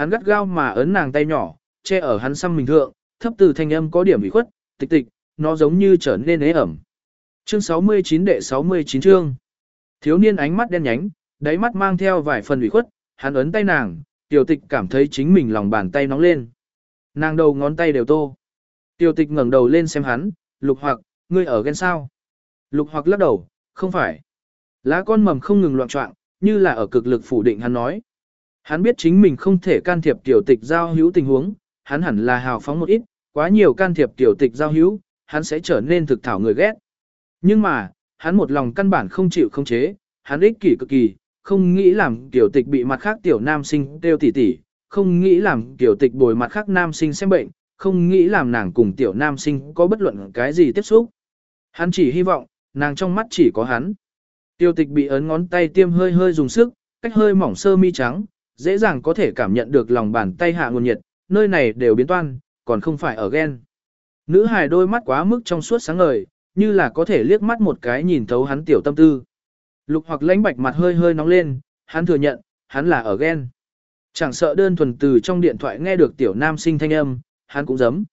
hắn gắt gao mà ấn nàng tay nhỏ, che ở hắn xăm mình thượng, thấp từ thanh âm có điểm bị khuất, tịch tịch, nó giống như trở nên ế ẩm. Chương 69 đệ 69 chương. Thiếu niên ánh mắt đen nhánh, đáy mắt mang theo vài phần ủy khuất, hắn ấn tay nàng, tiểu tịch cảm thấy chính mình lòng bàn tay nóng lên. Nàng đầu ngón tay đều tô. Tiểu tịch ngẩng đầu lên xem hắn, lục hoặc, ngươi ở ghen sao? Lục hoặc lắc đầu, không phải. Lá con mầm không ngừng loạn trọng, như là ở cực lực phủ định hắn nói. Hắn biết chính mình không thể can thiệp tiểu tịch giao hữu tình huống, hắn hẳn là hào phóng một ít, quá nhiều can thiệp tiểu tịch giao hữu, hắn sẽ trở nên thực thảo người ghét. Nhưng mà, hắn một lòng căn bản không chịu không chế, hắn ích kỷ cực kỳ, không nghĩ làm tiểu tịch bị mặt khác tiểu nam sinh tiêu tỉ tỉ, không nghĩ làm tiểu tịch bồi mặt khác nam sinh xem bệnh, không nghĩ làm nàng cùng tiểu nam sinh có bất luận cái gì tiếp xúc. Hắn chỉ hy vọng, nàng trong mắt chỉ có hắn. Tiêu tịch bị ấn ngón tay tiêm hơi hơi dùng sức, cách hơi mỏng sơ mi trắng, dễ dàng có thể cảm nhận được lòng bàn tay hạ nguồn nhiệt, nơi này đều biến toan, còn không phải ở ghen. Nữ hài đôi mắt quá mức trong suốt sáng ngời, như là có thể liếc mắt một cái nhìn thấu hắn tiểu tâm tư. Lục hoặc lãnh bạch mặt hơi hơi nóng lên, hắn thừa nhận, hắn là ở ghen. Chẳng sợ đơn thuần từ trong điện thoại nghe được tiểu nam sinh thanh âm, hắn cũng dám.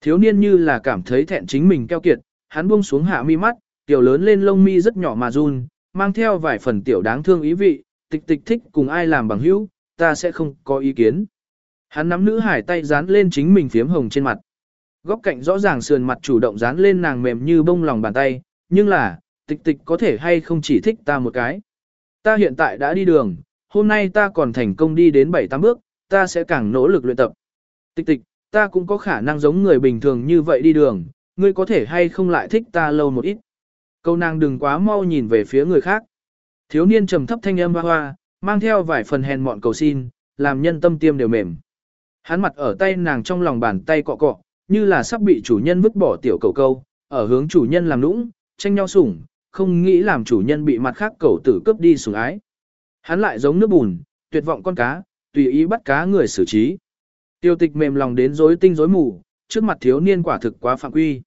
Thiếu niên như là cảm thấy thẹn chính mình keo kiệt, hắn buông xuống hạ mi mắt, tiểu lớn lên lông mi rất nhỏ mà run, mang theo vài phần tiểu đáng thương ý vị, tịch tịch thích cùng ai làm bằng hữu, ta sẽ không có ý kiến. Hắn nắm nữ hải tay dán lên chính mình phiếm hồng trên mặt. Góc cạnh rõ ràng sườn mặt chủ động dán lên nàng mềm như bông lòng bàn tay, nhưng là, tịch tịch có thể hay không chỉ thích ta một cái. Ta hiện tại đã đi đường, hôm nay ta còn thành công đi đến 7-8 bước, ta sẽ càng nỗ lực luyện tập. Tịch tịch, ta cũng có khả năng giống người bình thường như vậy đi đường, ngươi có thể hay không lại thích ta lâu một ít. Câu nàng đừng quá mau nhìn về phía người khác. Thiếu niên trầm thấp thanh âm hoa hoa, mang theo vài phần hèn mọn cầu xin, làm nhân tâm tiêm đều mềm. Hắn mặt ở tay nàng trong lòng bàn tay cọ cọ, như là sắp bị chủ nhân vứt bỏ tiểu cầu câu, ở hướng chủ nhân làm nũng, tranh nhau sủng, không nghĩ làm chủ nhân bị mặt khác cầu tử cướp đi sủng ái. Hắn lại giống nước bùn, tuyệt vọng con cá, tùy ý bắt cá người xử trí. Tiêu tịch mềm lòng đến rối tinh rối mù, trước mặt thiếu niên quả thực quá phạm quy.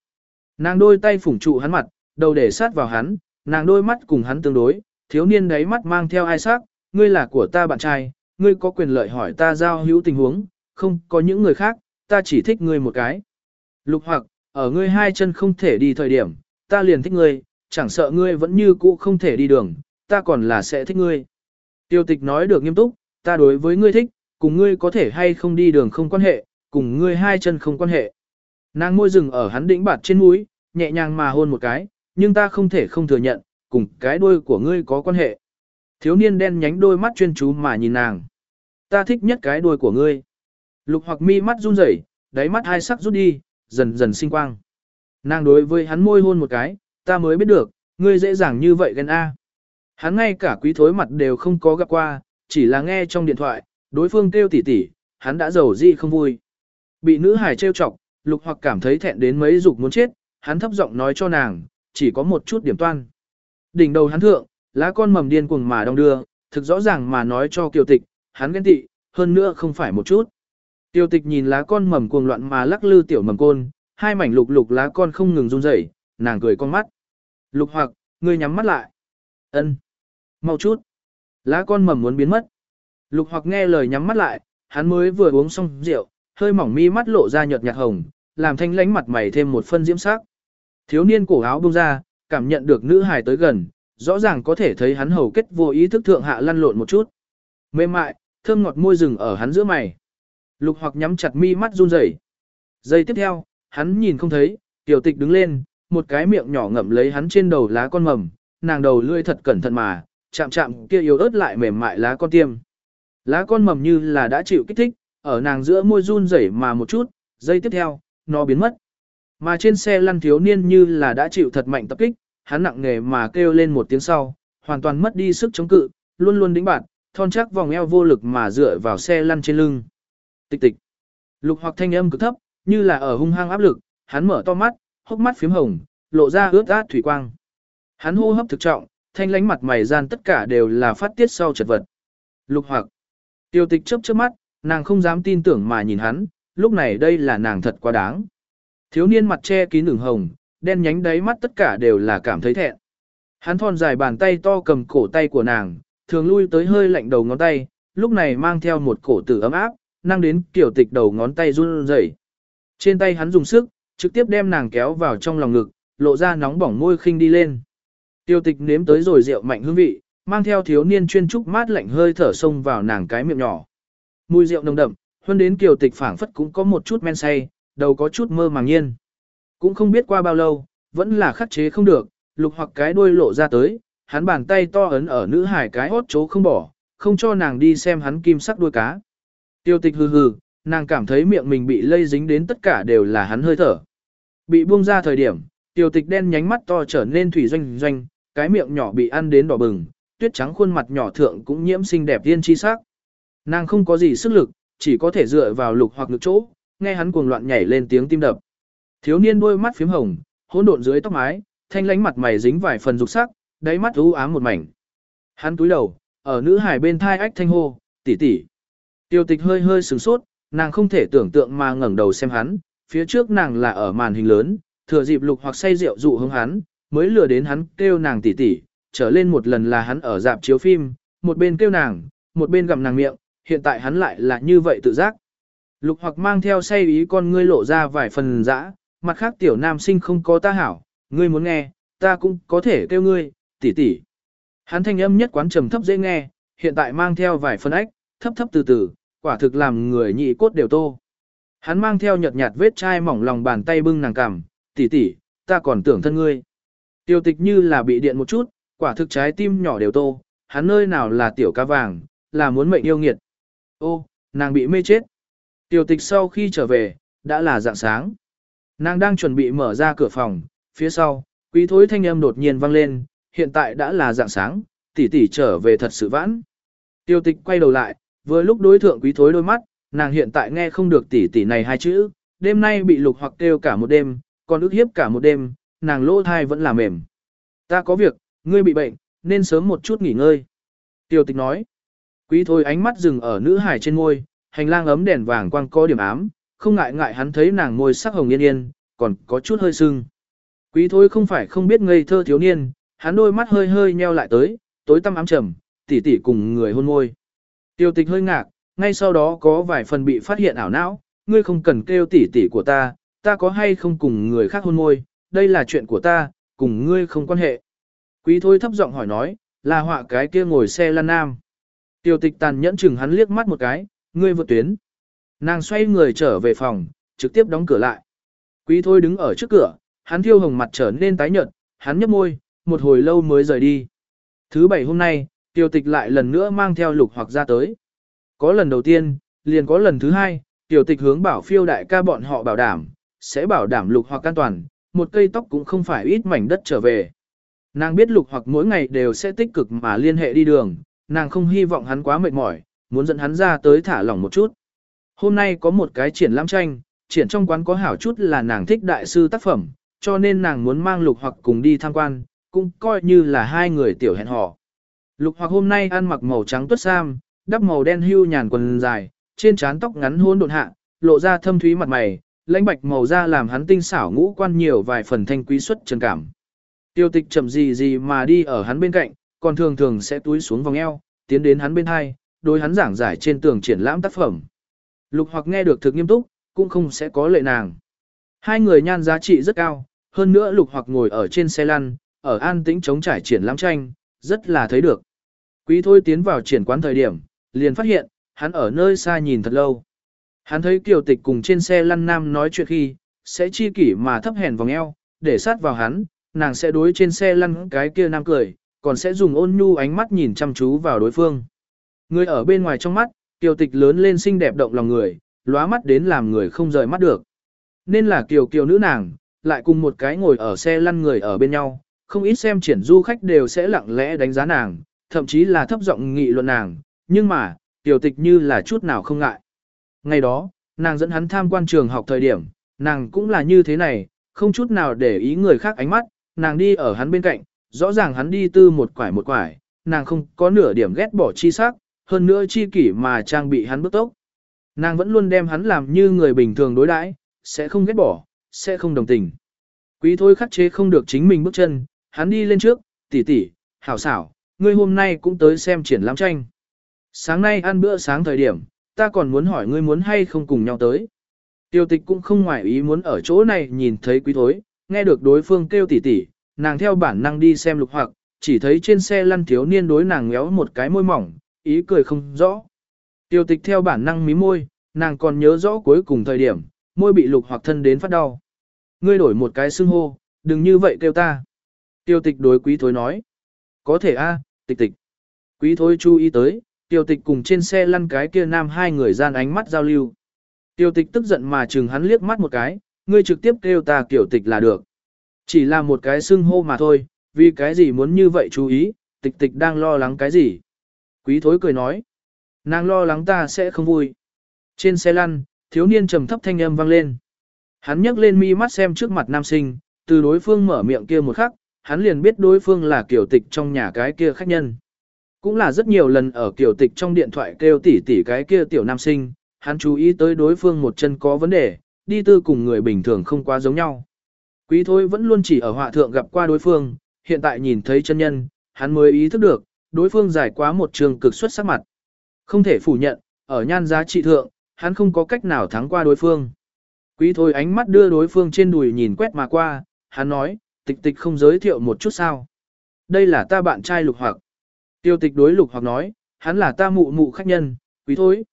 Nàng đôi tay phủng trụ hắn mặt, đầu để sát vào hắn, nàng đôi mắt cùng hắn tương đối, thiếu niên đấy mắt mang theo ai sắc, ngươi là của ta bạn trai, ngươi có quyền lợi hỏi ta giao hữu tình huống, không có những người khác, ta chỉ thích ngươi một cái. Lục hoặc, ở ngươi hai chân không thể đi thời điểm, ta liền thích ngươi, chẳng sợ ngươi vẫn như cũ không thể đi đường, ta còn là sẽ thích ngươi. Tiêu tịch nói được nghiêm túc, ta đối với ngươi thích, cùng ngươi có thể hay không đi đường không quan hệ, cùng ngươi hai chân không quan hệ. Nàng môi rừng ở hắn đỉnh bạt trên mũi, nhẹ nhàng mà hôn một cái, nhưng ta không thể không thừa nhận, cùng cái đuôi của ngươi có quan hệ. Thiếu niên đen nhánh đôi mắt chuyên chú mà nhìn nàng. Ta thích nhất cái đuôi của ngươi. Lục hoặc mi mắt run rẩy, đáy mắt hai sắc rút đi, dần dần sinh quang. Nàng đối với hắn môi hôn một cái, ta mới biết được, ngươi dễ dàng như vậy ghen A. Hắn ngay cả quý thối mặt đều không có gặp qua, chỉ là nghe trong điện thoại, đối phương kêu tỉ tỉ, hắn đã giàu gì không vui. Bị nữ hải trêu chọc, lục hoặc cảm thấy thẹn đến mấy dục muốn chết, hắn thấp giọng nói cho nàng, chỉ có một chút điểm toan. Đỉnh đầu hắn thượng, lá con mầm điên cuồng mà đong đưa, thực rõ ràng mà nói cho kiều tịch, hắn ghen tị, hơn nữa không phải một chút. Tiêu tịch nhìn lá con mầm cuồng loạn mà lắc lư tiểu mầm côn, hai mảnh lục lục lá con không ngừng run rẩy, nàng cười con mắt. Lục hoặc, ngươi nhắm mắt lại. ân, Mau chút. Lá con mầm muốn biến mất. Lục hoặc nghe lời nhắm mắt lại, hắn mới vừa uống xong rượu, hơi mỏng mi mắt lộ ra nhợt nhạt hồng, làm thanh lánh mặt mày thêm một phân diễm sắc. Thiếu niên cổ áo bông ra, cảm nhận được nữ hài tới gần, rõ ràng có thể thấy hắn hầu kết vô ý thức thượng hạ lăn lộn một chút. Mềm mại, thơm ngọt môi rừng ở hắn giữa mày. Lục hoặc nhắm chặt mi mắt run rẩy. Giây tiếp theo, hắn nhìn không thấy, tiểu tịch đứng lên, một cái miệng nhỏ ngậm lấy hắn trên đầu lá con mầm, nàng đầu lưỡi thật cẩn thận mà, chạm chạm kia yếu ớt lại mềm mại lá con tiêm. Lá con mầm như là đã chịu kích thích, ở nàng giữa môi run rẩy mà một chút, giây tiếp theo, nó biến mất. Mà trên xe lăn thiếu niên như là đã chịu thật mạnh tập kích, hắn nặng nề mà kêu lên một tiếng sau, hoàn toàn mất đi sức chống cự, luôn luôn đĩnh bạt, thon chắc vòng eo vô lực mà dựa vào xe lăn trên lưng. Tịch tịch. Lục hoặc thanh âm cực thấp, như là ở hung hăng áp lực, hắn mở to mắt, hốc mắt phím hồng, lộ ra ướt át thủy quang. Hắn hô hấp thực trọng, thanh lánh mặt mày gian tất cả đều là phát tiết sau chật vật. Lục hoặc. Tiêu tịch chớp chớp mắt, nàng không dám tin tưởng mà nhìn hắn, lúc này đây là nàng thật quá đáng. Thiếu niên mặt che kín ửng hồng, đen nhánh đáy mắt tất cả đều là cảm thấy thẹn. Hắn thon dài bàn tay to cầm cổ tay của nàng, thường lui tới hơi lạnh đầu ngón tay, lúc này mang theo một cổ tử ấm áp, năng đến kiểu tịch đầu ngón tay run rẩy. Trên tay hắn dùng sức, trực tiếp đem nàng kéo vào trong lòng ngực, lộ ra nóng bỏng môi khinh đi lên. Tiêu tịch nếm tới rồi rượu mạnh hương vị, mang theo thiếu niên chuyên trúc mát lạnh hơi thở sông vào nàng cái miệng nhỏ. Mùi rượu nồng đậm, hơn đến kiều tịch phảng phất cũng có một chút men say, đầu có chút mơ màng nhiên. Cũng không biết qua bao lâu, vẫn là khắc chế không được, lục hoặc cái đuôi lộ ra tới, hắn bàn tay to ấn ở nữ hải cái hốt chố không bỏ, không cho nàng đi xem hắn kim sắc đuôi cá. Tiêu tịch hừ hừ, nàng cảm thấy miệng mình bị lây dính đến tất cả đều là hắn hơi thở. Bị buông ra thời điểm, tiêu tịch đen nhánh mắt to trở nên thủy doanh doanh, cái miệng nhỏ bị ăn đến đỏ bừng, tuyết trắng khuôn mặt nhỏ thượng cũng nhiễm xinh đẹp tiên chi sắc. Nàng không có gì sức lực, chỉ có thể dựa vào lục hoặc ngực chỗ, nghe hắn cuồng loạn nhảy lên tiếng tim đập. Thiếu niên đôi mắt phím hồng, hỗn độn dưới tóc mái, thanh lánh mặt mày dính vài phần dục sắc, đáy mắt u ám một mảnh. Hắn cúi đầu, ở nữ hải bên thai ách thanh hô, tỷ tỷ. Tiêu tịch hơi hơi sửng sốt, nàng không thể tưởng tượng mà ngẩng đầu xem hắn, phía trước nàng là ở màn hình lớn, thừa dịp lục hoặc say rượu dụ hướng hắn, mới lừa đến hắn kêu nàng tỷ tỷ, trở lên một lần là hắn ở dạp chiếu phim, một bên kêu nàng, một bên gặm nàng miệng, hiện tại hắn lại là như vậy tự giác. Lục hoặc mang theo say ý con ngươi lộ ra vài phần dã, mặt khác tiểu nam sinh không có ta hảo, ngươi muốn nghe, ta cũng có thể kêu ngươi, tỷ tỷ. Hắn thanh âm nhất quán trầm thấp dễ nghe, hiện tại mang theo vài phân ách, thấp thấp từ từ, quả thực làm người nhị cốt đều tô. Hắn mang theo nhợt nhạt vết chai mỏng lòng bàn tay bưng nàng cằm, tỷ tỷ, ta còn tưởng thân ngươi. Tiêu tịch như là bị điện một chút, quả thực trái tim nhỏ đều tô, hắn nơi nào là tiểu ca vàng, là muốn mệnh yêu nghiệt. Ô, nàng bị mê chết. Tiêu tịch sau khi trở về, đã là dạng sáng. Nàng đang chuẩn bị mở ra cửa phòng, phía sau, quý thối thanh âm đột nhiên vang lên, hiện tại đã là dạng sáng, tỷ tỷ trở về thật sự vãn. Tiêu tịch quay đầu lại, vừa lúc đối thượng quý thối đôi mắt, nàng hiện tại nghe không được tỷ tỷ này hai chữ, đêm nay bị lục hoặc kêu cả một đêm, còn ức hiếp cả một đêm, nàng lỗ thai vẫn là mềm. Ta có việc, ngươi bị bệnh, nên sớm một chút nghỉ ngơi. Tiêu tịch nói, quý thối ánh mắt dừng ở nữ hải trên môi, hành lang ấm đèn vàng quang có điểm ám, không ngại ngại hắn thấy nàng môi sắc hồng yên yên, còn có chút hơi sưng. Quý thối không phải không biết ngây thơ thiếu niên, hắn đôi mắt hơi hơi nheo lại tới, tối tăm ám trầm, tỉ tỉ cùng người hôn môi. Tiêu tịch hơi ngạc, ngay sau đó có vài phần bị phát hiện ảo não, ngươi không cần kêu tỉ tỉ của ta, ta có hay không cùng người khác hôn môi, đây là chuyện của ta, cùng ngươi không quan hệ. Quý thôi thấp giọng hỏi nói, là họa cái kia ngồi xe lăn nam. Tiêu tịch tàn nhẫn chừng hắn liếc mắt một cái, ngươi vượt tuyến. Nàng xoay người trở về phòng, trực tiếp đóng cửa lại. Quý thôi đứng ở trước cửa, hắn thiêu hồng mặt trở nên tái nhợt, hắn nhấp môi, một hồi lâu mới rời đi. Thứ bảy hôm nay, tiêu tịch lại lần nữa mang theo lục hoặc ra tới. Có lần đầu tiên, liền có lần thứ hai, tiểu tịch hướng bảo phiêu đại ca bọn họ bảo đảm, sẽ bảo đảm lục hoặc an toàn, một cây tóc cũng không phải ít mảnh đất trở về. Nàng biết lục hoặc mỗi ngày đều sẽ tích cực mà liên hệ đi đường, nàng không hy vọng hắn quá mệt mỏi, muốn dẫn hắn ra tới thả lỏng một chút. Hôm nay có một cái triển lãm tranh, triển trong quán có hảo chút là nàng thích đại sư tác phẩm, cho nên nàng muốn mang lục hoặc cùng đi tham quan, cũng coi như là hai người tiểu hẹn hò. Lục hoặc hôm nay ăn mặc màu trắng tuất sam, đắp màu đen hưu nhàn quần dài, trên trán tóc ngắn hôn độn hạ, lộ ra thâm thúy mặt mày, lãnh bạch màu da làm hắn tinh xảo ngũ quan nhiều vài phần thanh quý xuất trần cảm. Tiêu tịch chậm gì gì mà đi ở hắn bên cạnh, còn thường thường sẽ túi xuống vòng eo, tiến đến hắn bên hai, đối hắn giảng giải trên tường triển lãm tác phẩm. Lục hoặc nghe được thực nghiêm túc, cũng không sẽ có lệ nàng. Hai người nhan giá trị rất cao, hơn nữa lục hoặc ngồi ở trên xe lăn, ở an tĩnh chống trải triển lãm tranh, rất là thấy được. Quý thôi tiến vào triển quán thời điểm, liền phát hiện, hắn ở nơi xa nhìn thật lâu. Hắn thấy kiều tịch cùng trên xe lăn nam nói chuyện khi, sẽ chi kỷ mà thấp hèn vòng eo, để sát vào hắn, nàng sẽ đối trên xe lăn cái kia nam cười, còn sẽ dùng ôn nhu ánh mắt nhìn chăm chú vào đối phương. Người ở bên ngoài trong mắt, kiều tịch lớn lên xinh đẹp động lòng người, lóa mắt đến làm người không rời mắt được. Nên là kiều kiều nữ nàng, lại cùng một cái ngồi ở xe lăn người ở bên nhau, không ít xem triển du khách đều sẽ lặng lẽ đánh giá nàng, thậm chí là thấp giọng nghị luận nàng, nhưng mà, tiểu tịch như là chút nào không ngại. Ngày đó, nàng dẫn hắn tham quan trường học thời điểm, nàng cũng là như thế này, không chút nào để ý người khác ánh mắt, nàng đi ở hắn bên cạnh, rõ ràng hắn đi tư một quải một quải, nàng không có nửa điểm ghét bỏ chi sắc, hơn nữa chi kỷ mà trang bị hắn bức tốc. Nàng vẫn luôn đem hắn làm như người bình thường đối đãi, sẽ không ghét bỏ, sẽ không đồng tình. Quý thôi khắc chế không được chính mình bước chân, hắn đi lên trước, tỷ tỷ, hảo xảo, ngươi hôm nay cũng tới xem triển lãm tranh. Sáng nay ăn bữa sáng thời điểm, ta còn muốn hỏi ngươi muốn hay không cùng nhau tới. Tiêu tịch cũng không ngoại ý muốn ở chỗ này nhìn thấy quý thối, nghe được đối phương kêu tỉ tỉ, nàng theo bản năng đi xem lục hoặc, chỉ thấy trên xe lăn thiếu niên đối nàng ngéo một cái môi mỏng, ý cười không rõ. Tiêu tịch theo bản năng mí môi, nàng còn nhớ rõ cuối cùng thời điểm, môi bị lục hoặc thân đến phát đau. Ngươi đổi một cái xưng hô, đừng như vậy kêu ta. Tiêu tịch đối quý thối nói. Có thể a, tịch tịch. Quý thối chú ý tới, tiêu tịch cùng trên xe lăn cái kia nam hai người gian ánh mắt giao lưu. Tiêu tịch tức giận mà chừng hắn liếc mắt một cái, ngươi trực tiếp kêu ta kiểu tịch là được. Chỉ là một cái xưng hô mà thôi, vì cái gì muốn như vậy chú ý, tịch tịch đang lo lắng cái gì. Quý thối cười nói, nàng lo lắng ta sẽ không vui. Trên xe lăn, thiếu niên trầm thấp thanh âm vang lên. Hắn nhấc lên mi mắt xem trước mặt nam sinh, từ đối phương mở miệng kia một khắc, hắn liền biết đối phương là kiểu tịch trong nhà cái kia khách nhân. Cũng là rất nhiều lần ở kiểu tịch trong điện thoại kêu tỉ tỉ cái kia tiểu nam sinh, hắn chú ý tới đối phương một chân có vấn đề, đi tư cùng người bình thường không quá giống nhau. Quý thôi vẫn luôn chỉ ở họa thượng gặp qua đối phương, hiện tại nhìn thấy chân nhân, hắn mới ý thức được, đối phương giải quá một trường cực xuất sắc mặt. Không thể phủ nhận, ở nhan giá trị thượng, hắn không có cách nào thắng qua đối phương. Quý thôi ánh mắt đưa đối phương trên đùi nhìn quét mà qua, hắn nói, tịch tịch không giới thiệu một chút sao. Đây là ta bạn trai lục hoặc. Tiêu tịch đối lục hoặc nói, hắn là ta mụ mụ khách nhân, quý thôi.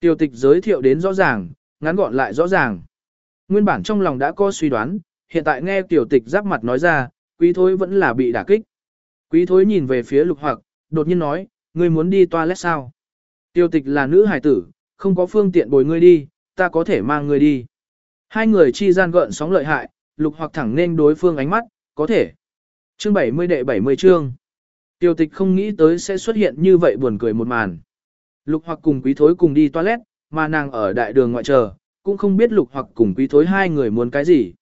Tiêu tịch giới thiệu đến rõ ràng, ngắn gọn lại rõ ràng. Nguyên bản trong lòng đã có suy đoán, hiện tại nghe tiểu tịch giáp mặt nói ra, quý Thôi vẫn là bị đả kích. Quý thối nhìn về phía lục hoặc, đột nhiên nói, ngươi muốn đi toilet sao? Tiêu tịch là nữ hài tử, không có phương tiện bồi ngươi đi, ta có thể mang ngươi đi. Hai người chi gian gợn sóng lợi hại, lục hoặc thẳng nên đối phương ánh mắt, có thể. Chương 70 đệ 70 chương. Tiêu tịch không nghĩ tới sẽ xuất hiện như vậy buồn cười một màn. Lục hoặc cùng quý thối cùng đi toilet, mà nàng ở đại đường ngoại chờ, cũng không biết lục hoặc cùng quý thối hai người muốn cái gì.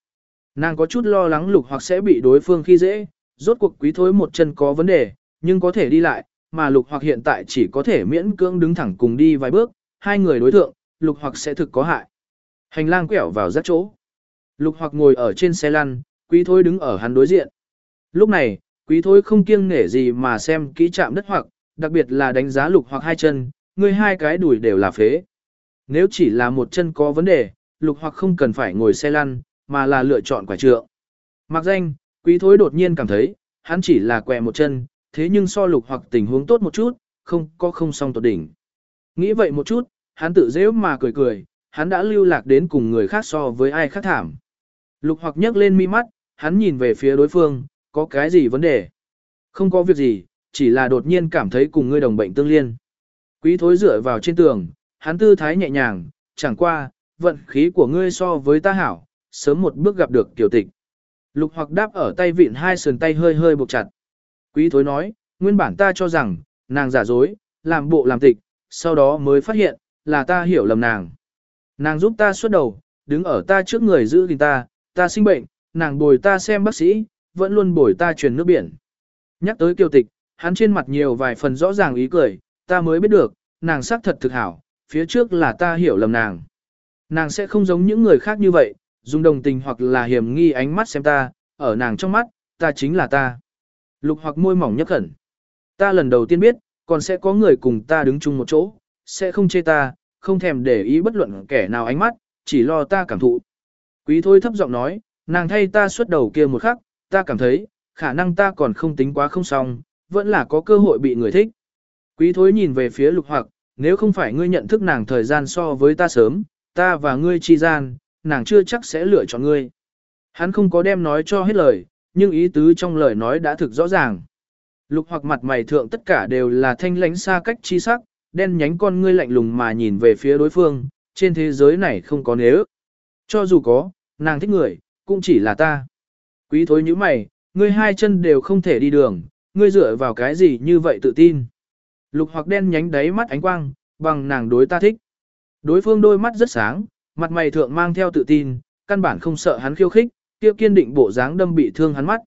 Nàng có chút lo lắng lục hoặc sẽ bị đối phương khi dễ, rốt cuộc quý thối một chân có vấn đề, nhưng có thể đi lại, mà lục hoặc hiện tại chỉ có thể miễn cưỡng đứng thẳng cùng đi vài bước, hai người đối thượng, lục hoặc sẽ thực có hại. Hành lang quẹo vào rắc chỗ. Lục hoặc ngồi ở trên xe lăn, quý thối đứng ở hắn đối diện. Lúc này, quý thối không kiêng nể gì mà xem kỹ chạm đất hoặc, đặc biệt là đánh giá lục hoặc hai chân, người hai cái đùi đều là phế. Nếu chỉ là một chân có vấn đề, lục hoặc không cần phải ngồi xe lăn, mà là lựa chọn quả trượng. Mặc danh, quý thối đột nhiên cảm thấy, hắn chỉ là quẹ một chân, thế nhưng so lục hoặc tình huống tốt một chút, không có không song tột đỉnh. Nghĩ vậy một chút, hắn tự dễ mà cười cười, hắn đã lưu lạc đến cùng người khác so với ai khác thảm. Lục hoặc nhấc lên mi mắt, hắn nhìn về phía đối phương, có cái gì vấn đề? Không có việc gì, chỉ là đột nhiên cảm thấy cùng ngươi đồng bệnh tương liên. Quý thối dựa vào trên tường, hắn tư thái nhẹ nhàng, chẳng qua, vận khí của ngươi so với ta hảo, sớm một bước gặp được tiểu tịch. Lục hoặc đáp ở tay vịn hai sườn tay hơi hơi buộc chặt. Quý thối nói, nguyên bản ta cho rằng, nàng giả dối, làm bộ làm tịch, sau đó mới phát hiện, là ta hiểu lầm nàng. Nàng giúp ta suốt đầu, đứng ở ta trước người giữ gìn ta, ta sinh bệnh, nàng bồi ta xem bác sĩ, vẫn luôn bồi ta truyền nước biển. Nhắc tới kiều tịch, hắn trên mặt nhiều vài phần rõ ràng ý cười, ta mới biết được, nàng xác thật thực hảo, phía trước là ta hiểu lầm nàng. Nàng sẽ không giống những người khác như vậy, dùng đồng tình hoặc là hiểm nghi ánh mắt xem ta, ở nàng trong mắt, ta chính là ta. Lục hoặc môi mỏng nhấp khẩn. Ta lần đầu tiên biết, còn sẽ có người cùng ta đứng chung một chỗ, sẽ không chê ta, không thèm để ý bất luận kẻ nào ánh mắt, chỉ lo ta cảm thụ. Quý thôi thấp giọng nói, nàng thay ta suốt đầu kia một khắc, ta cảm thấy, khả năng ta còn không tính quá không xong, vẫn là có cơ hội bị người thích. Quý thối nhìn về phía lục hoặc, nếu không phải ngươi nhận thức nàng thời gian so với ta sớm, ta và ngươi chi gian, nàng chưa chắc sẽ lựa chọn ngươi. Hắn không có đem nói cho hết lời, nhưng ý tứ trong lời nói đã thực rõ ràng. Lục hoặc mặt mày thượng tất cả đều là thanh lánh xa cách chi sắc, đen nhánh con ngươi lạnh lùng mà nhìn về phía đối phương, trên thế giới này không có nếu. Cho dù có, nàng thích người, cũng chỉ là ta. Quý thối như mày, ngươi hai chân đều không thể đi đường, ngươi dựa vào cái gì như vậy tự tin. Lục hoặc đen nhánh đáy mắt ánh quang, bằng nàng đối ta thích. Đối phương đôi mắt rất sáng, mặt mày thượng mang theo tự tin, căn bản không sợ hắn khiêu khích, kia kiên định bộ dáng đâm bị thương hắn mắt.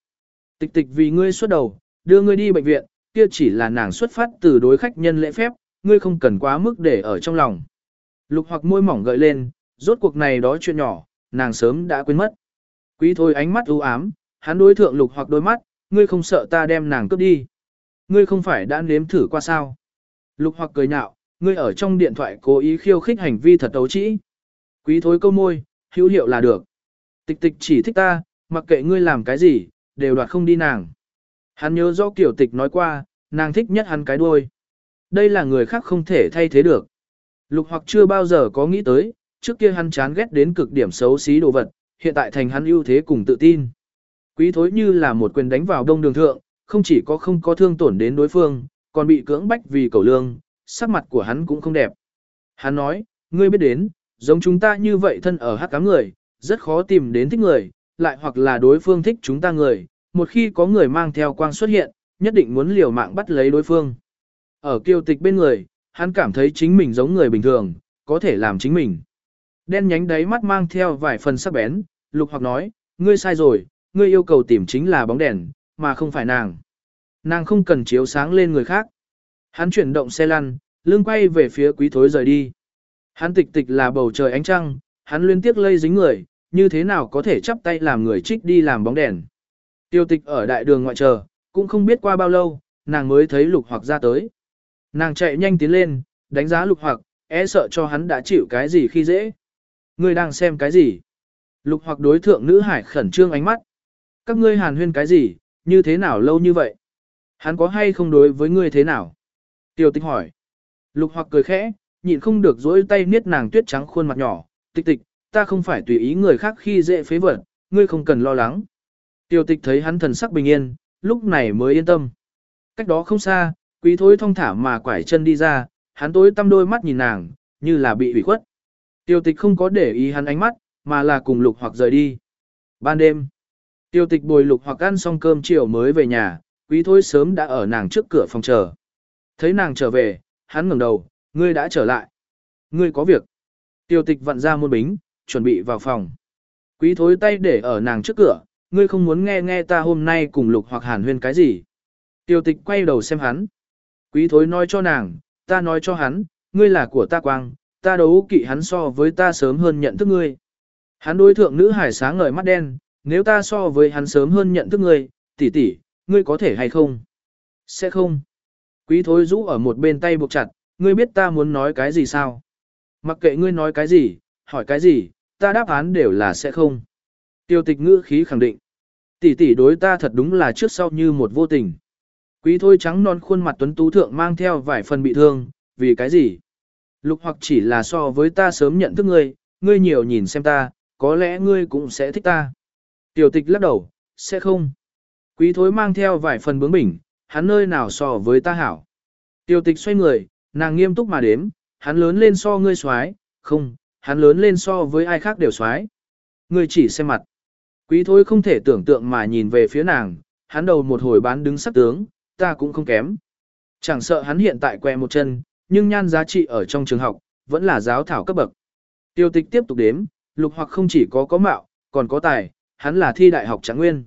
Tịch tịch vì ngươi xuất đầu, đưa ngươi đi bệnh viện, kia chỉ là nàng xuất phát từ đối khách nhân lễ phép, ngươi không cần quá mức để ở trong lòng. Lục hoặc môi mỏng gợi lên, rốt cuộc này đó chuyện nhỏ, nàng sớm đã quên mất. Quý thôi ánh mắt u ám, hắn đối thượng lục hoặc đôi mắt, ngươi không sợ ta đem nàng cướp đi. Ngươi không phải đã nếm thử qua sao. Lục hoặc cười nhạo, ngươi ở trong điện thoại cố ý khiêu khích hành vi thật ấu trĩ. Quý thối câu môi, hữu hiệu là được. Tịch tịch chỉ thích ta, mặc kệ ngươi làm cái gì, đều đoạt không đi nàng. Hắn nhớ rõ kiểu tịch nói qua, nàng thích nhất hắn cái đuôi. Đây là người khác không thể thay thế được. Lục hoặc chưa bao giờ có nghĩ tới, trước kia hắn chán ghét đến cực điểm xấu xí đồ vật, hiện tại thành hắn ưu thế cùng tự tin. Quý thối như là một quyền đánh vào đông đường thượng, không chỉ có không có thương tổn đến đối phương, còn bị cưỡng bách vì cầu lương, sắc mặt của hắn cũng không đẹp. Hắn nói, ngươi biết đến, giống chúng ta như vậy thân ở hát cám người, rất khó tìm đến thích người, lại hoặc là đối phương thích chúng ta người, một khi có người mang theo quang xuất hiện, nhất định muốn liều mạng bắt lấy đối phương. Ở kiêu tịch bên người, hắn cảm thấy chính mình giống người bình thường, có thể làm chính mình. Đen nhánh đáy mắt mang theo vài phần sắc bén, lục hoặc nói, ngươi sai rồi, ngươi yêu cầu tìm chính là bóng đèn, mà không phải nàng. Nàng không cần chiếu sáng lên người khác. Hắn chuyển động xe lăn, lưng quay về phía quý thối rời đi. Hắn tịch tịch là bầu trời ánh trăng, hắn liên tiếp lây dính người, như thế nào có thể chắp tay làm người trích đi làm bóng đèn. Tiêu tịch ở đại đường ngoại chờ, cũng không biết qua bao lâu, nàng mới thấy lục hoặc ra tới. Nàng chạy nhanh tiến lên, đánh giá lục hoặc, e sợ cho hắn đã chịu cái gì khi dễ. Ngươi đang xem cái gì? Lục hoặc đối thượng nữ hải khẩn trương ánh mắt. Các ngươi hàn huyên cái gì, như thế nào lâu như vậy? Hắn có hay không đối với ngươi thế nào? Tiêu tịch hỏi. Lục hoặc cười khẽ, nhịn không được dỗi tay niết nàng tuyết trắng khuôn mặt nhỏ. Tịch tịch, ta không phải tùy ý người khác khi dễ phế vật, ngươi không cần lo lắng. Tiêu tịch thấy hắn thần sắc bình yên, lúc này mới yên tâm. Cách đó không xa, quý thối thong thả mà quải chân đi ra, hắn tối tăm đôi mắt nhìn nàng, như là bị ủy khuất. Tiêu tịch không có để ý hắn ánh mắt, mà là cùng lục hoặc rời đi. Ban đêm, tiêu tịch bồi lục hoặc ăn xong cơm chiều mới về nhà, quý thối sớm đã ở nàng trước cửa phòng chờ. Thấy nàng trở về, hắn ngẩng đầu, ngươi đã trở lại. Ngươi có việc. Tiêu tịch vặn ra môn bính, chuẩn bị vào phòng. Quý thối tay để ở nàng trước cửa, ngươi không muốn nghe nghe ta hôm nay cùng lục hoặc hàn huyên cái gì. Tiêu tịch quay đầu xem hắn. Quý thối nói cho nàng, ta nói cho hắn, ngươi là của ta quang, ta đấu kỵ hắn so với ta sớm hơn nhận thức ngươi. Hắn đối thượng nữ hải sáng ngời mắt đen, nếu ta so với hắn sớm hơn nhận thức ngươi, tỷ tỷ, ngươi có thể hay không? Sẽ không. Quý thối rũ ở một bên tay buộc chặt, ngươi biết ta muốn nói cái gì sao? Mặc kệ ngươi nói cái gì, hỏi cái gì, ta đáp án đều là sẽ không. Tiêu tịch ngữ khí khẳng định. Tỷ tỷ đối ta thật đúng là trước sau như một vô tình. Quý thôi trắng non khuôn mặt tuấn tú thượng mang theo vài phần bị thương, vì cái gì? Lục hoặc chỉ là so với ta sớm nhận thức ngươi, ngươi nhiều nhìn xem ta, có lẽ ngươi cũng sẽ thích ta. Tiểu tịch lắc đầu, sẽ không. Quý thối mang theo vài phần bướng bỉnh, hắn nơi nào so với ta hảo. Tiểu tịch xoay người, nàng nghiêm túc mà đếm, hắn lớn lên so ngươi xoái, không, hắn lớn lên so với ai khác đều xoái. Ngươi chỉ xem mặt. Quý thôi không thể tưởng tượng mà nhìn về phía nàng, hắn đầu một hồi bán đứng sắc tướng, ta cũng không kém. Chẳng sợ hắn hiện tại què một chân, nhưng nhan giá trị ở trong trường học, vẫn là giáo thảo cấp bậc. Tiêu tịch tiếp tục đếm, lục hoặc không chỉ có có mạo, còn có tài, hắn là thi đại học trạng nguyên.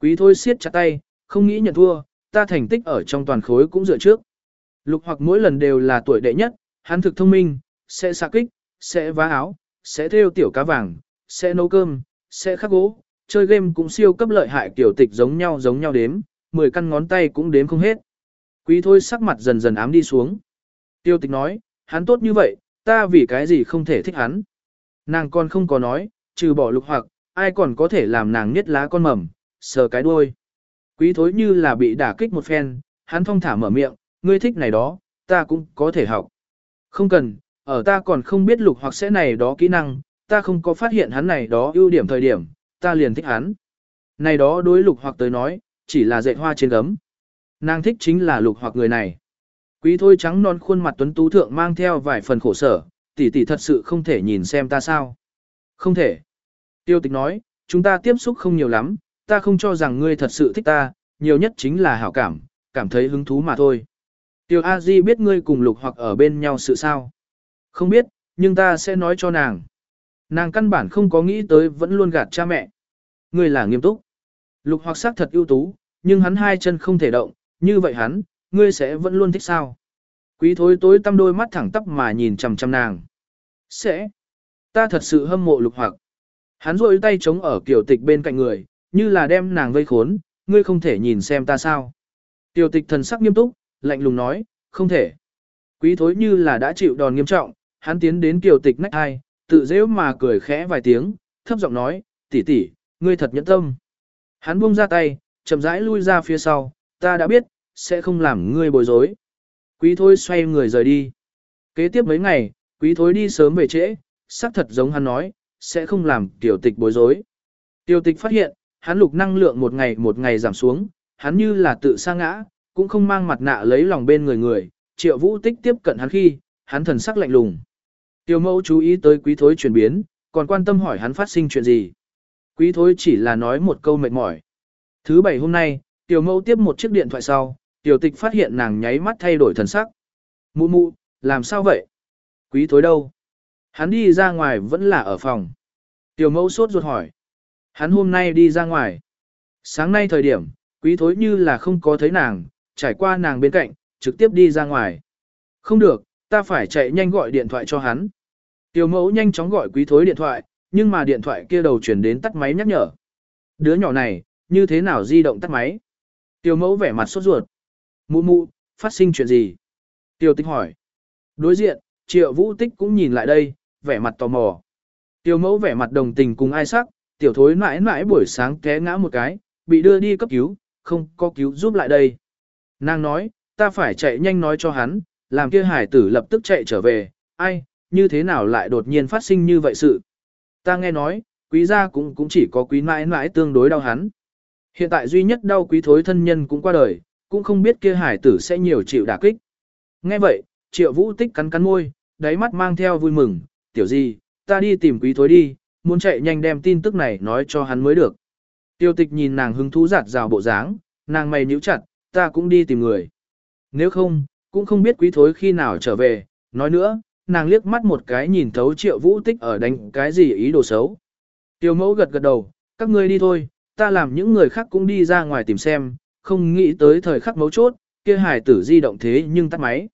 Quý thôi siết chặt tay, không nghĩ nhận thua, ta thành tích ở trong toàn khối cũng dựa trước. Lục hoặc mỗi lần đều là tuổi đệ nhất, hắn thực thông minh, sẽ xạ kích, sẽ vá áo, sẽ theo tiểu cá vàng, sẽ nấu cơm, sẽ khắc gỗ, chơi game cũng siêu cấp lợi hại tiểu tịch giống nhau giống nhau đếm, 10 căn ngón tay cũng đếm không hết. Quý thôi sắc mặt dần dần ám đi xuống. Tiêu tịch nói, hắn tốt như vậy, ta vì cái gì không thể thích hắn. Nàng còn không có nói, trừ bỏ lục hoặc, ai còn có thể làm nàng niết lá con mầm, sờ cái đuôi. Quý thối như là bị đả kích một phen, hắn thong thả mở miệng, ngươi thích này đó, ta cũng có thể học. Không cần, ở ta còn không biết lục hoặc sẽ này đó kỹ năng, ta không có phát hiện hắn này đó ưu điểm thời điểm, ta liền thích hắn. Này đó đối lục hoặc tới nói, chỉ là dạy hoa trên gấm. Nàng thích chính là lục hoặc người này. Quý thôi trắng non khuôn mặt tuấn tú thượng mang theo vài phần khổ sở, tỷ tỷ thật sự không thể nhìn xem ta sao. Không thể. Tiêu tịch nói, chúng ta tiếp xúc không nhiều lắm, ta không cho rằng ngươi thật sự thích ta, nhiều nhất chính là hảo cảm, cảm thấy hứng thú mà thôi. Tiểu A Di biết ngươi cùng lục hoặc ở bên nhau sự sao? Không biết, nhưng ta sẽ nói cho nàng. Nàng căn bản không có nghĩ tới vẫn luôn gạt cha mẹ. Ngươi là nghiêm túc. Lục hoặc sắc thật ưu tú, nhưng hắn hai chân không thể động, như vậy hắn, ngươi sẽ vẫn luôn thích sao? Quý thối tối tăm đôi mắt thẳng tắp mà nhìn chằm chằm nàng. Sẽ. Ta thật sự hâm mộ lục hoặc. Hắn rôi tay chống ở kiểu tịch bên cạnh người, như là đem nàng vây khốn, ngươi không thể nhìn xem ta sao. Tiểu tịch thần sắc nghiêm túc, lạnh lùng nói, không thể. Quý thối như là đã chịu đòn nghiêm trọng, hắn tiến đến kiều tịch nách hai, tự dễ mà cười khẽ vài tiếng, thấp giọng nói, tỷ tỷ, ngươi thật nhẫn tâm. Hắn buông ra tay, chậm rãi lui ra phía sau, ta đã biết, sẽ không làm ngươi bối rối. Quý thối xoay người rời đi. Kế tiếp mấy ngày, quý thối đi sớm về trễ, xác thật giống hắn nói, sẽ không làm tiểu tịch bối rối. Tiểu tịch phát hiện, hắn lục năng lượng một ngày một ngày giảm xuống, hắn như là tự sa ngã, cũng không mang mặt nạ lấy lòng bên người người, triệu vũ tích tiếp cận hắn khi, hắn thần sắc lạnh lùng. Tiểu mẫu chú ý tới quý thối chuyển biến, còn quan tâm hỏi hắn phát sinh chuyện gì. Quý thối chỉ là nói một câu mệt mỏi. Thứ bảy hôm nay, tiểu mẫu tiếp một chiếc điện thoại sau, tiểu tịch phát hiện nàng nháy mắt thay đổi thần sắc. Mụ mụ, làm sao vậy? Quý thối đâu? Hắn đi ra ngoài vẫn là ở phòng. Tiểu mẫu sốt ruột hỏi. Hắn hôm nay đi ra ngoài. Sáng nay thời điểm, quý thối như là không có thấy nàng, trải qua nàng bên cạnh, trực tiếp đi ra ngoài. Không được, ta phải chạy nhanh gọi điện thoại cho hắn. Tiểu mẫu nhanh chóng gọi quý thối điện thoại, nhưng mà điện thoại kia đầu chuyển đến tắt máy nhắc nhở. Đứa nhỏ này, như thế nào di động tắt máy? Tiểu mẫu vẻ mặt sốt ruột. Mụ mụ, phát sinh chuyện gì? Tiểu tích hỏi. Đối diện, triệu vũ tích cũng nhìn lại đây, vẻ mặt tò mò. Tiểu mẫu vẻ mặt đồng tình cùng ai sắc, tiểu thối mãi mãi buổi sáng té ngã một cái, bị đưa đi cấp cứu, không có cứu giúp lại đây. Nàng nói, ta phải chạy nhanh nói cho hắn, làm kia hải tử lập tức chạy trở về, ai, như thế nào lại đột nhiên phát sinh như vậy sự. Ta nghe nói, quý gia cũng cũng chỉ có quý mãi mãi tương đối đau hắn. Hiện tại duy nhất đau quý thối thân nhân cũng qua đời, cũng không biết kia hải tử sẽ nhiều chịu đả kích. Nghe vậy, triệu vũ tích cắn cắn môi, đáy mắt mang theo vui mừng, tiểu gì, ta đi tìm quý thối đi, muốn chạy nhanh đem tin tức này nói cho hắn mới được. Tiêu tịch nhìn nàng hứng thú giạt rào bộ dáng, nàng mày nhíu chặt, ta cũng đi tìm người. Nếu không, cũng không biết quý thối khi nào trở về, nói nữa, nàng liếc mắt một cái nhìn thấu triệu vũ tích ở đánh cái gì ý đồ xấu. Tiêu mẫu gật gật đầu, các ngươi đi thôi, ta làm những người khác cũng đi ra ngoài tìm xem, không nghĩ tới thời khắc mấu chốt, kia hải tử di động thế nhưng tắt máy.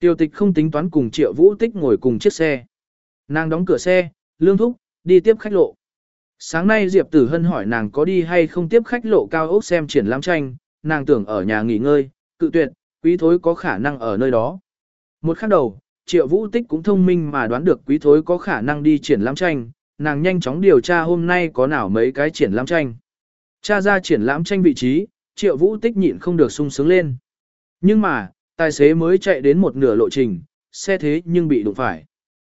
Tiêu tịch không tính toán cùng triệu vũ tích ngồi cùng chiếc xe. Nàng đóng cửa xe, lương thúc, đi tiếp khách lộ. Sáng nay Diệp Tử Hân hỏi nàng có đi hay không tiếp khách lộ cao ốc xem triển lãm tranh, nàng tưởng ở nhà nghỉ ngơi, cự tuyệt, quý thối có khả năng ở nơi đó. Một khắc đầu, triệu vũ tích cũng thông minh mà đoán được quý thối có khả năng đi triển lãm tranh, nàng nhanh chóng điều tra hôm nay có nào mấy cái triển lãm tranh. Tra ra triển lãm tranh vị trí, triệu vũ tích nhịn không được sung sướng lên. Nhưng mà, tài xế mới chạy đến một nửa lộ trình, xe thế nhưng bị đụng phải.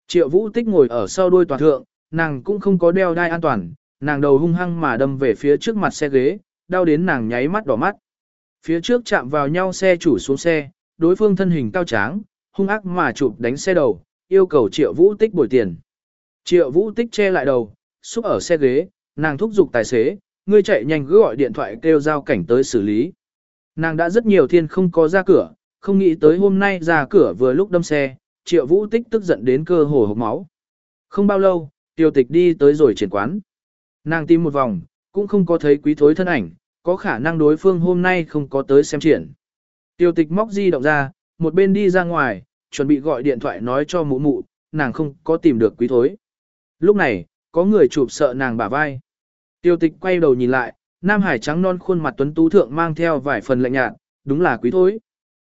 Triệu vũ tích ngồi ở sau đuôi toàn thượng, nàng cũng không có đeo đai an toàn, nàng đầu hung hăng mà đâm về phía trước mặt xe ghế, đau đến nàng nháy mắt đỏ mắt. Phía trước chạm vào nhau xe chủ xuống xe, đối phương thân hình cao tráng, hung ác mà chụp đánh xe đầu, yêu cầu triệu vũ tích bồi tiền. Triệu vũ tích che lại đầu, xúc ở xe ghế, nàng thúc giục tài xế, ngươi chạy nhanh cứ gọi điện thoại kêu giao cảnh tới xử lý. Nàng đã rất nhiều thiên không có ra cửa, không nghĩ tới hôm nay ra cửa vừa lúc đâm xe, triệu vũ tích tức giận đến cơ hồ hộc máu. Không bao lâu, tiêu tịch đi tới rồi triển quán. Nàng tìm một vòng, cũng không có thấy quý thối thân ảnh, có khả năng đối phương hôm nay không có tới xem triển. Tiêu tịch móc di động ra, một bên đi ra ngoài, chuẩn bị gọi điện thoại nói cho mụ mụ, nàng không có tìm được quý thối. Lúc này, có người chụp sợ nàng bả vai. Tiêu tịch quay đầu nhìn lại, Nam Hải trắng non khuôn mặt tuấn tú thượng mang theo vài phần lạnh nhạt, đúng là quý thối.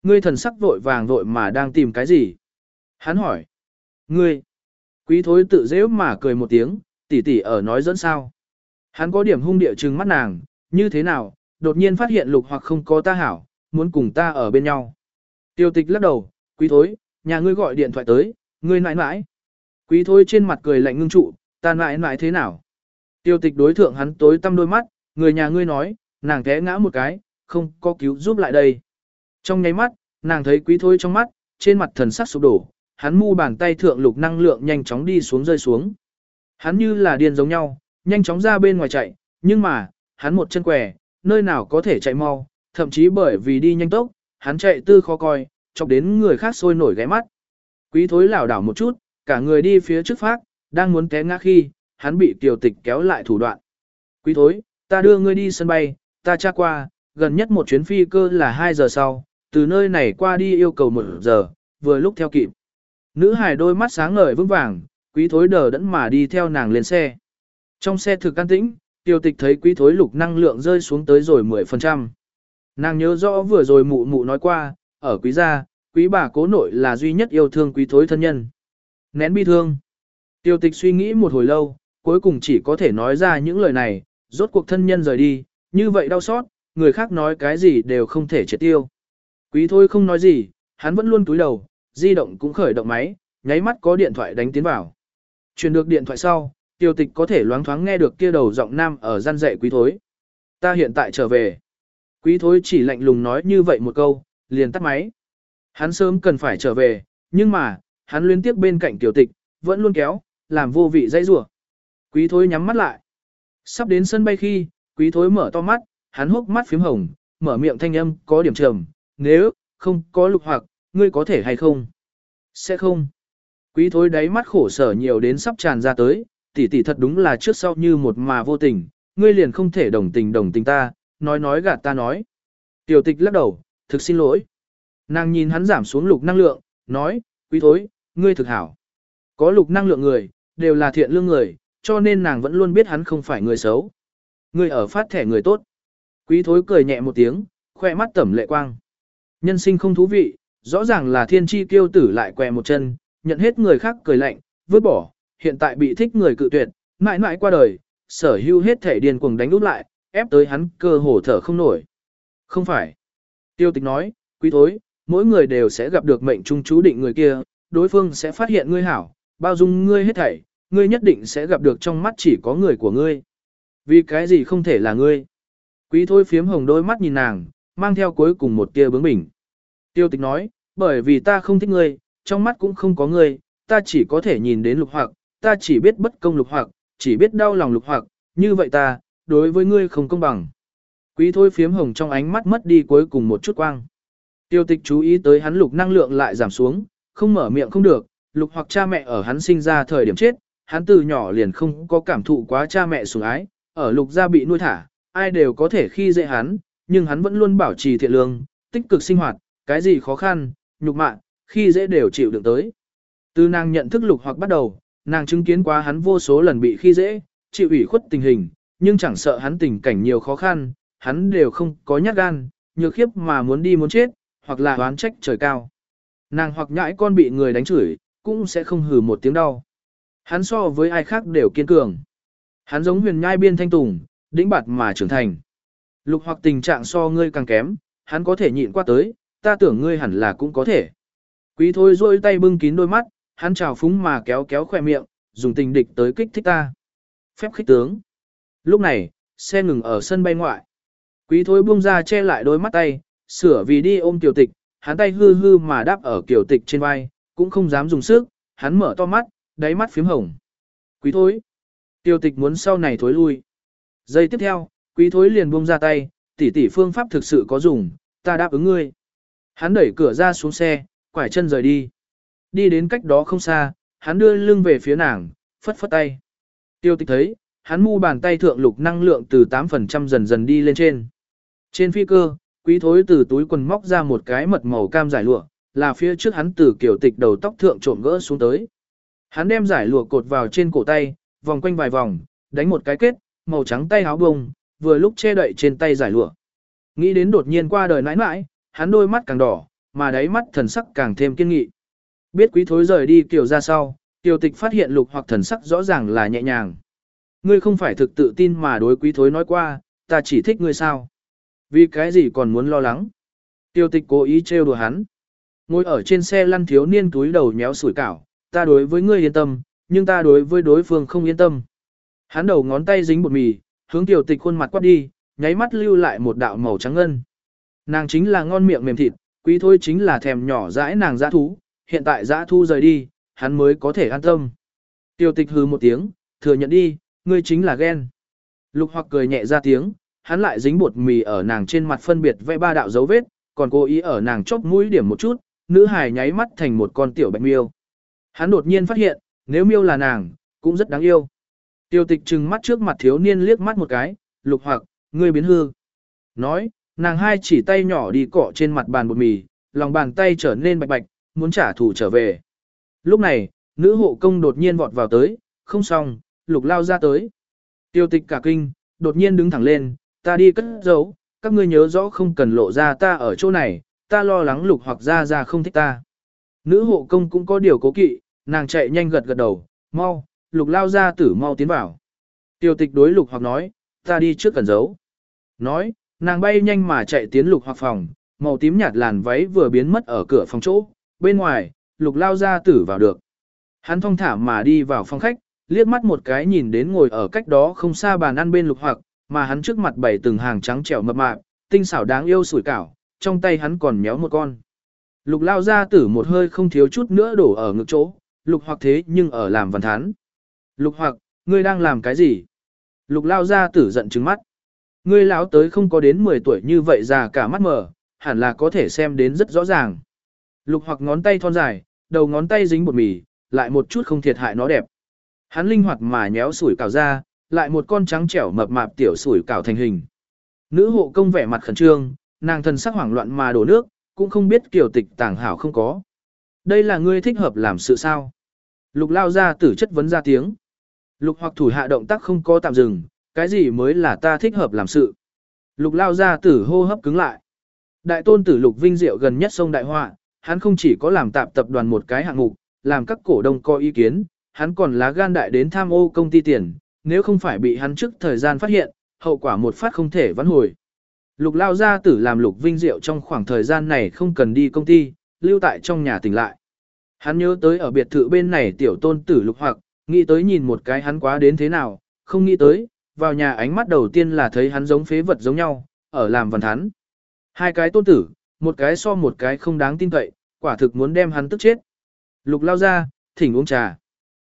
Ngươi thần sắc vội vàng vội mà đang tìm cái gì? Hắn hỏi. Ngươi. Quý thối tự dễ mà cười một tiếng, tỷ tỷ ở nói dẫn sao. Hắn có điểm hung địa trừng mắt nàng, như thế nào, đột nhiên phát hiện lục hoặc không có ta hảo, muốn cùng ta ở bên nhau. Tiêu tịch lắc đầu, quý thối, nhà ngươi gọi điện thoại tới, ngươi nãi nãi. Quý thối trên mặt cười lạnh ngưng trụ, ta nãi nãi thế nào? Tiêu tịch đối thượng hắn tối tăm đôi mắt, người nhà ngươi nói, nàng té ngã một cái, không có cứu giúp lại đây. Trong nháy mắt, nàng thấy quý thối trong mắt, trên mặt thần sắc sụp đổ, hắn mu bàn tay thượng lục năng lượng nhanh chóng đi xuống rơi xuống. Hắn như là điên giống nhau, nhanh chóng ra bên ngoài chạy, nhưng mà, hắn một chân quẻ, nơi nào có thể chạy mau, thậm chí bởi vì đi nhanh tốc, hắn chạy tư khó coi, chọc đến người khác sôi nổi ghé mắt. Quý thối lảo đảo một chút, cả người đi phía trước phát, đang muốn té ngã khi, hắn bị tiểu tịch kéo lại thủ đoạn. Quý thối, ta đưa ngươi đi sân bay, ta tra qua, gần nhất một chuyến phi cơ là 2 giờ sau, từ nơi này qua đi yêu cầu 1 giờ, vừa lúc theo kịp. Nữ hài đôi mắt sáng ngời vững vàng, quý thối đờ đẫn mà đi theo nàng lên xe. Trong xe thực can tĩnh, tiêu tịch thấy quý thối lục năng lượng rơi xuống tới rồi 10%. Nàng nhớ rõ vừa rồi mụ mụ nói qua, ở quý gia, quý bà cố nội là duy nhất yêu thương quý thối thân nhân. Nén bi thương. Tiêu tịch suy nghĩ một hồi lâu, cuối cùng chỉ có thể nói ra những lời này, rốt cuộc thân nhân rời đi, như vậy đau xót, người khác nói cái gì đều không thể triệt tiêu. Quý thôi không nói gì, hắn vẫn luôn túi đầu, di động cũng khởi động máy, nháy mắt có điện thoại đánh tiến vào. Truyền được điện thoại sau, tiêu tịch có thể loáng thoáng nghe được kia đầu giọng nam ở gian dạy quý thối. Ta hiện tại trở về. Quý thối chỉ lạnh lùng nói như vậy một câu, liền tắt máy. Hắn sớm cần phải trở về, nhưng mà, hắn liên tiếp bên cạnh tiểu tịch, vẫn luôn kéo, làm vô vị dây rủa. Quý thối nhắm mắt lại. Sắp đến sân bay khi, quý thối mở to mắt, hắn hốc mắt phím hồng, mở miệng thanh âm có điểm trầm, nếu, không có lục hoặc, ngươi có thể hay không? Sẽ không. Quý thối đáy mắt khổ sở nhiều đến sắp tràn ra tới, tỷ tỷ thật đúng là trước sau như một mà vô tình, ngươi liền không thể đồng tình đồng tình ta, nói nói gạt ta nói. Tiểu tịch lắc đầu, thực xin lỗi. Nàng nhìn hắn giảm xuống lục năng lượng, nói, quý thối, ngươi thực hảo. Có lục năng lượng người, đều là thiện lương người, cho nên nàng vẫn luôn biết hắn không phải người xấu. Ngươi ở phát thẻ người tốt. Quý thối cười nhẹ một tiếng, khoe mắt tẩm lệ quang. Nhân sinh không thú vị, rõ ràng là thiên chi kiêu tử lại què một chân, nhận hết người khác cười lạnh, vứt bỏ, hiện tại bị thích người cự tuyệt, mãi mãi qua đời, sở hưu hết thể điền cuồng đánh út lại, ép tới hắn cơ hồ thở không nổi. Không phải. Tiêu tịch nói, quý thối, mỗi người đều sẽ gặp được mệnh trung chú định người kia, đối phương sẽ phát hiện ngươi hảo, bao dung ngươi hết thảy, ngươi nhất định sẽ gặp được trong mắt chỉ có người của ngươi. Vì cái gì không thể là ngươi? Quý thôi phiếm hồng đôi mắt nhìn nàng, mang theo cuối cùng một tia bướng bỉnh. Tiêu tịch nói, bởi vì ta không thích ngươi, trong mắt cũng không có ngươi, ta chỉ có thể nhìn đến lục hoặc, ta chỉ biết bất công lục hoặc, chỉ biết đau lòng lục hoặc, như vậy ta, đối với ngươi không công bằng. Quý thôi phiếm hồng trong ánh mắt mất đi cuối cùng một chút quang. Tiêu tịch chú ý tới hắn lục năng lượng lại giảm xuống, không mở miệng không được, lục hoặc cha mẹ ở hắn sinh ra thời điểm chết, hắn từ nhỏ liền không có cảm thụ quá cha mẹ sủng ái, ở lục gia bị nuôi thả, ai đều có thể khi dễ hắn, nhưng hắn vẫn luôn bảo trì thiện lương, tích cực sinh hoạt, cái gì khó khăn, nhục mạ, khi dễ đều chịu đựng tới. Từ nàng nhận thức lục hoặc bắt đầu, nàng chứng kiến quá hắn vô số lần bị khi dễ, chịu ủy khuất tình hình, nhưng chẳng sợ hắn tình cảnh nhiều khó khăn, hắn đều không có nhát gan, nhược khiếp mà muốn đi muốn chết, hoặc là oán trách trời cao. Nàng hoặc nhãi con bị người đánh chửi, cũng sẽ không hừ một tiếng đau. Hắn so với ai khác đều kiên cường. Hắn giống huyền nhai biên thanh tùng, đĩnh bạt mà trưởng thành. Lục hoặc tình trạng so ngươi càng kém, hắn có thể nhịn qua tới, ta tưởng ngươi hẳn là cũng có thể. Quý thôi rôi tay bưng kín đôi mắt, hắn trào phúng mà kéo kéo khỏe miệng, dùng tình địch tới kích thích ta. Phép khích tướng. Lúc này, xe ngừng ở sân bay ngoại. Quý Thối buông ra che lại đôi mắt tay, sửa vì đi ôm tiểu tịch, hắn tay hư hư mà đáp ở kiểu tịch trên vai, cũng không dám dùng sức, hắn mở to mắt, đáy mắt phím hồng. Quý thối. Tiểu tịch muốn sau này thối lui. Giây tiếp theo, quý thối liền buông ra tay, tỷ tỷ phương pháp thực sự có dùng, ta đáp ứng ngươi. Hắn đẩy cửa ra xuống xe, quải chân rời đi. Đi đến cách đó không xa, hắn đưa lưng về phía nàng, phất phất tay. Tiêu tịch thấy, hắn mu bàn tay thượng lục năng lượng từ 8% dần dần đi lên trên. Trên phi cơ, quý thối từ túi quần móc ra một cái mật màu cam giải lụa, là phía trước hắn từ kiểu tịch đầu tóc thượng trộm gỡ xuống tới. Hắn đem giải lụa cột vào trên cổ tay, vòng quanh vài vòng, đánh một cái kết, màu trắng tay áo bông, vừa lúc che đậy trên tay giải lụa. Nghĩ đến đột nhiên qua đời nãi nãi, hắn đôi mắt càng đỏ, mà đáy mắt thần sắc càng thêm kiên nghị. Biết quý thối rời đi kiểu ra sau, tiểu tịch phát hiện lục hoặc thần sắc rõ ràng là nhẹ nhàng. Ngươi không phải thực tự tin mà đối quý thối nói qua, ta chỉ thích ngươi sao. Vì cái gì còn muốn lo lắng. tiểu tịch cố ý trêu đùa hắn. Ngồi ở trên xe lăn thiếu niên túi đầu nhéo sủi cảo, ta đối với ngươi yên tâm, nhưng ta đối với đối phương không yên tâm. Hắn đầu ngón tay dính bột mì, hướng tiểu tịch khuôn mặt quát đi, nháy mắt lưu lại một đạo màu trắng ngân. Nàng chính là ngon miệng mềm thịt, quý thôi chính là thèm nhỏ dãi nàng dã thú, hiện tại giã thu rời đi, hắn mới có thể an tâm. Tiêu tịch hừ một tiếng, thừa nhận đi, ngươi chính là ghen. Lục hoặc cười nhẹ ra tiếng, hắn lại dính bột mì ở nàng trên mặt phân biệt vẽ ba đạo dấu vết, còn cố ý ở nàng chóp mũi điểm một chút, nữ hài nháy mắt thành một con tiểu bạch miêu. Hắn đột nhiên phát hiện, nếu miêu là nàng, cũng rất đáng yêu. Tiêu tịch trừng mắt trước mặt thiếu niên liếc mắt một cái, lục hoặc, ngươi biến hư. Nói, nàng hai chỉ tay nhỏ đi cọ trên mặt bàn bột mì, lòng bàn tay trở nên bạch bạch, muốn trả thù trở về. Lúc này, nữ hộ công đột nhiên vọt vào tới, không xong, lục lao ra tới. Tiêu tịch cả kinh, đột nhiên đứng thẳng lên, ta đi cất giấu, các ngươi nhớ rõ không cần lộ ra ta ở chỗ này, ta lo lắng lục hoặc ra ra không thích ta. Nữ hộ công cũng có điều cố kỵ, nàng chạy nhanh gật gật đầu, mau, lục lao ra tử mau tiến vào. Tiêu tịch đối lục hoặc nói, ta đi trước cần giấu. Nói, nàng bay nhanh mà chạy tiến lục hoặc phòng, màu tím nhạt làn váy vừa biến mất ở cửa phòng chỗ, bên ngoài, lục lao ra tử vào được. Hắn thong thả mà đi vào phòng khách, liếc mắt một cái nhìn đến ngồi ở cách đó không xa bàn ăn bên lục hoặc, mà hắn trước mặt bày từng hàng trắng trẻo mập mạp, tinh xảo đáng yêu sủi cảo, trong tay hắn còn méo một con. Lục lao ra tử một hơi không thiếu chút nữa đổ ở ngực chỗ, lục hoặc thế nhưng ở làm văn thán. Lục hoặc, ngươi đang làm cái gì? Lục lao ra tử giận trừng mắt. Ngươi lão tới không có đến 10 tuổi như vậy già cả mắt mờ, hẳn là có thể xem đến rất rõ ràng. Lục hoặc ngón tay thon dài, đầu ngón tay dính bột mì, lại một chút không thiệt hại nó đẹp. Hắn linh hoạt mà nhéo sủi cảo ra, lại một con trắng trẻo mập mạp tiểu sủi cảo thành hình. Nữ hộ công vẻ mặt khẩn trương, nàng thần sắc hoảng loạn mà đổ nước, cũng không biết kiểu tịch tàng hảo không có. Đây là ngươi thích hợp làm sự sao? Lục lao ra tử chất vấn ra tiếng. Lục hoặc thủ hạ động tác không có tạm dừng, cái gì mới là ta thích hợp làm sự? Lục lao ra tử hô hấp cứng lại. Đại tôn tử lục vinh diệu gần nhất sông đại họa, hắn không chỉ có làm tạp tập đoàn một cái hạng mục, làm các cổ đông có ý kiến, hắn còn lá gan đại đến tham ô công ty tiền, nếu không phải bị hắn trước thời gian phát hiện, hậu quả một phát không thể vãn hồi. Lục lao gia tử làm lục vinh diệu trong khoảng thời gian này không cần đi công ty, lưu tại trong nhà tỉnh lại. Hắn nhớ tới ở biệt thự bên này tiểu tôn tử lục hoặc, nghĩ tới nhìn một cái hắn quá đến thế nào, không nghĩ tới, vào nhà ánh mắt đầu tiên là thấy hắn giống phế vật giống nhau, ở làm văn hắn. Hai cái tôn tử, một cái so một cái không đáng tin cậy, quả thực muốn đem hắn tức chết. Lục lao ra, thỉnh uống trà.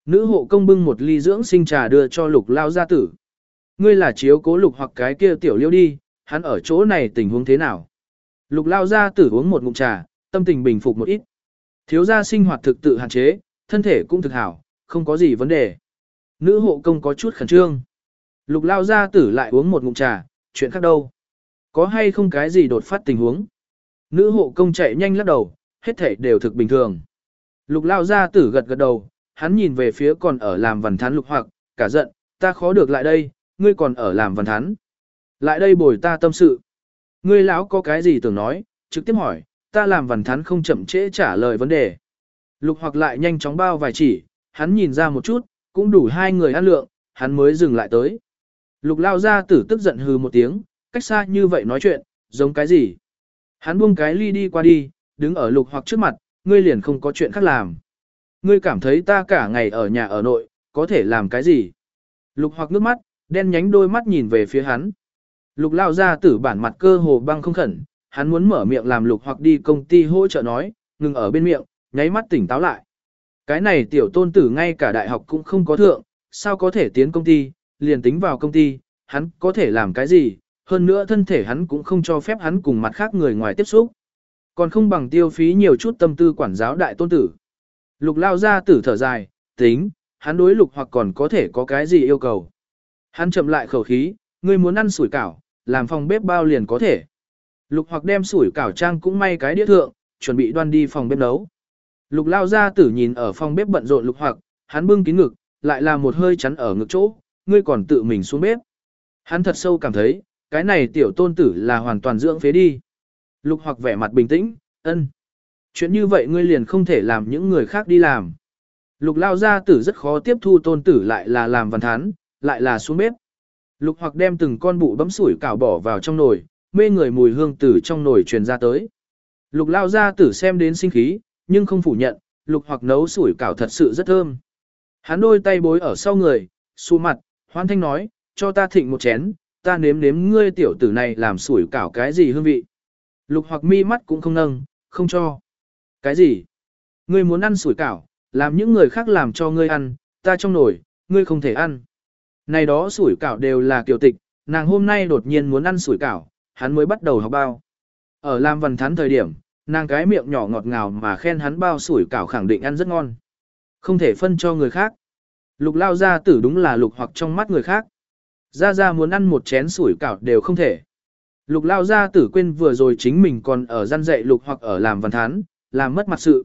Nữ hộ công bưng một ly dưỡng sinh trà đưa cho lục lao gia tử. Ngươi là chiếu cố lục hoặc cái kia tiểu liêu đi, hắn ở chỗ này tình huống thế nào. Lục lao gia tử uống một ngụm trà, tâm tình bình phục một ít. Thiếu gia sinh hoạt thực tự hạn chế, thân thể cũng thực hảo, không có gì vấn đề. Nữ hộ công có chút khẩn trương. Lục lao gia tử lại uống một ngụm trà, chuyện khác đâu. Có hay không cái gì đột phát tình huống. Nữ hộ công chạy nhanh lắc đầu, hết thể đều thực bình thường. Lục lao gia tử gật gật đầu, hắn nhìn về phía còn ở làm văn thán lục hoặc, cả giận, ta khó được lại đây, ngươi còn ở làm văn thán. Lại đây bồi ta tâm sự. Ngươi lão có cái gì tưởng nói, trực tiếp hỏi, ta làm văn thán không chậm trễ trả lời vấn đề. Lục hoặc lại nhanh chóng bao vài chỉ, hắn nhìn ra một chút, cũng đủ hai người ăn lượng, hắn mới dừng lại tới. Lục lao gia tử tức giận hừ một tiếng, cách xa như vậy nói chuyện, giống cái gì. Hắn buông cái ly đi qua đi, đứng ở lục hoặc trước mặt, ngươi liền không có chuyện khác làm. Ngươi cảm thấy ta cả ngày ở nhà ở nội, có thể làm cái gì? Lục hoặc nước mắt, đen nhánh đôi mắt nhìn về phía hắn. Lục lao ra tử bản mặt cơ hồ băng không khẩn, hắn muốn mở miệng làm lục hoặc đi công ty hỗ trợ nói, ngừng ở bên miệng, nháy mắt tỉnh táo lại. Cái này tiểu tôn tử ngay cả đại học cũng không có thượng, sao có thể tiến công ty, liền tính vào công ty, hắn có thể làm cái gì, hơn nữa thân thể hắn cũng không cho phép hắn cùng mặt khác người ngoài tiếp xúc. Còn không bằng tiêu phí nhiều chút tâm tư quản giáo đại tôn tử. Lục lao ra tử thở dài, tính, hắn đối lục hoặc còn có thể có cái gì yêu cầu. Hắn chậm lại khẩu khí, ngươi muốn ăn sủi cảo, làm phòng bếp bao liền có thể. Lục hoặc đem sủi cảo trang cũng may cái đĩa thượng, chuẩn bị đoan đi phòng bếp nấu. Lục lao ra tử nhìn ở phòng bếp bận rộn lục hoặc, hắn bưng kín ngực, lại là một hơi chắn ở ngực chỗ, ngươi còn tự mình xuống bếp. Hắn thật sâu cảm thấy, cái này tiểu tôn tử là hoàn toàn dưỡng phế đi. Lục hoặc vẻ mặt bình tĩnh, ân. Chuyện như vậy ngươi liền không thể làm những người khác đi làm. Lục lao gia tử rất khó tiếp thu tôn tử lại là làm văn thán, lại là xuống bếp. Lục hoặc đem từng con bụ bấm sủi cảo bỏ vào trong nồi, mê người mùi hương tử trong nồi truyền ra tới. Lục lao gia tử xem đến sinh khí, nhưng không phủ nhận, lục hoặc nấu sủi cảo thật sự rất thơm. Hắn đôi tay bối ở sau người, xu mặt, hoan thanh nói, cho ta thịnh một chén, ta nếm nếm ngươi tiểu tử này làm sủi cảo cái gì hương vị. Lục hoặc mi mắt cũng không nâng, không cho. Cái gì? Ngươi muốn ăn sủi cảo, làm những người khác làm cho ngươi ăn, ta trong nồi, ngươi không thể ăn. Này đó sủi cảo đều là kiều tịch, nàng hôm nay đột nhiên muốn ăn sủi cảo, hắn mới bắt đầu học bao. Ở làm văn thán thời điểm, nàng cái miệng nhỏ ngọt ngào mà khen hắn bao sủi cảo khẳng định ăn rất ngon. Không thể phân cho người khác. Lục lao ra tử đúng là lục hoặc trong mắt người khác. Ra ra muốn ăn một chén sủi cảo đều không thể. Lục lao ra tử quên vừa rồi chính mình còn ở gian dạy lục hoặc ở làm văn thán, làm mất mặt sự.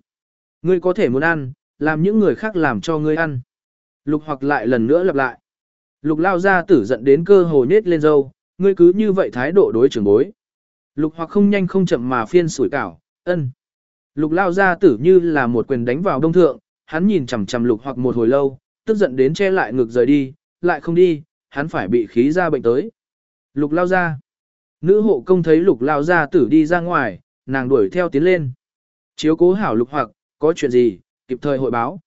Ngươi có thể muốn ăn, làm những người khác làm cho ngươi ăn. Lục hoặc lại lần nữa lặp lại. Lục lao ra tử giận đến cơ hồ nết lên dâu, ngươi cứ như vậy thái độ đối trưởng bối. Lục hoặc không nhanh không chậm mà phiên sủi cảo, ân. Lục lao ra tử như là một quyền đánh vào đông thượng, hắn nhìn chằm chằm lục hoặc một hồi lâu, tức giận đến che lại ngực rời đi, lại không đi, hắn phải bị khí ra bệnh tới. Lục lao ra. Nữ hộ công thấy lục lao ra tử đi ra ngoài, nàng đuổi theo tiến lên. Chiếu cố hảo lục hoặc, có chuyện gì, kịp thời hội báo.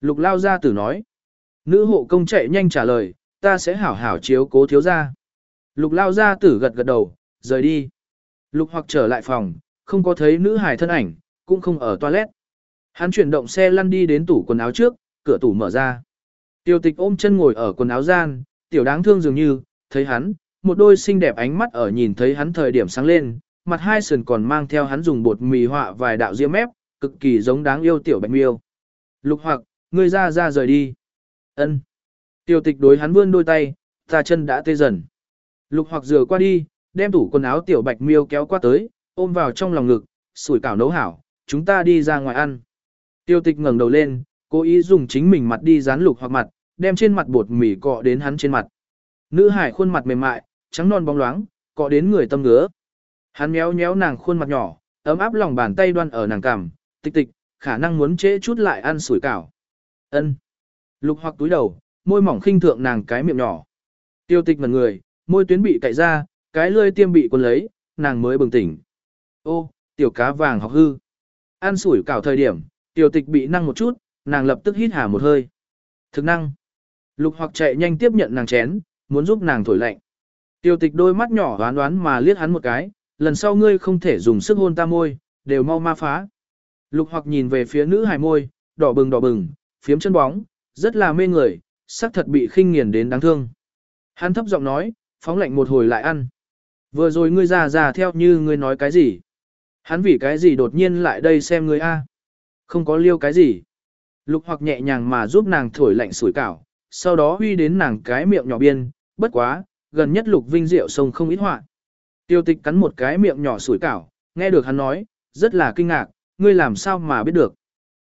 Lục lao ra tử nói. Nữ hộ công chạy nhanh trả lời, ta sẽ hảo hảo chiếu cố thiếu ra. Lục lao ra tử gật gật đầu, rời đi. Lục hoặc trở lại phòng, không có thấy nữ hài thân ảnh, cũng không ở toilet. Hắn chuyển động xe lăn đi đến tủ quần áo trước, cửa tủ mở ra. Tiêu tịch ôm chân ngồi ở quần áo gian, tiểu đáng thương dường như, thấy hắn, một đôi xinh đẹp ánh mắt ở nhìn thấy hắn thời điểm sáng lên, mặt hai sườn còn mang theo hắn dùng bột mì họa vài đạo diêm mép, cực kỳ giống đáng yêu tiểu bạch miêu. Lục hoặc, ngươi ra ra rời đi. ân Tiêu tịch đối hắn vươn đôi tay, ta chân đã tê dần. Lục hoặc rửa qua đi, đem tủ quần áo tiểu bạch miêu kéo qua tới, ôm vào trong lòng ngực, sủi cảo nấu hảo, chúng ta đi ra ngoài ăn. Tiêu tịch ngẩng đầu lên, cố ý dùng chính mình mặt đi dán lục hoặc mặt, đem trên mặt bột mì cọ đến hắn trên mặt. Nữ hải khuôn mặt mềm mại, trắng non bóng loáng, cọ đến người tâm ngứa. Hắn méo méo nàng khuôn mặt nhỏ, ấm áp lòng bàn tay đoan ở nàng cằm, tịch tịch, khả năng muốn trễ chút lại ăn sủi cảo. Ân. Lục hoặc túi đầu, môi mỏng khinh thượng nàng cái miệng nhỏ. Tiêu tịch ngẩn người, môi tuyến bị cạy ra, cái lươi tiêm bị cuốn lấy, nàng mới bừng tỉnh. Ô, tiểu cá vàng học hư. Ăn sủi cảo thời điểm, tiểu tịch bị năng một chút, nàng lập tức hít hà một hơi. Thực năng. Lục hoặc chạy nhanh tiếp nhận nàng chén, muốn giúp nàng thổi lạnh. Tiêu tịch đôi mắt nhỏ đoán đoán mà liếc hắn một cái, lần sau ngươi không thể dùng sức hôn ta môi, đều mau ma phá. Lục hoặc nhìn về phía nữ hài môi, đỏ bừng đỏ bừng, phiếm chân bóng, rất là mê người, sắc thật bị khinh nghiền đến đáng thương. Hắn thấp giọng nói, phóng lạnh một hồi lại ăn. Vừa rồi ngươi già già theo như ngươi nói cái gì. Hắn vì cái gì đột nhiên lại đây xem ngươi a? Không có liêu cái gì. Lục hoặc nhẹ nhàng mà giúp nàng thổi lạnh sủi cảo, sau đó huy đến nàng cái miệng nhỏ biên, bất quá, gần nhất lục vinh rượu sông không ít họa. Tiêu tịch cắn một cái miệng nhỏ sủi cảo, nghe được hắn nói, rất là kinh ngạc, ngươi làm sao mà biết được.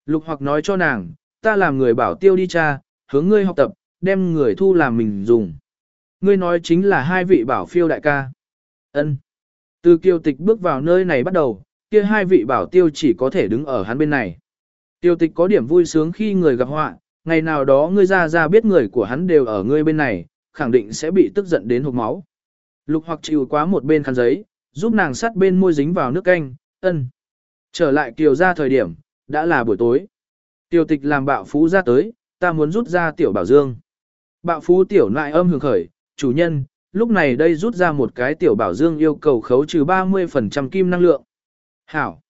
Lục hoặc nói cho nàng, ta làm người bảo tiêu đi cha, hướng ngươi học tập, đem người thu làm mình dùng. Ngươi nói chính là hai vị bảo phiêu đại ca. ân Từ kiều tịch bước vào nơi này bắt đầu, kia hai vị bảo tiêu chỉ có thể đứng ở hắn bên này. Tiêu tịch có điểm vui sướng khi người gặp họa, ngày nào đó ngươi ra ra biết người của hắn đều ở ngươi bên này, khẳng định sẽ bị tức giận đến hộc máu. Lục hoặc chịu quá một bên khăn giấy, giúp nàng sắt bên môi dính vào nước canh, ân. Trở lại kiều ra thời điểm, đã là buổi tối. Tiểu tịch làm bạo phú ra tới, ta muốn rút ra tiểu bảo dương. Bạo phú tiểu nại âm hưởng khởi, chủ nhân, lúc này đây rút ra một cái tiểu bảo dương yêu cầu khấu trừ 30% kim năng lượng. Hảo.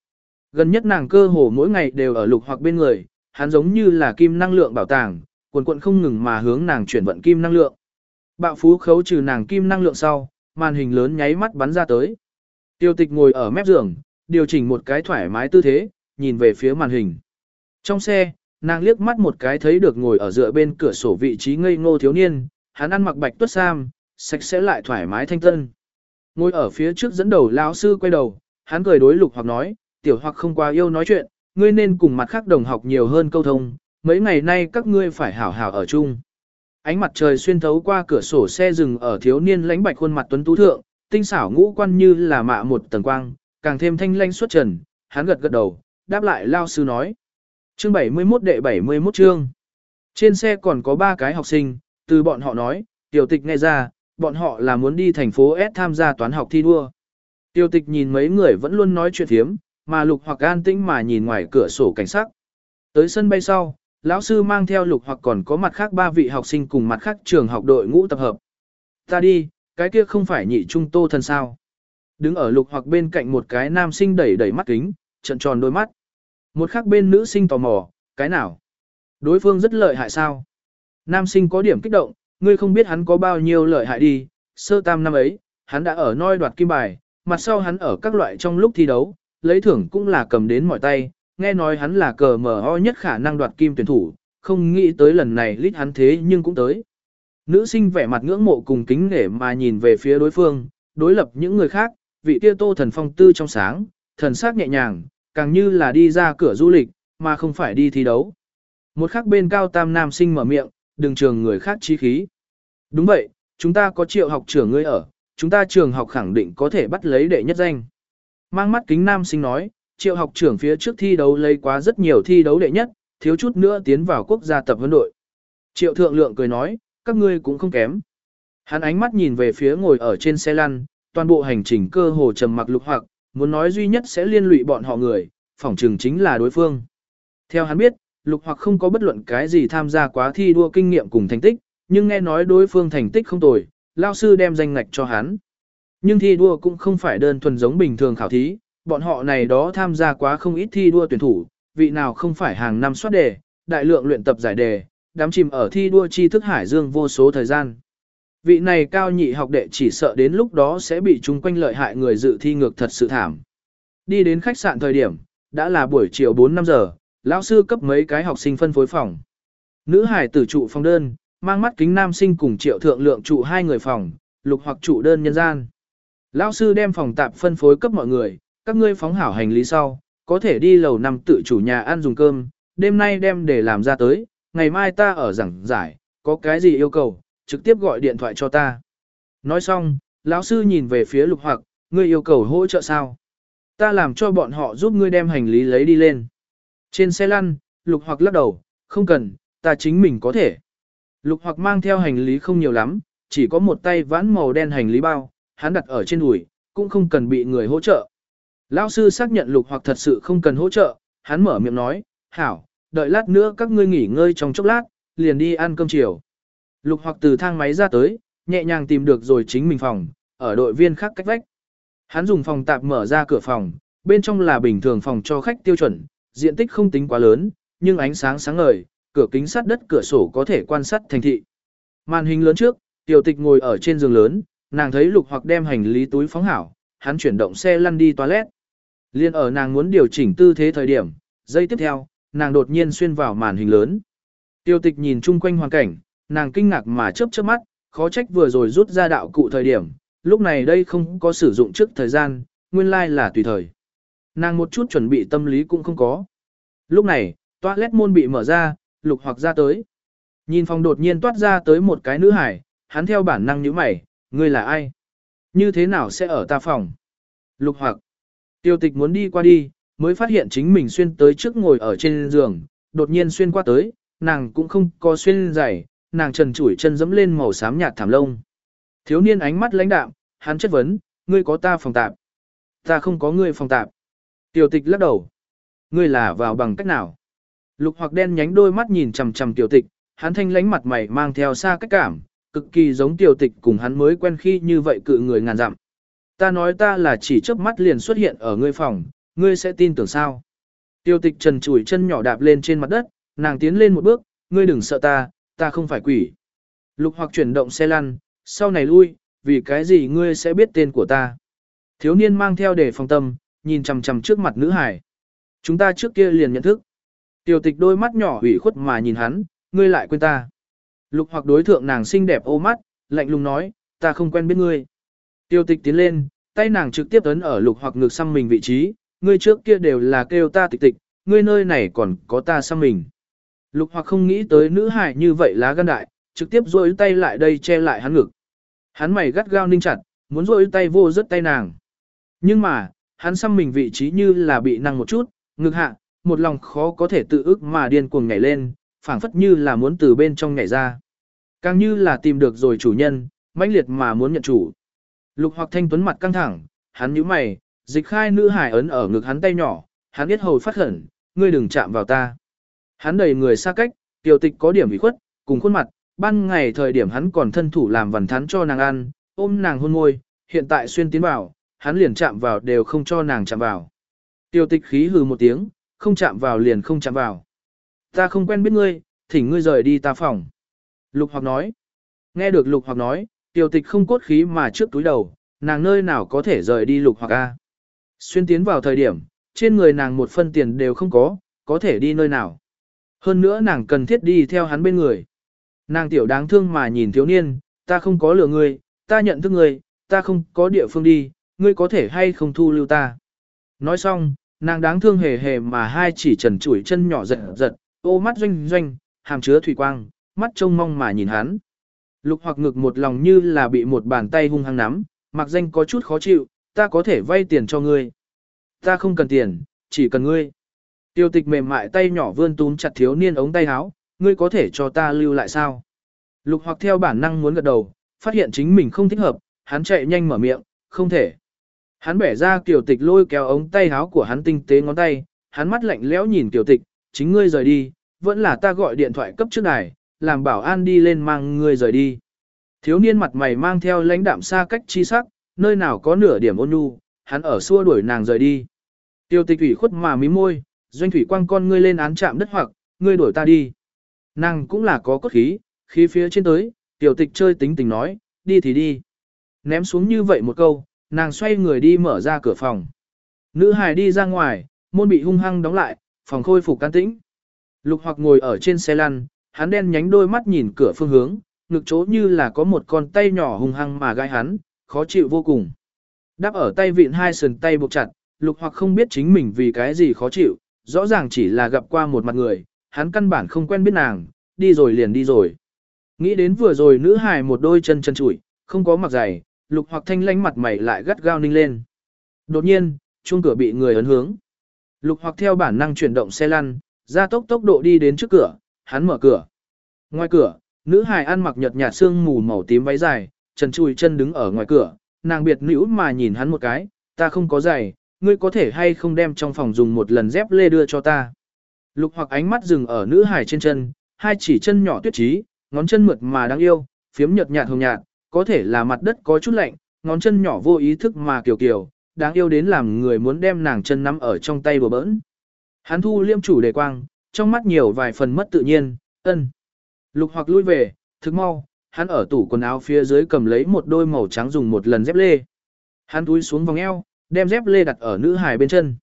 Gần nhất nàng cơ hồ mỗi ngày đều ở lục hoặc bên người, hắn giống như là kim năng lượng bảo tàng, quần quận không ngừng mà hướng nàng chuyển vận kim năng lượng. Bạo phú khấu trừ nàng kim năng lượng sau, màn hình lớn nháy mắt bắn ra tới. Tiêu tịch ngồi ở mép giường, điều chỉnh một cái thoải mái tư thế, nhìn về phía màn hình. Trong xe, nàng liếc mắt một cái thấy được ngồi ở dựa bên cửa sổ vị trí ngây ngô thiếu niên, hắn ăn mặc bạch tuất sam, sạch sẽ lại thoải mái thanh tân. Ngồi ở phía trước dẫn đầu lão sư quay đầu, hắn cười đối lục hoặc nói, tiểu hoặc không quá yêu nói chuyện, ngươi nên cùng mặt khác đồng học nhiều hơn câu thông, mấy ngày nay các ngươi phải hảo hảo ở chung. Ánh mặt trời xuyên thấu qua cửa sổ xe dừng ở thiếu niên lãnh bạch khuôn mặt tuấn tú thượng, tinh xảo ngũ quan như là mạ một tầng quang, càng thêm thanh lanh xuất trần, hắn gật gật đầu, đáp lại lao sư nói. Chương 71 đệ 71 chương. Trên xe còn có ba cái học sinh, từ bọn họ nói, tiểu tịch nghe ra, bọn họ là muốn đi thành phố S tham gia toán học thi đua. Tiểu tịch nhìn mấy người vẫn luôn nói chuyện thiếm, mà lục hoặc an tĩnh mà nhìn ngoài cửa sổ cảnh sắc. Tới sân bay sau, lão sư mang theo lục hoặc còn có mặt khác ba vị học sinh cùng mặt khác trường học đội ngũ tập hợp. Ta đi, cái kia không phải nhị trung tô thần sao. Đứng ở lục hoặc bên cạnh một cái nam sinh đẩy đẩy mắt kính, trận tròn đôi mắt. Một khác bên nữ sinh tò mò, cái nào? Đối phương rất lợi hại sao? Nam sinh có điểm kích động, ngươi không biết hắn có bao nhiêu lợi hại đi, sơ tam năm ấy, hắn đã ở noi đoạt kim bài, mặt sau hắn ở các loại trong lúc thi đấu, lấy thưởng cũng là cầm đến mọi tay, nghe nói hắn là cờ mở ho nhất khả năng đoạt kim tuyển thủ, không nghĩ tới lần này lít hắn thế nhưng cũng tới. Nữ sinh vẻ mặt ngưỡng mộ cùng kính nể mà nhìn về phía đối phương, đối lập những người khác, vị kia tô thần phong tư trong sáng, thần sắc nhẹ nhàng, càng như là đi ra cửa du lịch, mà không phải đi thi đấu. Một khắc bên cao tam nam sinh mở miệng, đừng trường người khác chi khí. Đúng vậy, chúng ta có triệu học trưởng ngươi ở, chúng ta trường học khẳng định có thể bắt lấy đệ nhất danh. Mang mắt kính nam sinh nói, triệu học trưởng phía trước thi đấu lấy quá rất nhiều thi đấu đệ nhất, thiếu chút nữa tiến vào quốc gia tập huấn đội. Triệu thượng lượng cười nói, các ngươi cũng không kém. Hắn ánh mắt nhìn về phía ngồi ở trên xe lăn, toàn bộ hành trình cơ hồ trầm mặc lục hoặc, muốn nói duy nhất sẽ liên lụy bọn họ người, phỏng trường chính là đối phương. Theo hắn biết, lục hoặc không có bất luận cái gì tham gia quá thi đua kinh nghiệm cùng thành tích, nhưng nghe nói đối phương thành tích không tồi, lao sư đem danh ngạch cho hắn. Nhưng thi đua cũng không phải đơn thuần giống bình thường khảo thí, bọn họ này đó tham gia quá không ít thi đua tuyển thủ, vị nào không phải hàng năm soát đề, đại lượng luyện tập giải đề, đám chìm ở thi đua tri thức hải dương vô số thời gian. Vị này cao nhị học đệ chỉ sợ đến lúc đó sẽ bị chung quanh lợi hại người dự thi ngược thật sự thảm. Đi đến khách sạn thời điểm, đã là buổi chiều 4-5 giờ, lão sư cấp mấy cái học sinh phân phối phòng. Nữ hải tử trụ phòng đơn, mang mắt kính nam sinh cùng triệu thượng lượng trụ hai người phòng, lục hoặc trụ đơn nhân gian. Lão sư đem phòng tạp phân phối cấp mọi người, các ngươi phóng hảo hành lý sau, có thể đi lầu năm tự chủ nhà ăn dùng cơm, đêm nay đem để làm ra tới, ngày mai ta ở giảng giải, có cái gì yêu cầu, trực tiếp gọi điện thoại cho ta. Nói xong, lão sư nhìn về phía lục hoặc, ngươi yêu cầu hỗ trợ sao? Ta làm cho bọn họ giúp ngươi đem hành lý lấy đi lên. Trên xe lăn, lục hoặc lắc đầu, không cần, ta chính mình có thể. Lục hoặc mang theo hành lý không nhiều lắm, chỉ có một tay vãn màu đen hành lý bao, hắn đặt ở trên đùi, cũng không cần bị người hỗ trợ. Lão sư xác nhận lục hoặc thật sự không cần hỗ trợ, hắn mở miệng nói, hảo, đợi lát nữa các ngươi nghỉ ngơi trong chốc lát, liền đi ăn cơm chiều. Lục hoặc từ thang máy ra tới, nhẹ nhàng tìm được rồi chính mình phòng, ở đội viên khác cách vách. Hắn dùng phòng tạp mở ra cửa phòng, bên trong là bình thường phòng cho khách tiêu chuẩn, diện tích không tính quá lớn, nhưng ánh sáng sáng ngời, cửa kính sắt đất cửa sổ có thể quan sát thành thị. Màn hình lớn trước, tiểu tịch ngồi ở trên giường lớn, nàng thấy lục hoặc đem hành lý túi phóng hảo, hắn chuyển động xe lăn đi toilet. Liên ở nàng muốn điều chỉnh tư thế thời điểm, giây tiếp theo, nàng đột nhiên xuyên vào màn hình lớn. Tiêu tịch nhìn chung quanh hoàn cảnh, nàng kinh ngạc mà chớp chớp mắt, khó trách vừa rồi rút ra đạo cụ thời điểm, lúc này đây không có sử dụng trước thời gian, nguyên lai like là tùy thời. Nàng một chút chuẩn bị tâm lý cũng không có. Lúc này, toilet môn bị mở ra, lục hoặc ra tới. Nhìn phòng đột nhiên toát ra tới một cái nữ hải, hắn theo bản năng nhíu mày, ngươi là ai? Như thế nào sẽ ở ta phòng? Lục hoặc. Tiêu tịch muốn đi qua đi, mới phát hiện chính mình xuyên tới trước ngồi ở trên giường, đột nhiên xuyên qua tới, nàng cũng không có xuyên giày, nàng trần chủi chân dẫm lên màu xám nhạt thảm lông. Thiếu niên ánh mắt lãnh đạm, hắn chất vấn, ngươi có ta phòng tạp. Ta không có ngươi phòng tạp. Tiểu tịch lắc đầu. Ngươi là vào bằng cách nào? Lục hoặc đen nhánh đôi mắt nhìn chằm chằm tiểu tịch, hắn thanh lánh mặt mày mang theo xa cách cảm, cực kỳ giống tiểu tịch cùng hắn mới quen khi như vậy cự người ngàn dặm. Ta nói ta là chỉ chớp mắt liền xuất hiện ở ngươi phòng, ngươi sẽ tin tưởng sao? Tiêu tịch trần chùi chân nhỏ đạp lên trên mặt đất, nàng tiến lên một bước, ngươi đừng sợ ta, ta không phải quỷ. Lục hoặc chuyển động xe lăn, sau này lui, vì cái gì ngươi sẽ biết tên của ta. Thiếu niên mang theo để phòng tâm, nhìn chằm chằm trước mặt nữ hải. Chúng ta trước kia liền nhận thức. Tiêu tịch đôi mắt nhỏ ủy khuất mà nhìn hắn, ngươi lại quên ta. Lục hoặc đối thượng nàng xinh đẹp ô mắt, lạnh lùng nói, ta không quen biết ngươi. Tiêu tịch tiến lên, tay nàng trực tiếp ấn ở lục hoặc ngực xăm mình vị trí, ngươi trước kia đều là kêu ta tịch tịch, ngươi nơi này còn có ta xăm mình. Lục hoặc không nghĩ tới nữ hải như vậy lá gan đại, trực tiếp rôi tay lại đây che lại hắn ngực. Hắn mày gắt gao ninh chặt, muốn rôi tay vô rất tay nàng. Nhưng mà, hắn xăm mình vị trí như là bị năng một chút, ngực hạ, một lòng khó có thể tự ức mà điên cuồng nhảy lên, phảng phất như là muốn từ bên trong nhảy ra. Càng như là tìm được rồi chủ nhân, mãnh liệt mà muốn nhận chủ. Lục hoặc thanh tuấn mặt căng thẳng, hắn nhíu mày, dịch khai nữ hải ấn ở ngực hắn tay nhỏ, hắn biết hầu phát khẩn, ngươi đừng chạm vào ta. Hắn đầy người xa cách, tiểu tịch có điểm bị khuất, cùng khuôn mặt, ban ngày thời điểm hắn còn thân thủ làm vần thắn cho nàng ăn, ôm nàng hôn môi, hiện tại xuyên tiến vào, hắn liền chạm vào đều không cho nàng chạm vào. Tiểu tịch khí hừ một tiếng, không chạm vào liền không chạm vào. Ta không quen biết ngươi, thỉnh ngươi rời đi ta phòng. Lục hoặc nói. Nghe được lục hoặc nói, tiểu tịch không cốt khí mà trước túi đầu, nàng nơi nào có thể rời đi lục hoặc a. Xuyên tiến vào thời điểm, trên người nàng một phân tiền đều không có, có thể đi nơi nào. Hơn nữa nàng cần thiết đi theo hắn bên người. Nàng tiểu đáng thương mà nhìn thiếu niên, ta không có lừa ngươi, ta nhận thức ngươi, ta không có địa phương đi, ngươi có thể hay không thu lưu ta. Nói xong, nàng đáng thương hề hề mà hai chỉ trần chuỗi chân nhỏ giật giật, ô mắt doanh doanh, hàm chứa thủy quang, mắt trông mong mà nhìn hắn. Lục hoặc ngực một lòng như là bị một bàn tay hung hăng nắm, mặc danh có chút khó chịu, ta có thể vay tiền cho ngươi. Ta không cần tiền, chỉ cần ngươi. Tiêu tịch mềm mại tay nhỏ vươn túm chặt thiếu niên ống tay áo, ngươi có thể cho ta lưu lại sao? Lục hoặc theo bản năng muốn gật đầu, phát hiện chính mình không thích hợp, hắn chạy nhanh mở miệng, không thể. Hắn bẻ ra tiểu tịch lôi kéo ống tay áo của hắn tinh tế ngón tay, hắn mắt lạnh lẽo nhìn tiểu tịch, chính ngươi rời đi, vẫn là ta gọi điện thoại cấp trước này làm bảo an đi lên mang ngươi rời đi. Thiếu niên mặt mày mang theo lãnh đạm xa cách chi sắc, nơi nào có nửa điểm ôn nhu, hắn ở xua đuổi nàng rời đi. Tiêu tịch ủy khuất mà mí môi, doanh thủy quang con ngươi lên án chạm đất hoặc, ngươi đuổi ta đi. Nàng cũng là có cốt khí, khí phía trên tới, tiểu tịch chơi tính tình nói, đi thì đi. Ném xuống như vậy một câu, nàng xoay người đi mở ra cửa phòng. Nữ hài đi ra ngoài, môn bị hung hăng đóng lại, phòng khôi phục can tĩnh. Lục hoặc ngồi ở trên xe lăn, hắn đen nhánh đôi mắt nhìn cửa phương hướng, ngực chỗ như là có một con tay nhỏ hung hăng mà gai hắn, khó chịu vô cùng. Đáp ở tay vịn hai sườn tay buộc chặt, lục hoặc không biết chính mình vì cái gì khó chịu, rõ ràng chỉ là gặp qua một mặt người, hắn căn bản không quen biết nàng, đi rồi liền đi rồi. Nghĩ đến vừa rồi nữ hài một đôi chân chân chủi, không có mặc giày, lục hoặc thanh lánh mặt mày lại gắt gao ninh lên. Đột nhiên, chuông cửa bị người ấn hướng. Lục hoặc theo bản năng chuyển động xe lăn, ra tốc tốc độ đi đến trước cửa, hắn mở cửa. Ngoài cửa, nữ hài ăn mặc nhợt nhạt xương mù màu tím váy dài, trần chùi chân đứng ở ngoài cửa, nàng biệt nữ mà nhìn hắn một cái, ta không có giày, ngươi có thể hay không đem trong phòng dùng một lần dép lê đưa cho ta. Lục hoặc ánh mắt dừng ở nữ hài trên chân, hai chỉ chân nhỏ tuyết trí, ngón chân mượt mà đáng yêu, phiếm nhợt nhạt hồng nhạt, có thể là mặt đất có chút lạnh, ngón chân nhỏ vô ý thức mà kiều kiều, đáng yêu đến làm người muốn đem nàng chân nắm ở trong tay bừa bỡn. Hắn thu liêm chủ đề quang, trong mắt nhiều vài phần mất tự nhiên, ân. Lục hoặc lui về, thức mau, hắn ở tủ quần áo phía dưới cầm lấy một đôi màu trắng dùng một lần dép lê. Hắn túi xuống vòng eo, đem dép lê đặt ở nữ hài bên chân.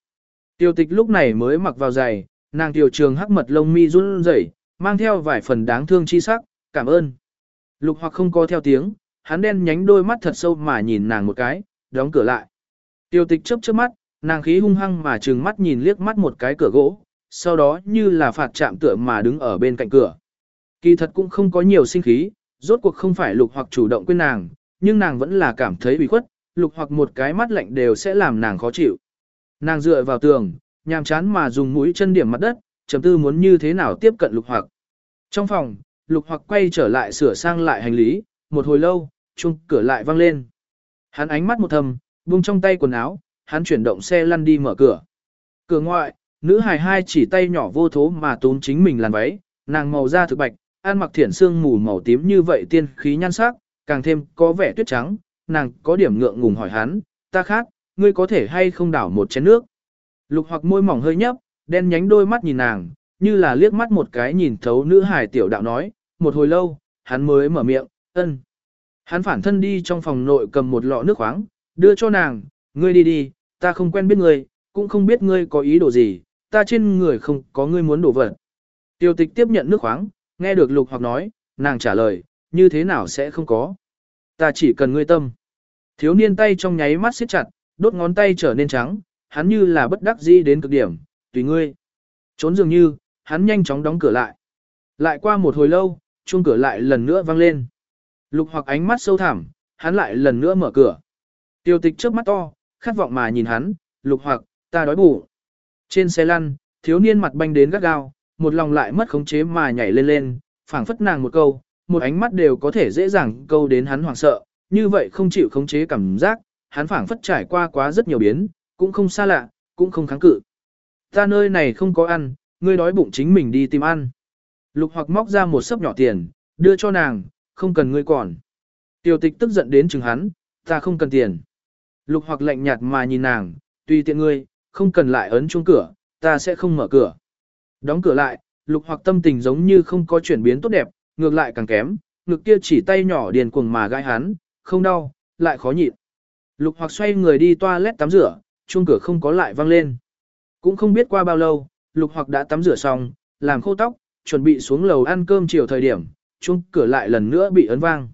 Tiêu tịch lúc này mới mặc vào giày, nàng tiểu trường hắc mật lông mi run rẩy, mang theo vài phần đáng thương chi sắc, cảm ơn. Lục hoặc không có theo tiếng, hắn đen nhánh đôi mắt thật sâu mà nhìn nàng một cái, đóng cửa lại. Tiêu tịch chớp chớp mắt, nàng khí hung hăng mà trừng mắt nhìn liếc mắt một cái cửa gỗ, sau đó như là phạt chạm tựa mà đứng ở bên cạnh cửa. Kỳ thật cũng không có nhiều sinh khí, rốt cuộc không phải lục hoặc chủ động quên nàng, nhưng nàng vẫn là cảm thấy bị khuất, lục hoặc một cái mắt lạnh đều sẽ làm nàng khó chịu. Nàng dựa vào tường, nhàm chán mà dùng mũi chân điểm mặt đất, chấm tư muốn như thế nào tiếp cận lục hoặc. Trong phòng, lục hoặc quay trở lại sửa sang lại hành lý, một hồi lâu, chuông cửa lại vang lên. Hắn ánh mắt một thầm, buông trong tay quần áo, hắn chuyển động xe lăn đi mở cửa. Cửa ngoại, nữ hài hai chỉ tay nhỏ vô thố mà tốn chính mình làn váy, nàng màu da thực bạch, ăn mặc thiển xương mù màu tím như vậy tiên khí nhan sắc, càng thêm có vẻ tuyết trắng, nàng có điểm ngượng ngùng hỏi hắn, ta khác, ngươi có thể hay không đảo một chén nước. Lục hoặc môi mỏng hơi nhấp, đen nhánh đôi mắt nhìn nàng, như là liếc mắt một cái nhìn thấu nữ hài tiểu đạo nói, một hồi lâu, hắn mới mở miệng, ân. Hắn phản thân đi trong phòng nội cầm một lọ nước khoáng, đưa cho nàng, ngươi đi đi, ta không quen biết ngươi, cũng không biết ngươi có ý đồ gì, ta trên người không có ngươi muốn đổ vật. Tiêu tịch tiếp nhận nước khoáng, nghe được lục hoặc nói, nàng trả lời, như thế nào sẽ không có. Ta chỉ cần ngươi tâm. Thiếu niên tay trong nháy mắt siết chặt, đốt ngón tay trở nên trắng, hắn như là bất đắc dĩ đến cực điểm, tùy ngươi. Trốn dường như, hắn nhanh chóng đóng cửa lại. Lại qua một hồi lâu, chuông cửa lại lần nữa vang lên. Lục hoặc ánh mắt sâu thẳm, hắn lại lần nữa mở cửa. Tiêu tịch trước mắt to, khát vọng mà nhìn hắn, lục hoặc, ta đói bụng. Trên xe lăn, thiếu niên mặt banh đến gắt gao, một lòng lại mất khống chế mà nhảy lên lên, phảng phất nàng một câu, một ánh mắt đều có thể dễ dàng câu đến hắn hoảng sợ, như vậy không chịu khống chế cảm giác, hắn phảng phất trải qua quá rất nhiều biến, cũng không xa lạ, cũng không kháng cự. Ta nơi này không có ăn, ngươi đói bụng chính mình đi tìm ăn. Lục hoặc móc ra một sấp nhỏ tiền, đưa cho nàng, không cần ngươi còn. Tiểu tịch tức giận đến chừng hắn, ta không cần tiền. Lục hoặc lạnh nhạt mà nhìn nàng, tùy tiện ngươi, không cần lại ấn chuông cửa, ta sẽ không mở cửa. Đóng cửa lại, lục hoặc tâm tình giống như không có chuyển biến tốt đẹp, ngược lại càng kém, ngực kia chỉ tay nhỏ điền cuồng mà gai hắn, không đau, lại khó nhịn. Lục hoặc xoay người đi toilet tắm rửa, chuông cửa không có lại vang lên. Cũng không biết qua bao lâu, lục hoặc đã tắm rửa xong, làm khô tóc, chuẩn bị xuống lầu ăn cơm chiều thời điểm, chuông cửa lại lần nữa bị ấn vang.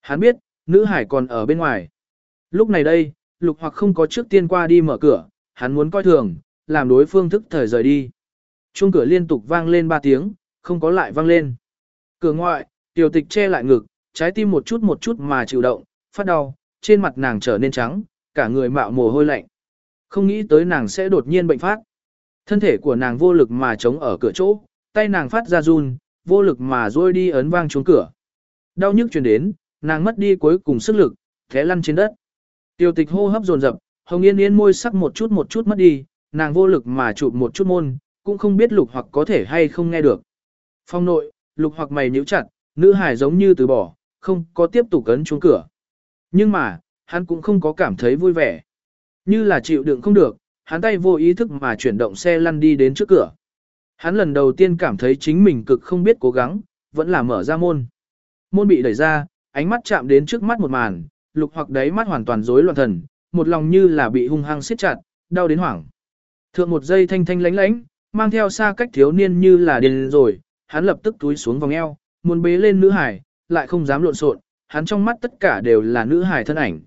Hắn biết, nữ hải còn ở bên ngoài. Lúc này đây, lục hoặc không có trước tiên qua đi mở cửa, hắn muốn coi thường, làm đối phương thức thời rời đi. Chuông cửa liên tục vang lên ba tiếng, không có lại vang lên. Cửa ngoại, tiểu tịch che lại ngực, trái tim một chút một chút mà chịu động, phát đau, trên mặt nàng trở nên trắng, cả người mạo mồ hôi lạnh. Không nghĩ tới nàng sẽ đột nhiên bệnh phát. Thân thể của nàng vô lực mà chống ở cửa chỗ, tay nàng phát ra run, vô lực mà rôi đi ấn vang chuông cửa. Đau nhức truyền đến, nàng mất đi cuối cùng sức lực, thế lăn trên đất. Tiêu tịch hô hấp dồn dập, hồng yên yên môi sắc một chút một chút mất đi, nàng vô lực mà chụp một chút môn, cũng không biết lục hoặc có thể hay không nghe được. Phong nội, lục hoặc mày nhíu chặt, nữ hải giống như từ bỏ, không có tiếp tục ấn chuông cửa. Nhưng mà, hắn cũng không có cảm thấy vui vẻ. Như là chịu đựng không được, hắn tay vô ý thức mà chuyển động xe lăn đi đến trước cửa. Hắn lần đầu tiên cảm thấy chính mình cực không biết cố gắng, vẫn là mở ra môn. Môn bị đẩy ra, ánh mắt chạm đến trước mắt một màn, lục hoặc đáy mắt hoàn toàn rối loạn thần, một lòng như là bị hung hăng siết chặt, đau đến hoảng. Thượng một giây thanh thanh lánh lánh, mang theo xa cách thiếu niên như là điên rồi, hắn lập tức túi xuống vòng eo, muốn bế lên nữ hải, lại không dám lộn xộn, hắn trong mắt tất cả đều là nữ hải thân ảnh.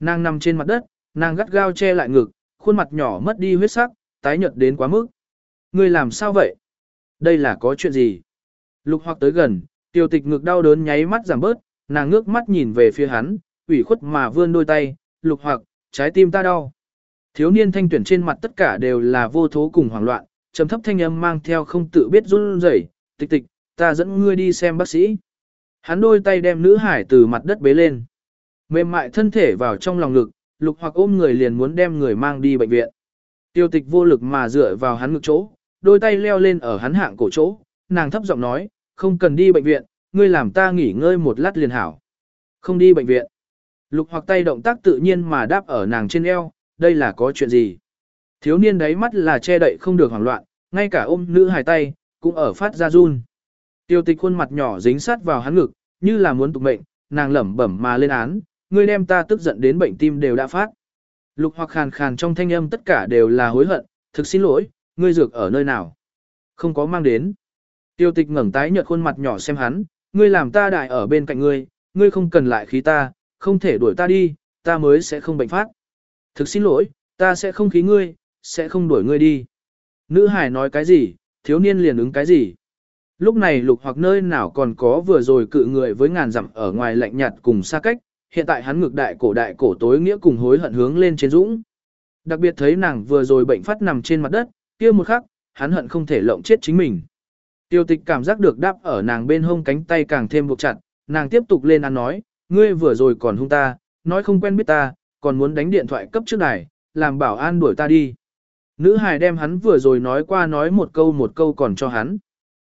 Nàng nằm trên mặt đất, nàng gắt gao che lại ngực, khuôn mặt nhỏ mất đi huyết sắc, tái nhợt đến quá mức. Ngươi làm sao vậy? Đây là có chuyện gì? Lục hoặc tới gần, tiêu tịch ngực đau đớn nháy mắt giảm bớt, nàng ngước mắt nhìn về phía hắn, ủy khuất mà vươn đôi tay, lục hoặc, trái tim ta đau. Thiếu niên thanh tuyển trên mặt tất cả đều là vô thố cùng hoảng loạn, trầm thấp thanh âm mang theo không tự biết run rẩy, tịch tịch, ta dẫn ngươi đi xem bác sĩ. Hắn đôi tay đem nữ hải từ mặt đất bế lên. Mềm mại thân thể vào trong lòng ngực, lục hoặc ôm người liền muốn đem người mang đi bệnh viện. Tiêu tịch vô lực mà dựa vào hắn ngực chỗ, đôi tay leo lên ở hắn hạng cổ chỗ, nàng thấp giọng nói, không cần đi bệnh viện, ngươi làm ta nghỉ ngơi một lát liền hảo. Không đi bệnh viện. Lục hoặc tay động tác tự nhiên mà đáp ở nàng trên eo, đây là có chuyện gì? Thiếu niên đáy mắt là che đậy không được hoảng loạn, ngay cả ôm nữ hài tay, cũng ở phát ra run. Tiêu tịch khuôn mặt nhỏ dính sát vào hắn ngực, như là muốn tục mệnh, nàng lẩm bẩm mà lên án, ngươi đem ta tức giận đến bệnh tim đều đã phát. Lục hoặc khàn khàn trong thanh âm tất cả đều là hối hận, thực xin lỗi, ngươi dược ở nơi nào? Không có mang đến. Tiêu tịch ngẩng tái nhợt khuôn mặt nhỏ xem hắn, ngươi làm ta đại ở bên cạnh ngươi, ngươi không cần lại khí ta, không thể đuổi ta đi, ta mới sẽ không bệnh phát. Thực xin lỗi, ta sẽ không khí ngươi, sẽ không đuổi ngươi đi. Nữ hải nói cái gì, thiếu niên liền ứng cái gì. Lúc này lục hoặc nơi nào còn có vừa rồi cự người với ngàn dặm ở ngoài lạnh nhạt cùng xa cách, hiện tại hắn ngược đại cổ đại cổ tối nghĩa cùng hối hận hướng lên trên dũng. Đặc biệt thấy nàng vừa rồi bệnh phát nằm trên mặt đất, kia một khắc, hắn hận không thể lộng chết chính mình. Tiêu tịch cảm giác được đáp ở nàng bên hông cánh tay càng thêm buộc chặt, nàng tiếp tục lên ăn nói, ngươi vừa rồi còn hung ta, nói không quen biết ta, còn muốn đánh điện thoại cấp trước đài, làm bảo an đuổi ta đi. Nữ hài đem hắn vừa rồi nói qua nói một câu một câu còn cho hắn.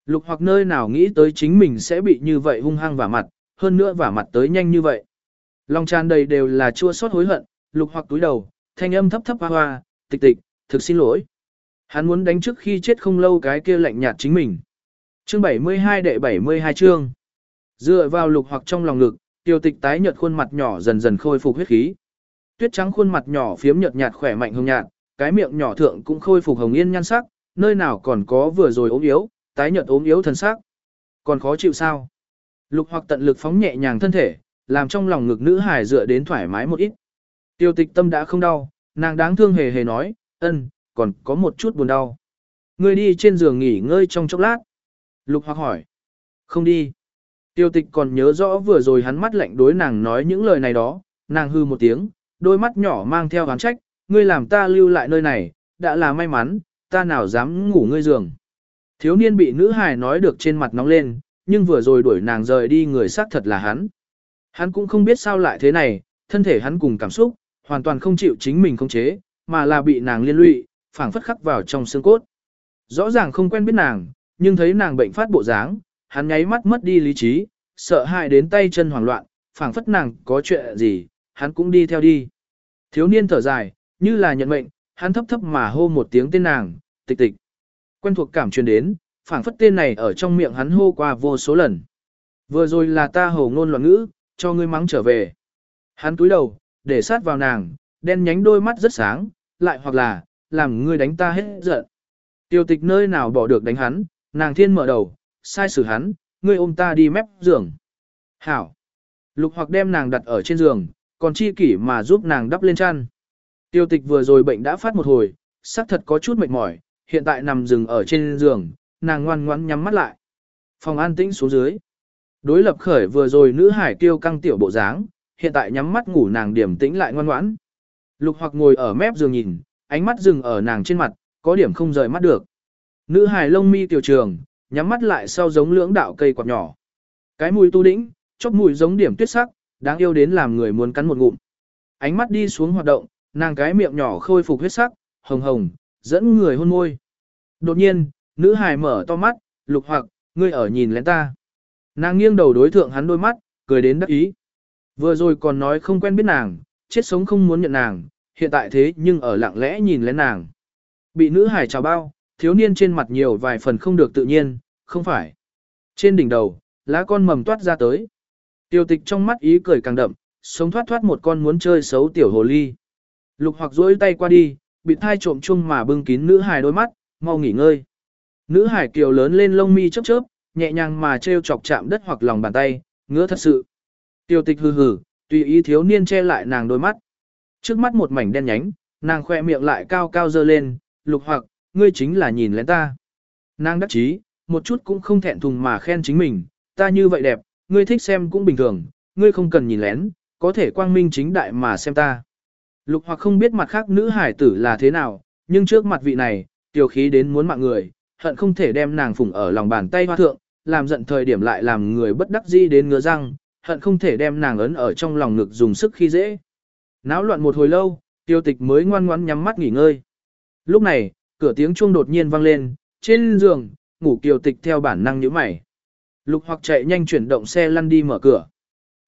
Lục hoặc nơi nào nghĩ tới chính mình sẽ bị như vậy hung hăng vả mặt, hơn nữa vả mặt tới nhanh như vậy. Lòng tràn đầy đều là chua xót hối hận, lục hoặc túi đầu, thanh âm thấp thấp hoa hoa, tịch tịch, thực xin lỗi. Hắn muốn đánh trước khi chết không lâu cái kia lạnh nhạt chính mình. Chương 72 đệ 72 chương. Dựa vào lục hoặc trong lòng ngực, tiêu tịch tái nhợt khuôn mặt nhỏ dần dần khôi phục huyết khí. Tuyết trắng khuôn mặt nhỏ phiếm nhợt nhạt khỏe mạnh hồng nhạt, cái miệng nhỏ thượng cũng khôi phục hồng yên nhan sắc, nơi nào còn có vừa rồi ốm yếu, tái nhợt ốm yếu thân sắc. Còn khó chịu sao? Lục hoặc tận lực phóng nhẹ nhàng thân thể, làm trong lòng ngực nữ hài dựa đến thoải mái một ít. Tiêu tịch tâm đã không đau, nàng đáng thương hề hề nói, ân, còn có một chút buồn đau. Ngươi đi trên giường nghỉ ngơi trong chốc lát. Lục hoặc hỏi. Không đi. Tiêu tịch còn nhớ rõ vừa rồi hắn mắt lạnh đối nàng nói những lời này đó, nàng hư một tiếng, đôi mắt nhỏ mang theo hán trách, ngươi làm ta lưu lại nơi này, đã là may mắn, ta nào dám ngủ ngươi giường. Thiếu niên bị nữ hài nói được trên mặt nóng lên, nhưng vừa rồi đuổi nàng rời đi người xác thật là hắn. Hắn cũng không biết sao lại thế này, thân thể hắn cùng cảm xúc, hoàn toàn không chịu chính mình khống chế, mà là bị nàng liên lụy, phảng phất khắc vào trong xương cốt. Rõ ràng không quen biết nàng, nhưng thấy nàng bệnh phát bộ dáng, hắn nháy mắt mất đi lý trí, sợ hãi đến tay chân hoảng loạn, phảng phất nàng có chuyện gì, hắn cũng đi theo đi. Thiếu niên thở dài, như là nhận mệnh, hắn thấp thấp mà hô một tiếng tên nàng, tịch tịch. Quen thuộc cảm truyền đến, phảng phất tên này ở trong miệng hắn hô qua vô số lần. Vừa rồi là ta hồ ngôn loạn ngữ, cho ngươi mắng trở về. Hắn túi đầu, để sát vào nàng, đen nhánh đôi mắt rất sáng, lại hoặc là, làm ngươi đánh ta hết giận. Tiêu tịch nơi nào bỏ được đánh hắn, nàng thiên mở đầu, sai xử hắn, ngươi ôm ta đi mép giường. Hảo. Lục hoặc đem nàng đặt ở trên giường, còn chi kỷ mà giúp nàng đắp lên chăn. Tiêu tịch vừa rồi bệnh đã phát một hồi, xác thật có chút mệt mỏi, hiện tại nằm rừng ở trên giường, nàng ngoan ngoãn nhắm mắt lại. Phòng an tĩnh xuống dưới. Đối lập khởi vừa rồi nữ hải tiêu căng tiểu bộ dáng, hiện tại nhắm mắt ngủ nàng điểm tĩnh lại ngoan ngoãn. Lục hoặc ngồi ở mép giường nhìn, ánh mắt dừng ở nàng trên mặt, có điểm không rời mắt được. Nữ hải lông mi tiểu trường, nhắm mắt lại sau giống lưỡng đạo cây quạt nhỏ. Cái mùi tu đĩnh, chóp mùi giống điểm tuyết sắc, đáng yêu đến làm người muốn cắn một ngụm. Ánh mắt đi xuống hoạt động, nàng cái miệng nhỏ khôi phục huyết sắc, hồng hồng, dẫn người hôn môi. Đột nhiên, nữ hài mở to mắt, lục hoặc, ngươi ở nhìn lén ta. Nàng nghiêng đầu đối thượng hắn đôi mắt, cười đến đắc ý. Vừa rồi còn nói không quen biết nàng, chết sống không muốn nhận nàng, hiện tại thế nhưng ở lặng lẽ nhìn lén nàng. Bị nữ hải chào bao, thiếu niên trên mặt nhiều vài phần không được tự nhiên, không phải. Trên đỉnh đầu, lá con mầm toát ra tới. Tiêu tịch trong mắt ý cười càng đậm, sống thoát thoát một con muốn chơi xấu tiểu hồ ly. Lục hoặc duỗi tay qua đi, bị thai trộm chung mà bưng kín nữ hài đôi mắt, mau nghỉ ngơi. Nữ hải kiều lớn lên lông mi chớp chớp, nhẹ nhàng mà treo chọc chạm đất hoặc lòng bàn tay, ngứa thật sự. Tiêu tịch hừ hừ, tùy ý thiếu niên che lại nàng đôi mắt. Trước mắt một mảnh đen nhánh, nàng khoe miệng lại cao cao dơ lên, lục hoặc, ngươi chính là nhìn lén ta. Nàng đắc chí, một chút cũng không thẹn thùng mà khen chính mình, ta như vậy đẹp, ngươi thích xem cũng bình thường, ngươi không cần nhìn lén, có thể quang minh chính đại mà xem ta. Lục hoặc không biết mặt khác nữ hải tử là thế nào, nhưng trước mặt vị này, tiểu khí đến muốn mạng người, hận không thể đem nàng phủng ở lòng bàn tay hoa thượng, làm giận thời điểm lại làm người bất đắc dĩ đến ngứa răng, hận không thể đem nàng ấn ở trong lòng ngực dùng sức khi dễ. Náo loạn một hồi lâu, tiêu tịch mới ngoan ngoãn nhắm mắt nghỉ ngơi. Lúc này, cửa tiếng chuông đột nhiên vang lên, trên giường, ngủ kiều tịch theo bản năng nhíu mày. Lục hoặc chạy nhanh chuyển động xe lăn đi mở cửa.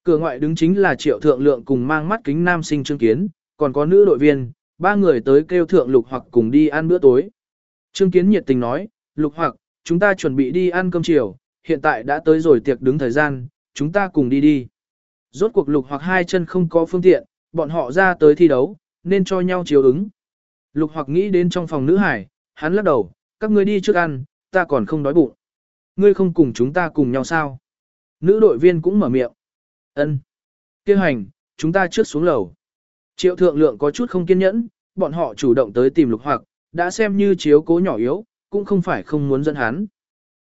Cửa ngoại đứng chính là triệu thượng lượng cùng mang mắt kính nam sinh trương kiến, còn có nữ đội viên, ba người tới kêu thượng lục hoặc cùng đi ăn bữa tối. Trương kiến nhiệt tình nói, lục hoặc, chúng ta chuẩn bị đi ăn cơm chiều, hiện tại đã tới rồi tiệc đứng thời gian, chúng ta cùng đi đi. Rốt cuộc lục hoặc hai chân không có phương tiện, bọn họ ra tới thi đấu, nên cho nhau chiếu ứng. Lục hoặc nghĩ đến trong phòng nữ hải, hắn lắc đầu, các ngươi đi trước ăn, ta còn không đói bụng. Ngươi không cùng chúng ta cùng nhau sao? Nữ đội viên cũng mở miệng. Ân. Kêu hành, chúng ta trước xuống lầu. Triệu thượng lượng có chút không kiên nhẫn, bọn họ chủ động tới tìm lục hoặc, đã xem như chiếu cố nhỏ yếu, cũng không phải không muốn dẫn hắn.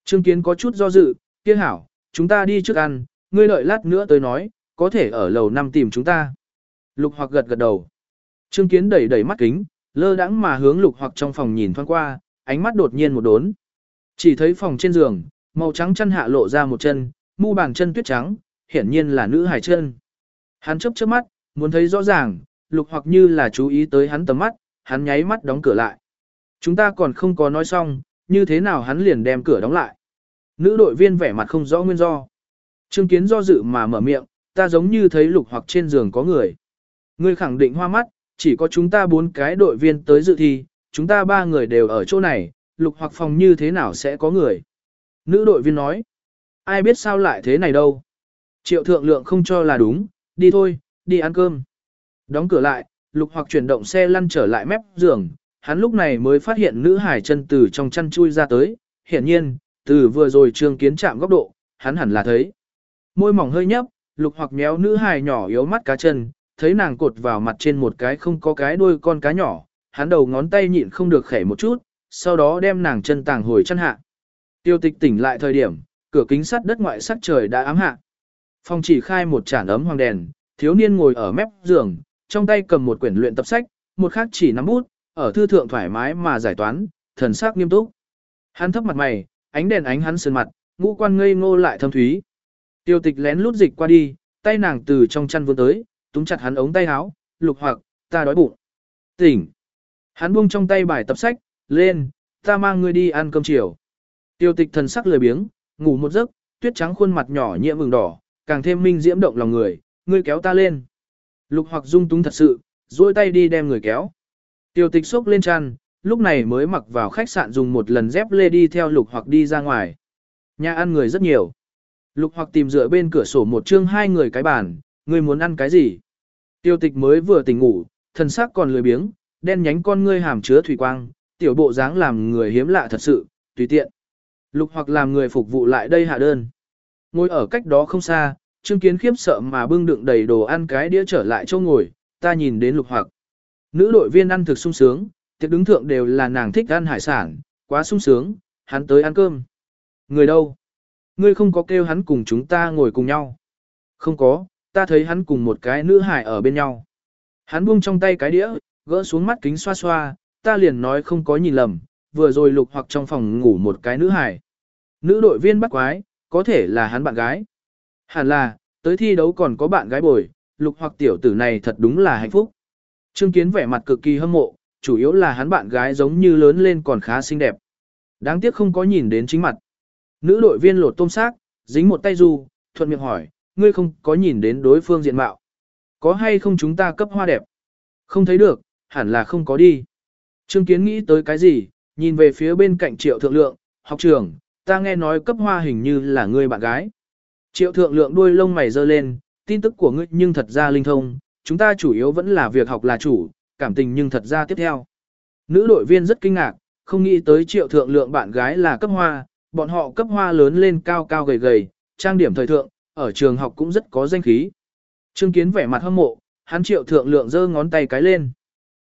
Trương Kiến có chút do dự, kia hảo, chúng ta đi trước ăn, ngươi đợi lát nữa tới nói, có thể ở lầu năm tìm chúng ta. Lục hoặc gật gật đầu. Trương Kiến đẩy đẩy mắt kính, lơ đãng mà hướng lục hoặc trong phòng nhìn thoáng qua, ánh mắt đột nhiên một đốn. Chỉ thấy phòng trên giường, màu trắng chân hạ lộ ra một chân, mu bàn chân tuyết trắng, hiển nhiên là nữ hải chân. Hắn chớp chớp mắt, muốn thấy rõ ràng, lục hoặc như là chú ý tới hắn tầm mắt, hắn nháy mắt đóng cửa lại. Chúng ta còn không có nói xong, như thế nào hắn liền đem cửa đóng lại. Nữ đội viên vẻ mặt không rõ nguyên do. Trương Kiến do dự mà mở miệng, ta giống như thấy lục hoặc trên giường có người. Ngươi khẳng định hoa mắt, chỉ có chúng ta bốn cái đội viên tới dự thi, chúng ta ba người đều ở chỗ này, lục hoặc phòng như thế nào sẽ có người. Nữ đội viên nói, ai biết sao lại thế này đâu. Triệu thượng lượng không cho là đúng, đi thôi, đi ăn cơm. Đóng cửa lại, lục hoặc chuyển động xe lăn trở lại mép giường, hắn lúc này mới phát hiện nữ hải chân từ trong chăn chui ra tới, hiển nhiên, từ vừa rồi trương kiến chạm góc độ, hắn hẳn là thấy. Môi mỏng hơi nhấp, lục hoặc méo nữ hải nhỏ yếu mắt cá chân, thấy nàng cột vào mặt trên một cái không có cái đuôi con cá nhỏ, hắn đầu ngón tay nhịn không được khẻ một chút, sau đó đem nàng chân tàng hồi chân hạ. Tiêu tịch tỉnh lại thời điểm, cửa kính sắt đất ngoại sắc trời đã ám hạ. Phòng chỉ khai một chản ấm hoàng đèn, thiếu niên ngồi ở mép giường, trong tay cầm một quyển luyện tập sách, một khác chỉ nắm bút, ở thư thượng thoải mái mà giải toán, thần sắc nghiêm túc. Hắn thấp mặt mày, ánh đèn ánh hắn sơn mặt, ngũ quan ngây ngô lại thâm thúy. Tiêu tịch lén lút dịch qua đi, tay nàng từ trong chăn vươn tới, túm chặt hắn ống tay áo, lục hoặc, ta đói bụng. Tỉnh. Hắn buông trong tay bài tập sách, lên, ta mang ngươi đi ăn cơm chiều. Tiêu tịch thần sắc lười biếng, ngủ một giấc, tuyết trắng khuôn mặt nhỏ nhiễm vừng đỏ, càng thêm minh diễm động lòng người, ngươi kéo ta lên. Lục hoặc dung túng thật sự, duỗi tay đi đem người kéo. Tiêu tịch xốc lên chăn, lúc này mới mặc vào khách sạn dùng một lần dép lê đi theo lục hoặc đi ra ngoài. Nhà ăn người rất nhiều. Lục hoặc tìm dựa bên cửa sổ một chương hai người cái bàn, ngươi muốn ăn cái gì? Tiêu tịch mới vừa tỉnh ngủ, thần sắc còn lười biếng, đen nhánh con ngươi hàm chứa thủy quang, tiểu bộ dáng làm người hiếm lạ thật sự, tùy tiện. Lục hoặc làm người phục vụ lại đây hạ đơn. Ngồi ở cách đó không xa, Trương Kiến khiếp sợ mà bưng đựng đầy đồ ăn cái đĩa trở lại chỗ ngồi, ta nhìn đến lục hoặc. Nữ đội viên ăn thực sung sướng, tiệc đứng thượng đều là nàng thích ăn hải sản, quá sung sướng, hắn tới ăn cơm. Người đâu? Ngươi không có kêu hắn cùng chúng ta ngồi cùng nhau. Không có, ta thấy hắn cùng một cái nữ hải ở bên nhau. Hắn buông trong tay cái đĩa, gỡ xuống mắt kính xoa xoa, ta liền nói không có nhìn lầm, vừa rồi lục hoặc trong phòng ngủ một cái nữ hải. Nữ đội viên bắt quái, có thể là hắn bạn gái. Hẳn là, tới thi đấu còn có bạn gái bồi, lục hoặc tiểu tử này thật đúng là hạnh phúc. Trương Kiến vẻ mặt cực kỳ hâm mộ, chủ yếu là hắn bạn gái giống như lớn lên còn khá xinh đẹp. Đáng tiếc không có nhìn đến chính mặt. Nữ đội viên lột tôm xác, dính một tay du, thuận miệng hỏi, ngươi không có nhìn đến đối phương diện mạo. Có hay không chúng ta cấp hoa đẹp? Không thấy được, hẳn là không có đi. Trương Kiến nghĩ tới cái gì, nhìn về phía bên cạnh triệu thượng lượng, học trưởng, ta nghe nói cấp hoa hình như là ngươi bạn gái. Triệu thượng lượng đuôi lông mày dơ lên, tin tức của ngươi nhưng thật ra linh thông, chúng ta chủ yếu vẫn là việc học là chủ, cảm tình nhưng thật ra tiếp theo. Nữ đội viên rất kinh ngạc, không nghĩ tới triệu thượng lượng bạn gái là cấp hoa, bọn họ cấp hoa lớn lên cao cao gầy gầy, trang điểm thời thượng, ở trường học cũng rất có danh khí. Trương Kiến vẻ mặt hâm mộ, hắn triệu thượng lượng giơ ngón tay cái lên.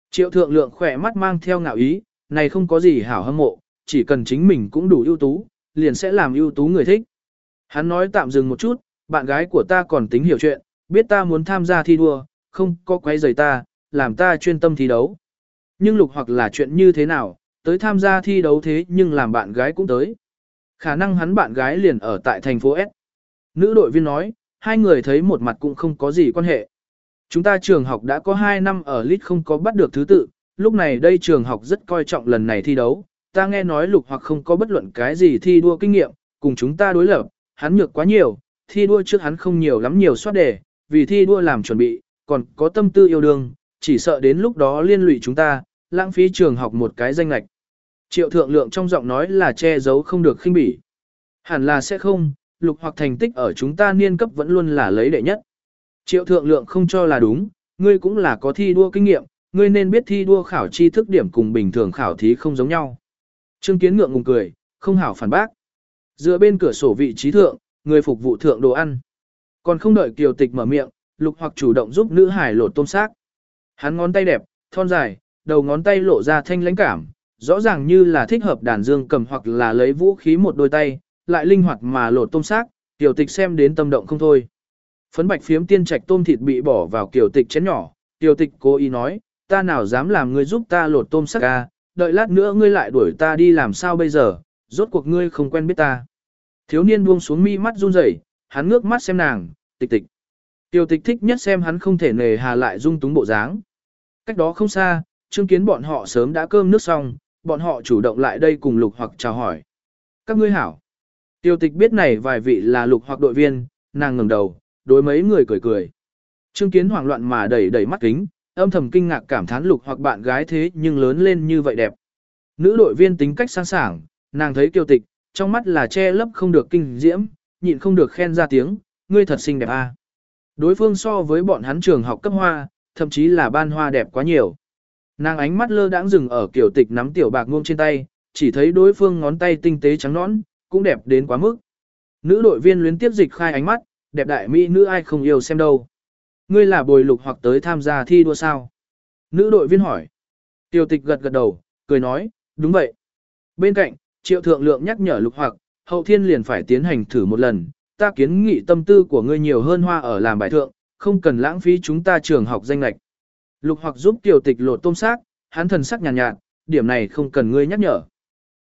Triệu thượng lượng khỏe mắt mang theo ngạo ý, này không có gì hảo hâm mộ, chỉ cần chính mình cũng đủ ưu tú, liền sẽ làm ưu tú người thích. Hắn nói tạm dừng một chút, bạn gái của ta còn tính hiểu chuyện, biết ta muốn tham gia thi đua, không có quấy rầy ta, làm ta chuyên tâm thi đấu. Nhưng lục hoặc là chuyện như thế nào, tới tham gia thi đấu thế nhưng làm bạn gái cũng tới. Khả năng hắn bạn gái liền ở tại thành phố S. Nữ đội viên nói, hai người thấy một mặt cũng không có gì quan hệ. Chúng ta trường học đã có 2 năm ở lit không có bắt được thứ tự, lúc này đây trường học rất coi trọng lần này thi đấu. Ta nghe nói lục hoặc không có bất luận cái gì thi đua kinh nghiệm, cùng chúng ta đối lập, hắn nhược quá nhiều, thi đua trước hắn không nhiều lắm nhiều soát đề, vì thi đua làm chuẩn bị, còn có tâm tư yêu đương, chỉ sợ đến lúc đó liên lụy chúng ta, lãng phí trường học một cái danh lạch. Triệu thượng lượng trong giọng nói là che giấu không được khinh bỉ. Hẳn là sẽ không, lục hoặc thành tích ở chúng ta niên cấp vẫn luôn là lấy đệ nhất. Triệu thượng lượng không cho là đúng, ngươi cũng là có thi đua kinh nghiệm, ngươi nên biết thi đua khảo tri thức điểm cùng bình thường khảo thí không giống nhau. Trương Kiến ngượng ngùng cười, không hảo phản bác. Dựa bên cửa sổ vị trí thượng, người phục vụ thượng đồ ăn. Còn không đợi Kiều Tịch mở miệng, Lục hoặc chủ động giúp nữ hải lột tôm xác. Hắn ngón tay đẹp, thon dài, đầu ngón tay lộ ra thanh lãnh cảm, rõ ràng như là thích hợp đàn dương cầm hoặc là lấy vũ khí một đôi tay, lại linh hoạt mà lột tôm xác, tiểu Tịch xem đến tâm động không thôi. Phấn bạch phiếm tiên trạch tôm thịt bị bỏ vào kiểu Tịch chén nhỏ, tiểu Tịch cố ý nói, ta nào dám làm ngươi giúp ta lột tôm xác ca, đợi lát nữa ngươi lại đuổi ta đi làm sao bây giờ, rốt cuộc ngươi không quen biết ta. Thiếu niên buông xuống mi mắt run rẩy, hắn ngước mắt xem nàng, tịch tịch. tiểu tịch thích nhất xem hắn không thể nề hà lại dung túng bộ dáng. Cách đó không xa, chứng kiến bọn họ sớm đã cơm nước xong, bọn họ chủ động lại đây cùng lục hoặc chào hỏi. Các ngươi hảo. Tiêu tịch biết này vài vị là lục hoặc đội viên, nàng ngẩng đầu, đối mấy người cười cười. Trương kiến hoảng loạn mà đẩy đẩy mắt kính, âm thầm kinh ngạc cảm thán lục hoặc bạn gái thế nhưng lớn lên như vậy đẹp. Nữ đội viên tính cách sang sảng, nàng thấy kiêu tịch, trong mắt là che lấp không được kinh diễm, nhịn không được khen ra tiếng, ngươi thật xinh đẹp a. À. Đối phương so với bọn hắn trường học cấp hoa, thậm chí là ban hoa đẹp quá nhiều. Nàng ánh mắt lơ đãng dừng ở kiểu tịch nắm tiểu bạc ngông trên tay, chỉ thấy đối phương ngón tay tinh tế trắng nõn, cũng đẹp đến quá mức. Nữ đội viên luyến tiếp dịch khai ánh mắt, đẹp đại mỹ nữ ai không yêu xem đâu. Ngươi là bồi lục hoặc tới tham gia thi đua sao? Nữ đội viên hỏi. Tiêu tịch gật gật đầu, cười nói, đúng vậy. Bên cạnh, triệu thượng lượng nhắc nhở lục hoặc, hậu thiên liền phải tiến hành thử một lần, ta kiến nghị tâm tư của ngươi nhiều hơn hoa ở làm bài thượng, không cần lãng phí chúng ta trường học danh lạch. Lục hoặc giúp tiểu tịch lột tôm xác, hắn thần sắc nhàn nhạt, nhạt, điểm này không cần ngươi nhắc nhở.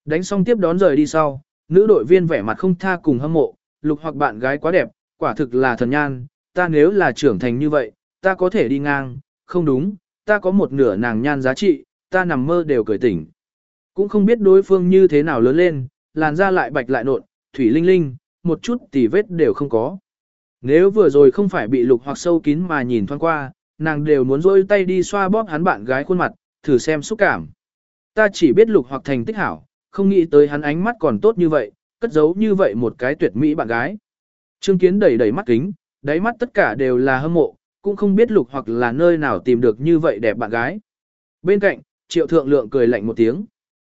Đánh xong tiếp đón rời đi sau, nữ đội viên vẻ mặt không tha cùng hâm mộ, lục hoặc bạn gái quá đẹp, quả thực là thần nhan, ta nếu là trưởng thành như vậy, ta có thể đi ngang, không đúng, ta có một nửa nàng nhan giá trị, ta nằm mơ đều cười tỉnh. Cũng không biết đối phương như thế nào lớn lên, làn da lại bạch lại nộn, thủy linh linh, một chút tỉ vết đều không có. Nếu vừa rồi không phải bị lục hoặc sâu kín mà nhìn thoáng qua, nàng đều muốn rôi tay đi xoa bóp hắn bạn gái khuôn mặt, thử xem xúc cảm. Ta chỉ biết lục hoặc thành tích hảo, không nghĩ tới hắn ánh mắt còn tốt như vậy, cất giấu như vậy một cái tuyệt mỹ bạn gái. Trương Kiến đẩy đẩy mắt kính, đáy mắt tất cả đều là hâm mộ, cũng không biết lục hoặc là nơi nào tìm được như vậy đẹp bạn gái. Bên cạnh, triệu thượng lượng cười lạnh một tiếng.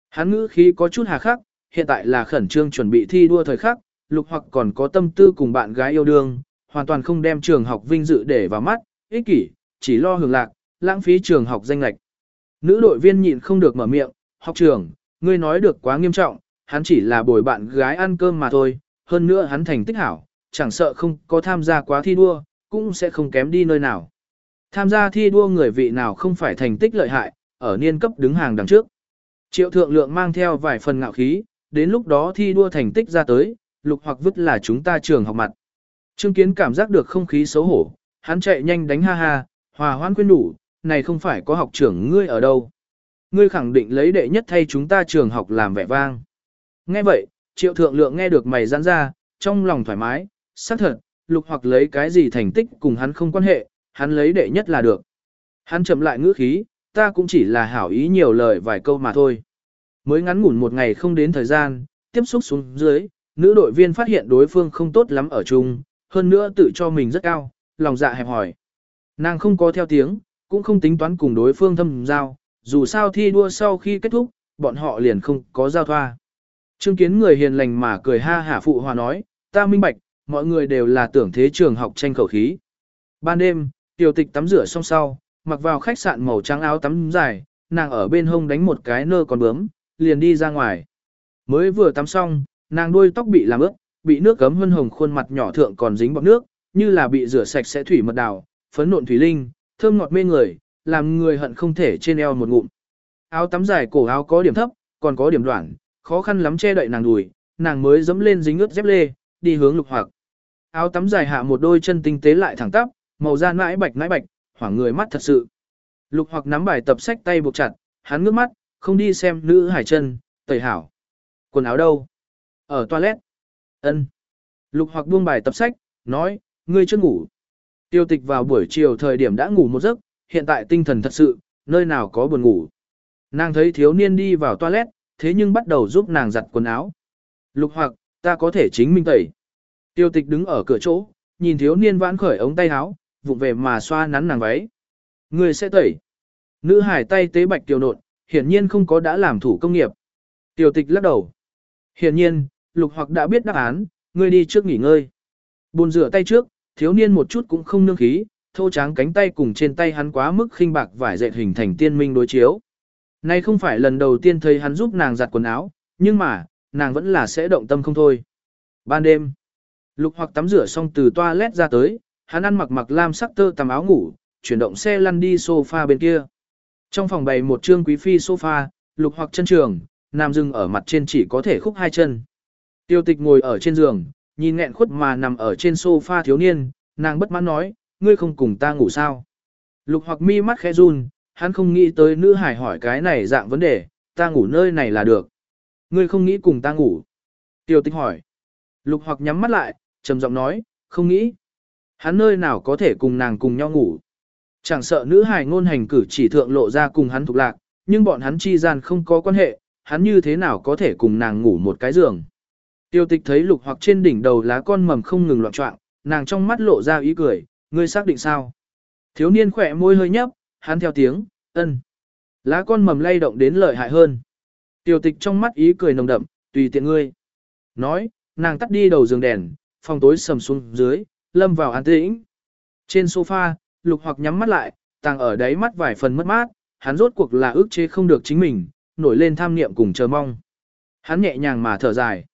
Hắn ngữ khí có chút hà khắc, hiện tại là khẩn trương chuẩn bị thi đua thời khắc, lục hoặc còn có tâm tư cùng bạn gái yêu đương, hoàn toàn không đem trường học vinh dự để vào mắt, ích kỷ, chỉ lo hưởng lạc, lãng phí trường học danh lệch. Nữ đội viên nhịn không được mở miệng, học trưởng, ngươi nói được quá nghiêm trọng, hắn chỉ là bồi bạn gái ăn cơm mà thôi, hơn nữa hắn thành tích hảo, chẳng sợ không có tham gia quá thi đua, cũng sẽ không kém đi nơi nào. Tham gia thi đua người vị nào không phải thành tích lợi hại, ở niên cấp đứng hàng đằng trước. Triệu thượng lượng mang theo vài phần ngạo khí, đến lúc đó thi đua thành tích ra tới, lục hoặc vứt là chúng ta trường học mặt. Trương Kiến cảm giác được không khí xấu hổ, hắn chạy nhanh đánh ha ha, hòa hoan khuyên đủ, này không phải có học trưởng ngươi ở đâu. Ngươi khẳng định lấy đệ nhất thay chúng ta trường học làm vẻ vang. Nghe vậy, triệu thượng lượng nghe được mày giãn ra, trong lòng thoải mái, xác thật, lục hoặc lấy cái gì thành tích cùng hắn không quan hệ, hắn lấy đệ nhất là được. Hắn chậm lại ngữ khí, ta cũng chỉ là hảo ý nhiều lời vài câu mà thôi. Mới ngắn ngủn một ngày không đến thời gian, tiếp xúc xuống dưới, nữ đội viên phát hiện đối phương không tốt lắm ở chung, hơn nữa tự cho mình rất cao, lòng dạ hẹp hỏi. Nàng không có theo tiếng, cũng không tính toán cùng đối phương thâm giao, dù sao thi đua sau khi kết thúc, bọn họ liền không có giao thoa. Trương kiến người hiền lành mà cười ha hả phụ hòa nói, ta minh bạch, mọi người đều là tưởng thế trường học tranh khẩu khí. Ban đêm, tiểu tịch tắm rửa xong sau, mặc vào khách sạn màu trắng áo tắm dài, nàng ở bên hông đánh một cái nơ còn bướm, liền đi ra ngoài. Mới vừa tắm xong, nàng đuôi tóc bị làm ướt, bị nước cấm hân hồng khuôn mặt nhỏ thượng còn dính bọt nước, như là bị rửa sạch sẽ thủy mật đào, phấn nộn thủy linh, thơm ngọt mê người, làm người hận không thể trên eo một ngụm. Áo tắm dài cổ áo có điểm thấp, còn có điểm đoạn, khó khăn lắm che đậy nàng đùi, nàng mới dẫm lên dính ướt dép lê, đi hướng lục hoặc. Áo tắm dài hạ một đôi chân tinh tế lại thẳng tắp, màu da nãi bạch nãi bạch, hoảng người mắt thật sự. Lục hoặc nắm bài tập sách tay buộc chặt, hắn ngước mắt, không đi xem nữ hải chân, tẩy hảo. Quần áo đâu? Ở toilet. Ân. Lục hoặc buông bài tập sách, nói, ngươi chưa ngủ. Tiêu tịch vào buổi chiều thời điểm đã ngủ một giấc, hiện tại tinh thần thật sự, nơi nào có buồn ngủ. Nàng thấy thiếu niên đi vào toilet, thế nhưng bắt đầu giúp nàng giặt quần áo. Lục hoặc, ta có thể chính mình tẩy. Tiêu tịch đứng ở cửa chỗ, nhìn thiếu niên vãn khởi ống tay áo, vụng về mà xoa nắn nàng váy. Người sẽ tẩy. Nữ hải tay tế bạch tiểu nộn, hiển nhiên không có đã làm thủ công nghiệp. Tiểu tịch lắc đầu. Hiển nhiên, lục hoặc đã biết đáp án, ngươi đi trước nghỉ ngơi. Bồn rửa tay trước, thiếu niên một chút cũng không nương khí, thô tráng cánh tay cùng trên tay hắn quá mức khinh bạc vải dệt hình thành tiên minh đối chiếu. Nay không phải lần đầu tiên thấy hắn giúp nàng giặt quần áo, nhưng mà, nàng vẫn là sẽ động tâm không thôi. Ban đêm, lục hoặc tắm rửa xong từ toilet ra tới, hắn ăn mặc mặc lam sắc tơ tầm áo ngủ, chuyển động xe lăn đi sofa bên kia. Trong phòng bày một trương quý phi sofa, lục hoặc chân trường, nằm dừng ở mặt trên chỉ có thể khúc hai chân. Tiêu tịch ngồi ở trên giường, nhìn nghẹn khuất mà nằm ở trên sofa thiếu niên, nàng bất mãn nói, ngươi không cùng ta ngủ sao. Lục hoặc mi mắt khẽ run, hắn không nghĩ tới nữ hải hỏi cái này dạng vấn đề, ta ngủ nơi này là được. Ngươi không nghĩ cùng ta ngủ. Tiêu tịch hỏi. Lục hoặc nhắm mắt lại, trầm giọng nói, không nghĩ. Hắn nơi nào có thể cùng nàng cùng nhau ngủ. Chẳng sợ nữ hài ngôn hành cử chỉ thượng lộ ra cùng hắn thuộc lạc, nhưng bọn hắn chi gian không có quan hệ, hắn như thế nào có thể cùng nàng ngủ một cái giường. Tiêu tịch thấy lục hoặc trên đỉnh đầu lá con mầm không ngừng loạn trọng, nàng trong mắt lộ ra ý cười, ngươi xác định sao? Thiếu niên khỏe môi hơi nhấp, hắn theo tiếng, ân. Lá con mầm lay động đến lợi hại hơn. Tiểu tịch trong mắt ý cười nồng đậm, tùy tiện ngươi. Nói, nàng tắt đi đầu giường đèn, phòng tối sầm xuống dưới, lâm vào an tĩnh. Trên sofa, lục hoặc nhắm mắt lại, tàng ở đáy mắt vài phần mất mát, hắn rốt cuộc là ước chế không được chính mình, nổi lên tham niệm cùng chờ mong. Hắn nhẹ nhàng mà thở dài.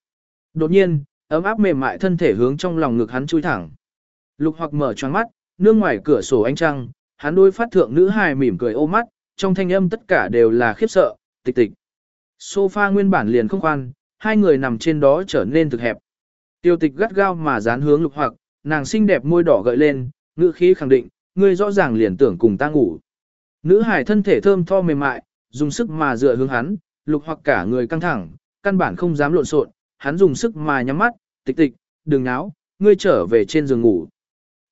Đột nhiên, ấm áp mềm mại thân thể hướng trong lòng ngực hắn chui thẳng. Lục hoặc mở choáng mắt, nương ngoài cửa sổ ánh trăng, hắn đôi phát thượng nữ hài mỉm cười ô mắt, trong thanh âm tất cả đều là khiếp sợ, tịch tịch. Sofa nguyên bản liền không khoan, hai người nằm trên đó trở nên thực hẹp. Tiêu tịch gắt gao mà dán hướng lục hoặc, nàng xinh đẹp môi đỏ gợi lên, ngữ khí khẳng định, ngươi rõ ràng liền tưởng cùng ta ngủ. Nữ hải thân thể thơm tho mềm mại, dùng sức mà dựa hướng hắn, lục hoặc cả người căng thẳng, căn bản không dám lộn xộn, hắn dùng sức mà nhắm mắt, tịch tịch, đừng náo, ngươi trở về trên giường ngủ.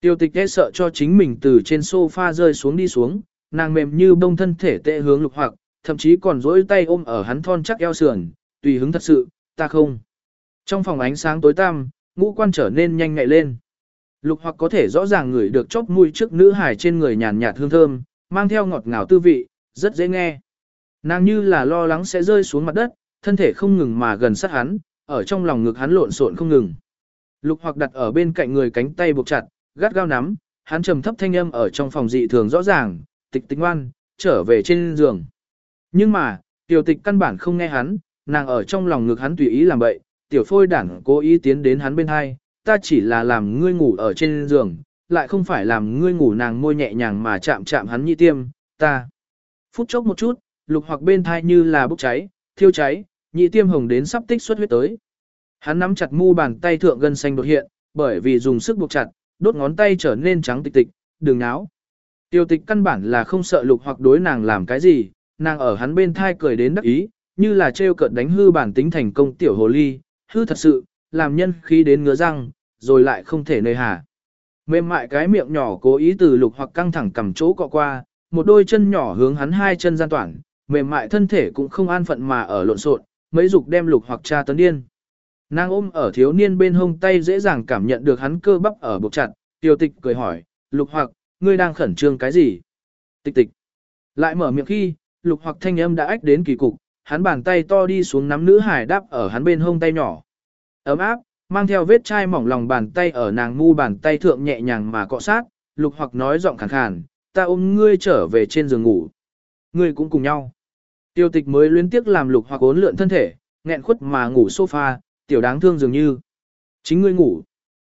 Tiêu tịch e sợ cho chính mình từ trên sofa rơi xuống đi xuống, nàng mềm như bông thân thể tệ hướng lục hoặc, thậm chí còn dỗi tay ôm ở hắn thon chắc eo sườn, tùy hứng thật sự, ta không. Trong phòng ánh sáng tối tăm, ngũ quan trở nên nhanh nhạy lên. Lục hoặc có thể rõ ràng ngửi được chóp mùi trước nữ hải trên người nhàn nhạt hương thơm, mang theo ngọt ngào tư vị, rất dễ nghe. Nàng như là lo lắng sẽ rơi xuống mặt đất, thân thể không ngừng mà gần sát hắn, ở trong lòng ngực hắn lộn xộn không ngừng. Lục hoặc đặt ở bên cạnh người cánh tay buộc chặt, gắt gao nắm, hắn trầm thấp thanh âm ở trong phòng dị thường rõ ràng, tịch tính ngoan, trở về trên giường. Nhưng mà, tiểu tịch căn bản không nghe hắn, nàng ở trong lòng ngực hắn tùy ý làm bậy, tiểu phôi đảng cố ý tiến đến hắn bên hai, ta chỉ là làm ngươi ngủ ở trên giường, lại không phải làm ngươi ngủ nàng môi nhẹ nhàng mà chạm chạm hắn nhị tiêm, ta. Phút chốc một chút, lục hoặc bên thai như là bốc cháy, thiêu cháy, nhị tiêm hồng đến sắp tích xuất huyết tới. Hắn nắm chặt mu bàn tay thượng gân xanh đột hiện, bởi vì dùng sức buộc chặt, đốt ngón tay trở nên trắng tịch tịch, đừng náo. Tiêu tịch căn bản là không sợ lục hoặc đối nàng làm cái gì, nàng ở hắn bên thai cười đến đắc ý, như là trêu cợt đánh hư bản tính thành công tiểu hồ ly, hư thật sự, làm nhân khí đến ngứa răng, rồi lại không thể nơi hà. Mềm mại cái miệng nhỏ cố ý từ lục hoặc căng thẳng cầm chỗ cọ qua, một đôi chân nhỏ hướng hắn hai chân gian toàn, mềm mại thân thể cũng không an phận mà ở lộn xộn, mấy dục đem lục hoặc cha tấn điên. Nàng ôm ở thiếu niên bên hông tay dễ dàng cảm nhận được hắn cơ bắp ở buộc chặt, tiêu tịch cười hỏi, lục hoặc, ngươi đang khẩn trương cái gì? Tịch tịch. Lại mở miệng khi, lục hoặc thanh âm đã ách đến kỳ cục, hắn bàn tay to đi xuống nắm nữ hải đáp ở hắn bên hông tay nhỏ. Ấm áp, mang theo vết chai mỏng lòng bàn tay ở nàng ngu bàn tay thượng nhẹ nhàng mà cọ sát, lục hoặc nói giọng khàn khàn, ta ôm ngươi trở về trên giường ngủ. Ngươi cũng cùng nhau. Tiêu tịch mới luyến tiếc làm lục hoặc ốn lượn thân thể, nghẹn khuất mà ngủ sofa, tiểu đáng thương dường như. Chính ngươi ngủ.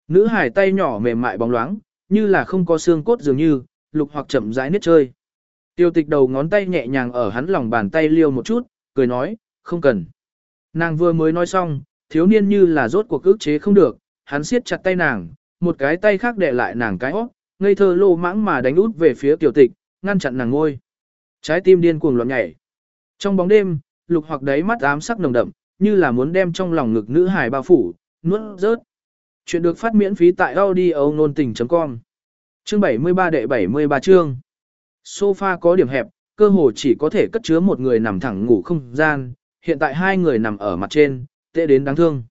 Nữ hải tay nhỏ mềm mại bóng loáng, như là không có xương cốt dường như, lục hoặc chậm rãi niết chơi. Tiêu tịch đầu ngón tay nhẹ nhàng ở hắn lòng bàn tay liêu một chút, cười nói, không cần. Nàng vừa mới nói xong, thiếu niên như là rốt cuộc ức chế không được, hắn siết chặt tay nàng, một cái tay khác đè lại nàng cái óc, ngây thơ lô mãng mà đánh út về phía tiểu tịch, ngăn chặn nàng ngôi. Trái tim điên cuồng loạn nhảy. Trong bóng đêm, lục hoặc đáy mắt ám sắc nồng đậm, như là muốn đem trong lòng ngực nữ hài bao phủ, nuốt rớt. Chuyện được phát miễn phí tại audio nôn tình.com Chương 73 đệ 73 chương Sofa có điểm hẹp, cơ hồ chỉ có thể cất chứa một người nằm thẳng ngủ không gian, hiện tại hai người nằm ở mặt trên, tệ đến đáng thương.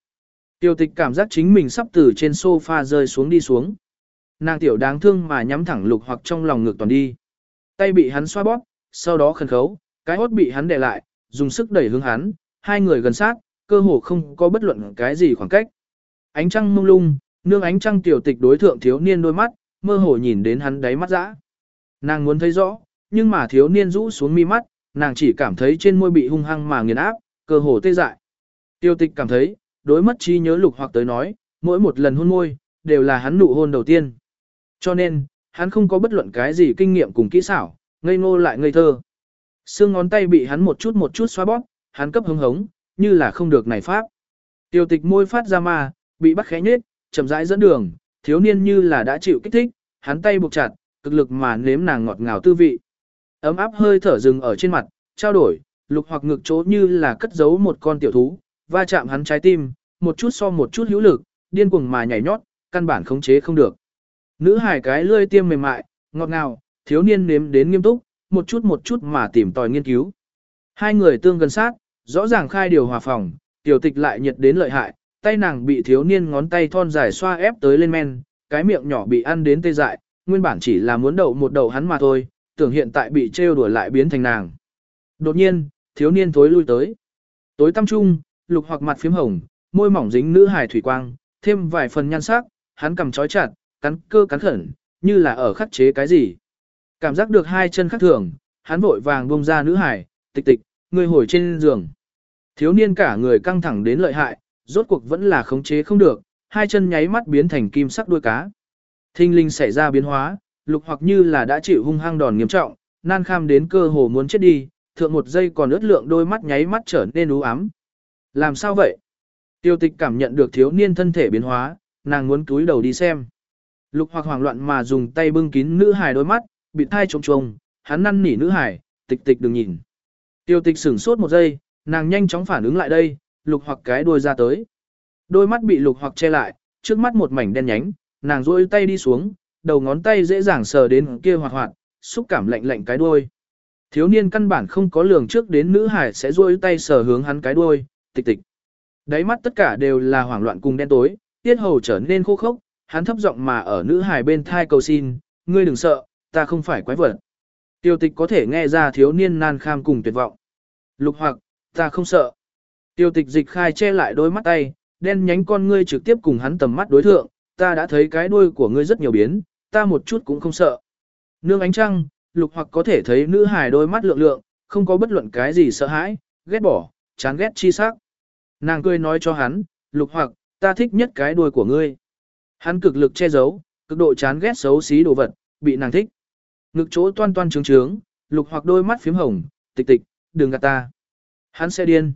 Tiêu tịch cảm giác chính mình sắp từ trên sofa rơi xuống đi xuống. Nàng tiểu đáng thương mà nhắm thẳng lục hoặc trong lòng ngực toàn đi. Tay bị hắn xoa bóp, sau đó khẩn khấu, cái hốt bị hắn đè lại, dùng sức đẩy hướng hắn, hai người gần sát, cơ hồ không có bất luận cái gì khoảng cách. Ánh trăng mông lung, nương ánh trăng tiểu tịch đối thượng thiếu niên đôi mắt, mơ hồ nhìn đến hắn đáy mắt dã. Nàng muốn thấy rõ, nhưng mà thiếu niên rũ xuống mi mắt, nàng chỉ cảm thấy trên môi bị hung hăng mà nghiền áp, cơ hồ tê dại. Tiêu tịch cảm thấy, đối mất trí nhớ lục hoặc tới nói, mỗi một lần hôn môi, đều là hắn nụ hôn đầu tiên. Cho nên, hắn không có bất luận cái gì kinh nghiệm cùng kỹ xảo, ngây ngô lại ngây thơ. Xương ngón tay bị hắn một chút một chút xoa bóp, hắn cấp hứng hống, như là không được này pháp. Tiêu tịch môi phát ra ma, bị bắt khẽ nhết, chậm rãi dẫn đường, thiếu niên như là đã chịu kích thích, hắn tay buộc chặt, cực lực mà nếm nàng ngọt ngào tư vị. Ấm áp hơi thở dừng ở trên mặt, trao đổi, lục hoặc ngực chỗ như là cất giấu một con tiểu thú, va chạm hắn trái tim, một chút so một chút hữu lực, điên cuồng mà nhảy nhót, căn bản khống chế không được. Nữ hải cái lươi tiêm mềm mại, ngọt ngào, thiếu niên nếm đến nghiêm túc, một chút một chút mà tìm tòi nghiên cứu. Hai người tương gần sát, rõ ràng khai điều hòa phòng, tiểu tịch lại nhiệt đến lợi hại, tay nàng bị thiếu niên ngón tay thon dài xoa ép tới lên men, cái miệng nhỏ bị ăn đến tê dại, nguyên bản chỉ là muốn đậu một đầu hắn mà thôi, tưởng hiện tại bị trêu đuổi lại biến thành nàng. Đột nhiên, thiếu niên thối lui tới. Tối tăm trung, lục hoặc mặt phím hồng, môi mỏng dính nữ hài thủy quang, thêm vài phần nhan sắc, hắn cầm chói chặt, cắn cơ cắn khẩn, như là ở khắc chế cái gì. Cảm giác được hai chân khắc thường, hắn vội vàng buông ra nữ hài, tịch tịch, người hồi trên giường. Thiếu niên cả người căng thẳng đến lợi hại, rốt cuộc vẫn là khống chế không được, hai chân nháy mắt biến thành kim sắc đuôi cá. Thinh linh xảy ra biến hóa, lục hoặc như là đã chịu hung hăng đòn nghiêm trọng, nan kham đến cơ hồ muốn chết đi, thượng một giây còn ướt lượng đôi mắt nháy mắt trở nên u ám. Làm sao vậy? Tiêu tịch cảm nhận được thiếu niên thân thể biến hóa, nàng muốn túi đầu đi xem. Lục hoặc hoảng loạn mà dùng tay bưng kín nữ hài đôi mắt, bị thai trống trông, hắn năn nỉ nữ hài, tịch tịch đừng nhìn. Tiêu tịch sửng sốt một giây, nàng nhanh chóng phản ứng lại đây, lục hoặc cái đuôi ra tới. Đôi mắt bị lục hoặc che lại, trước mắt một mảnh đen nhánh, nàng duỗi tay đi xuống, đầu ngón tay dễ dàng sờ đến kia hoạt hoạt, xúc cảm lạnh lạnh cái đuôi. Thiếu niên căn bản không có lường trước đến nữ hải sẽ duỗi tay sờ hướng hắn cái đuôi, tịch tịch. Đáy mắt tất cả đều là hoảng loạn cùng đen tối, tiết hầu trở nên khô khốc, hắn thấp giọng mà ở nữ hải bên thai cầu xin, ngươi đừng sợ, ta không phải quái vật. Tiêu tịch có thể nghe ra thiếu niên nan kham cùng tuyệt vọng. Lục hoặc, ta không sợ. Tiêu tịch dịch khai che lại đôi mắt tay, đen nhánh con ngươi trực tiếp cùng hắn tầm mắt đối thượng, ta đã thấy cái đuôi của ngươi rất nhiều biến, ta một chút cũng không sợ. Nương ánh trăng, lục hoặc có thể thấy nữ hài đôi mắt lượng lượng, không có bất luận cái gì sợ hãi, ghét bỏ, chán ghét chi sắc. Nàng cười nói cho hắn, lục hoặc, ta thích nhất cái đuôi của ngươi. Hắn cực lực che giấu, Cực độ chán ghét xấu xí đồ vật, bị nàng thích. Ngực chỗ toan toan trướng trướng, lục hoặc đôi mắt phím hồng, tịch tịch, đừng gạt ta. Hắn sẽ điên.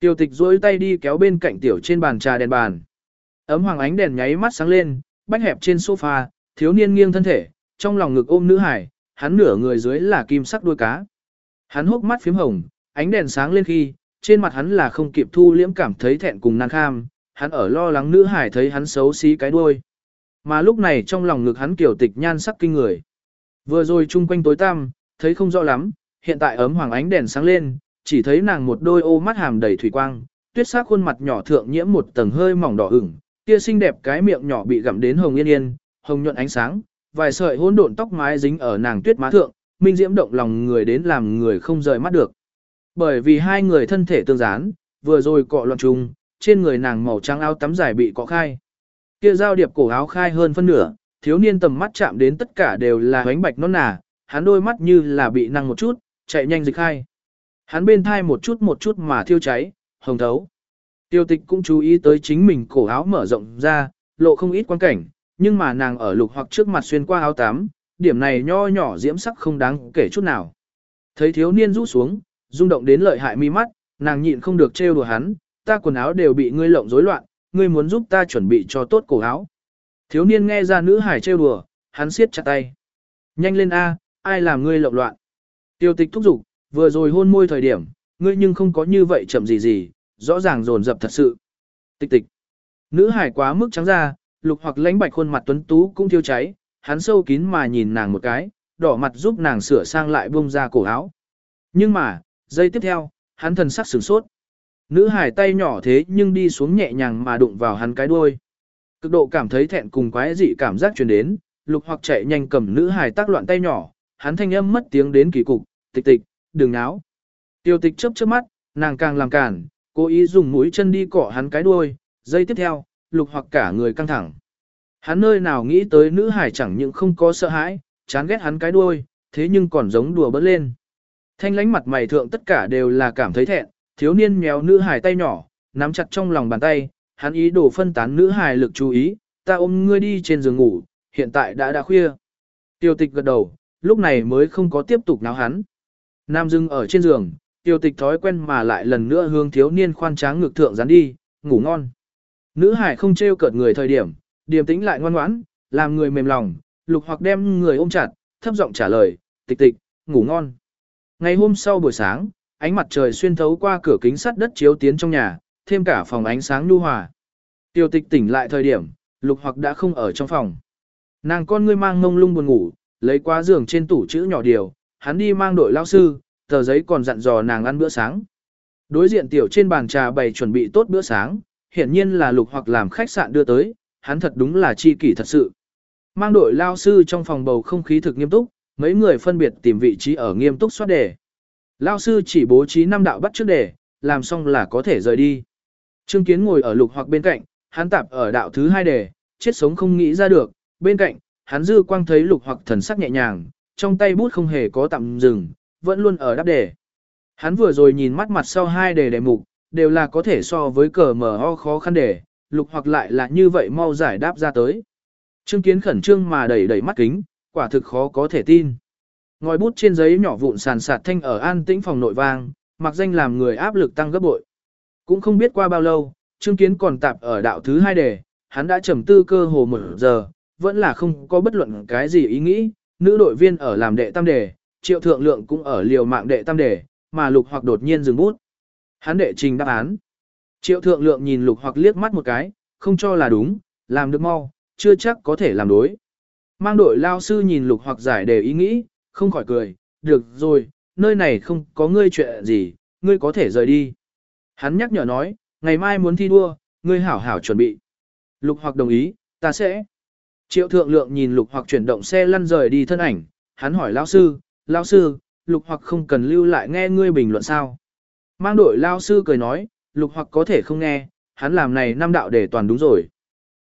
Tiêu tịch duỗi tay đi kéo bên cạnh tiểu trên bàn trà đèn bàn. Ấm hoàng ánh đèn nháy mắt sáng lên, bách hẹp trên sofa, thiếu niên nghiêng thân thể, trong lòng ngực ôm nữ hải, hắn nửa người dưới là kim sắc đuôi cá. Hắn hốc mắt phím hồng, ánh đèn sáng lên khi, trên mặt hắn là không kịp thu liễm cảm thấy thẹn cùng nan kham, hắn ở lo lắng nữ hải thấy hắn xấu xí cái đuôi. Mà lúc này trong lòng ngực hắn kiểu tịch nhan sắc kinh người. Vừa rồi chung quanh tối tăm, thấy không rõ lắm, hiện tại ấm hoàng ánh đèn sáng lên, chỉ thấy nàng một đôi ô mắt hàm đầy thủy quang, tuyết sắc khuôn mặt nhỏ thượng nhiễm một tầng hơi mỏng đỏ ửng, kia xinh đẹp cái miệng nhỏ bị gặm đến hồng yên yên, hồng nhuận ánh sáng, vài sợi hỗn độn tóc mái dính ở nàng tuyết má thượng, minh diễm động lòng người đến làm người không rời mắt được. Bởi vì hai người thân thể tương dán, vừa rồi cọ loạn trùng, trên người nàng màu trắng áo tắm dài bị cọ khai. Kia giao điệp cổ áo khai hơn phân nửa, thiếu niên tầm mắt chạm đến tất cả đều là ánh bạch non nà, hắn đôi mắt như là bị năng một chút, chạy nhanh dịch khai. Hắn bên thai một chút một chút mà thiêu cháy, hồng thấu. Tiêu tịch cũng chú ý tới chính mình cổ áo mở rộng ra, lộ không ít quan cảnh, nhưng mà nàng ở lục hoặc trước mặt xuyên qua áo tắm, điểm này nho nhỏ diễm sắc không đáng kể chút nào. Thấy thiếu niên rũ xuống, rung động đến lợi hại mi mắt, nàng nhịn không được trêu đùa hắn, ta quần áo đều bị ngươi lộng rối loạn, ngươi muốn giúp ta chuẩn bị cho tốt cổ áo. Thiếu niên nghe ra nữ hải trêu đùa, hắn siết chặt tay. Nhanh lên A, ai làm ngươi lộng loạn. Tiêu tịch thúc giục, vừa rồi hôn môi thời điểm, ngươi nhưng không có như vậy chậm gì gì, rõ ràng dồn dập thật sự. Tịch tịch. Nữ hải quá mức trắng ra, lục hoặc lãnh bạch khuôn mặt tuấn tú cũng thiêu cháy, hắn sâu kín mà nhìn nàng một cái, đỏ mặt giúp nàng sửa sang lại bông ra cổ áo. Nhưng mà, giây tiếp theo, hắn thần sắc sửng sốt. Nữ hải tay nhỏ thế nhưng đi xuống nhẹ nhàng mà đụng vào hắn cái đuôi. Cực độ cảm thấy thẹn cùng quái dị cảm giác truyền đến, lục hoặc chạy nhanh cầm nữ hải tác loạn tay nhỏ, hắn thanh âm mất tiếng đến kỳ cục, tịch tịch, đừng náo. Tiêu tịch chớp chớp mắt, nàng càng làm cản, cố ý dùng mũi chân đi cọ hắn cái đuôi, giây tiếp theo, lục hoặc cả người căng thẳng. Hắn nơi nào nghĩ tới nữ hải chẳng những không có sợ hãi, chán ghét hắn cái đuôi, thế nhưng còn giống đùa bớt lên. Thanh lánh mặt mày thượng tất cả đều là cảm thấy thẹn, thiếu niên méo nữ hải tay nhỏ, nắm chặt trong lòng bàn tay, hắn ý đồ phân tán nữ hải lực chú ý, ta ôm ngươi đi trên giường ngủ, hiện tại đã đã khuya. Tiêu tịch gật đầu, lúc này mới không có tiếp tục náo hắn. Nam dưng ở trên giường, tiêu tịch thói quen mà lại lần nữa hướng thiếu niên khoan tráng ngực thượng dán đi, ngủ ngon. Nữ hải không trêu cợt người thời điểm, điềm tĩnh lại ngoan ngoãn, làm người mềm lòng, lục hoặc đem người ôm chặt, thấp giọng trả lời, tịch tịch, ngủ ngon. Ngày hôm sau buổi sáng, ánh mặt trời xuyên thấu qua cửa kính sắt đất chiếu tiến trong nhà, thêm cả phòng ánh sáng nhu hòa. Tiêu tịch tỉnh lại thời điểm, lục hoặc đã không ở trong phòng. Nàng con ngươi mang ngông lung buồn ngủ, lấy qua giường trên tủ chữ nhỏ điều, hắn đi mang đội lao sư, tờ giấy còn dặn dò nàng ăn bữa sáng. Đối diện tiểu trên bàn trà bày chuẩn bị tốt bữa sáng, hiển nhiên là lục hoặc làm khách sạn đưa tới, hắn thật đúng là chi kỷ thật sự. Mang đội lao sư trong phòng bầu không khí thực nghiêm túc, mấy người phân biệt tìm vị trí ở nghiêm túc soát đề. Lao sư chỉ bố trí năm đạo bắt trước đề, làm xong là có thể rời đi. Trương Kiến ngồi ở lục hoặc bên cạnh, hắn tạp ở đạo thứ hai đề, chết sống không nghĩ ra được, bên cạnh, hắn dư quang thấy lục hoặc thần sắc nhẹ nhàng, trong tay bút không hề có tạm dừng, vẫn luôn ở đáp đề. Hắn vừa rồi nhìn mắt mặt sau hai đề đề mục, đều là có thể so với cờ mở ho khó khăn đề, lục hoặc lại là như vậy mau giải đáp ra tới. Trương Kiến khẩn trương mà đẩy đẩy mắt kính, quả thực khó có thể tin. Ngòi bút trên giấy nhỏ vụn sàn sạt thanh ở an tĩnh phòng nội vang, mặc danh làm người áp lực tăng gấp bội. Cũng không biết qua bao lâu, Trương Kiến còn tạp ở đạo thứ hai đề, hắn đã trầm tư cơ hồ một giờ, vẫn là không có bất luận cái gì ý nghĩ, nữ đội viên ở làm đệ tam đề, triệu thượng lượng cũng ở liều mạng đệ tam đề, mà lục hoặc đột nhiên dừng bút. Hắn đệ trình đáp án. Triệu thượng lượng nhìn lục hoặc liếc mắt một cái, không cho là đúng, làm được mau, chưa chắc có thể làm đối. Mang đội lao sư nhìn lục hoặc giải đề ý nghĩ, không khỏi cười, được rồi, nơi này không có ngươi chuyện gì, ngươi có thể rời đi. Hắn nhắc nhở nói, ngày mai muốn thi đua, ngươi hảo hảo chuẩn bị. Lục hoặc đồng ý, ta sẽ. Triệu thượng lượng nhìn lục hoặc chuyển động xe lăn rời đi thân ảnh, hắn hỏi lao sư, lao sư, lục hoặc không cần lưu lại nghe ngươi bình luận sao. Mang đội lao sư cười nói, lục hoặc có thể không nghe, hắn làm này năm đạo để toàn đúng rồi.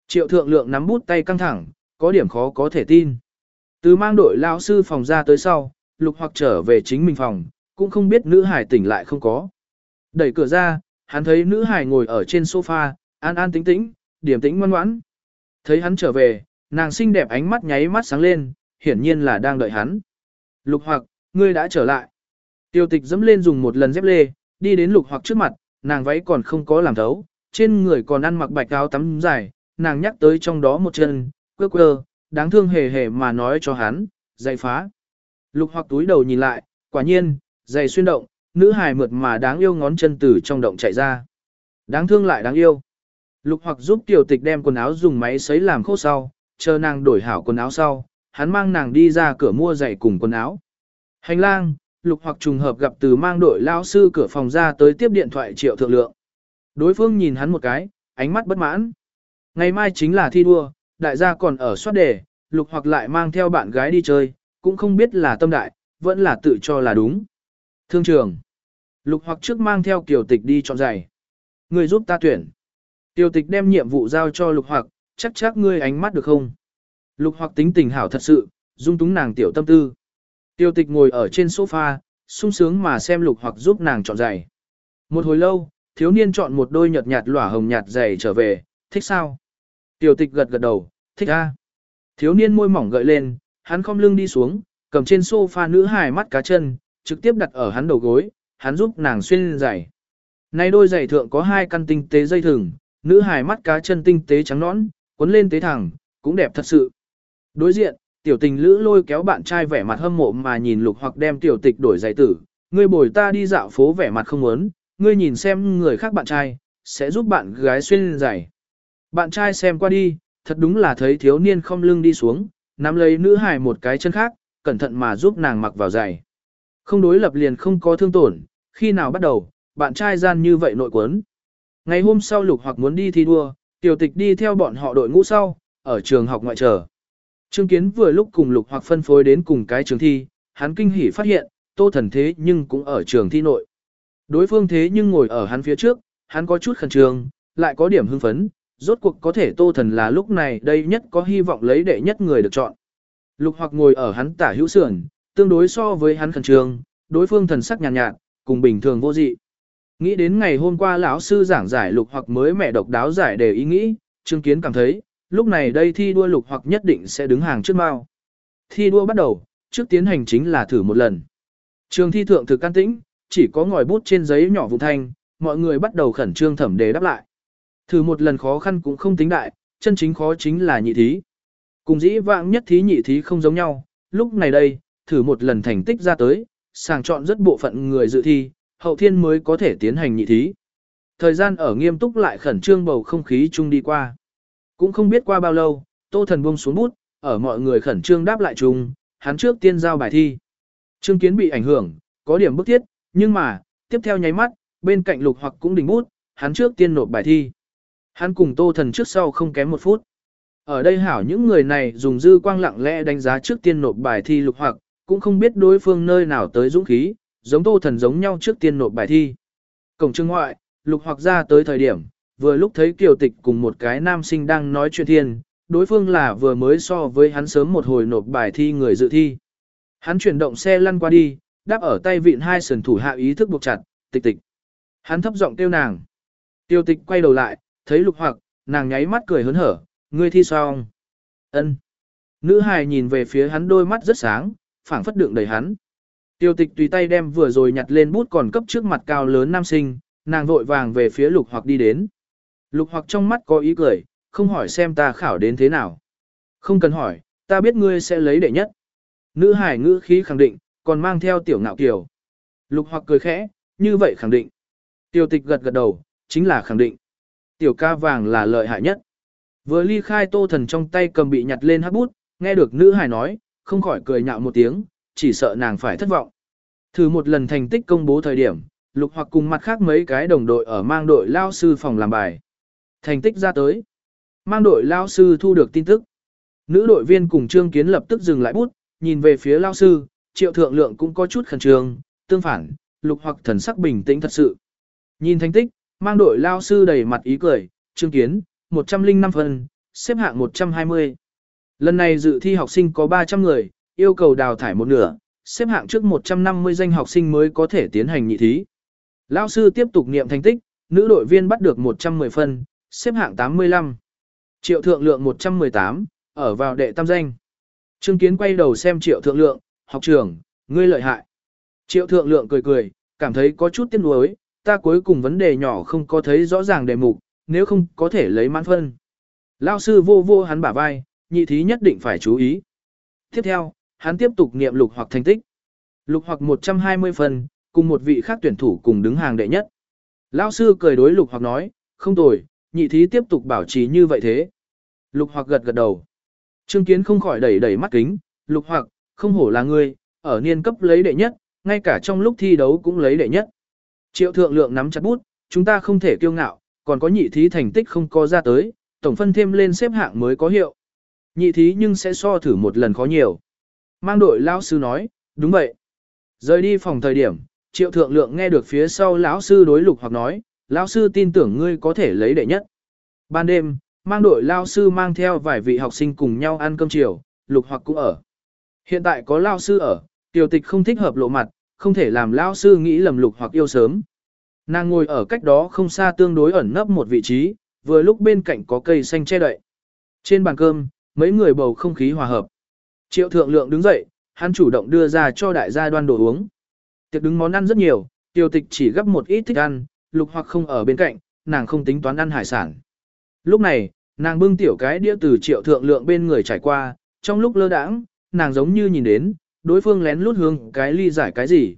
Triệu thượng lượng nắm bút tay căng thẳng, có điểm khó có thể tin. Từ mang đội lao sư phòng ra tới sau, lục hoặc trở về chính mình phòng, cũng không biết nữ hải tỉnh lại không có. Đẩy cửa ra, hắn thấy nữ hải ngồi ở trên sofa, an an tĩnh tĩnh, điểm tĩnh ngoan ngoãn. Thấy hắn trở về, nàng xinh đẹp ánh mắt nháy mắt sáng lên, hiển nhiên là đang đợi hắn. Lục hoặc, ngươi đã trở lại. Tiêu tịch dẫm lên dùng một lần dép lê, đi đến lục hoặc trước mặt, nàng váy còn không có làm thấu, trên người còn ăn mặc bạch áo tắm dài, nàng nhắc tới trong đó một chân, quơ quơ, đáng thương hề hề mà nói cho hắn, dày phá. Lục hoặc túi đầu nhìn lại, quả nhiên, giày xuyên động, nữ hài mượt mà đáng yêu ngón chân từ trong động chạy ra. Đáng thương lại đáng yêu. Lục hoặc giúp tiểu tịch đem quần áo dùng máy sấy làm khô sau, chờ nàng đổi hảo quần áo sau, hắn mang nàng đi ra cửa mua giày cùng quần áo. Hành lang, lục hoặc trùng hợp gặp từ mang đội lao sư cửa phòng ra tới tiếp điện thoại triệu thượng lượng. Đối phương nhìn hắn một cái, ánh mắt bất mãn. Ngày mai chính là thi đua, đại gia còn ở soát đề, lục hoặc lại mang theo bạn gái đi chơi, cũng không biết là tâm đại, vẫn là tự cho là đúng. Thương trường. Lục hoặc trước mang theo kiều tịch đi chọn giày. Người giúp ta tuyển. tiểu tịch đem nhiệm vụ giao cho lục hoặc, chắc chắc ngươi ánh mắt được không? Lục hoặc tính tình hảo thật sự, dung túng nàng tiểu tâm tư. Tiêu tịch ngồi ở trên sofa, sung sướng mà xem lục hoặc giúp nàng chọn giày. Một hồi lâu, thiếu niên chọn một đôi nhợt nhạt lỏa hồng nhạt giày trở về, thích sao? Tiêu tịch gật gật đầu, thích a. Thiếu niên môi mỏng gợi lên, hắn không lưng đi xuống, cầm trên sofa nữ hài mắt cá chân, trực tiếp đặt ở hắn đầu gối, hắn giúp nàng xuyên giày. Nay đôi giày thượng có hai căn tinh tế dây thừng, nữ hài mắt cá chân tinh tế trắng nõn, cuốn lên tế thẳng, cũng đẹp thật sự. Đối diện, tiểu tình lữ lôi kéo bạn trai vẻ mặt hâm mộ mà nhìn lục hoặc đem tiểu tịch đổi giày tử, ngươi bồi ta đi dạo phố vẻ mặt không muốn, ngươi nhìn xem người khác bạn trai, sẽ giúp bạn gái xuyên giày. Bạn trai xem qua đi, thật đúng là thấy thiếu niên không lưng đi xuống, nắm lấy nữ hài một cái chân khác, cẩn thận mà giúp nàng mặc vào giày. Không đối lập liền không có thương tổn, khi nào bắt đầu, bạn trai gian như vậy nội quấn. Ngày hôm sau lục hoặc muốn đi thi đua, tiểu tịch đi theo bọn họ đội ngũ sau, ở trường học ngoại trở. Trương Kiến vừa lúc cùng lục hoặc phân phối đến cùng cái trường thi, hắn kinh hỉ phát hiện, tô thần thế nhưng cũng ở trường thi nội. Đối phương thế nhưng ngồi ở hắn phía trước, hắn có chút khẩn trương, lại có điểm hưng phấn, rốt cuộc có thể tô thần là lúc này đây nhất có hy vọng lấy đệ nhất người được chọn. Lục hoặc ngồi ở hắn tả hữu sườn, tương đối so với hắn khẩn trương, đối phương thần sắc nhàn nhạt, nhạt, cùng bình thường vô dị. Nghĩ đến ngày hôm qua lão sư giảng giải lục hoặc mới mẹ độc đáo giải đề ý nghĩ, Trương Kiến cảm thấy, lúc này đây thi đua lục hoặc nhất định sẽ đứng hàng trước mao. Thi đua bắt đầu, trước tiến hành chính là thử một lần. Trường thi thượng thực can tĩnh, chỉ có ngòi bút trên giấy nhỏ vụ thanh, mọi người bắt đầu khẩn trương thẩm đề đáp lại. Thử một lần khó khăn cũng không tính đại, chân chính khó chính là nhị thí. Cùng dĩ vãng nhất thí nhị thí không giống nhau, lúc này đây, thử một lần thành tích ra tới, sàng chọn rất bộ phận người dự thi, hậu thiên mới có thể tiến hành nhị thí. Thời gian ở nghiêm túc lại khẩn trương bầu không khí chung đi qua. Cũng không biết qua bao lâu, Tô Thần buông xuống bút, ở mọi người khẩn trương đáp lại chung, hắn trước tiên giao bài thi. Trương Kiến bị ảnh hưởng, có điểm bức thiết, nhưng mà, tiếp theo nháy mắt, bên cạnh lục hoặc cũng đỉnh bút, hắn trước tiên nộp bài thi. Hắn cùng Tô Thần trước sau không kém một phút. Ở đây hảo những người này dùng dư quang lặng lẽ đánh giá trước tiên nộp bài thi lục hoặc, cũng không biết đối phương nơi nào tới dũng khí, giống Tô Thần giống nhau trước tiên nộp bài thi. Cổng trường ngoại, lục hoặc ra tới thời điểm, vừa lúc thấy Kiều Tịch cùng một cái nam sinh đang nói chuyện thiên, đối phương là vừa mới so với hắn sớm một hồi nộp bài thi người dự thi. Hắn chuyển động xe lăn qua đi, đáp ở tay vịn hai sườn thủ hạ ý thức buộc chặt, tịch tịch. Hắn thấp giọng kêu nàng. Tiêu tịch quay đầu lại, thấy lục hoặc, nàng nháy mắt cười hớn hở, ngươi thi xong. ân Nữ hài nhìn về phía hắn đôi mắt rất sáng, phảng phất đựng đầy hắn. Tiêu tịch tùy tay đem vừa rồi nhặt lên bút còn cấp trước mặt cao lớn nam sinh, nàng vội vàng về phía lục hoặc đi đến. Lục hoặc trong mắt có ý cười, không hỏi xem ta khảo đến thế nào. Không cần hỏi, ta biết ngươi sẽ lấy đệ nhất. Nữ hải ngữ khí khẳng định, còn mang theo tiểu ngạo kiều. Lục hoặc cười khẽ, như vậy khẳng định. Tiểu tịch gật gật đầu, chính là khẳng định. Tiểu ca vàng là lợi hại nhất. Vừa ly khai tô thần trong tay cầm bị nhặt lên hát bút, nghe được nữ hải nói, không khỏi cười nhạo một tiếng, chỉ sợ nàng phải thất vọng. Thử một lần thành tích công bố thời điểm, lục hoặc cùng mặt khác mấy cái đồng đội ở mang đội lao sư phòng làm bài. Thành tích ra tới. Mang đội lao sư thu được tin tức. Nữ đội viên cùng Trương Kiến lập tức dừng lại bút, nhìn về phía lao sư, triệu thượng lượng cũng có chút khẩn trương, tương phản, lục hoặc thần sắc bình tĩnh thật sự. Nhìn thành tích, mang đội lao sư đầy mặt ý cười, Trương Kiến, 105 phần, xếp hạng 120. Lần này dự thi học sinh có 300 người, yêu cầu đào thải một nửa, xếp hạng trước 150 danh học sinh mới có thể tiến hành nhị thí. Lao sư tiếp tục niệm thành tích, nữ đội viên bắt được 110 phân, xếp hạng 85. Triệu thượng lượng 118, ở vào đệ tam danh. Trương Kiến quay đầu xem triệu thượng lượng, học trưởng, ngươi lợi hại. Triệu thượng lượng cười cười, cảm thấy có chút tiếc nuối, ta cuối cùng vấn đề nhỏ không có thấy rõ ràng đề mục, nếu không có thể lấy mãn phân. Lao sư vô vô hắn bả vai, nhị thí nhất định phải chú ý. Tiếp theo, hắn tiếp tục nghiệm lục hoặc thành tích. Lục hoặc 120 phần, cùng một vị khác tuyển thủ cùng đứng hàng đệ nhất. Lao sư cười đối lục hoặc nói, không tồi, nhị thí tiếp tục bảo trì như vậy thế. Lục hoặc gật gật đầu. Trương Kiến không khỏi đẩy đẩy mắt kính, lục hoặc, không hổ là ngươi, ở niên cấp lấy đệ nhất, ngay cả trong lúc thi đấu cũng lấy đệ nhất. Triệu thượng lượng nắm chặt bút, chúng ta không thể kiêu ngạo, còn có nhị thí thành tích không có ra tới, tổng phân thêm lên xếp hạng mới có hiệu. Nhị thí nhưng sẽ so thử một lần khó nhiều. Mang đội lão sư nói, đúng vậy. Rời đi phòng thời điểm, triệu thượng lượng nghe được phía sau lão sư đối lục hoặc nói, lão sư tin tưởng ngươi có thể lấy đệ nhất. Ban đêm, mang đội lão sư mang theo vài vị học sinh cùng nhau ăn cơm chiều, lục hoặc cũng ở. Hiện tại có lão sư ở, tiểu tịch không thích hợp lộ mặt, không thể làm lão sư nghĩ lầm lục hoặc yêu sớm. Nàng ngồi ở cách đó không xa tương đối ẩn nấp một vị trí, vừa lúc bên cạnh có cây xanh che đậy. Trên bàn cơm, mấy người bầu không khí hòa hợp. Triệu thượng lượng đứng dậy, hắn chủ động đưa ra cho đại gia đoan đồ uống. Tiệc đứng món ăn rất nhiều, tiêu tịch chỉ gấp một ít thích ăn, lục hoặc không ở bên cạnh, nàng không tính toán ăn hải sản. Lúc này, nàng bưng tiểu cái đĩa từ triệu thượng lượng bên người trải qua, trong lúc lơ đãng, nàng giống như nhìn đến, đối phương lén lút hướng cái ly giải cái gì.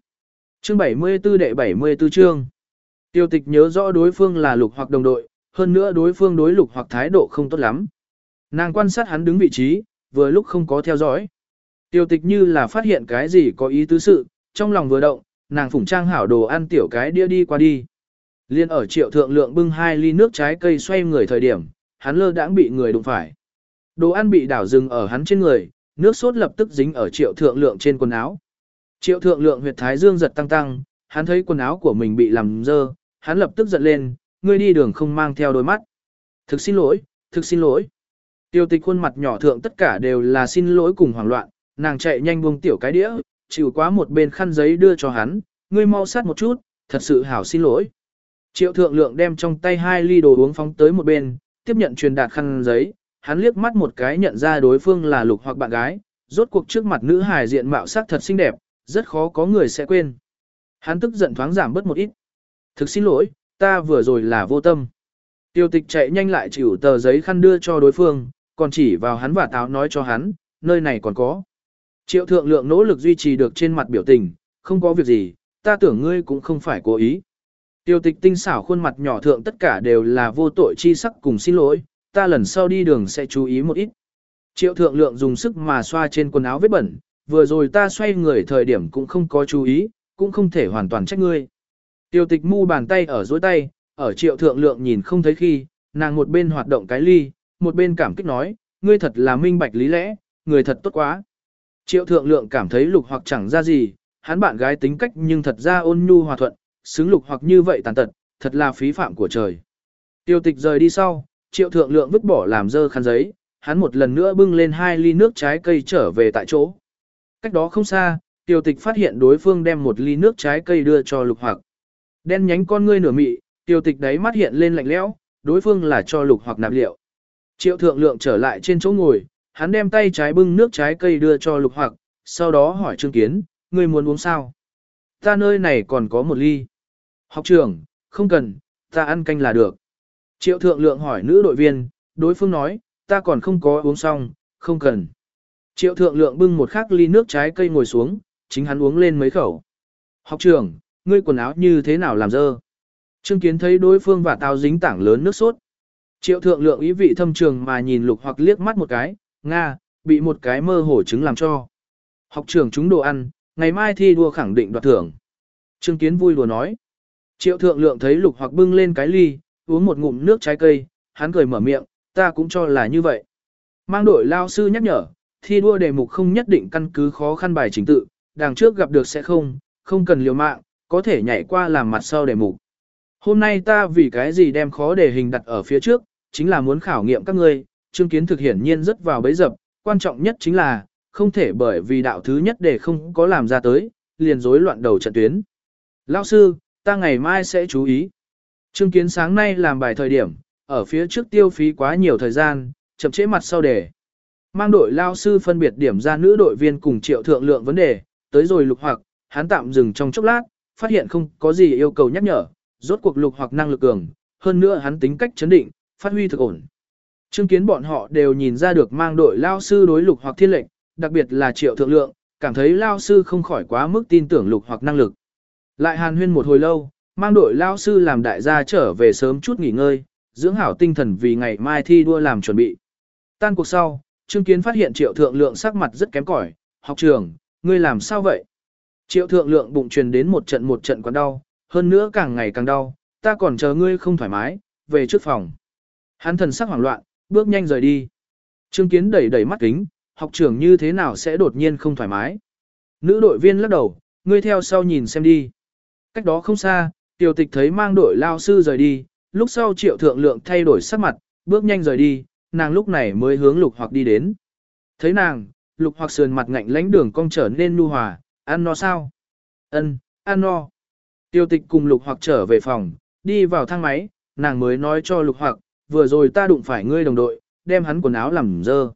Chương 74 đệ 74 chương. Tiêu tịch nhớ rõ đối phương là lục hoặc đồng đội, hơn nữa đối phương đối lục hoặc thái độ không tốt lắm. Nàng quan sát hắn đứng vị trí, vừa lúc không có theo dõi. Tiêu tịch như là phát hiện cái gì có ý tứ sự, trong lòng vừa động, nàng phủng trang hảo đồ ăn tiểu cái đĩa đi qua đi. Liên ở triệu thượng lượng bưng hai ly nước trái cây xoay người thời điểm, hắn lơ đãng bị người đụng phải. Đồ ăn bị đảo dừng ở hắn trên người, nước sốt lập tức dính ở triệu thượng lượng trên quần áo. Triệu thượng lượng huyệt thái dương giật tăng tăng, hắn thấy quần áo của mình bị làm dơ, hắn lập tức giận lên, ngươi đi đường không mang theo đôi mắt. Thực xin lỗi, thực xin lỗi. Tiêu tịch khuôn mặt nhỏ thượng tất cả đều là xin lỗi cùng hoảng loạn, nàng chạy nhanh buông tiểu cái đĩa, chịu quá một bên khăn giấy đưa cho hắn, ngươi mau sát một chút, thật sự hảo xin lỗi. Triệu thượng lượng đem trong tay hai ly đồ uống phóng tới một bên, tiếp nhận truyền đạt khăn giấy, hắn liếc mắt một cái nhận ra đối phương là lục hoặc bạn gái, rốt cuộc trước mặt nữ hài diện mạo sắc thật xinh đẹp, rất khó có người sẽ quên. Hắn tức giận thoáng giảm bớt một ít. Thực xin lỗi, ta vừa rồi là vô tâm. Tiêu tịch chạy nhanh lại chịu tờ giấy khăn đưa cho đối phương, còn chỉ vào hắn và táo nói cho hắn, nơi này còn có. Triệu thượng lượng nỗ lực duy trì được trên mặt biểu tình, không có việc gì, ta tưởng ngươi cũng không phải cố ý. Tiêu tịch tinh xảo khuôn mặt nhỏ thượng tất cả đều là vô tội chi sắc cùng xin lỗi, ta lần sau đi đường sẽ chú ý một ít. Triệu thượng lượng dùng sức mà xoa trên quần áo vết bẩn, vừa rồi ta xoay người thời điểm cũng không có chú ý, cũng không thể hoàn toàn trách ngươi. Tiêu tịch mu bàn tay ở dối tay, ở triệu thượng lượng nhìn không thấy khi, nàng một bên hoạt động cái ly, một bên cảm kích nói, ngươi thật là minh bạch lý lẽ, người thật tốt quá. Triệu thượng lượng cảm thấy lục hoặc chẳng ra gì, hắn bạn gái tính cách nhưng thật ra ôn nhu hòa thuận, xứng lục hoặc như vậy tàn tật, thật là phí phạm của trời. Tiêu tịch rời đi sau, triệu thượng lượng vứt bỏ làm dơ khăn giấy, hắn một lần nữa bưng lên hai ly nước trái cây trở về tại chỗ. Cách đó không xa, tiêu tịch phát hiện đối phương đem một ly nước trái cây đưa cho lục hoặc. Đen nhánh con ngươi nửa mị, tiêu tịch đấy mắt hiện lên lạnh lẽo, đối phương là cho lục hoặc nạp liệu. Triệu thượng lượng trở lại trên chỗ ngồi, hắn đem tay trái bưng nước trái cây đưa cho lục hoặc, sau đó hỏi Trương Kiến, ngươi muốn uống sao? Ta nơi này còn có một ly. Học trưởng, không cần, ta ăn canh là được. Triệu thượng lượng hỏi nữ đội viên, đối phương nói, ta còn không có uống xong, không cần. Triệu thượng lượng bưng một khắc ly nước trái cây ngồi xuống, chính hắn uống lên mấy khẩu. Học trưởng, ngươi quần áo như thế nào làm dơ? Trương Kiến thấy đối phương và tao dính tảng lớn nước sốt. Triệu thượng lượng ý vị thâm trường mà nhìn lục hoặc liếc mắt một cái, Nga, bị một cái mơ hổ chứng làm cho. Học trưởng chúng đồ ăn, ngày mai thi đua khẳng định đoạt thưởng. Trương Kiến vui đùa nói. Triệu thượng lượng thấy lục hoặc bưng lên cái ly, uống một ngụm nước trái cây, hắn cười mở miệng, ta cũng cho là như vậy. Mang đội lao sư nhắc nhở, thi đua đề mục không nhất định căn cứ khó khăn bài trình tự, đằng trước gặp được sẽ không, không cần liều mạng, có thể nhảy qua làm mặt sau đề mục. Hôm nay ta vì cái gì đem khó đề hình đặt ở phía trước, chính là muốn khảo nghiệm các ngươi, Trương Kiến thực hiển nhiên rất vào bấy dập, quan trọng nhất chính là, không thể bởi vì đạo thứ nhất để không có làm ra tới, liền rối loạn đầu trận tuyến. Lão sư, ta ngày mai sẽ chú ý. Trương Kiến sáng nay làm bài thời điểm, ở phía trước tiêu phí quá nhiều thời gian, chậm trễ mặt sau đề. mang đội lao sư phân biệt điểm ra nữ đội viên cùng triệu thượng lượng vấn đề, tới rồi lục hoặc, hắn tạm dừng trong chốc lát, phát hiện không có gì yêu cầu nhắc nhở, rốt cuộc lục hoặc năng lực cường, hơn nữa hắn tính cách chấn định, phát huy thực ổn. Chứng kiến bọn họ đều nhìn ra được mang đội lao sư đối lục hoặc thiên lệnh, đặc biệt là triệu thượng lượng, cảm thấy lao sư không khỏi quá mức tin tưởng lục hoặc năng lực. Lại hàn huyên một hồi lâu, mang đội lao sư làm đại gia trở về sớm chút nghỉ ngơi, dưỡng hảo tinh thần vì ngày mai thi đua làm chuẩn bị. Tan cuộc sau, Trương Kiến phát hiện triệu thượng lượng sắc mặt rất kém cỏi, học trường, ngươi làm sao vậy? Triệu thượng lượng bụng truyền đến một trận một trận quán đau, hơn nữa càng ngày càng đau, ta còn chờ ngươi không thoải mái, về trước phòng. Hắn thần sắc hoảng loạn, bước nhanh rời đi. Trương Kiến đẩy đẩy mắt kính, học trưởng như thế nào sẽ đột nhiên không thoải mái. Nữ đội viên lắc đầu, ngươi theo sau nhìn xem đi. Cách đó không xa, tiểu tịch thấy mang đội lao sư rời đi, lúc sau triệu thượng lượng thay đổi sắc mặt, bước nhanh rời đi, nàng lúc này mới hướng lục hoặc đi đến. Thấy nàng, lục hoặc sườn mặt ngạnh lãnh đường cong trở nên nu hòa, ăn no sao? Ân, ăn no. Tiêu tịch cùng lục hoặc trở về phòng, đi vào thang máy, nàng mới nói cho lục hoặc, vừa rồi ta đụng phải ngươi đồng đội, đem hắn quần áo làm dơ.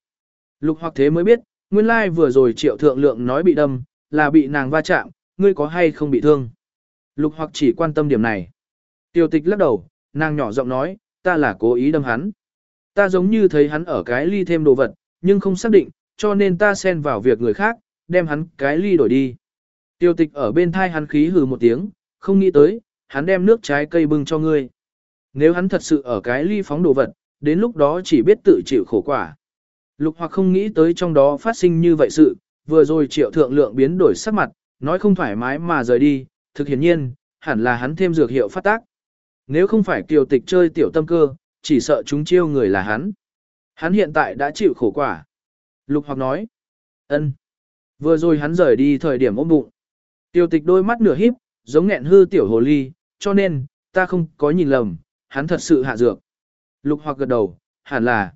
Lục hoặc thế mới biết, nguyên lai like vừa rồi triệu thượng lượng nói bị đâm, là bị nàng va chạm, ngươi có hay không bị thương. Lục hoặc chỉ quan tâm điểm này. Tiêu tịch lắc đầu, nàng nhỏ giọng nói, ta là cố ý đâm hắn. Ta giống như thấy hắn ở cái ly thêm đồ vật, nhưng không xác định, cho nên ta xen vào việc người khác, đem hắn cái ly đổi đi. Tiêu tịch ở bên thai hắn khí hừ một tiếng, không nghĩ tới, hắn đem nước trái cây bưng cho ngươi. Nếu hắn thật sự ở cái ly phóng đồ vật, đến lúc đó chỉ biết tự chịu khổ quả. Lục hoặc không nghĩ tới trong đó phát sinh như vậy sự, vừa rồi triệu thượng lượng biến đổi sắc mặt, nói không thoải mái mà rời đi, thực hiển nhiên, hẳn là hắn thêm dược hiệu phát tác. Nếu không phải kiều tịch chơi tiểu tâm cơ, chỉ sợ chúng chiêu người là hắn. Hắn hiện tại đã chịu khổ quả. Lục hoặc nói, ân. Vừa rồi hắn rời đi thời điểm ôm bụng. Tiêu tịch đôi mắt nửa híp, giống nghẹn hư tiểu hồ ly, cho nên, ta không có nhìn lầm, hắn thật sự hạ dược. Lục hoặc gật đầu, hẳn là.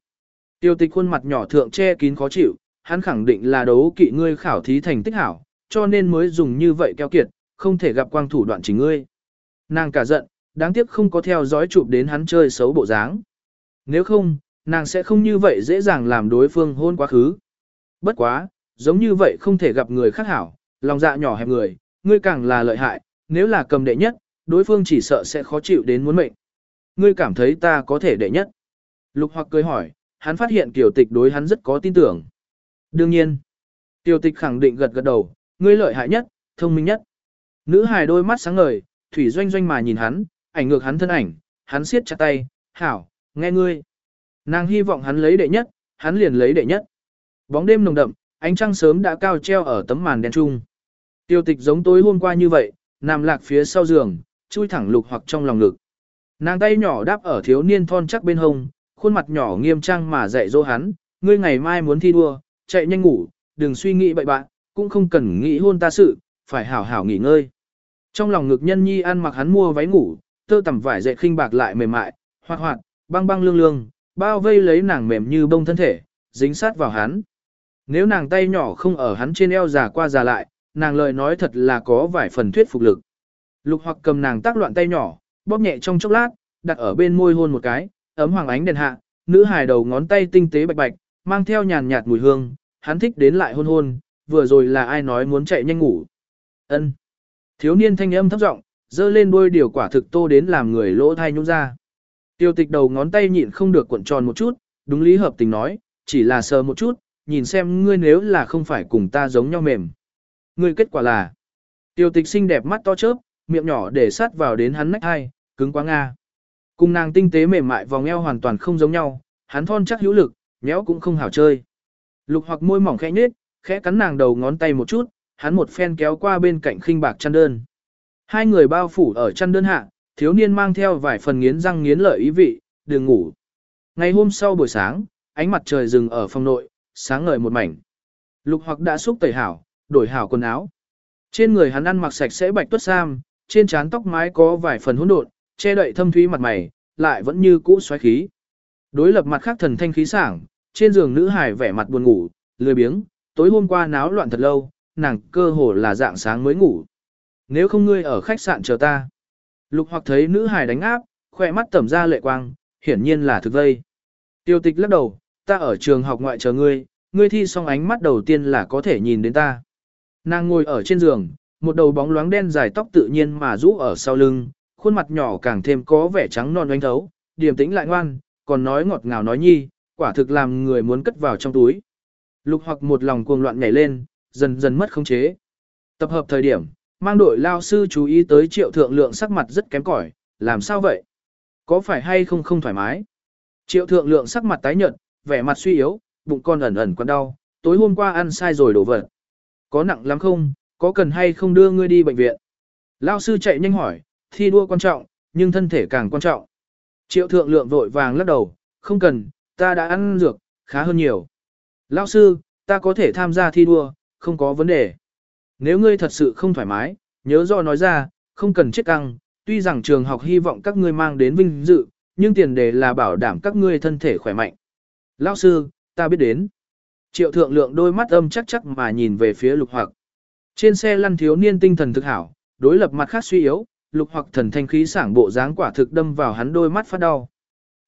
Tiêu tịch khuôn mặt nhỏ thượng che kín khó chịu, hắn khẳng định là đấu kỵ ngươi khảo thí thành tích hảo, cho nên mới dùng như vậy keo kiệt, không thể gặp quang thủ đoạn chính ngươi. Nàng cả giận, đáng tiếc không có theo dõi chụp đến hắn chơi xấu bộ dáng. Nếu không, nàng sẽ không như vậy dễ dàng làm đối phương hôn quá khứ. Bất quá, giống như vậy không thể gặp người khác hảo, lòng dạ nhỏ hẹp người, ngươi càng là lợi hại, nếu là cầm đệ nhất, đối phương chỉ sợ sẽ khó chịu đến muốn mệnh. Ngươi cảm thấy ta có thể đệ nhất. Lục hoặc cười hỏi, hắn phát hiện tiểu tịch đối hắn rất có tin tưởng. Đương nhiên, tiểu tịch khẳng định gật gật đầu, ngươi lợi hại nhất, thông minh nhất. Nữ hài đôi mắt sáng ngời, thủy doanh doanh mà nhìn hắn, ảnh ngược hắn thân ảnh, hắn siết chặt tay, hảo, nghe ngươi. Nàng hy vọng hắn lấy đệ nhất, hắn liền lấy đệ nhất. Bóng đêm nồng đậm, ánh trăng sớm đã cao treo ở tấm màn đen trung. Tiêu tịch giống tối hôm qua như vậy, nằm lạc phía sau giường, chui thẳng lục hoặc trong lòng ngực. Nàng tay nhỏ đáp ở thiếu niên thon chắc bên hông, khuôn mặt nhỏ nghiêm trang mà dạy dỗ hắn, ngươi ngày mai muốn thi đua, chạy nhanh ngủ, đừng suy nghĩ bậy bạn, cũng không cần nghĩ hôn ta sự, phải hảo hảo nghỉ ngơi. Trong lòng ngực nhân nhi ăn mặc hắn mua váy ngủ, tơ tằm vải dệt khinh bạc lại mềm mại, hoạt hoạt, băng băng lương lương, bao vây lấy nàng mềm như bông thân thể, dính sát vào hắn. Nếu nàng tay nhỏ không ở hắn trên eo già qua già lại, nàng lời nói thật là có vài phần thuyết phục lực. Lục hoặc cầm nàng tác loạn tay nhỏ, bóp nhẹ trong chốc lát, đặt ở bên môi hôn một cái, ấm hoàng ánh đèn hạ, nữ hài đầu ngón tay tinh tế bạch bạch, mang theo nhàn nhạt mùi hương, hắn thích đến lại hôn hôn, vừa rồi là ai nói muốn chạy nhanh ngủ. Ân. Thiếu niên thanh âm thấp giọng, dơ lên đôi điều quả thực tô đến làm người lỗ thai nhũ ra. Tiêu tịch đầu ngón tay nhịn không được cuộn tròn một chút, đúng lý hợp tình nói, chỉ là sờ một chút, nhìn xem ngươi nếu là không phải cùng ta giống nhau mềm. Ngươi kết quả là, tiêu tịch xinh đẹp mắt to chớp, miệng nhỏ để sát vào đến hắn nách hai, cứng quá nga. Cùng nàng tinh tế mềm mại vòng eo hoàn toàn không giống nhau, hắn thon chắc hữu lực, nhéo cũng không hảo chơi. Lục hoặc môi mỏng khẽ nhếch, khẽ cắn nàng đầu ngón tay một chút, hắn một phen kéo qua bên cạnh khinh bạc chăn đơn. Hai người bao phủ ở chăn đơn hạ, thiếu niên mang theo vài phần nghiến răng nghiến lợi ý vị, đừng ngủ. Ngày hôm sau buổi sáng, ánh mặt trời rừng ở phòng nội, sáng ngời một mảnh. Lục hoặc đã xúc tẩy hảo, đổi hảo quần áo. Trên người hắn ăn mặc sạch sẽ bạch tuất sam, trên trán tóc mái có vài phần hỗn độn, che đậy thâm thúy mặt mày, lại vẫn như cũ xoáy khí. Đối lập mặt khác thần thanh khí sảng, trên giường nữ hài vẻ mặt buồn ngủ, lười biếng, tối hôm qua náo loạn thật lâu, nàng cơ hồ là dạng sáng mới ngủ. Nếu không ngươi ở khách sạn chờ ta. Lục hoặc thấy nữ hài đánh áp, khỏe mắt tẩm ra lệ quang, hiển nhiên là thực vây. Tiêu tịch lắc đầu, ta ở trường học ngoại chờ ngươi, ngươi thi xong ánh mắt đầu tiên là có thể nhìn đến ta. Nàng ngồi ở trên giường, một đầu bóng loáng đen dài tóc tự nhiên mà rũ ở sau lưng, khuôn mặt nhỏ càng thêm có vẻ trắng non oanh thấu, điềm tĩnh lại ngoan, còn nói ngọt ngào nói nhi, quả thực làm người muốn cất vào trong túi. Lục hoặc một lòng cuồng loạn nhảy lên, dần dần mất khống chế. Tập hợp thời điểm, mang đội lao sư chú ý tới triệu thượng lượng sắc mặt rất kém cỏi, làm sao vậy? Có phải hay không không thoải mái? Triệu thượng lượng sắc mặt tái nhợt, vẻ mặt suy yếu, bụng con ẩn ẩn quặn đau, tối hôm qua ăn sai rồi đổ vật. Có nặng lắm không, có cần hay không đưa ngươi đi bệnh viện? Lao sư chạy nhanh hỏi, thi đua quan trọng, nhưng thân thể càng quan trọng. Triệu thượng lượng vội vàng lắc đầu, không cần, ta đã ăn dược, khá hơn nhiều. Lao sư, ta có thể tham gia thi đua, không có vấn đề. Nếu ngươi thật sự không thoải mái, nhớ do nói ra, không cần chết căng, tuy rằng trường học hy vọng các ngươi mang đến vinh dự, nhưng tiền đề là bảo đảm các ngươi thân thể khỏe mạnh. Lao sư, ta biết đến. Triệu thượng lượng đôi mắt âm chắc chắc mà nhìn về phía lục hoặc. Trên xe lăn thiếu niên tinh thần thực hảo, đối lập mặt khác suy yếu, lục hoặc thần thanh khí sảng bộ dáng quả thực đâm vào hắn đôi mắt phát đau.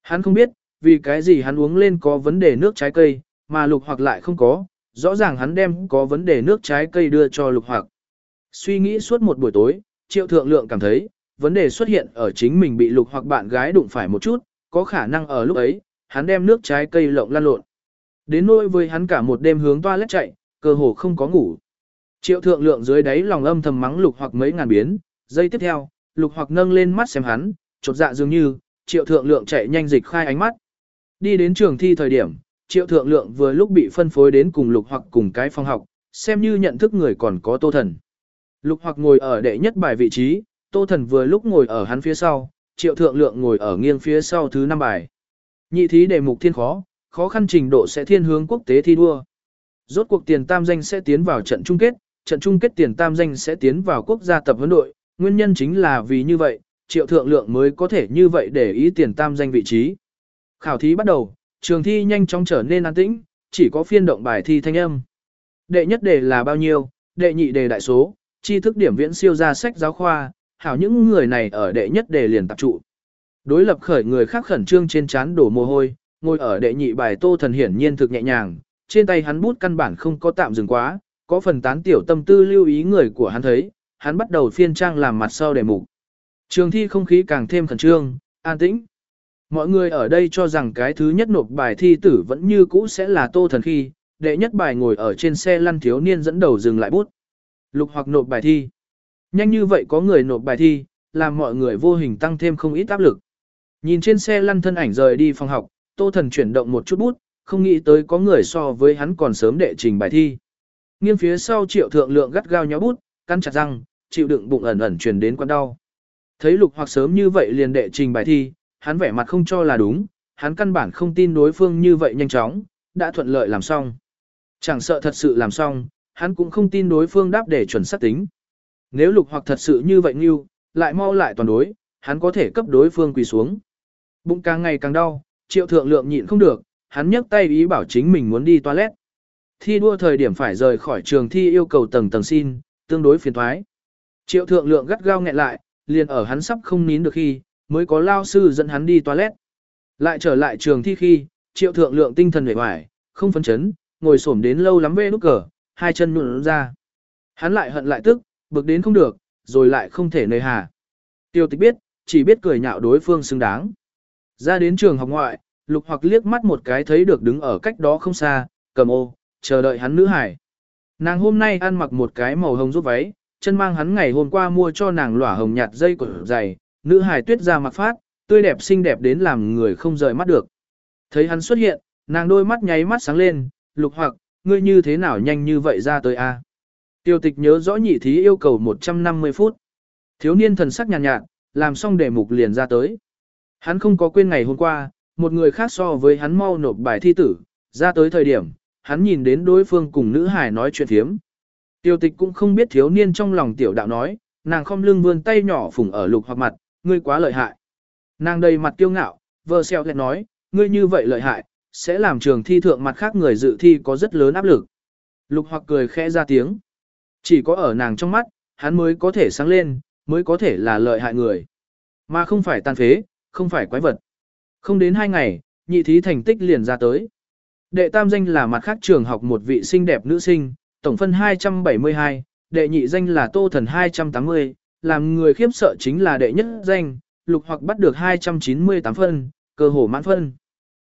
Hắn không biết, vì cái gì hắn uống lên có vấn đề nước trái cây, mà lục hoặc lại không có, rõ ràng hắn đem có vấn đề nước trái cây đưa cho lục hoặc. Suy nghĩ suốt một buổi tối, triệu thượng lượng cảm thấy, vấn đề xuất hiện ở chính mình bị lục hoặc bạn gái đụng phải một chút, có khả năng ở lúc ấy, hắn đem nước trái cây lộng lan lộn. Đến nỗi với hắn cả một đêm hướng toilet chạy, cơ hồ không có ngủ. Triệu thượng lượng dưới đáy lòng âm thầm mắng lục hoặc mấy ngàn biến, giây tiếp theo, lục hoặc nâng lên mắt xem hắn, chột dạ dường như, triệu thượng lượng chạy nhanh dịch khai ánh mắt. Đi đến trường thi thời điểm, triệu thượng lượng vừa lúc bị phân phối đến cùng lục hoặc cùng cái phòng học, xem như nhận thức người còn có tô thần. Lục hoặc ngồi ở đệ nhất bài vị trí, tô thần vừa lúc ngồi ở hắn phía sau, triệu thượng lượng ngồi ở nghiêng phía sau thứ năm bài. Nhị thí đề mục thiên khó, khó khăn trình độ sẽ thiên hướng quốc tế thi đua. Rốt cuộc tiền tam danh sẽ tiến vào trận chung kết, trận chung kết tiền tam danh sẽ tiến vào quốc gia tập huấn đội, nguyên nhân chính là vì như vậy, triệu thượng lượng mới có thể như vậy để ý tiền tam danh vị trí. Khảo thí bắt đầu, trường thi nhanh chóng trở nên an tĩnh, chỉ có phiên động bài thi thanh âm. Đệ nhất đề là bao nhiêu, đệ nhị đề đại số, tri thức điểm viễn siêu ra sách giáo khoa, hảo những người này ở đệ nhất đề liền tập trụ. Đối lập khởi người khác khẩn trương trên chán đổ mồ hôi, ngồi ở đệ nhị bài tô thần hiển nhiên thực nhẹ nhàng, trên tay hắn bút căn bản không có tạm dừng quá, có phần tán tiểu tâm tư lưu ý người của hắn thấy, hắn bắt đầu phiên trang làm mặt sau đề mục. Trường thi không khí càng thêm khẩn trương, an tĩnh. Mọi người ở đây cho rằng cái thứ nhất nộp bài thi tử vẫn như cũ sẽ là tô thần khi, đệ nhất bài ngồi ở trên xe lăn thiếu niên dẫn đầu dừng lại bút. Lục hoặc nộp bài thi. Nhanh như vậy có người nộp bài thi, làm mọi người vô hình tăng thêm không ít áp lực. Nhìn trên xe lăn thân ảnh rời đi phòng học, tô thần chuyển động một chút bút, không nghĩ tới có người so với hắn còn sớm đệ trình bài thi. Nghiêng phía sau triệu thượng lượng gắt gao nhó bút, căn chặt răng, chịu đựng bụng ẩn ẩn truyền đến quan đau. Thấy lục hoặc sớm như vậy liền đệ trình bài thi, hắn vẻ mặt không cho là đúng, hắn căn bản không tin đối phương như vậy nhanh chóng, đã thuận lợi làm xong. Chẳng sợ thật sự làm xong, hắn cũng không tin đối phương đáp để chuẩn xác tính. Nếu lục hoặc thật sự như vậy như, lại mau lại toàn đối, hắn có thể cấp đối phương quỳ xuống. Bụng càng ngày càng đau, triệu thượng lượng nhịn không được, hắn nhấc tay ý bảo chính mình muốn đi toilet. Thi đua thời điểm phải rời khỏi trường thi yêu cầu tầng tầng xin, tương đối phiền thoái. Triệu thượng lượng gắt gao nghẹn lại, liền ở hắn sắp không nín được khi, mới có lao sư dẫn hắn đi toilet. Lại trở lại trường thi khi, triệu thượng lượng tinh thần hề hoài, không phấn chấn, ngồi xổm đến lâu lắm về nút cờ, hai chân nụn ra. Hắn lại hận lại tức, bực đến không được, rồi lại không thể nơi hà. Tiêu tịch biết, chỉ biết cười nhạo đối phương xứng đáng. Ra đến trường học ngoại, lục hoặc liếc mắt một cái thấy được đứng ở cách đó không xa, cầm ô, chờ đợi hắn nữ hải. Nàng hôm nay ăn mặc một cái màu hồng rút váy, chân mang hắn ngày hôm qua mua cho nàng lỏa hồng nhạt dây của giày, nữ hải tuyết ra mặc phát, tươi đẹp xinh đẹp đến làm người không rời mắt được. Thấy hắn xuất hiện, nàng đôi mắt nháy mắt sáng lên, lục hoặc, ngươi như thế nào nhanh như vậy ra tới a? Tiêu tịch nhớ rõ nhị thí yêu cầu 150 phút. Thiếu niên thần sắc nhàn nhạt, nhạt, làm xong đề mục liền ra tới. Hắn không có quên ngày hôm qua, một người khác so với hắn mau nộp bài thi tử, ra tới thời điểm, hắn nhìn đến đối phương cùng nữ hải nói chuyện thiếm. Tiêu tịch cũng không biết thiếu niên trong lòng tiểu đạo nói, nàng không lưng vươn tay nhỏ phủng ở lục hoặc mặt, ngươi quá lợi hại. Nàng đầy mặt kiêu ngạo, vờ xeo lẹt nói, ngươi như vậy lợi hại, sẽ làm trường thi thượng mặt khác người dự thi có rất lớn áp lực. Lục hoặc cười khẽ ra tiếng. Chỉ có ở nàng trong mắt, hắn mới có thể sáng lên, mới có thể là lợi hại người. Mà không phải tàn phế, không phải quái vật. Không đến hai ngày, nhị thí thành tích liền ra tới. Đệ tam danh là mặt khác trường học một vị xinh đẹp nữ sinh, tổng phân 272, đệ nhị danh là tô thần 280, làm người khiếp sợ chính là đệ nhất danh, lục hoặc bắt được 298 phân, cơ hồ mãn phân.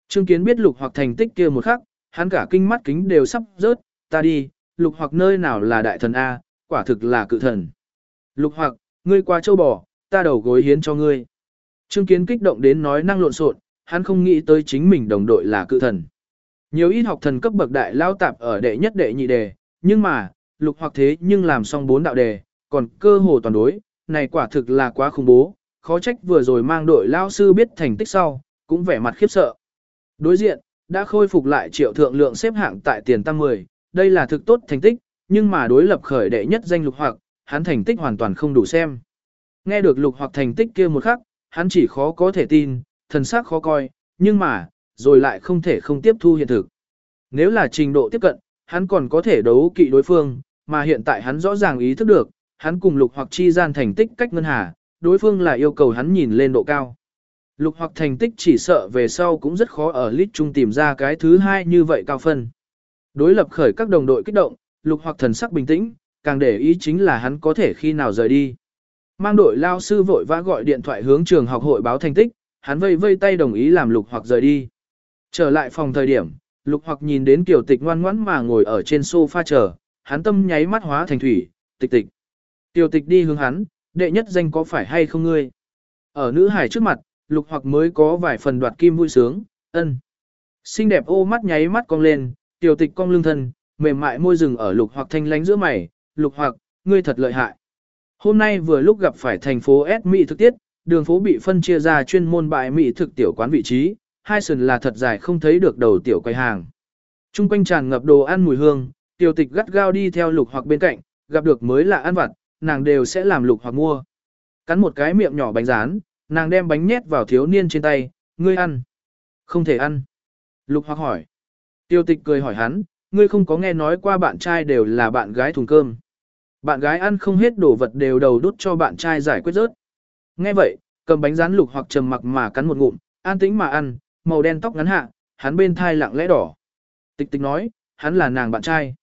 Trương Kiến biết lục hoặc thành tích kia một khắc, hắn cả kinh mắt kính đều sắp rớt, ta đi, lục hoặc nơi nào là đại thần A, quả thực là cự thần. Lục hoặc, ngươi qua châu bò, ta đầu gối hiến cho ngươi. Trương Kiến kích động đến nói năng lộn xộn, hắn không nghĩ tới chính mình đồng đội là cự thần. Nhiều ít học thần cấp bậc đại lao tạp ở đệ nhất đệ nhị đề, nhưng mà, lục hoặc thế nhưng làm xong bốn đạo đề, còn cơ hồ toàn đối, này quả thực là quá khủng bố, khó trách vừa rồi mang đội lao sư biết thành tích sau, cũng vẻ mặt khiếp sợ. Đối diện, đã khôi phục lại triệu thượng lượng xếp hạng tại tiền tăng 10, đây là thực tốt thành tích, nhưng mà đối lập khởi đệ nhất danh lục hoặc, hắn thành tích hoàn toàn không đủ xem. Nghe được lục hoặc thành tích kia một khắc, hắn chỉ khó có thể tin, thần sắc khó coi, nhưng mà, rồi lại không thể không tiếp thu hiện thực. Nếu là trình độ tiếp cận, hắn còn có thể đấu kỵ đối phương, mà hiện tại hắn rõ ràng ý thức được, hắn cùng lục hoặc chi gian thành tích cách ngân hà, đối phương là yêu cầu hắn nhìn lên độ cao. Lục hoặc thành tích chỉ sợ về sau cũng rất khó ở lít trung tìm ra cái thứ hai như vậy cao phân. Đối lập khởi các đồng đội kích động, lục hoặc thần sắc bình tĩnh, càng để ý chính là hắn có thể khi nào rời đi. Mang đội lao sư vội vã gọi điện thoại hướng trường học hội báo thành tích, hắn vây vây tay đồng ý làm lục hoặc rời đi. Trở lại phòng thời điểm, lục hoặc nhìn đến kiểu tịch ngoan ngoãn mà ngồi ở trên sofa chờ, hắn tâm nháy mắt hóa thành thủy, tịch tịch. Tiểu tịch đi hướng hắn, đệ nhất danh có phải hay không ngươi? Ở nữ hải trước mặt, lục hoặc mới có vài phần đoạt kim vui sướng, ân. Xinh đẹp ô mắt nháy mắt cong lên, tiểu tịch cong lưng thân, mềm mại môi rừng ở lục hoặc thanh lánh giữa mày, lục hoặc, ngươi thật lợi hại. Hôm nay vừa lúc gặp phải thành phố S Mỹ thực tiết, đường phố bị phân chia ra chuyên môn bại Mỹ thực tiểu quán vị trí, hai sườn là thật dài không thấy được đầu tiểu quầy hàng. Trung quanh tràn ngập đồ ăn mùi hương, tiểu tịch gắt gao đi theo lục hoặc bên cạnh, gặp được mới là ăn vặt, nàng đều sẽ làm lục hoặc mua. Cắn một cái miệng nhỏ bánh rán, nàng đem bánh nhét vào thiếu niên trên tay, ngươi ăn. Không thể ăn. Lục hoặc hỏi. Tiêu tịch cười hỏi hắn, ngươi không có nghe nói qua bạn trai đều là bạn gái thùng cơm. Bạn gái ăn không hết đồ vật đều đầu đút cho bạn trai giải quyết rớt. Nghe vậy, cầm bánh rán lục hoặc trầm mặc mà cắn một ngụm, an tĩnh mà ăn, màu đen tóc ngắn hạ, hắn bên thai lặng lẽ đỏ. Tịch tịch nói, hắn là nàng bạn trai.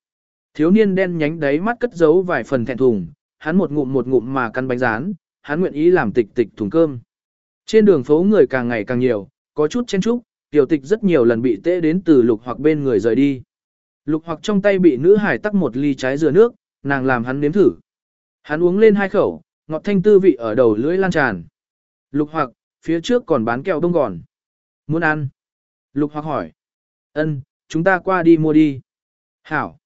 Thiếu niên đen nhánh đáy mắt cất giấu vài phần thẹn thùng, hắn một ngụm một ngụm mà cắn bánh rán, hắn nguyện ý làm tịch tịch thùng cơm. Trên đường phố người càng ngày càng nhiều, có chút chen chúc, tiểu tịch rất nhiều lần bị tê đến từ lục hoặc bên người rời đi. Lục hoặc trong tay bị nữ hải tắc một ly trái dừa nước, nàng làm hắn nếm thử. Hắn uống lên hai khẩu, ngọt thanh tư vị ở đầu lưỡi lan tràn. Lục hoặc, phía trước còn bán kẹo đông gòn. Muốn ăn? Lục hoặc hỏi. Ân, chúng ta qua đi mua đi. Hảo.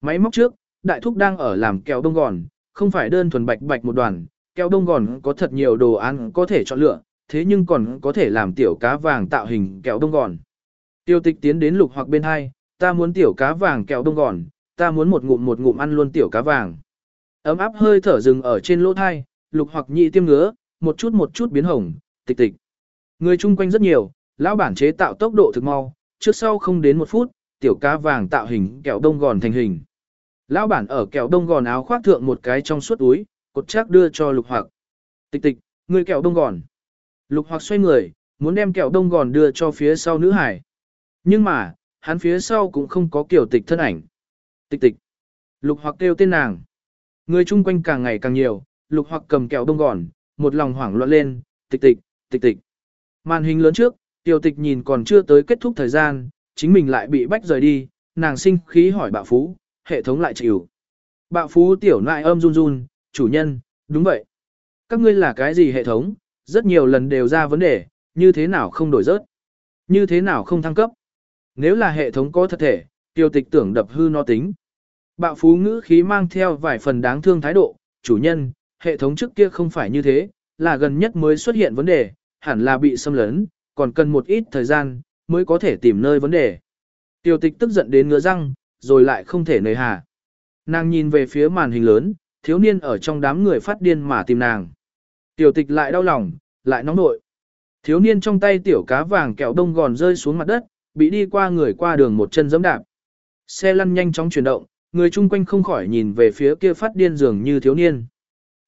Máy móc trước, đại thúc đang ở làm kẹo đông gòn, không phải đơn thuần bạch bạch một đoàn, kẹo đông gòn có thật nhiều đồ ăn có thể chọn lựa, thế nhưng còn có thể làm tiểu cá vàng tạo hình kẹo đông gòn. Tiêu tịch tiến đến lục hoặc bên hai, ta muốn tiểu cá vàng kẹo đông gòn, ta muốn một ngụm một ngụm ăn luôn tiểu cá vàng. Ấm áp hơi thở rừng ở trên lỗ thai, lục hoặc nhị tiêm ngứa, một chút một chút biến hồng, tịch tịch. Người chung quanh rất nhiều, lão bản chế tạo tốc độ thực mau, trước sau không đến một phút, tiểu cá vàng tạo hình kẹo đông gòn thành hình. Lão bản ở kẹo đông gòn áo khoác thượng một cái trong suốt túi, cột chắc đưa cho lục hoặc. Tịch tịch, người kẹo đông gòn. Lục hoặc xoay người, muốn đem kẹo đông gòn đưa cho phía sau nữ hải. Nhưng mà, hắn phía sau cũng không có kiểu tịch thân ảnh. Tịch tịch. Lục hoặc kêu tên nàng. Người chung quanh càng ngày càng nhiều, lục hoặc cầm kẹo đông gòn, một lòng hoảng loạn lên, tịch tịch, tịch tịch. Màn hình lớn trước, tiểu tịch nhìn còn chưa tới kết thúc thời gian, chính mình lại bị bách rời đi, nàng sinh khí hỏi bạo phú, hệ thống lại chịu. Bạo phú tiểu nại âm run run, chủ nhân, đúng vậy. Các ngươi là cái gì hệ thống, rất nhiều lần đều ra vấn đề, như thế nào không đổi rớt, như thế nào không thăng cấp. Nếu là hệ thống có thật thể, tiêu tịch tưởng đập hư no tính. Bạo phú ngữ khí mang theo vài phần đáng thương thái độ, chủ nhân, hệ thống trước kia không phải như thế, là gần nhất mới xuất hiện vấn đề, hẳn là bị xâm lấn, còn cần một ít thời gian, mới có thể tìm nơi vấn đề. Tiêu tịch tức giận đến ngứa răng, rồi lại không thể nời hà. Nàng nhìn về phía màn hình lớn, thiếu niên ở trong đám người phát điên mà tìm nàng. Tiểu tịch lại đau lòng, lại nóng nội. Thiếu niên trong tay tiểu cá vàng kẹo đông gòn rơi xuống mặt đất, bị đi qua người qua đường một chân giẫm đạp. Xe lăn nhanh chóng chuyển động, người chung quanh không khỏi nhìn về phía kia phát điên dường như thiếu niên.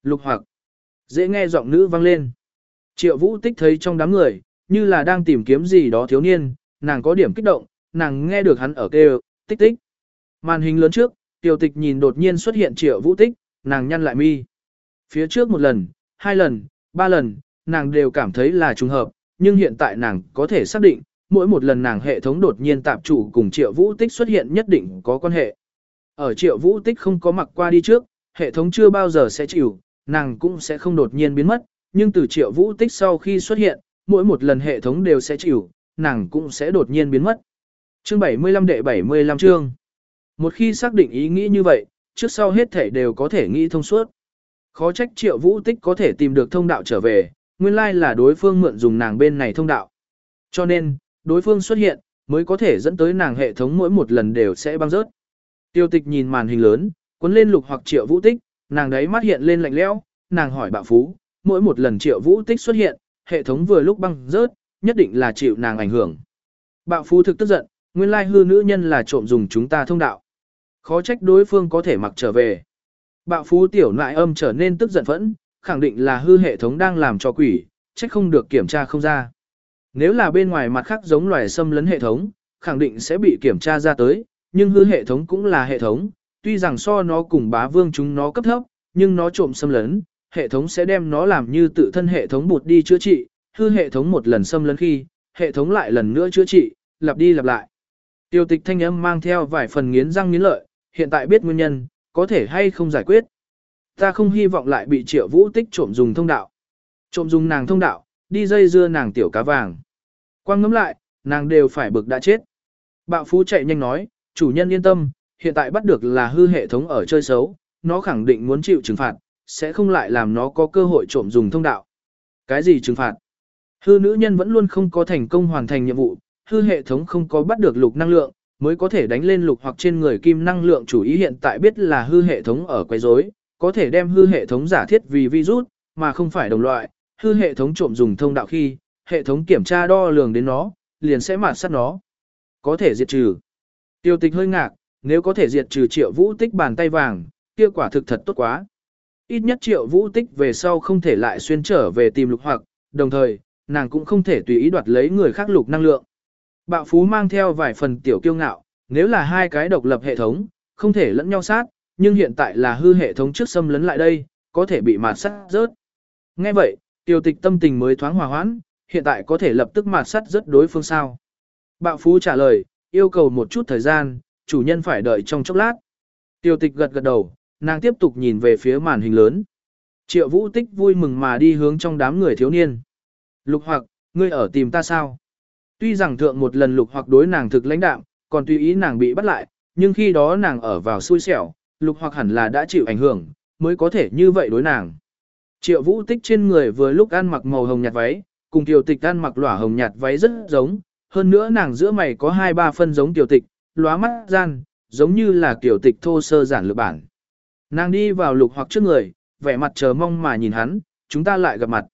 Lục hoặc, dễ nghe giọng nữ vang lên. Triệu vũ tích thấy trong đám người, như là đang tìm kiếm gì đó thiếu niên, nàng có điểm kích động, nàng nghe được hắn ở kêu, tích tích. Màn hình lớn trước, tiểu tịch nhìn đột nhiên xuất hiện triệu vũ tích, nàng nhăn lại mi. Phía trước một lần, hai lần, ba lần, nàng đều cảm thấy là trùng hợp, nhưng hiện tại nàng có thể xác định, mỗi một lần nàng hệ thống đột nhiên tạp chủ cùng triệu vũ tích xuất hiện nhất định có quan hệ. Ở triệu vũ tích không có mặc qua đi trước, hệ thống chưa bao giờ sẽ chịu, nàng cũng sẽ không đột nhiên biến mất, nhưng từ triệu vũ tích sau khi xuất hiện, mỗi một lần hệ thống đều sẽ chịu, nàng cũng sẽ đột nhiên biến mất. Chương 75 đệ 75 chương. Một khi xác định ý nghĩ như vậy, trước sau hết thể đều có thể nghĩ thông suốt. Khó trách triệu vũ tích có thể tìm được thông đạo trở về, nguyên lai là đối phương mượn dùng nàng bên này thông đạo. Cho nên, đối phương xuất hiện, mới có thể dẫn tới nàng hệ thống mỗi một lần đều sẽ băng rớt. Tiêu tịch nhìn màn hình lớn, cuốn lên lục hoặc triệu vũ tích, nàng đấy mắt hiện lên lạnh lẽo, nàng hỏi bạo phú, mỗi một lần triệu vũ tích xuất hiện, hệ thống vừa lúc băng rớt, nhất định là chịu nàng ảnh hưởng. Bạo phú thực tức giận, nguyên lai hư nữ nhân là trộm dùng chúng ta thông đạo. Khó trách đối phương có thể mặc trở về. Bạo phú tiểu nại âm trở nên tức giận phẫn, khẳng định là hư hệ thống đang làm cho quỷ, trách không được kiểm tra không ra. Nếu là bên ngoài mặt khác giống loài xâm lấn hệ thống, khẳng định sẽ bị kiểm tra ra tới, nhưng hư hệ thống cũng là hệ thống, tuy rằng so nó cùng bá vương chúng nó cấp thấp, nhưng nó trộm xâm lấn, hệ thống sẽ đem nó làm như tự thân hệ thống bụt đi chữa trị, hư hệ thống một lần xâm lấn khi, hệ thống lại lần nữa chữa trị, lặp đi lặp lại. Tiêu tịch thanh âm mang theo vài phần nghiến răng nghiến lợi, hiện tại biết nguyên nhân, có thể hay không giải quyết. Ta không hy vọng lại bị triệu vũ tích trộm dùng thông đạo. Trộm dùng nàng thông đạo, đi dây dưa nàng tiểu cá vàng. Quang ngắm lại, nàng đều phải bực đã chết. Bạo phú chạy nhanh nói, chủ nhân yên tâm, hiện tại bắt được là hư hệ thống ở chơi xấu, nó khẳng định muốn chịu trừng phạt, sẽ không lại làm nó có cơ hội trộm dùng thông đạo. Cái gì trừng phạt? Hư nữ nhân vẫn luôn không có thành công hoàn thành nhiệm vụ, hư hệ thống không có bắt được lục năng lượng, mới có thể đánh lên lục hoặc trên người kim năng lượng chủ ý hiện tại biết là hư hệ thống ở quấy rối, có thể đem hư hệ thống giả thiết vì virus, mà không phải đồng loại, hư hệ thống trộm dùng thông đạo khi, hệ thống kiểm tra đo lường đến nó, liền sẽ mạt sát nó. Có thể diệt trừ. Tiêu tịch hơi ngạc, nếu có thể diệt trừ triệu vũ tích bàn tay vàng, kia quả thực thật tốt quá. Ít nhất triệu vũ tích về sau không thể lại xuyên trở về tìm lục hoặc, đồng thời, nàng cũng không thể tùy ý đoạt lấy người khác lục năng lượng. Bạo phú mang theo vài phần tiểu kiêu ngạo, nếu là hai cái độc lập hệ thống, không thể lẫn nhau sát, nhưng hiện tại là hư hệ thống trước xâm lấn lại đây, có thể bị mạt sát rớt. Nghe vậy, tiểu tịch tâm tình mới thoáng hòa hoãn, hiện tại có thể lập tức mạt sắt rất đối phương sao. Bạo phú trả lời, yêu cầu một chút thời gian, chủ nhân phải đợi trong chốc lát. Tiêu tịch gật gật đầu, nàng tiếp tục nhìn về phía màn hình lớn. Triệu vũ tích vui mừng mà đi hướng trong đám người thiếu niên. Lục hoặc, ngươi ở tìm ta sao? Tuy rằng thượng một lần lục hoặc đối nàng thực lãnh đạm, còn tùy ý nàng bị bắt lại, nhưng khi đó nàng ở vào xui xẻo, lục hoặc hẳn là đã chịu ảnh hưởng, mới có thể như vậy đối nàng. Triệu vũ tích trên người vừa lúc ăn mặc màu hồng nhạt váy, cùng tiểu tịch ăn mặc lỏa hồng nhạt váy rất giống, hơn nữa nàng giữa mày có hai ba phân giống tiểu tịch, lóa mắt gian, giống như là tiểu tịch thô sơ giản lược bản. Nàng đi vào lục hoặc trước người, vẻ mặt chờ mong mà nhìn hắn, chúng ta lại gặp mặt.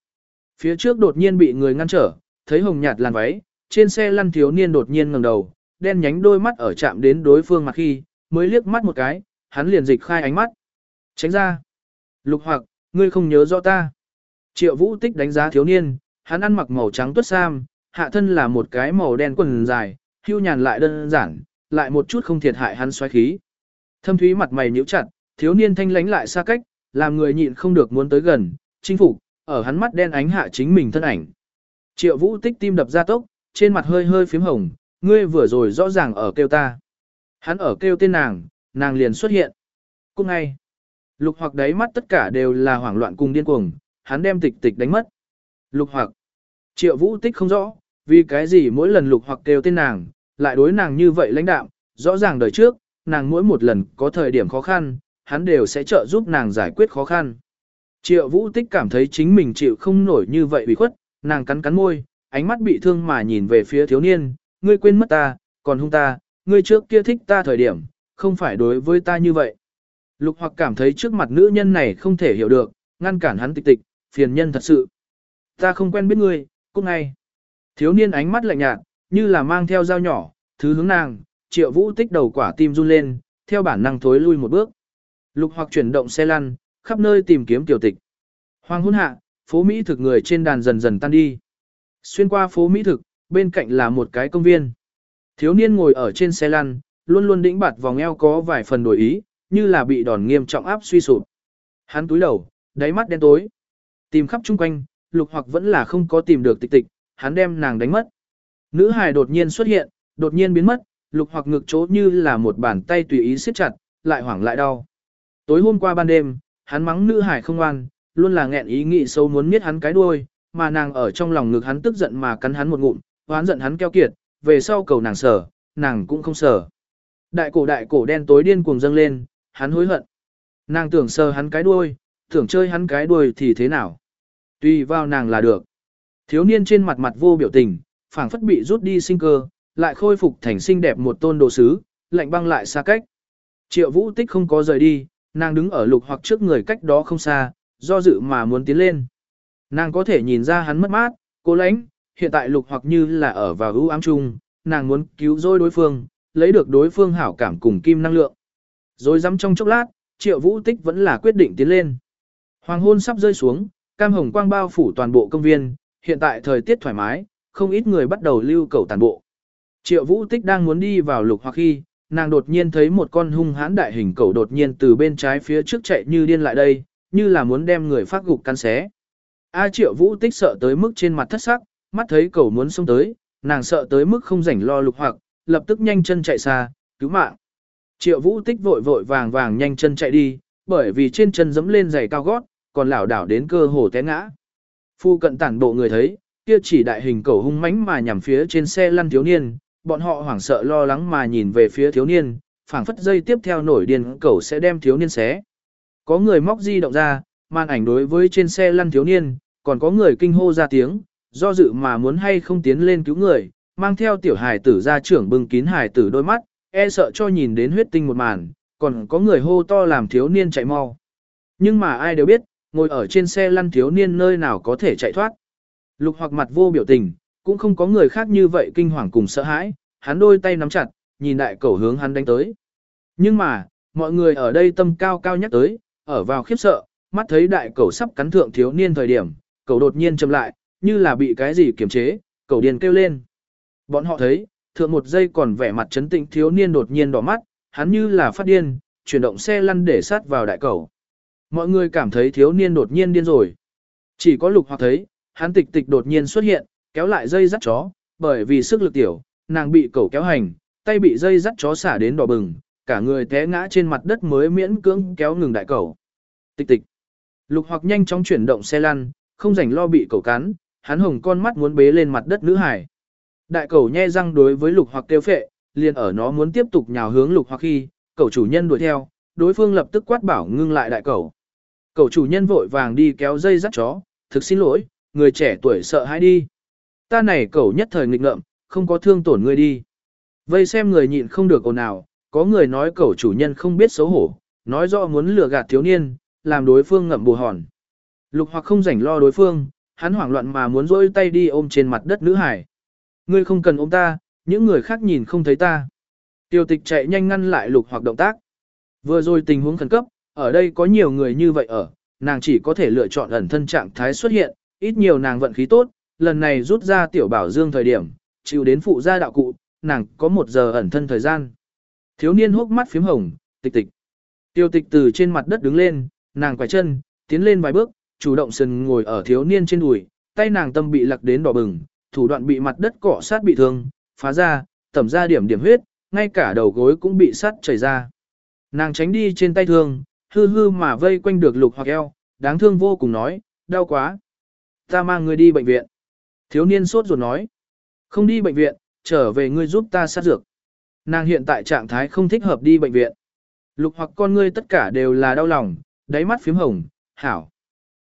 Phía trước đột nhiên bị người ngăn trở, thấy hồng nhạt làn váy, trên xe lăn thiếu niên đột nhiên ngẩng đầu, đen nhánh đôi mắt ở chạm đến đối phương mặt khi, mới liếc mắt một cái, hắn liền dịch khai ánh mắt. Tránh ra. Lục hoặc, ngươi không nhớ rõ ta. Triệu vũ tích đánh giá thiếu niên, hắn ăn mặc màu trắng tuất sam, hạ thân là một cái màu đen quần dài, hưu nhàn lại đơn giản, lại một chút không thiệt hại hắn xoáy khí. Thâm thúy mặt mày nhíu chặt, thiếu niên thanh lánh lại xa cách, làm người nhịn không được muốn tới gần, chinh phục, ở hắn mắt đen ánh hạ chính mình thân ảnh. Triệu vũ tích tim đập ra tốc, trên mặt hơi hơi phím hồng, ngươi vừa rồi rõ ràng ở kêu ta. Hắn ở kêu tên nàng, nàng liền xuất hiện. Cũng ngay, lục hoặc đáy mắt tất cả đều là hoảng loạn cùng điên cuồng, hắn đem tịch tịch đánh mất. Lục hoặc, triệu vũ tích không rõ, vì cái gì mỗi lần lục hoặc kêu tên nàng, lại đối nàng như vậy lãnh đạm, rõ ràng đời trước, nàng mỗi một lần có thời điểm khó khăn, hắn đều sẽ trợ giúp nàng giải quyết khó khăn. Triệu vũ tích cảm thấy chính mình chịu không nổi như vậy bị khuất, nàng cắn cắn môi, ánh mắt bị thương mà nhìn về phía thiếu niên, ngươi quên mất ta, còn hung ta, ngươi trước kia thích ta thời điểm, không phải đối với ta như vậy. Lục hoặc cảm thấy trước mặt nữ nhân này không thể hiểu được, ngăn cản hắn tịch tịch, phiền nhân thật sự. Ta không quen biết ngươi, cút ngay. Thiếu niên ánh mắt lạnh nhạt, như là mang theo dao nhỏ, thứ hướng nàng, triệu vũ tích đầu quả tim run lên, theo bản năng thối lui một bước. Lục hoặc chuyển động xe lăn, khắp nơi tìm kiếm tiểu tịch. Hoàng hôn hạ, phố Mỹ thực người trên đàn dần dần tan đi. Xuyên qua phố Mỹ thực, bên cạnh là một cái công viên. Thiếu niên ngồi ở trên xe lăn, luôn luôn đĩnh bạt vòng eo có vài phần đổi ý, như là bị đòn nghiêm trọng áp suy sụp. Hắn túi đầu, đáy mắt đen tối. Tìm khắp chung quanh, lục hoặc vẫn là không có tìm được tịch tịch, hắn đem nàng đánh mất. Nữ hài đột nhiên xuất hiện, đột nhiên biến mất, lục hoặc ngực chỗ như là một bàn tay tùy ý siết chặt, lại hoảng lại đau. Tối hôm qua ban đêm, hắn mắng nữ hài không ngoan, luôn là nghẹn ý nghĩ sâu muốn miết hắn cái đuôi, mà nàng ở trong lòng ngực hắn tức giận mà cắn hắn một ngụm, hoán giận hắn keo kiệt, về sau cầu nàng sở, nàng cũng không sở. Đại cổ đại cổ đen tối điên cuồng dâng lên, hắn hối hận. Nàng tưởng sờ hắn cái đuôi, tưởng chơi hắn cái đuôi thì thế nào. Tùy vào nàng là được. Thiếu niên trên mặt mặt vô biểu tình, phảng phất bị rút đi sinh cơ, lại khôi phục thành xinh đẹp một tôn đồ sứ, lạnh băng lại xa cách. Triệu vũ tích không có rời đi, nàng đứng ở lục hoặc trước người cách đó không xa, do dự mà muốn tiến lên. Nàng có thể nhìn ra hắn mất mát, cố lãnh, hiện tại lục hoặc như là ở vào ưu ám chung, nàng muốn cứu rỗi đối phương, lấy được đối phương hảo cảm cùng kim năng lượng. Rồi dám trong chốc lát, triệu vũ tích vẫn là quyết định tiến lên. Hoàng hôn sắp rơi xuống, cam hồng quang bao phủ toàn bộ công viên, hiện tại thời tiết thoải mái, không ít người bắt đầu lưu cầu tàn bộ. Triệu vũ tích đang muốn đi vào lục hoặc khi, nàng đột nhiên thấy một con hung hãn đại hình cầu đột nhiên từ bên trái phía trước chạy như điên lại đây, như là muốn đem người phát gục cắn xé. A triệu vũ tích sợ tới mức trên mặt thất sắc, mắt thấy cầu muốn xông tới, nàng sợ tới mức không rảnh lo lục hoặc, lập tức nhanh chân chạy xa, cứu mạng. Triệu vũ tích vội vội vàng vàng nhanh chân chạy đi, bởi vì trên chân dẫm lên giày cao gót, còn lảo đảo đến cơ hồ té ngã. Phu cận tản bộ người thấy, kia chỉ đại hình cầu hung mãnh mà nhằm phía trên xe lăn thiếu niên, bọn họ hoảng sợ lo lắng mà nhìn về phía thiếu niên, phảng phất dây tiếp theo nổi điên cầu sẽ đem thiếu niên xé. Có người móc di động ra, màn ảnh đối với trên xe lăn thiếu niên, còn có người kinh hô ra tiếng, do dự mà muốn hay không tiến lên cứu người, mang theo tiểu hài tử ra trưởng bưng kín hài tử đôi mắt, e sợ cho nhìn đến huyết tinh một màn, còn có người hô to làm thiếu niên chạy mau. Nhưng mà ai đều biết, ngồi ở trên xe lăn thiếu niên nơi nào có thể chạy thoát. Lục hoặc mặt vô biểu tình, cũng không có người khác như vậy kinh hoàng cùng sợ hãi, hắn đôi tay nắm chặt, nhìn đại cầu hướng hắn đánh tới. Nhưng mà, mọi người ở đây tâm cao cao nhắc tới, ở vào khiếp sợ, mắt thấy đại cầu sắp cắn thượng thiếu niên thời điểm, cầu đột nhiên chậm lại, như là bị cái gì kiềm chế, cầu điên kêu lên. Bọn họ thấy, thượng một giây còn vẻ mặt chấn tĩnh thiếu niên đột nhiên đỏ mắt, hắn như là phát điên, chuyển động xe lăn để sát vào đại cầu. Mọi người cảm thấy thiếu niên đột nhiên điên rồi. Chỉ có lục hoặc thấy, hắn tịch tịch đột nhiên xuất hiện, kéo lại dây dắt chó, bởi vì sức lực tiểu, nàng bị cẩu kéo hành, tay bị dây dắt chó xả đến đỏ bừng, cả người té ngã trên mặt đất mới miễn cưỡng kéo ngừng đại cẩu. Tịch tịch. Lục hoặc nhanh chóng chuyển động xe lăn, không rảnh lo bị cẩu cắn, hắn hồng con mắt muốn bế lên mặt đất nữ hải. Đại cẩu nhe răng đối với lục hoặc tiêu phệ, liền ở nó muốn tiếp tục nhào hướng lục hoặc khi, cẩu chủ nhân đuổi theo, đối phương lập tức quát bảo ngưng lại đại cẩu. Cẩu chủ nhân vội vàng đi kéo dây dắt chó, thực xin lỗi, người trẻ tuổi sợ hãi đi. Ta này cẩu nhất thời nghịch ngợm, không có thương tổn người đi. Vây xem người nhịn không được ồn ào, có người nói cẩu chủ nhân không biết xấu hổ, nói rõ muốn lừa gạt thiếu niên, làm đối phương ngậm bù hòn. Lục hoặc không rảnh lo đối phương, hắn hoảng loạn mà muốn rỗi tay đi ôm trên mặt đất nữ hải. Ngươi không cần ôm ta, những người khác nhìn không thấy ta. Tiêu tịch chạy nhanh ngăn lại lục hoặc động tác. Vừa rồi tình huống khẩn cấp, ở đây có nhiều người như vậy ở, nàng chỉ có thể lựa chọn ẩn thân trạng thái xuất hiện, ít nhiều nàng vận khí tốt, lần này rút ra tiểu bảo dương thời điểm, chịu đến phụ gia đạo cụ, nàng có một giờ ẩn thân thời gian. Thiếu niên hốc mắt phím hồng, tịch tịch. Tiêu tịch từ trên mặt đất đứng lên, nàng quay chân, tiến lên vài bước, chủ động sừng ngồi ở thiếu niên trên đùi, tay nàng tâm bị lặc đến đỏ bừng, thủ đoạn bị mặt đất cọ sát bị thương, phá ra, tẩm ra điểm điểm huyết, ngay cả đầu gối cũng bị sắt chảy ra. Nàng tránh đi trên tay thương, hư hư mà vây quanh được lục hoặc eo, đáng thương vô cùng nói, đau quá. Ta mang người đi bệnh viện. Thiếu niên sốt ruột nói, không đi bệnh viện, trở về ngươi giúp ta sát dược. Nàng hiện tại trạng thái không thích hợp đi bệnh viện. Lục hoặc con ngươi tất cả đều là đau lòng, đáy mắt phím hồng, hảo.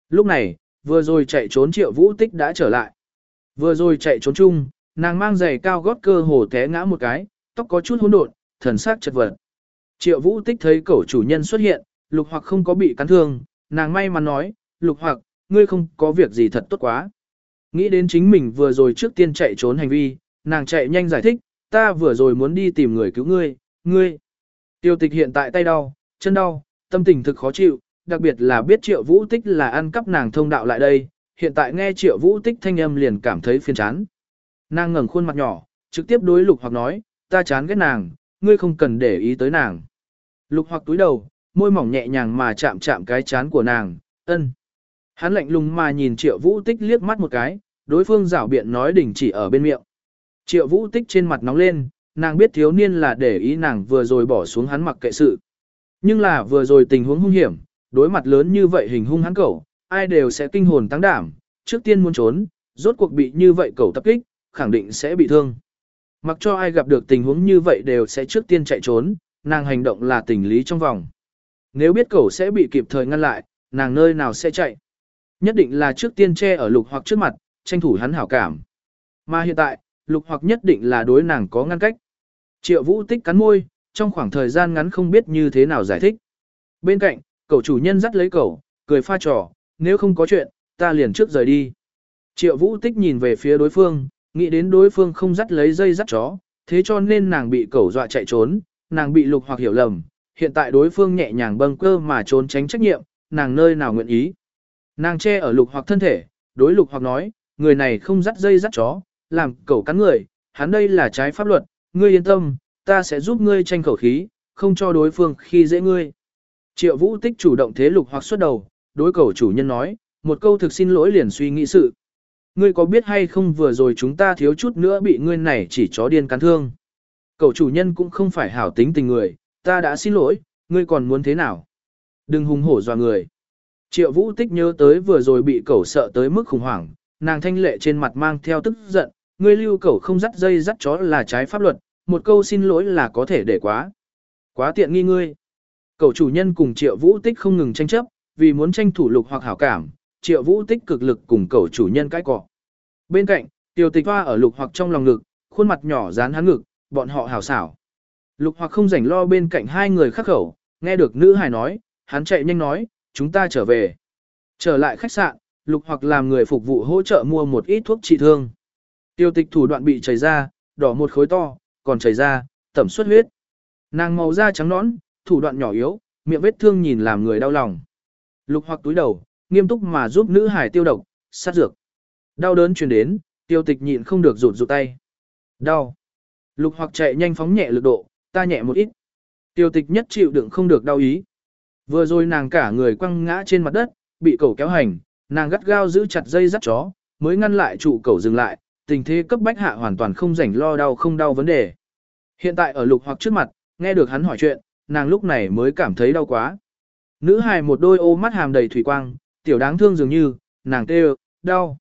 Lúc này, vừa rồi chạy trốn triệu vũ tích đã trở lại. Vừa rồi chạy trốn chung, nàng mang giày cao gót cơ hồ té ngã một cái, tóc có chút hỗn độn, thần sắc chật vật. Triệu vũ tích thấy cẩu chủ nhân xuất hiện, lục hoặc không có bị cắn thương, nàng may mắn nói, lục hoặc, ngươi không có việc gì thật tốt quá. Nghĩ đến chính mình vừa rồi trước tiên chạy trốn hành vi, nàng chạy nhanh giải thích, ta vừa rồi muốn đi tìm người cứu ngươi, ngươi. Tiêu tịch hiện tại tay đau, chân đau, tâm tình thực khó chịu, đặc biệt là biết triệu vũ tích là ăn cắp nàng thông đạo lại đây, hiện tại nghe triệu vũ tích thanh âm liền cảm thấy phiền chán. Nàng ngẩng khuôn mặt nhỏ, trực tiếp đối lục hoặc nói, ta chán ghét nàng, ngươi không cần để ý tới nàng. Lục hoặc túi đầu, môi mỏng nhẹ nhàng mà chạm chạm cái chán của nàng, ân. Hắn lạnh lùng mà nhìn triệu vũ tích liếc mắt một cái, đối phương rảo biện nói đỉnh chỉ ở bên miệng. Triệu vũ tích trên mặt nóng lên, nàng biết thiếu niên là để ý nàng vừa rồi bỏ xuống hắn mặc kệ sự. Nhưng là vừa rồi tình huống hung hiểm, đối mặt lớn như vậy hình hung hắn cẩu, ai đều sẽ kinh hồn tăng đảm, trước tiên muốn trốn, rốt cuộc bị như vậy cẩu tập kích, khẳng định sẽ bị thương. Mặc cho ai gặp được tình huống như vậy đều sẽ trước tiên chạy trốn, nàng hành động là tình lý trong vòng. Nếu biết cẩu sẽ bị kịp thời ngăn lại, nàng nơi nào sẽ chạy. Nhất định là trước tiên che ở lục hoặc trước mặt, tranh thủ hắn hảo cảm. Mà hiện tại, lục hoặc nhất định là đối nàng có ngăn cách. Triệu vũ tích cắn môi, trong khoảng thời gian ngắn không biết như thế nào giải thích. Bên cạnh, cậu chủ nhân dắt lấy cậu, cười pha trò, nếu không có chuyện, ta liền trước rời đi. Triệu vũ tích nhìn về phía đối phương, nghĩ đến đối phương không dắt lấy dây dắt chó, thế cho nên nàng bị cẩu dọa chạy trốn, nàng bị lục hoặc hiểu lầm, hiện tại đối phương nhẹ nhàng bâng cơ mà trốn tránh trách nhiệm, nàng nơi nào nguyện ý. Nàng che ở lục hoặc thân thể, đối lục hoặc nói, người này không dắt dây dắt chó, làm cẩu cắn người, hắn đây là trái pháp luật, ngươi yên tâm, ta sẽ giúp ngươi tranh khẩu khí, không cho đối phương khi dễ ngươi. Triệu vũ tích chủ động thế lục hoặc xuất đầu, đối cầu chủ nhân nói, một câu thực xin lỗi liền suy nghĩ sự. Ngươi có biết hay không vừa rồi chúng ta thiếu chút nữa bị ngươi này chỉ chó điên cắn thương. Cậu chủ nhân cũng không phải hảo tính tình người, ta đã xin lỗi, ngươi còn muốn thế nào? Đừng hùng hổ dọa người. Triệu vũ tích nhớ tới vừa rồi bị cẩu sợ tới mức khủng hoảng, nàng thanh lệ trên mặt mang theo tức giận, ngươi lưu cẩu không dắt dây dắt chó là trái pháp luật, một câu xin lỗi là có thể để quá. Quá tiện nghi ngươi. Cẩu chủ nhân cùng triệu vũ tích không ngừng tranh chấp, vì muốn tranh thủ lục hoặc hảo cảm, triệu vũ tích cực lực cùng cẩu chủ nhân cãi cọ. Bên cạnh, tiêu tịch hoa ở lục hoặc trong lòng ngực, khuôn mặt nhỏ dán hắn ngực, bọn họ hảo xảo. Lục hoặc không rảnh lo bên cạnh hai người khắc khẩu, nghe được nữ hài nói, hắn chạy nhanh nói, chúng ta trở về. Trở lại khách sạn, lục hoặc làm người phục vụ hỗ trợ mua một ít thuốc trị thương. Tiêu tịch thủ đoạn bị chảy ra, đỏ một khối to, còn chảy ra, tẩm suất huyết. Nàng màu da trắng nõn, thủ đoạn nhỏ yếu, miệng vết thương nhìn làm người đau lòng. Lục hoặc túi đầu, nghiêm túc mà giúp nữ hải tiêu độc, sát dược. Đau đớn truyền đến, tiêu tịch nhịn không được rụt rụt tay. Đau. Lục hoặc chạy nhanh phóng nhẹ lực độ, ta nhẹ một ít. Tiêu tịch nhất chịu đựng không được đau ý. Vừa rồi nàng cả người quăng ngã trên mặt đất, bị cẩu kéo hành, nàng gắt gao giữ chặt dây dắt chó, mới ngăn lại trụ cẩu dừng lại, tình thế cấp bách hạ hoàn toàn không rảnh lo đau không đau vấn đề. Hiện tại ở lục hoặc trước mặt, nghe được hắn hỏi chuyện, nàng lúc này mới cảm thấy đau quá. Nữ hài một đôi ô mắt hàm đầy thủy quang, tiểu đáng thương dường như, nàng kêu, đau.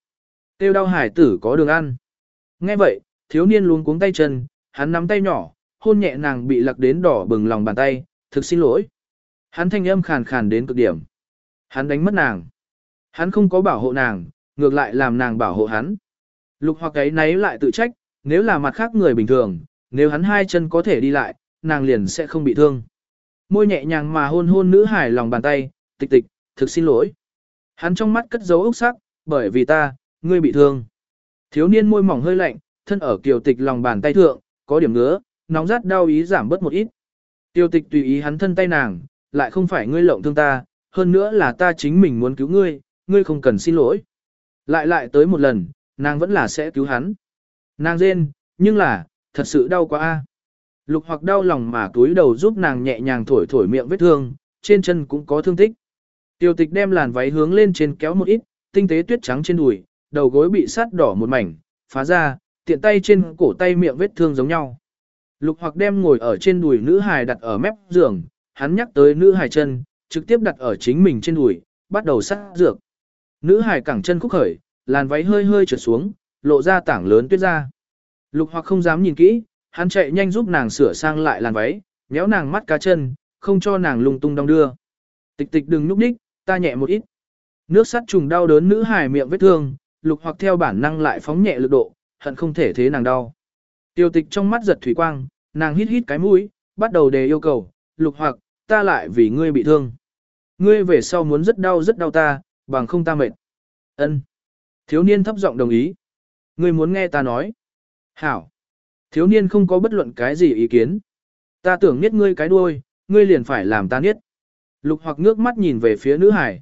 Kêu đau hải tử có đường ăn. Nghe vậy, thiếu niên luôn cuống tay chân, hắn nắm tay nhỏ, hôn nhẹ nàng bị lặc đến đỏ bừng lòng bàn tay, thực xin lỗi. Hắn thanh âm khàn khàn đến cực điểm. Hắn đánh mất nàng. Hắn không có bảo hộ nàng, ngược lại làm nàng bảo hộ hắn. Lục hoặc ấy nấy lại tự trách, nếu là mặt khác người bình thường, nếu hắn hai chân có thể đi lại, nàng liền sẽ không bị thương. Môi nhẹ nhàng mà hôn hôn nữ hải lòng bàn tay, tịch tịch, thực xin lỗi. Hắn trong mắt cất dấu ốc sắc, bởi vì ta, ngươi bị thương. Thiếu niên môi mỏng hơi lạnh, thân ở kiều tịch lòng bàn tay thượng, có điểm ngứa, nóng rát đau ý giảm bớt một ít. Tiêu tịch tùy ý hắn thân tay nàng, lại không phải ngươi lộng thương ta, hơn nữa là ta chính mình muốn cứu ngươi, ngươi không cần xin lỗi. Lại lại tới một lần, nàng vẫn là sẽ cứu hắn. Nàng rên, nhưng là, thật sự đau quá a. Lục hoặc đau lòng mà túi đầu giúp nàng nhẹ nhàng thổi thổi miệng vết thương, trên chân cũng có thương tích. Tiêu tịch đem làn váy hướng lên trên kéo một ít, tinh tế tuyết trắng trên đùi, đầu gối bị sát đỏ một mảnh, phá ra, tiện tay trên cổ tay miệng vết thương giống nhau. Lục hoặc đem ngồi ở trên đùi nữ hài đặt ở mép giường, hắn nhắc tới nữ hài chân, trực tiếp đặt ở chính mình trên đùi, bắt đầu sát dược. Nữ hài cẳng chân khúc khởi, làn váy hơi hơi trượt xuống, lộ ra tảng lớn tuyết ra. Lục hoặc không dám nhìn kỹ, hắn chạy nhanh giúp nàng sửa sang lại làn váy, nhéo nàng mắt cá chân, không cho nàng lung tung đong đưa. Tịch tịch đừng núp đích, ta nhẹ một ít. Nước sắt trùng đau đớn nữ hài miệng vết thương, lục hoặc theo bản năng lại phóng nhẹ lực độ, hận không thể thế nàng đau. Tiêu tịch trong mắt giật thủy quang, nàng hít hít cái mũi, bắt đầu đề yêu cầu, lục hoặc, ta lại vì ngươi bị thương. Ngươi về sau muốn rất đau rất đau ta, bằng không ta mệt. Ân. Thiếu niên thấp giọng đồng ý. Ngươi muốn nghe ta nói. Hảo. Thiếu niên không có bất luận cái gì ý kiến. Ta tưởng niết ngươi cái đuôi, ngươi liền phải làm ta niết. Lục hoặc ngước mắt nhìn về phía nữ hải.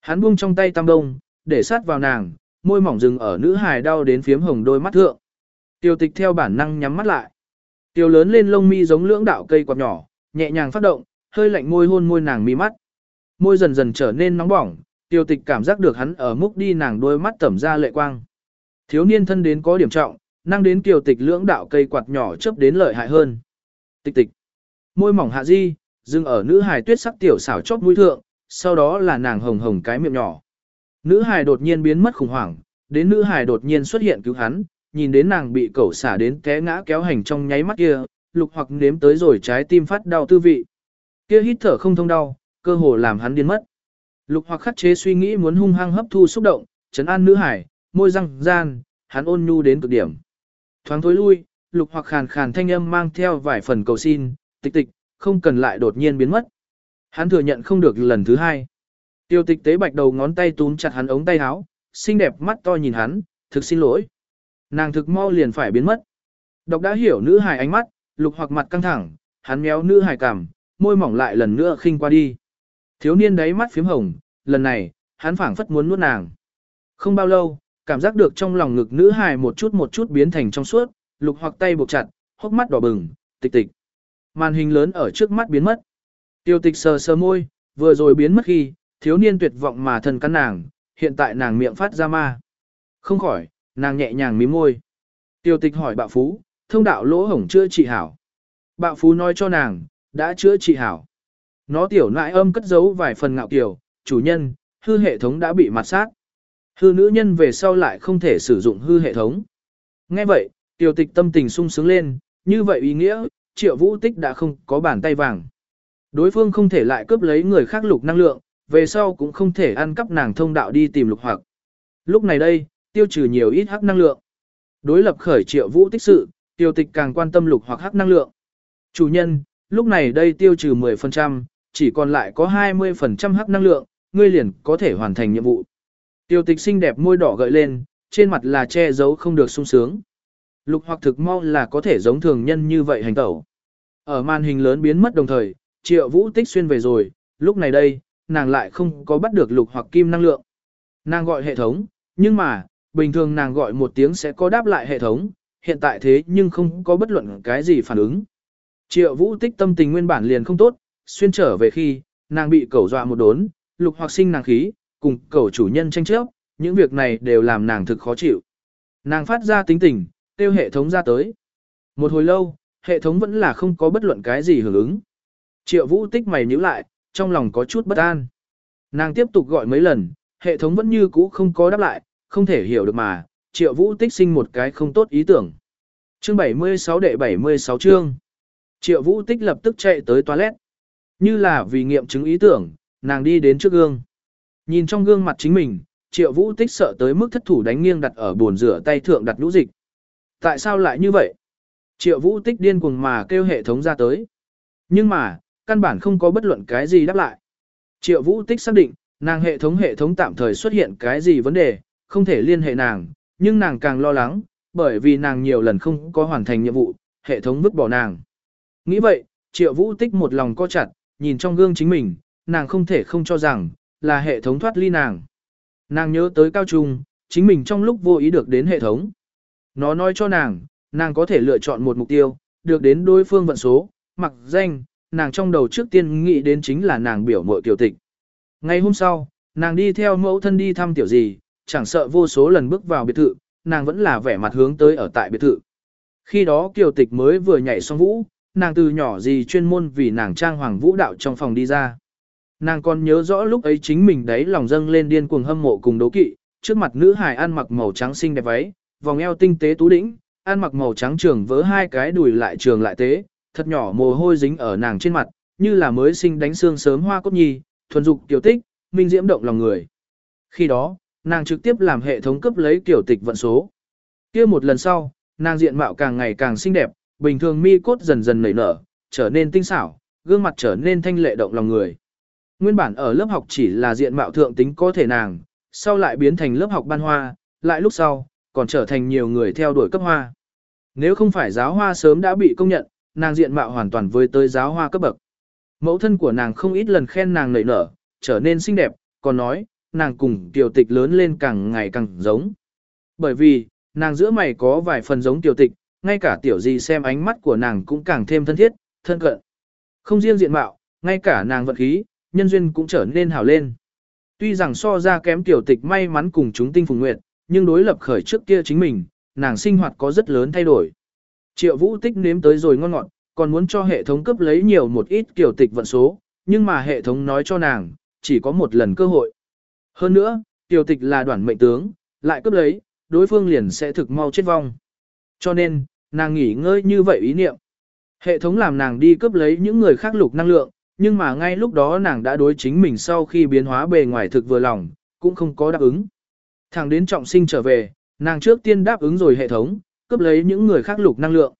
Hắn buông trong tay tam đông, để sát vào nàng, môi mỏng dừng ở nữ hải đau đến phiếm hồng đôi mắt thượng. Tiêu tịch theo bản năng nhắm mắt lại. Tiêu lớn lên lông mi giống lưỡng đạo cây quạt nhỏ, nhẹ nhàng phát động, hơi lạnh môi hôn môi nàng mi mắt. Môi dần dần trở nên nóng bỏng, tiêu tịch cảm giác được hắn ở múc đi nàng đôi mắt tẩm ra lệ quang. Thiếu niên thân đến có điểm trọng, năng đến Tiêu tịch lưỡng đạo cây quạt nhỏ chớp đến lợi hại hơn. Tịch tịch. Môi mỏng hạ di, dừng ở nữ hài tuyết sắc tiểu xảo chóp mũi thượng, sau đó là nàng hồng hồng cái miệng nhỏ. Nữ hài đột nhiên biến mất khủng hoảng, đến nữ hài đột nhiên xuất hiện cứu hắn, nhìn đến nàng bị cẩu xả đến té ngã kéo hành trong nháy mắt kia, lục hoặc nếm tới rồi trái tim phát đau tư vị. Kia hít thở không thông đau, cơ hồ làm hắn điên mất. Lục hoặc khắc chế suy nghĩ muốn hung hăng hấp thu xúc động, chấn an nữ hải, môi răng gian, hắn ôn nhu đến cực điểm. Thoáng thối lui, lục hoặc khàn khàn thanh âm mang theo vài phần cầu xin, tịch tịch, không cần lại đột nhiên biến mất. Hắn thừa nhận không được lần thứ hai. Tiêu tịch tế bạch đầu ngón tay túm chặt hắn ống tay áo, xinh đẹp mắt to nhìn hắn, thực xin lỗi. Nàng thực mau liền phải biến mất. Độc đã hiểu nữ hài ánh mắt, lục hoặc mặt căng thẳng, hắn méo nữ hài cằm, môi mỏng lại lần nữa khinh qua đi. Thiếu niên đáy mắt phím hồng, lần này, hắn phảng phất muốn nuốt nàng. Không bao lâu, cảm giác được trong lòng ngực nữ hài một chút một chút biến thành trong suốt, lục hoặc tay buộc chặt, hốc mắt đỏ bừng, tịch tịch. Màn hình lớn ở trước mắt biến mất. Tiêu tịch sờ sờ môi, vừa rồi biến mất khi, thiếu niên tuyệt vọng mà thần căn nàng, hiện tại nàng miệng phát ra ma. Không khỏi, nàng nhẹ nhàng mím môi. Tiêu tịch hỏi bạo phú, thông đạo lỗ hổng chưa trị hảo. Bạo phú nói cho nàng, đã chữa trị hảo. Nó tiểu nại âm cất giấu vài phần ngạo kiểu, chủ nhân, hư hệ thống đã bị mặt sát. Hư nữ nhân về sau lại không thể sử dụng hư hệ thống. Nghe vậy, tiểu tịch tâm tình sung sướng lên, như vậy ý nghĩa, triệu vũ tích đã không có bàn tay vàng. Đối phương không thể lại cướp lấy người khác lục năng lượng, về sau cũng không thể ăn cắp nàng thông đạo đi tìm lục hoặc. Lúc này đây, tiêu trừ nhiều ít hắc năng lượng. Đối lập khởi triệu vũ tích sự, tiêu tịch càng quan tâm lục hoặc hắc năng lượng. Chủ nhân, lúc này đây tiêu trừ 10%, chỉ còn lại có 20% hắc năng lượng, ngươi liền có thể hoàn thành nhiệm vụ. Tiêu tịch xinh đẹp môi đỏ gợi lên, trên mặt là che giấu không được sung sướng. Lục hoặc thực mau là có thể giống thường nhân như vậy hành tẩu. Ở màn hình lớn biến mất đồng thời, triệu vũ tích xuyên về rồi, lúc này đây, nàng lại không có bắt được lục hoặc kim năng lượng. Nàng gọi hệ thống, nhưng mà, bình thường nàng gọi một tiếng sẽ có đáp lại hệ thống, hiện tại thế nhưng không có bất luận cái gì phản ứng. Triệu vũ tích tâm tình nguyên bản liền không tốt, xuyên trở về khi, nàng bị cẩu dọa một đốn, lục hoặc sinh nàng khí, cùng cẩu chủ nhân tranh chấp, những việc này đều làm nàng thực khó chịu. Nàng phát ra tính tình, tiêu hệ thống ra tới. Một hồi lâu, hệ thống vẫn là không có bất luận cái gì hưởng ứng. Triệu vũ tích mày nhíu lại, trong lòng có chút bất an. Nàng tiếp tục gọi mấy lần, hệ thống vẫn như cũ không có đáp lại, không thể hiểu được mà, triệu vũ tích sinh một cái không tốt ý tưởng. Chương 76 đệ 76 chương. Triệu vũ tích lập tức chạy tới toilet. Như là vì nghiệm chứng ý tưởng, nàng đi đến trước gương. Nhìn trong gương mặt chính mình, triệu vũ tích sợ tới mức thất thủ đánh nghiêng đặt ở bồn rửa tay thượng đặt lũ dịch. Tại sao lại như vậy? Triệu vũ tích điên cuồng mà kêu hệ thống ra tới. Nhưng mà, căn bản không có bất luận cái gì đáp lại. Triệu vũ tích xác định, nàng hệ thống hệ thống tạm thời xuất hiện cái gì vấn đề, không thể liên hệ nàng, nhưng nàng càng lo lắng, bởi vì nàng nhiều lần không có hoàn thành nhiệm vụ, hệ thống vứt bỏ nàng. Nghĩ vậy, triệu vũ tích một lòng co chặt, nhìn trong gương chính mình, nàng không thể không cho rằng, là hệ thống thoát ly nàng. Nàng nhớ tới cao trung, chính mình trong lúc vô ý được đến hệ thống. Nó nói cho nàng, nàng có thể lựa chọn một mục tiêu, được đến đối phương vận số, mặc danh, nàng trong đầu trước tiên nghĩ đến chính là nàng biểu mội tiểu tịch. Ngày hôm sau, nàng đi theo mẫu thân đi thăm tiểu gì, chẳng sợ vô số lần bước vào biệt thự, nàng vẫn là vẻ mặt hướng tới ở tại biệt thự. Khi đó kiều tịch mới vừa nhảy xong vũ, nàng từ nhỏ gì chuyên môn vì nàng trang hoàng vũ đạo trong phòng đi ra. Nàng còn nhớ rõ lúc ấy chính mình đấy lòng dâng lên điên cuồng hâm mộ cùng đố kỵ, trước mặt nữ hài ăn mặc màu trắng xinh đẹp váy, vòng eo tinh tế tú đĩnh, ăn mặc màu trắng trường vớ hai cái đùi lại trường lại tế, thật nhỏ mồ hôi dính ở nàng trên mặt, như là mới sinh đánh xương sớm hoa cốt nhi, thuần dục tiểu tích, minh diễm động lòng người. Khi đó, nàng trực tiếp làm hệ thống cấp lấy tiểu tịch vận số. kia một lần sau, nàng diện mạo càng ngày càng xinh đẹp, bình thường mi cốt dần dần nảy nở, trở nên tinh xảo, gương mặt trở nên thanh lệ động lòng người. Nguyên bản ở lớp học chỉ là diện mạo thượng tính có thể nàng, sau lại biến thành lớp học ban hoa, lại lúc sau, còn trở thành nhiều người theo đuổi cấp hoa. Nếu không phải giáo hoa sớm đã bị công nhận, nàng diện mạo hoàn toàn với tới giáo hoa cấp bậc. Mẫu thân của nàng không ít lần khen nàng nảy nở, trở nên xinh đẹp, còn nói, nàng cùng tiểu tịch lớn lên càng ngày càng giống. Bởi vì, nàng giữa mày có vài phần giống tiểu tịch, ngay cả tiểu gì xem ánh mắt của nàng cũng càng thêm thân thiết, thân cận. Không riêng diện mạo, ngay cả nàng vận khí, nhân duyên cũng trở nên hào lên. Tuy rằng so ra kém tiểu tịch may mắn cùng chúng tinh phùng nguyện, nhưng đối lập khởi trước kia chính mình, nàng sinh hoạt có rất lớn thay đổi. Triệu vũ tích nếm tới rồi ngon ngọt, còn muốn cho hệ thống cấp lấy nhiều một ít kiểu tịch vận số, nhưng mà hệ thống nói cho nàng, chỉ có một lần cơ hội. Hơn nữa, tiểu tịch là đoàn mệnh tướng, lại cướp lấy, đối phương liền sẽ thực mau chết vong. Cho nên, nàng nghỉ ngơi như vậy ý niệm. Hệ thống làm nàng đi cướp lấy những người khác lục năng lượng, nhưng mà ngay lúc đó nàng đã đối chính mình sau khi biến hóa bề ngoài thực vừa lòng, cũng không có đáp ứng. Thẳng đến trọng sinh trở về, nàng trước tiên đáp ứng rồi hệ thống, cướp lấy những người khác lục năng lượng.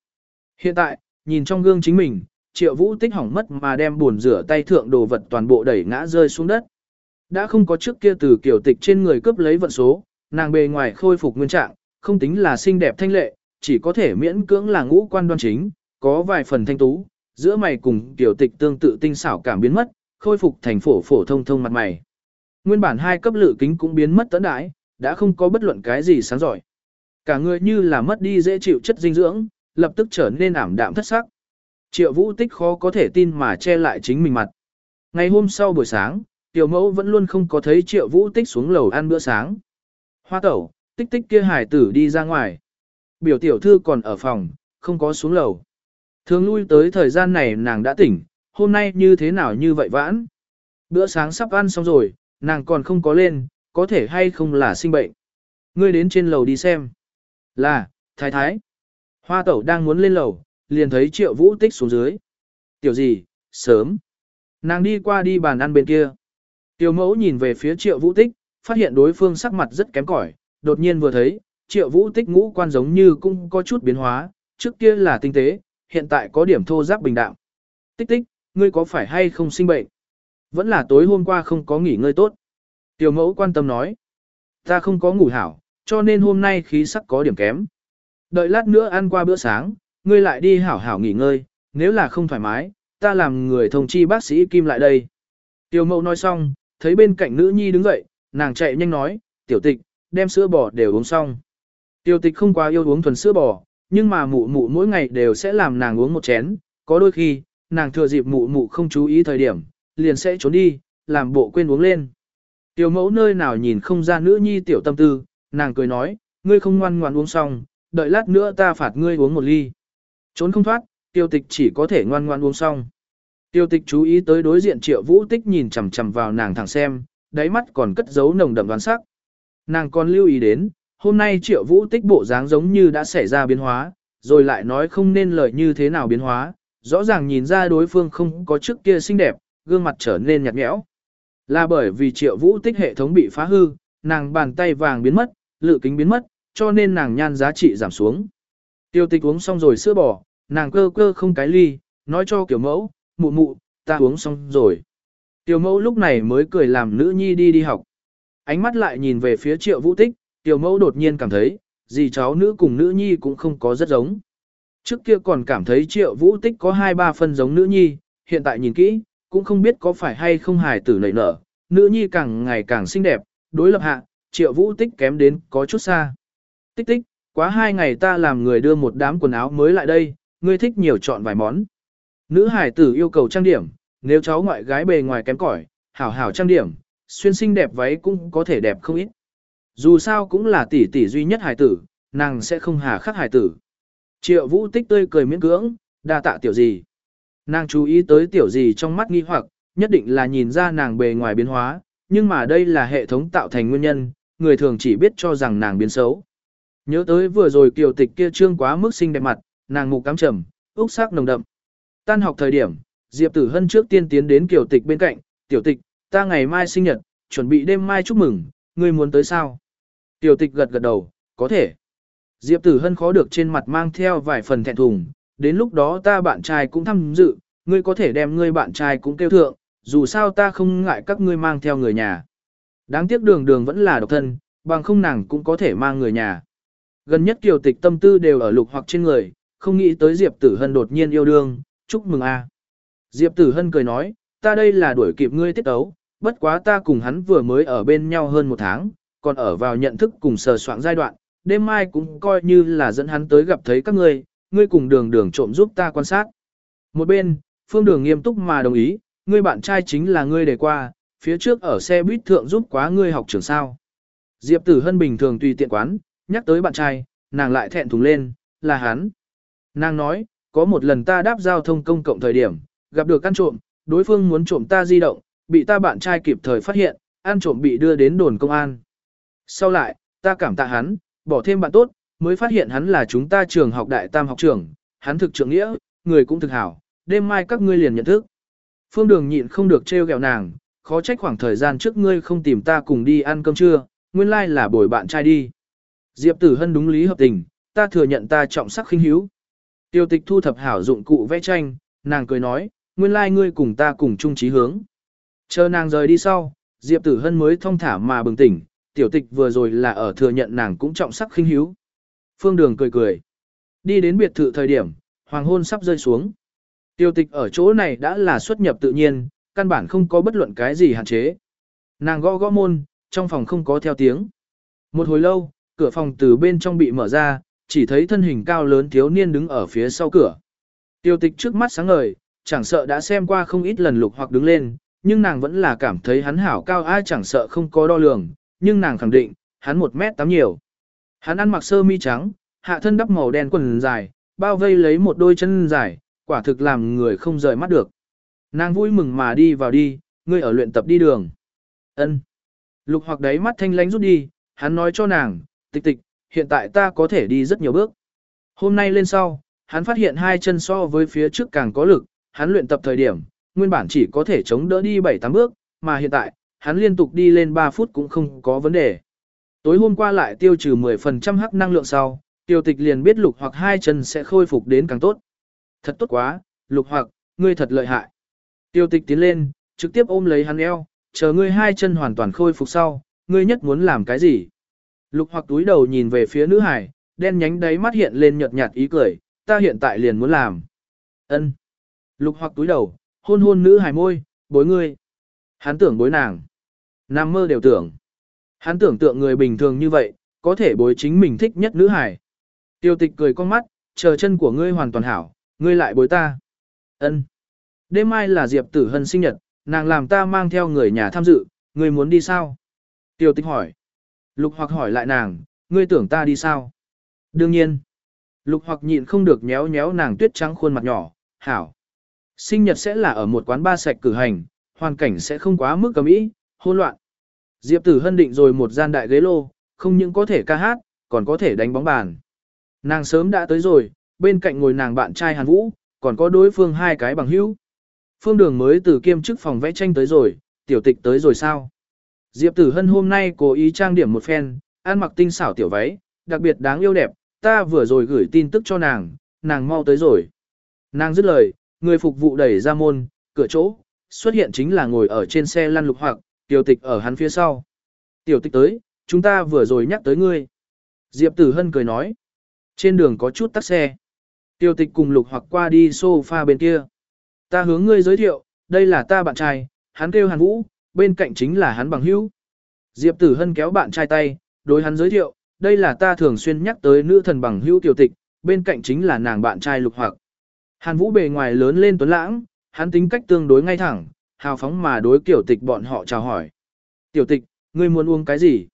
Hiện tại, nhìn trong gương chính mình, triệu vũ tích hỏng mất mà đem buồn rửa tay thượng đồ vật toàn bộ đẩy ngã rơi xuống đất. Đã không có trước kia từ kiểu tịch trên người cướp lấy vận số, nàng bề ngoài khôi phục nguyên trạng, không tính là xinh đẹp thanh lệ, chỉ có thể miễn cưỡng là ngũ quan đoan chính, có vài phần thanh tú, giữa mày cùng tiểu tịch tương tự tinh xảo cảm biến mất, khôi phục thành phổ phổ thông thông mặt mày. Nguyên bản hai cấp lự kính cũng biến mất tấn đãi, đã không có bất luận cái gì sáng giỏi. Cả người như là mất đi dễ chịu chất dinh dưỡng, lập tức trở nên ảm đạm thất sắc. Triệu vũ tích khó có thể tin mà che lại chính mình mặt. Ngày hôm sau buổi sáng, tiểu mẫu vẫn luôn không có thấy triệu vũ tích xuống lầu ăn bữa sáng. Hoa tẩu, tích tích kia hải tử đi ra ngoài. Biểu tiểu thư còn ở phòng, không có xuống lầu. Thường lui tới thời gian này nàng đã tỉnh, hôm nay như thế nào như vậy vãn. Bữa sáng sắp ăn xong rồi, nàng còn không có lên, có thể hay không là sinh bệnh. Ngươi đến trên lầu đi xem. Là, thái thái. Hoa tẩu đang muốn lên lầu, liền thấy triệu vũ tích xuống dưới. Tiểu gì, sớm. Nàng đi qua đi bàn ăn bên kia. Tiểu mẫu nhìn về phía triệu vũ tích, phát hiện đối phương sắc mặt rất kém cỏi, đột nhiên vừa thấy, triệu vũ tích ngũ quan giống như cũng có chút biến hóa, trước kia là tinh tế, hiện tại có điểm thô giáp bình đạm. Tích tích, ngươi có phải hay không sinh bệnh? Vẫn là tối hôm qua không có nghỉ ngơi tốt. Tiểu mẫu quan tâm nói. Ta không có ngủ hảo, cho nên hôm nay khí sắc có điểm kém. Đợi lát nữa ăn qua bữa sáng, ngươi lại đi hảo hảo nghỉ ngơi, nếu là không thoải mái, ta làm người thông chi bác sĩ Kim lại đây. Tiểu mẫu nói xong, thấy bên cạnh nữ nhi đứng dậy, nàng chạy nhanh nói, tiểu tịch, đem sữa bò đều uống xong. Tiểu tịch không quá yêu uống thuần sữa bò, nhưng mà mụ mụ mỗi ngày đều sẽ làm nàng uống một chén, có đôi khi, nàng thừa dịp mụ mụ không chú ý thời điểm, liền sẽ trốn đi, làm bộ quên uống lên. Tiểu mẫu nơi nào nhìn không ra nữ nhi tiểu tâm tư, nàng cười nói, ngươi không ngoan ngoan uống xong, đợi lát nữa ta phạt ngươi uống một ly. Trốn không thoát, tiêu tịch chỉ có thể ngoan ngoan uống xong. Tiêu tịch chú ý tới đối diện triệu vũ tích nhìn chằm chằm vào nàng thẳng xem, đáy mắt còn cất giấu nồng đậm đoán sắc. Nàng còn lưu ý đến, hôm nay triệu vũ tích bộ dáng giống như đã xảy ra biến hóa, rồi lại nói không nên lời như thế nào biến hóa, rõ ràng nhìn ra đối phương không có trước kia xinh đẹp, gương mặt trở nên nhạt nhẽo. Là bởi vì triệu vũ tích hệ thống bị phá hư, nàng bàn tay vàng biến mất, lự kính biến mất, cho nên nàng nhan giá trị giảm xuống. Tiêu tịch uống xong rồi sữa bò, nàng cơ cơ không cái ly, nói cho kiểu mẫu, mụ mụ, ta uống xong rồi. Tiểu mẫu lúc này mới cười làm nữ nhi đi đi học. Ánh mắt lại nhìn về phía triệu vũ tích, tiểu mẫu đột nhiên cảm thấy, gì cháu nữ cùng nữ nhi cũng không có rất giống. Trước kia còn cảm thấy triệu vũ tích có hai ba phân giống nữ nhi, hiện tại nhìn kỹ, cũng không biết có phải hay không hài tử nảy nở, nữ nhi càng ngày càng xinh đẹp, đối lập hạ, triệu vũ tích kém đến có chút xa. Tích tích, quá hai ngày ta làm người đưa một đám quần áo mới lại đây, ngươi thích nhiều chọn vài món. Nữ hải tử yêu cầu trang điểm, nếu cháu ngoại gái bề ngoài kém cỏi, hảo hảo trang điểm, xuyên xinh đẹp váy cũng có thể đẹp không ít. Dù sao cũng là tỷ tỷ duy nhất hải tử, nàng sẽ không hà khắc hải tử. Triệu vũ tích tươi cười miễn cưỡng, đa tạ tiểu gì. Nàng chú ý tới tiểu gì trong mắt nghi hoặc, nhất định là nhìn ra nàng bề ngoài biến hóa, nhưng mà đây là hệ thống tạo thành nguyên nhân, người thường chỉ biết cho rằng nàng biến xấu. Nhớ tới vừa rồi kiều tịch kia trương quá mức xinh đẹp mặt, nàng mục cắm trầm, úc sắc nồng đậm. Tan học thời điểm, Diệp Tử Hân trước tiên tiến đến kiều tịch bên cạnh, tiểu tịch, ta ngày mai sinh nhật, chuẩn bị đêm mai chúc mừng, ngươi muốn tới sao? Tiểu tịch gật gật đầu, có thể. Diệp Tử Hân khó được trên mặt mang theo vài phần thẹn thùng, đến lúc đó ta bạn trai cũng tham dự, ngươi có thể đem ngươi bạn trai cũng kêu thượng, dù sao ta không ngại các ngươi mang theo người nhà. Đáng tiếc đường đường vẫn là độc thân, bằng không nàng cũng có thể mang người nhà. Gần nhất kiều tịch tâm tư đều ở lục hoặc trên người, không nghĩ tới Diệp Tử Hân đột nhiên yêu đương, chúc mừng a. Diệp Tử Hân cười nói, ta đây là đuổi kịp ngươi tiết tấu, bất quá ta cùng hắn vừa mới ở bên nhau hơn một tháng, còn ở vào nhận thức cùng sờ soạn giai đoạn, đêm mai cũng coi như là dẫn hắn tới gặp thấy các ngươi, ngươi cùng đường đường trộm giúp ta quan sát. Một bên, phương đường nghiêm túc mà đồng ý, ngươi bạn trai chính là ngươi đề qua, phía trước ở xe buýt thượng giúp quá ngươi học trường sao. Diệp Tử Hân bình thường tùy tiện quán, nhắc tới bạn trai, nàng lại thẹn thùng lên, là hắn. Nàng nói, có một lần ta đáp giao thông công cộng thời điểm, gặp được ăn trộm, đối phương muốn trộm ta di động, bị ta bạn trai kịp thời phát hiện, ăn trộm bị đưa đến đồn công an. Sau lại, ta cảm tạ hắn, bỏ thêm bạn tốt, mới phát hiện hắn là chúng ta trường học đại tam học trưởng, hắn thực trưởng nghĩa, người cũng thực hảo, đêm mai các ngươi liền nhận thức. Phương Đường nhịn không được trêu ghẹo nàng, khó trách khoảng thời gian trước ngươi không tìm ta cùng đi ăn cơm trưa, nguyên lai là bồi bạn trai đi. Diệp Tử Hân đúng lý hợp tình, ta thừa nhận ta trọng sắc khinh hiếu. Tiêu tịch thu thập hảo dụng cụ vẽ tranh, nàng cười nói, nguyên lai ngươi cùng ta cùng chung chí hướng. Chờ nàng rời đi sau, Diệp Tử Hân mới thông thả mà bừng tỉnh, tiểu tịch vừa rồi là ở thừa nhận nàng cũng trọng sắc khinh hiếu. Phương Đường cười cười. Đi đến biệt thự thời điểm, hoàng hôn sắp rơi xuống. Tiêu tịch ở chỗ này đã là xuất nhập tự nhiên, căn bản không có bất luận cái gì hạn chế. Nàng gõ gõ môn, trong phòng không có theo tiếng. Một hồi lâu, cửa phòng từ bên trong bị mở ra, chỉ thấy thân hình cao lớn thiếu niên đứng ở phía sau cửa. Tiêu tịch trước mắt sáng ngời, chẳng sợ đã xem qua không ít lần lục hoặc đứng lên, nhưng nàng vẫn là cảm thấy hắn hảo cao ai chẳng sợ không có đo lường, nhưng nàng khẳng định, hắn một mét tám nhiều. Hắn ăn mặc sơ mi trắng, hạ thân đắp màu đen quần dài, bao vây lấy một đôi chân dài, quả thực làm người không rời mắt được. Nàng vui mừng mà đi vào đi, ngươi ở luyện tập đi đường. Ân. Lục hoặc đấy mắt thanh lánh rút đi, hắn nói cho nàng, tịch tịch, hiện tại ta có thể đi rất nhiều bước. Hôm nay lên sau, hắn phát hiện hai chân so với phía trước càng có lực, hắn luyện tập thời điểm, nguyên bản chỉ có thể chống đỡ đi 7-8 bước, mà hiện tại, hắn liên tục đi lên 3 phút cũng không có vấn đề. Tối hôm qua lại tiêu trừ 10% hắc năng lượng sau, tiêu tịch liền biết lục hoặc hai chân sẽ khôi phục đến càng tốt. Thật tốt quá, lục hoặc, ngươi thật lợi hại. Tiêu tịch tiến lên, trực tiếp ôm lấy hắn eo, chờ ngươi hai chân hoàn toàn khôi phục sau, ngươi nhất muốn làm cái gì? Lục hoặc túi đầu nhìn về phía nữ hải, đen nhánh đáy mắt hiện lên nhợt nhạt ý cười, ta hiện tại liền muốn làm. Ân. Lục hoặc túi đầu, hôn hôn nữ hải môi, bối ngươi. Hắn tưởng bối nàng. Nam mơ đều tưởng. Hắn tưởng tượng người bình thường như vậy, có thể bối chính mình thích nhất nữ hải. Tiêu tịch cười con mắt, chờ chân của ngươi hoàn toàn hảo, ngươi lại bối ta. Ân. Đêm mai là Diệp Tử Hân sinh nhật, nàng làm ta mang theo người nhà tham dự, ngươi muốn đi sao? Tiêu tịch hỏi. Lục hoặc hỏi lại nàng, ngươi tưởng ta đi sao? Đương nhiên. Lục hoặc nhịn không được nhéo nhéo nàng tuyết trắng khuôn mặt nhỏ, hảo. Sinh nhật sẽ là ở một quán ba sạch cử hành, hoàn cảnh sẽ không quá mức cầm ý, hôn loạn. Diệp Tử Hân định rồi một gian đại ghế lô, không những có thể ca hát, còn có thể đánh bóng bàn. Nàng sớm đã tới rồi, bên cạnh ngồi nàng bạn trai Hàn Vũ, còn có đối phương hai cái bằng hữu. Phương Đường mới từ kiêm chức phòng vẽ tranh tới rồi, tiểu tịch tới rồi sao? Diệp Tử Hân hôm nay cố ý trang điểm một phen, ăn mặc tinh xảo tiểu váy, đặc biệt đáng yêu đẹp, ta vừa rồi gửi tin tức cho nàng, nàng mau tới rồi. Nàng dứt lời, người phục vụ đẩy ra môn, cửa chỗ, xuất hiện chính là ngồi ở trên xe lăn lục hoặc, tiểu tịch ở hắn phía sau. Tiểu tịch tới, chúng ta vừa rồi nhắc tới ngươi. Diệp Tử Hân cười nói. Trên đường có chút tắc xe. Tiểu tịch cùng lục hoặc qua đi sofa bên kia. Ta hướng ngươi giới thiệu, đây là ta bạn trai, hắn kêu Hàn Vũ, bên cạnh chính là hắn bằng hữu. Diệp Tử Hân kéo bạn trai tay, đối hắn giới thiệu, đây là ta thường xuyên nhắc tới nữ thần bằng hữu tiểu tịch, bên cạnh chính là nàng bạn trai lục hoặc. Hàn Vũ bề ngoài lớn lên tuấn lãng, hắn tính cách tương đối ngay thẳng, hào phóng mà đối kiểu tịch bọn họ chào hỏi. Tiểu tịch, ngươi muốn uống cái gì?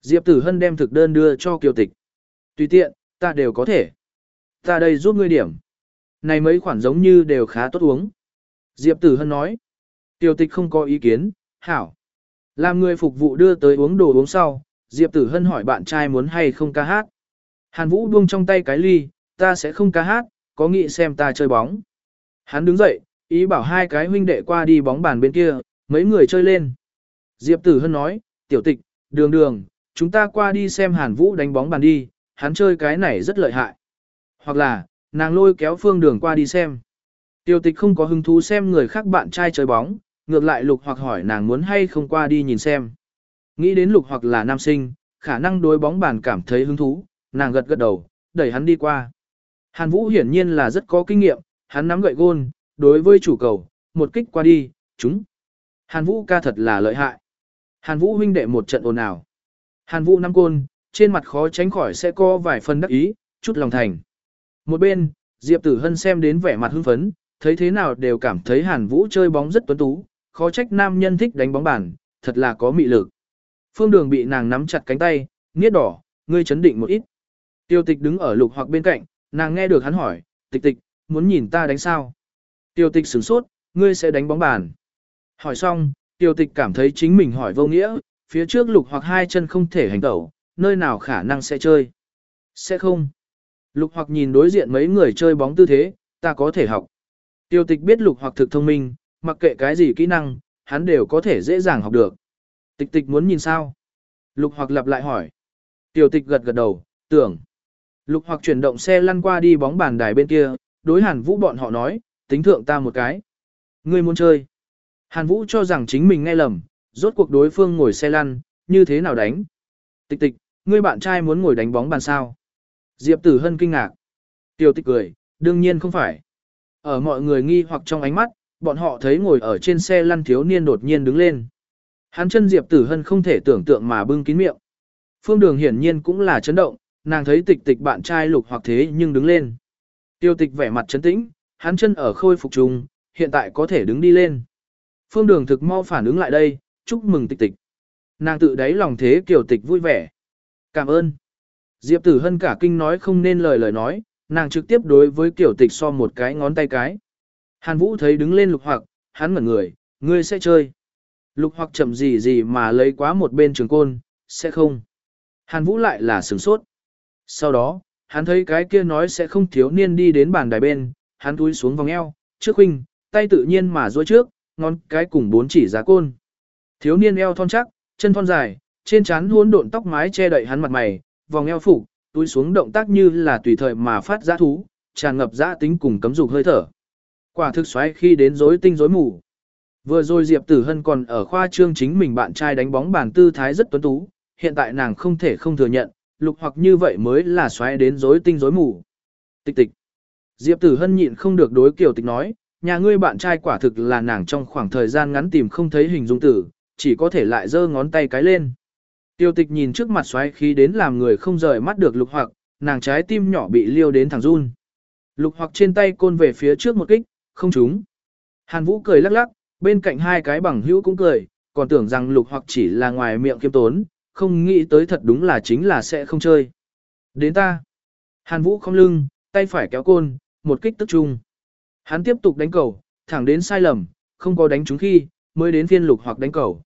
Diệp Tử Hân đem thực đơn đưa cho kiểu tịch. Tùy tiện, ta đều có thể. Ta đây giúp ngươi điểm. Này mấy khoản giống như đều khá tốt uống. Diệp Tử Hân nói. Tiểu tịch không có ý kiến, hảo. Làm người phục vụ đưa tới uống đồ uống sau, Diệp Tử Hân hỏi bạn trai muốn hay không ca hát. Hàn Vũ buông trong tay cái ly, ta sẽ không ca hát, có nghĩ xem ta chơi bóng. Hắn đứng dậy, ý bảo hai cái huynh đệ qua đi bóng bàn bên kia, mấy người chơi lên. Diệp Tử Hân nói, tiểu tịch, đường đường, chúng ta qua đi xem Hàn Vũ đánh bóng bàn đi, hắn chơi cái này rất lợi hại. Hoặc là, nàng lôi kéo phương đường qua đi xem. Tiểu tịch không có hứng thú xem người khác bạn trai chơi bóng, ngược lại lục hoặc hỏi nàng muốn hay không qua đi nhìn xem. Nghĩ đến lục hoặc là nam sinh, khả năng đối bóng bàn cảm thấy hứng thú, nàng gật gật đầu, đẩy hắn đi qua. Hàn Vũ hiển nhiên là rất có kinh nghiệm, hắn nắm gậy gôn, đối với chủ cầu, một kích qua đi, chúng. Hàn Vũ ca thật là lợi hại. Hàn Vũ huynh đệ một trận ồn ào. Hàn Vũ năm côn, trên mặt khó tránh khỏi sẽ có vài phần đắc ý, chút lòng thành. Một bên, Diệp Tử Hân xem đến vẻ mặt hưng phấn, thấy thế nào đều cảm thấy Hàn Vũ chơi bóng rất tuấn tú, khó trách nam nhân thích đánh bóng bàn, thật là có mị lực. Phương Đường bị nàng nắm chặt cánh tay, nghiết đỏ, ngươi chấn định một ít. Tiêu tịch đứng ở lục hoặc bên cạnh, nàng nghe được hắn hỏi, tịch tịch, muốn nhìn ta đánh sao? Tiêu tịch sửng sốt, ngươi sẽ đánh bóng bàn. Hỏi xong, tiêu tịch cảm thấy chính mình hỏi vô nghĩa, phía trước lục hoặc hai chân không thể hành tẩu, nơi nào khả năng sẽ chơi. Sẽ không. Lục hoặc nhìn đối diện mấy người chơi bóng tư thế, ta có thể học. Tiêu tịch biết lục hoặc thực thông minh, mặc kệ cái gì kỹ năng, hắn đều có thể dễ dàng học được. Tịch tịch muốn nhìn sao? Lục hoặc lặp lại hỏi. Tiểu tịch gật gật đầu, tưởng. Lục hoặc chuyển động xe lăn qua đi bóng bàn đài bên kia, đối hàn vũ bọn họ nói, tính thượng ta một cái. Ngươi muốn chơi. Hàn vũ cho rằng chính mình nghe lầm, rốt cuộc đối phương ngồi xe lăn, như thế nào đánh. Tịch tịch, ngươi bạn trai muốn ngồi đánh bóng bàn sao? Diệp tử hân kinh ngạc. Tiểu tịch cười, đương nhiên không phải. Ở mọi người nghi hoặc trong ánh mắt, bọn họ thấy ngồi ở trên xe lăn thiếu niên đột nhiên đứng lên. Hắn chân Diệp Tử Hân không thể tưởng tượng mà bưng kín miệng. Phương Đường hiển nhiên cũng là chấn động, nàng thấy tịch tịch bạn trai lục hoặc thế nhưng đứng lên. Tiêu tịch vẻ mặt chấn tĩnh, hắn chân ở khôi phục trùng, hiện tại có thể đứng đi lên. Phương Đường thực mau phản ứng lại đây, chúc mừng tịch tịch. Nàng tự đáy lòng thế kiểu tịch vui vẻ. Cảm ơn. Diệp Tử Hân cả kinh nói không nên lời lời nói, nàng trực tiếp đối với kiểu tịch so một cái ngón tay cái. Hàn Vũ thấy đứng lên lục hoặc, hắn ngẩn người, ngươi sẽ chơi. Lục hoặc chậm gì gì mà lấy quá một bên trường côn, sẽ không. Hàn Vũ lại là sửng sốt. Sau đó, hắn thấy cái kia nói sẽ không thiếu niên đi đến bàn đài bên, hắn túi xuống vòng eo, trước huynh, tay tự nhiên mà duỗi trước, ngón cái cùng bốn chỉ giá côn. Thiếu niên eo thon chắc, chân thon dài, trên trán hỗn độn tóc mái che đậy hắn mặt mày, vòng eo phủ, túi xuống động tác như là tùy thời mà phát giã thú, tràn ngập giã tính cùng cấm dục hơi thở. Quả thực xoáy khi đến rối tinh rối mù. Vừa rồi Diệp Tử Hân còn ở khoa trương chính mình bạn trai đánh bóng bàn tư thái rất tuấn tú, hiện tại nàng không thể không thừa nhận, lục hoặc như vậy mới là xoáy đến rối tinh rối mù. Tịch tịch. Diệp Tử Hân nhịn không được đối kiểu Tịch nói, nhà ngươi bạn trai quả thực là nàng trong khoảng thời gian ngắn tìm không thấy hình dung tử, chỉ có thể lại giơ ngón tay cái lên. Tiêu tịch nhìn trước mặt xoáy khí đến làm người không rời mắt được lục hoặc, nàng trái tim nhỏ bị liêu đến thẳng run. Lục hoặc trên tay côn về phía trước một kích, không trúng. Hàn Vũ cười lắc lắc, bên cạnh hai cái bằng hữu cũng cười, còn tưởng rằng lục hoặc chỉ là ngoài miệng kiêm tốn, không nghĩ tới thật đúng là chính là sẽ không chơi. Đến ta. Hàn Vũ không lưng, tay phải kéo côn, một kích tức trung. Hắn tiếp tục đánh cầu, thẳng đến sai lầm, không có đánh trúng khi, mới đến phiên lục hoặc đánh cầu.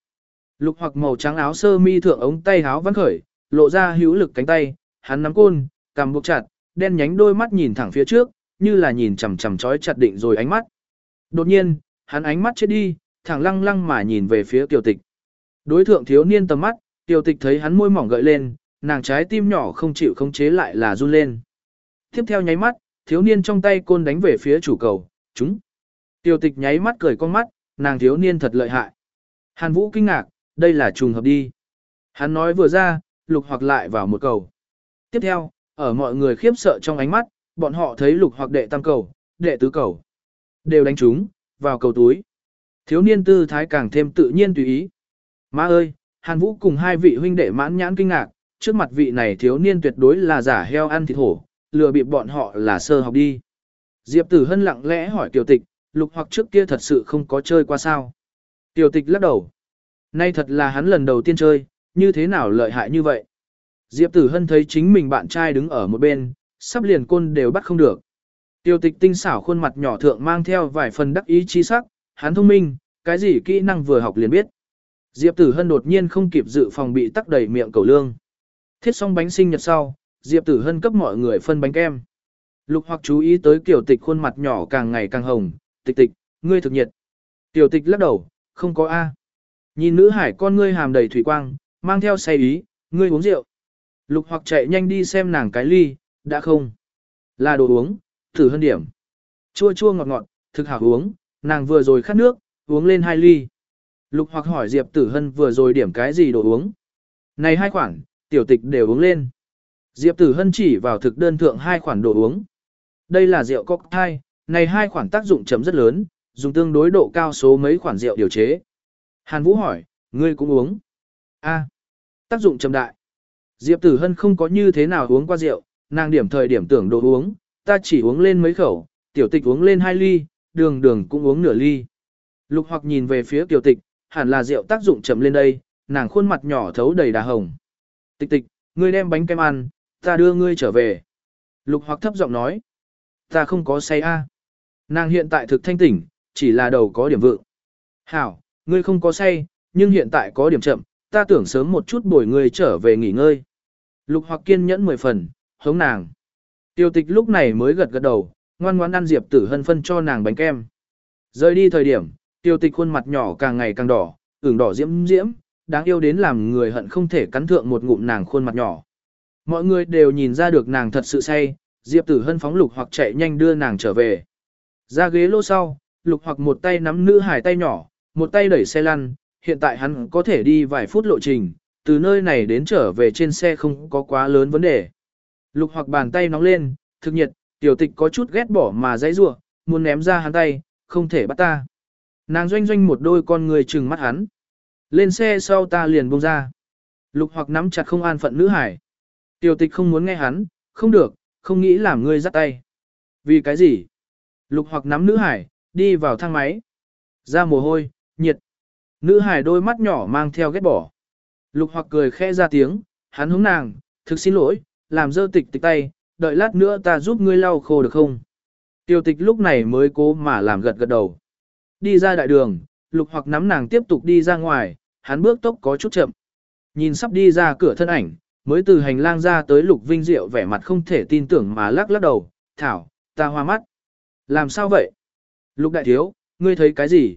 Lục hoặc màu trắng áo sơ mi thượng ống tay áo văn khởi, lộ ra hữu lực cánh tay, hắn nắm côn, cầm buộc chặt, đen nhánh đôi mắt nhìn thẳng phía trước, như là nhìn chằm chằm chói chặt định rồi ánh mắt. Đột nhiên, hắn ánh mắt chết đi, thẳng lăng lăng mà nhìn về phía tiểu Tịch. Đối thượng thiếu niên tầm mắt, tiểu Tịch thấy hắn môi mỏng gợi lên, nàng trái tim nhỏ không chịu khống chế lại là run lên. Tiếp theo nháy mắt, thiếu niên trong tay côn đánh về phía chủ cầu, chúng. tiểu Tịch nháy mắt cười con mắt, nàng thiếu niên thật lợi hại. Hàn Vũ kinh ngạc, đây là trùng hợp đi. Hắn nói vừa ra, lục hoặc lại vào một cầu. Tiếp theo, ở mọi người khiếp sợ trong ánh mắt, bọn họ thấy lục hoặc đệ tam cầu, đệ tứ cầu. Đều đánh chúng, vào cầu túi. Thiếu niên tư thái càng thêm tự nhiên tùy ý. Má ơi, Hàn Vũ cùng hai vị huynh đệ mãn nhãn kinh ngạc, trước mặt vị này thiếu niên tuyệt đối là giả heo ăn thịt hổ, lừa bịp bọn họ là sơ học đi. Diệp Tử Hân lặng lẽ hỏi Tiểu Tịch, lục hoặc trước kia thật sự không có chơi qua sao. Tiểu Tịch lắc đầu. Nay thật là hắn lần đầu tiên chơi, như thế nào lợi hại như vậy. Diệp Tử Hân thấy chính mình bạn trai đứng ở một bên, sắp liền côn đều bắt không được. Tiêu tịch tinh xảo khuôn mặt nhỏ thượng mang theo vài phần đắc ý chi sắc, hắn thông minh, cái gì kỹ năng vừa học liền biết. Diệp Tử Hân đột nhiên không kịp dự phòng bị tắc đầy miệng cầu lương. Thiết xong bánh sinh nhật sau, Diệp Tử Hân cấp mọi người phân bánh kem. Lục hoặc chú ý tới kiểu tịch khuôn mặt nhỏ càng ngày càng hồng, tịch tịch, ngươi thực nhiệt. Tiểu tịch lắc đầu, không có A. Nhìn nữ hải con ngươi hàm đầy thủy quang, mang theo say ý, ngươi uống rượu. Lục hoặc chạy nhanh đi xem nàng cái ly, đã không. Là đồ uống, thử hơn điểm. Chua chua ngọt ngọt, thực hảo uống, nàng vừa rồi khát nước, uống lên hai ly. Lục hoặc hỏi Diệp Tử Hân vừa rồi điểm cái gì đồ uống. Này hai khoản, tiểu tịch đều uống lên. Diệp Tử Hân chỉ vào thực đơn thượng hai khoản đồ uống. Đây là rượu cocktail, này hai khoản tác dụng chấm rất lớn, dùng tương đối độ cao số mấy khoản rượu điều chế. Hàn Vũ hỏi, ngươi cũng uống. A, tác dụng chấm đại. Diệp Tử Hân không có như thế nào uống qua rượu, nàng điểm thời điểm tưởng đồ uống, ta chỉ uống lên mấy khẩu, tiểu tịch uống lên hai ly, đường đường cũng uống nửa ly. Lục hoặc nhìn về phía tiểu tịch, hẳn là rượu tác dụng chậm lên đây, nàng khuôn mặt nhỏ thấu đầy đà hồng. Tịch tịch, ngươi đem bánh kem ăn, ta đưa ngươi trở về. Lục hoặc thấp giọng nói, ta không có say a. Nàng hiện tại thực thanh tỉnh, chỉ là đầu có điểm vượng. Hảo, ngươi không có say, nhưng hiện tại có điểm chậm, ta tưởng sớm một chút bồi ngươi trở về nghỉ ngơi. Lục hoặc kiên nhẫn mười phần, hống nàng. Tiêu tịch lúc này mới gật gật đầu, ngoan ngoãn ăn Diệp Tử Hân phân cho nàng bánh kem. Rời đi thời điểm, tiêu tịch khuôn mặt nhỏ càng ngày càng đỏ, ửng đỏ diễm diễm, đáng yêu đến làm người hận không thể cắn thượng một ngụm nàng khuôn mặt nhỏ. Mọi người đều nhìn ra được nàng thật sự say, Diệp Tử Hân phóng lục hoặc chạy nhanh đưa nàng trở về. Ra ghế lô sau, lục hoặc một tay nắm nữ hải tay nhỏ, một tay đẩy xe lăn, hiện tại hắn có thể đi vài phút lộ trình, từ nơi này đến trở về trên xe không có quá lớn vấn đề. Lục hoặc bàn tay nóng lên, thực nhiệt, tiểu tịch có chút ghét bỏ mà dãy rủa, muốn ném ra hắn tay, không thể bắt ta. Nàng doanh doanh một đôi con người trừng mắt hắn. Lên xe sau ta liền buông ra. Lục hoặc nắm chặt không an phận nữ hải. Tiểu tịch không muốn nghe hắn, không được, không nghĩ làm ngươi dắt tay. Vì cái gì? Lục hoặc nắm nữ hải, đi vào thang máy. Ra mồ hôi, nhiệt. Nữ hải đôi mắt nhỏ mang theo ghét bỏ. Lục hoặc cười khẽ ra tiếng, hắn hướng nàng, thực xin lỗi, làm dơ tịch tịch tay, đợi lát nữa ta giúp ngươi lau khô được không? Tiêu tịch lúc này mới cố mà làm gật gật đầu. Đi ra đại đường, lục hoặc nắm nàng tiếp tục đi ra ngoài, hắn bước tốc có chút chậm. Nhìn sắp đi ra cửa thân ảnh, mới từ hành lang ra tới lục vinh diệu vẻ mặt không thể tin tưởng mà lắc lắc đầu, thảo, ta hoa mắt. Làm sao vậy? Lục đại thiếu, ngươi thấy cái gì?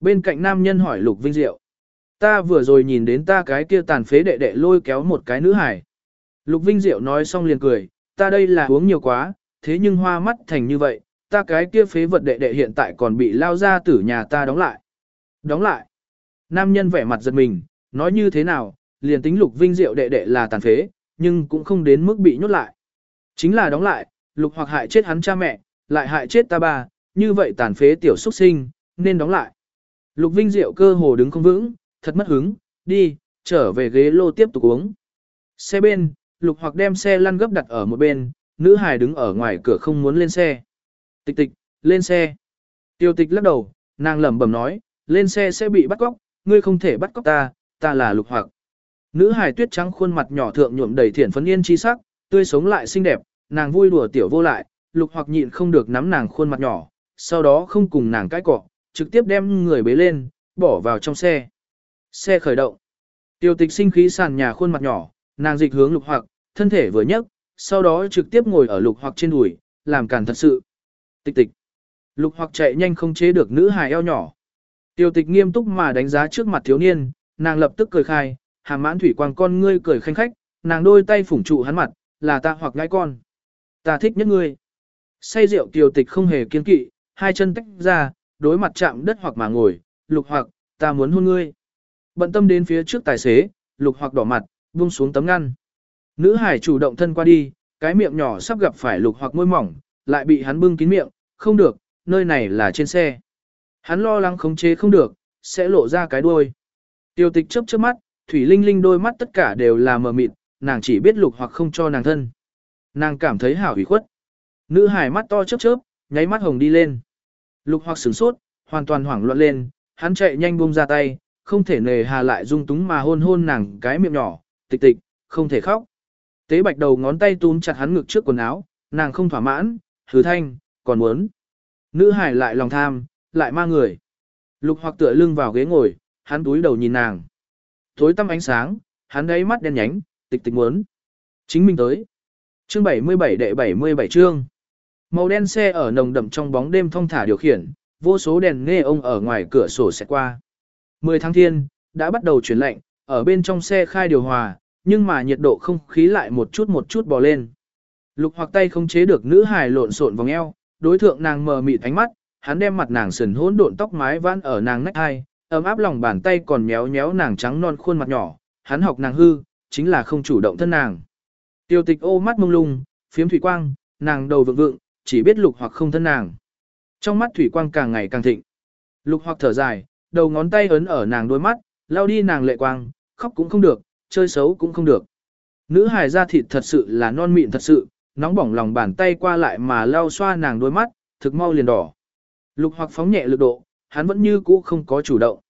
Bên cạnh nam nhân hỏi lục vinh diệu. Ta vừa rồi nhìn đến ta cái kia tàn phế đệ đệ lôi kéo một cái nữ hải. Lục Vinh Diệu nói xong liền cười, ta đây là uống nhiều quá, thế nhưng hoa mắt thành như vậy, ta cái kia phế vật đệ đệ hiện tại còn bị lao ra tử nhà ta đóng lại. Đóng lại. Nam nhân vẻ mặt giật mình, nói như thế nào, liền tính Lục Vinh Diệu đệ đệ là tàn phế, nhưng cũng không đến mức bị nhốt lại. Chính là đóng lại, Lục hoặc hại chết hắn cha mẹ, lại hại chết ta ba, như vậy tàn phế tiểu xuất sinh, nên đóng lại. Lục Vinh Diệu cơ hồ đứng không vững, thật mất hứng, đi, trở về ghế lô tiếp tục uống. Xe bên, lục hoặc đem xe lăn gấp đặt ở một bên, nữ hài đứng ở ngoài cửa không muốn lên xe. Tịch tịch, lên xe. Tiêu tịch lắc đầu, nàng lẩm bẩm nói, lên xe sẽ bị bắt cóc, ngươi không thể bắt cóc ta, ta là lục hoặc. Nữ hài tuyết trắng khuôn mặt nhỏ thượng nhuộm đầy thiện phấn yên chi sắc, tươi sống lại xinh đẹp, nàng vui đùa tiểu vô lại, lục hoặc nhịn không được nắm nàng khuôn mặt nhỏ, sau đó không cùng nàng cãi cọ, trực tiếp đem người bế lên, bỏ vào trong xe. Xe khởi động. Tiêu tịch sinh khí sàn nhà khuôn mặt nhỏ, nàng dịch hướng lục hoặc, thân thể vừa nhấc, sau đó trực tiếp ngồi ở lục hoặc trên đùi, làm cản thật sự. Tịch tịch. Lục hoặc chạy nhanh không chế được nữ hài eo nhỏ. Tiêu tịch nghiêm túc mà đánh giá trước mặt thiếu niên, nàng lập tức cười khai, hàm mãn thủy quang con ngươi cười khanh khách, nàng đôi tay phủng trụ hắn mặt, là ta hoặc ngãi con. Ta thích nhất ngươi. Say rượu tiêu tịch không hề kiên kỵ, hai chân tách ra, đối mặt chạm đất hoặc mà ngồi, lục hoặc, ta muốn hôn ngươi. Bận tâm đến phía trước tài xế, lục hoặc đỏ mặt, buông xuống tấm ngăn. Nữ hải chủ động thân qua đi, cái miệng nhỏ sắp gặp phải lục hoặc môi mỏng, lại bị hắn bưng kín miệng, không được, nơi này là trên xe. Hắn lo lắng khống chế không được, sẽ lộ ra cái đuôi. Tiêu tịch chớp chớp mắt, Thủy Linh Linh đôi mắt tất cả đều là mờ mịt, nàng chỉ biết lục hoặc không cho nàng thân. Nàng cảm thấy hảo hủy khuất. Nữ hải mắt to chớp chớp, nháy mắt hồng đi lên. Lục hoặc sửng sốt, hoàn toàn hoảng loạn lên, hắn chạy nhanh buông ra tay, không thể nề hà lại dung túng mà hôn hôn nàng cái miệng nhỏ, tịch tịch, không thể khóc. Tế bạch đầu ngón tay túm chặt hắn ngực trước quần áo, nàng không thỏa mãn, hứ thanh, còn muốn. Nữ hải lại lòng tham, lại ma người. Lục hoặc tựa lưng vào ghế ngồi, hắn túi đầu nhìn nàng. Thối tăm ánh sáng, hắn đáy mắt đen nhánh, tịch tịch muốn. Chính mình tới. Chương 77 đệ 77 chương. Màu đen xe ở nồng đậm trong bóng đêm thong thả điều khiển, vô số đèn nghe ông ở ngoài cửa sổ sẽ qua. 10 tháng thiên, đã bắt đầu chuyển lạnh, ở bên trong xe khai điều hòa, nhưng mà nhiệt độ không khí lại một chút một chút bò lên. Lục hoặc tay không chế được nữ hài lộn xộn vòng eo, đối thượng nàng mờ mịt ánh mắt, hắn đem mặt nàng sườn hỗn độn tóc mái vãn ở nàng nách hai, ấm áp lòng bàn tay còn méo méo nàng trắng non khuôn mặt nhỏ, hắn học nàng hư, chính là không chủ động thân nàng. Tiêu tịch ô mắt mông lung, phiếm thủy quang, nàng đầu vượng vượng, chỉ biết lục hoặc không thân nàng. Trong mắt thủy quang càng ngày càng thịnh. Lục hoặc thở dài, đầu ngón tay ấn ở nàng đôi mắt, lao đi nàng lệ quang, khóc cũng không được, chơi xấu cũng không được. Nữ hài da thịt thật sự là non mịn thật sự, nóng bỏng lòng bàn tay qua lại mà lau xoa nàng đôi mắt, thực mau liền đỏ. Lục hoặc phóng nhẹ lực độ, hắn vẫn như cũ không có chủ động.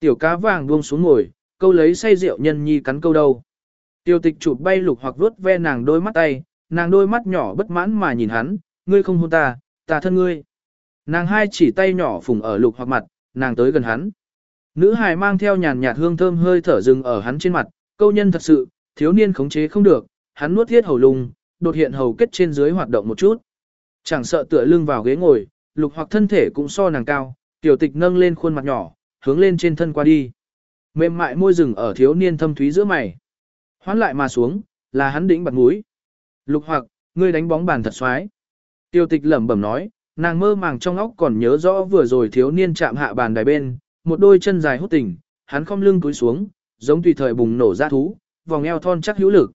Tiểu cá vàng buông xuống ngồi, câu lấy say rượu nhân nhi cắn câu đầu. Tiêu tịch chụp bay lục hoặc vuốt ve nàng đôi mắt tay, nàng đôi mắt nhỏ bất mãn mà nhìn hắn, ngươi không hôn ta, ta thân ngươi. Nàng hai chỉ tay nhỏ phùng ở lục hoặc mặt, nàng tới gần hắn. Nữ hài mang theo nhàn nhạt hương thơm hơi thở rừng ở hắn trên mặt, câu nhân thật sự, thiếu niên khống chế không được, hắn nuốt thiết hầu lùng, đột hiện hầu kết trên dưới hoạt động một chút. Chẳng sợ tựa lưng vào ghế ngồi, lục hoặc thân thể cũng so nàng cao, tiểu tịch nâng lên khuôn mặt nhỏ, hướng lên trên thân qua đi. Mềm mại môi rừng ở thiếu niên thâm thúy giữa mày. Hoán lại mà xuống, là hắn đỉnh bật mũi. Lục hoặc, ngươi đánh bóng bàn thật xoái. tiểu tịch lẩm bẩm nói, nàng mơ màng trong óc còn nhớ rõ vừa rồi thiếu niên chạm hạ bàn đài bên, một đôi chân dài hút tỉnh, hắn không lưng cúi xuống, giống tùy thời bùng nổ ra thú, vòng eo thon chắc hữu lực.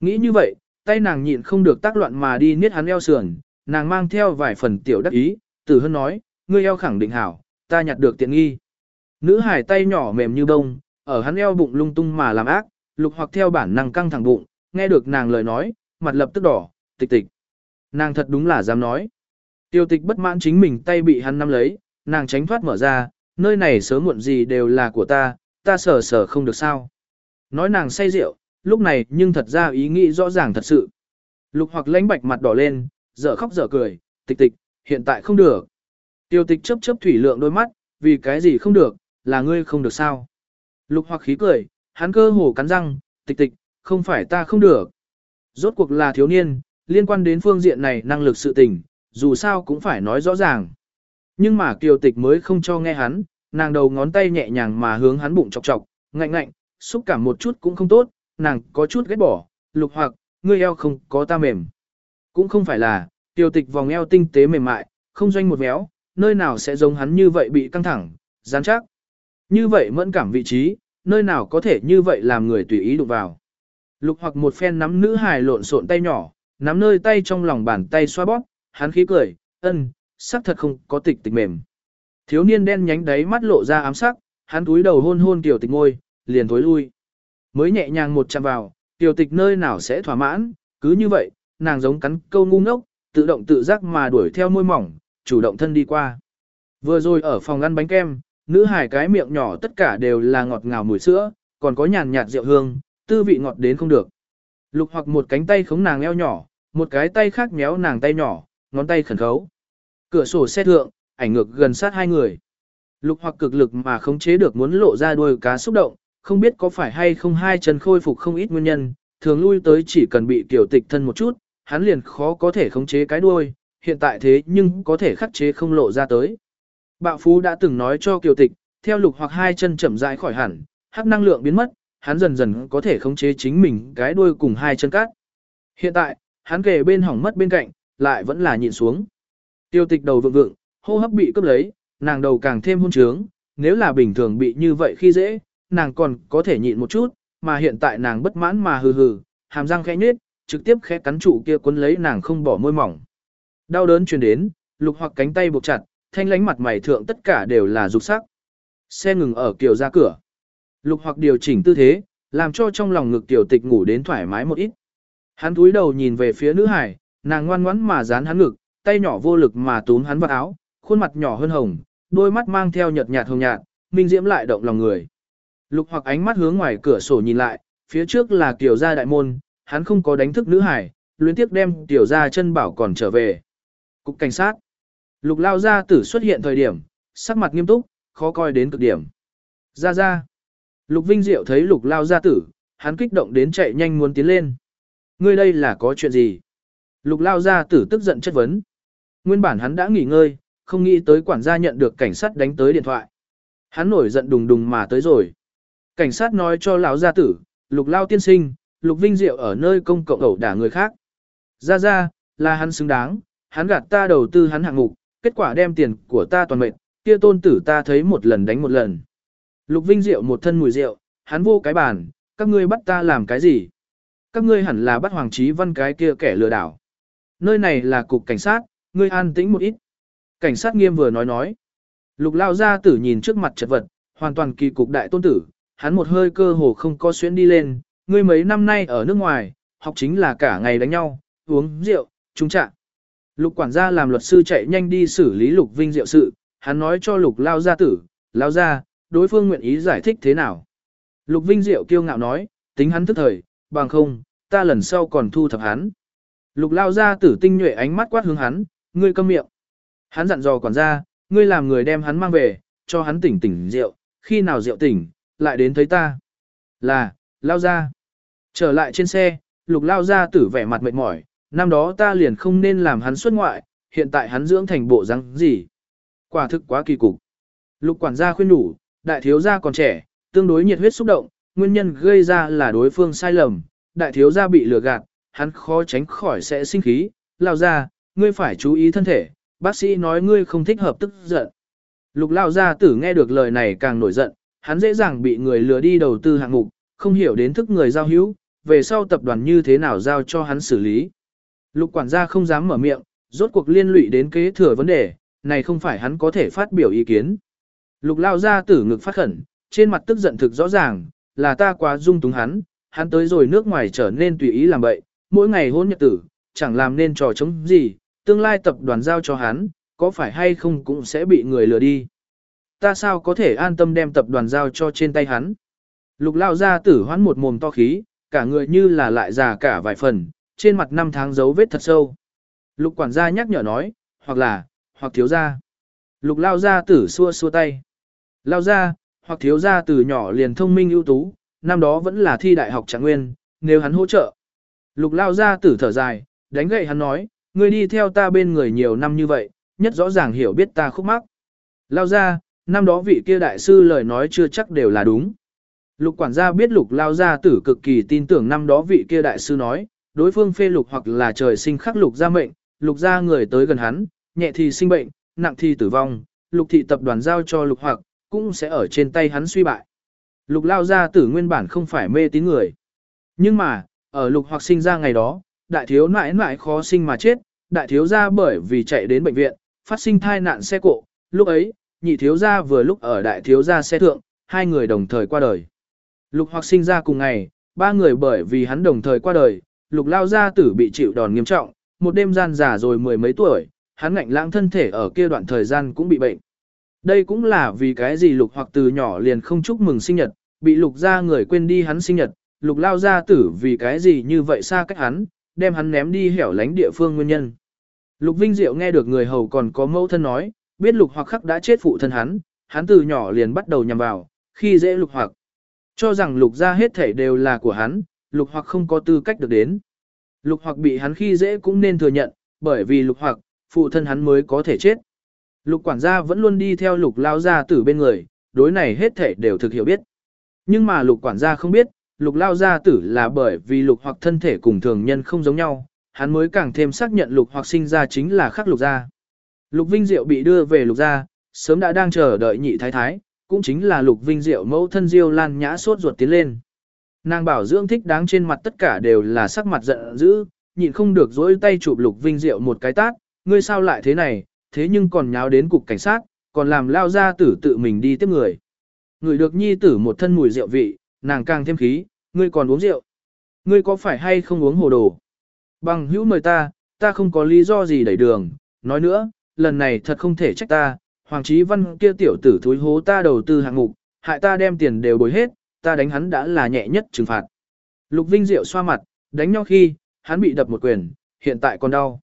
Nghĩ như vậy, tay nàng nhịn không được tác loạn mà đi niết hắn eo sườn, nàng mang theo vài phần tiểu đắc ý, tử hơn nói, ngươi eo khẳng định hảo, ta nhặt được tiện nghi. Nữ hải tay nhỏ mềm như bông, ở hắn eo bụng lung tung mà làm ác, lục hoặc theo bản năng căng thẳng bụng, nghe được nàng lời nói, mặt lập tức đỏ, tịch tịch. Nàng thật đúng là dám nói. Tiêu tịch bất mãn chính mình tay bị hắn nắm lấy, nàng tránh thoát mở ra, nơi này sớm muộn gì đều là của ta, ta sở sở không được sao. Nói nàng say rượu, lúc này nhưng thật ra ý nghĩ rõ ràng thật sự. Lục hoặc lãnh bạch mặt đỏ lên, dở khóc dở cười, tịch tịch, hiện tại không được. Tiêu tịch chấp chấp thủy lượng đôi mắt, vì cái gì không được, là ngươi không được sao. Lục hoặc khí cười, hắn cơ hồ cắn răng, tịch tịch, không phải ta không được. Rốt cuộc là thiếu niên, liên quan đến phương diện này năng lực sự tình, dù sao cũng phải nói rõ ràng. Nhưng mà kiều tịch mới không cho nghe hắn, nàng đầu ngón tay nhẹ nhàng mà hướng hắn bụng chọc chọc, ngạnh ngạnh, xúc cảm một chút cũng không tốt, nàng có chút ghét bỏ, lục hoặc, ngươi eo không có ta mềm. Cũng không phải là, tiêu tịch vòng eo tinh tế mềm mại, không doanh một véo, nơi nào sẽ giống hắn như vậy bị căng thẳng, rắn chắc. Như vậy mẫn cảm vị trí, nơi nào có thể như vậy làm người tùy ý đụng vào. Lục hoặc một phen nắm nữ hài lộn xộn tay nhỏ, nắm nơi tay trong lòng bàn tay xoa bóp, hắn khí cười, ân, sắc thật không có tịch tịch mềm. Thiếu niên đen nhánh đáy mắt lộ ra ám sắc, hắn túi đầu hôn hôn tiểu tịch ngôi, liền tối lui. Mới nhẹ nhàng một chạm vào, tiểu tịch nơi nào sẽ thỏa mãn, cứ như vậy, nàng giống cắn câu ngu ngốc, tự động tự giác mà đuổi theo môi mỏng, chủ động thân đi qua. Vừa rồi ở phòng ăn bánh kem, nữ hải cái miệng nhỏ tất cả đều là ngọt ngào mùi sữa, còn có nhàn nhạt rượu hương, tư vị ngọt đến không được. Lục hoặc một cánh tay khống nàng eo nhỏ, một cái tay khác méo nàng tay nhỏ, ngón tay khẩn khấu. Cửa sổ xe thượng, ảnh ngược gần sát hai người. Lục hoặc cực lực mà khống chế được muốn lộ ra đuôi cá xúc động, không biết có phải hay không hai chân khôi phục không ít nguyên nhân, thường lui tới chỉ cần bị tiểu tịch thân một chút, hắn liền khó có thể khống chế cái đuôi, hiện tại thế nhưng có thể khắc chế không lộ ra tới. Bạo Phú đã từng nói cho Kiều Tịch, theo lục hoặc hai chân chậm rãi khỏi hẳn, hắc năng lượng biến mất, hắn dần dần có thể khống chế chính mình cái đuôi cùng hai chân cát. Hiện tại, hắn kề bên hỏng mất bên cạnh, lại vẫn là nhịn xuống. Tiêu tịch đầu vượng vượng, hô hấp bị cướp lấy, nàng đầu càng thêm hôn trướng, nếu là bình thường bị như vậy khi dễ, nàng còn có thể nhịn một chút, mà hiện tại nàng bất mãn mà hừ hừ, hàm răng khẽ nhếch, trực tiếp khẽ cắn trụ kia cuốn lấy nàng không bỏ môi mỏng. Đau đớn truyền đến, lục hoặc cánh tay buộc chặt, thanh lánh mặt mày thượng tất cả đều là dục sắc. Xe ngừng ở kiều ra cửa. Lục hoặc điều chỉnh tư thế, làm cho trong lòng ngực tiểu tịch ngủ đến thoải mái một ít. Hắn túi đầu nhìn về phía nữ hải, nàng ngoan ngoãn mà dán hắn ngực, tay nhỏ vô lực mà túm hắn vào áo, khuôn mặt nhỏ hơn hồng, đôi mắt mang theo nhợt nhạt hồng nhạt, minh diễm lại động lòng người. Lục hoặc ánh mắt hướng ngoài cửa sổ nhìn lại, phía trước là tiểu gia đại môn, hắn không có đánh thức nữ hải, luyến tiếp đem tiểu gia chân bảo còn trở về. Cục cảnh sát. Lục lao gia tử xuất hiện thời điểm, sắc mặt nghiêm túc, khó coi đến cực điểm. Ra ra. Lục Vinh Diệu thấy lục lao gia tử, hắn kích động đến chạy nhanh muốn tiến lên. Ngươi đây là có chuyện gì? Lục lao gia tử tức giận chất vấn. Nguyên bản hắn đã nghỉ ngơi, không nghĩ tới quản gia nhận được cảnh sát đánh tới điện thoại. Hắn nổi giận đùng đùng mà tới rồi. Cảnh sát nói cho lão gia tử, lục lao tiên sinh, lục vinh diệu ở nơi công cộng ẩu đả người khác. Ra ra, là hắn xứng đáng, hắn gạt ta đầu tư hắn hạng mục, kết quả đem tiền của ta toàn mệt. kia tôn tử ta thấy một lần đánh một lần. Lục Vinh Diệu một thân mùi rượu, hắn vô cái bàn, các ngươi bắt ta làm cái gì? Các ngươi hẳn là bắt Hoàng Chí Văn cái kia kẻ lừa đảo. Nơi này là cục cảnh sát, ngươi an tĩnh một ít. Cảnh sát nghiêm vừa nói nói. Lục lao ra tử nhìn trước mặt chật vật, hoàn toàn kỳ cục đại tôn tử, hắn một hơi cơ hồ không có xuyến đi lên, ngươi mấy năm nay ở nước ngoài, học chính là cả ngày đánh nhau, uống rượu, trúng trạng. Lục quản gia làm luật sư chạy nhanh đi xử lý Lục Vinh Diệu sự, hắn nói cho Lục Lao gia tử, Lao gia, đối phương nguyện ý giải thích thế nào. Lục Vinh Diệu kiêu ngạo nói, tính hắn tức thời, bằng không, ta lần sau còn thu thập hắn. Lục Lao gia tử tinh nhuệ ánh mắt quát hướng hắn, ngươi câm miệng. Hắn dặn dò quản gia, ngươi làm người đem hắn mang về, cho hắn tỉnh tỉnh rượu, khi nào rượu tỉnh, lại đến thấy ta. Là, Lao ra. Trở lại trên xe, Lục Lao ra tử vẻ mặt mệt mỏi, năm đó ta liền không nên làm hắn xuất ngoại, hiện tại hắn dưỡng thành bộ răng gì. Quả thực quá kỳ cục. Lục quản gia khuyên đủ, đại thiếu gia còn trẻ, tương đối nhiệt huyết xúc động, nguyên nhân gây ra là đối phương sai lầm, đại thiếu gia bị lừa gạt, hắn khó tránh khỏi sẽ sinh khí, lao ra, ngươi phải chú ý thân thể, bác sĩ nói ngươi không thích hợp tức giận. Lục lao gia tử nghe được lời này càng nổi giận, hắn dễ dàng bị người lừa đi đầu tư hạng mục, không hiểu đến thức người giao hữu, về sau tập đoàn như thế nào giao cho hắn xử lý. Lục quản gia không dám mở miệng, rốt cuộc liên lụy đến kế thừa vấn đề, này không phải hắn có thể phát biểu ý kiến. Lục lao gia tử ngực phát khẩn, trên mặt tức giận thực rõ ràng, là ta quá dung túng hắn, hắn tới rồi nước ngoài trở nên tùy ý làm bậy, mỗi ngày hôn nhật tử, chẳng làm nên trò chống gì, tương lai tập đoàn giao cho hắn, có phải hay không cũng sẽ bị người lừa đi. Ta sao có thể an tâm đem tập đoàn giao cho trên tay hắn. Lục lao ra tử hoán một mồm to khí, cả người như là lại già cả vài phần, trên mặt năm tháng dấu vết thật sâu. Lục quản gia nhắc nhở nói, hoặc là, hoặc thiếu gia. Lục lao gia tử xua xua tay. Lao gia, hoặc thiếu gia từ nhỏ liền thông minh ưu tú, năm đó vẫn là thi đại học trạng nguyên, nếu hắn hỗ trợ. Lục lao gia tử thở dài, đánh gậy hắn nói, ngươi đi theo ta bên người nhiều năm như vậy, nhất rõ ràng hiểu biết ta khúc mắc. Lao gia, năm đó vị kia đại sư lời nói chưa chắc đều là đúng. Lục quản gia biết lục lao gia tử cực kỳ tin tưởng năm đó vị kia đại sư nói, đối phương phê lục hoặc là trời sinh khắc lục gia mệnh, lục gia người tới gần hắn, nhẹ thì sinh bệnh, nặng thì tử vong, lục thị tập đoàn giao cho lục hoặc, cũng sẽ ở trên tay hắn suy bại. Lục lao gia tử nguyên bản không phải mê tín người. Nhưng mà, ở lục hoặc sinh ra ngày đó, đại thiếu nãi nãi khó sinh mà chết, đại thiếu gia bởi vì chạy đến bệnh viện, phát sinh thai nạn xe cộ, lúc ấy, nhị thiếu gia vừa lúc ở đại thiếu gia xe thượng, hai người đồng thời qua đời. Lục hoặc sinh ra cùng ngày, ba người bởi vì hắn đồng thời qua đời, lục lao gia tử bị chịu đòn nghiêm trọng, một đêm gian già rồi mười mấy tuổi, hắn ngạnh lãng thân thể ở kia đoạn thời gian cũng bị bệnh. Đây cũng là vì cái gì lục hoặc từ nhỏ liền không chúc mừng sinh nhật, bị lục gia người quên đi hắn sinh nhật, lục lao gia tử vì cái gì như vậy xa cách hắn, đem hắn ném đi hẻo lánh địa phương nguyên nhân. Lục Vinh Diệu nghe được người hầu còn có mẫu thân nói, biết lục hoặc khắc đã chết phụ thân hắn, hắn từ nhỏ liền bắt đầu nhằm vào, khi dễ lục hoặc. Cho rằng lục gia hết thể đều là của hắn, lục hoặc không có tư cách được đến. Lục hoặc bị hắn khi dễ cũng nên thừa nhận, bởi vì lục hoặc, phụ thân hắn mới có thể chết. Lục quản gia vẫn luôn đi theo lục lao gia tử bên người, đối này hết thể đều thực hiểu biết. Nhưng mà lục quản gia không biết, lục lao gia tử là bởi vì lục hoặc thân thể cùng thường nhân không giống nhau, hắn mới càng thêm xác nhận lục hoặc sinh ra chính là khắc lục gia. Lục Vinh Diệu bị đưa về lục gia, sớm đã đang chờ đợi nhị thái thái, cũng chính là lục Vinh Diệu mẫu thân Diêu Lan nhã sốt ruột tiến lên. Nàng bảo dưỡng thích đáng trên mặt tất cả đều là sắc mặt giận dữ, nhịn không được dỗi tay chụp lục Vinh Diệu một cái tát, ngươi sao lại thế này, thế nhưng còn nháo đến cục cảnh sát, còn làm lao ra tử tự mình đi tiếp người. Người được nhi tử một thân mùi rượu vị, nàng càng thêm khí, ngươi còn uống rượu. Ngươi có phải hay không uống hồ đồ? Bằng hữu mời ta, ta không có lý do gì đẩy đường, nói nữa, lần này thật không thể trách ta, Hoàng Chí Văn kia tiểu tử thối hố ta đầu tư hạng mục, hại ta đem tiền đều bồi hết, ta đánh hắn đã là nhẹ nhất trừng phạt. Lục Vinh Diệu xoa mặt, đánh nhau khi, hắn bị đập một quyền, hiện tại còn đau.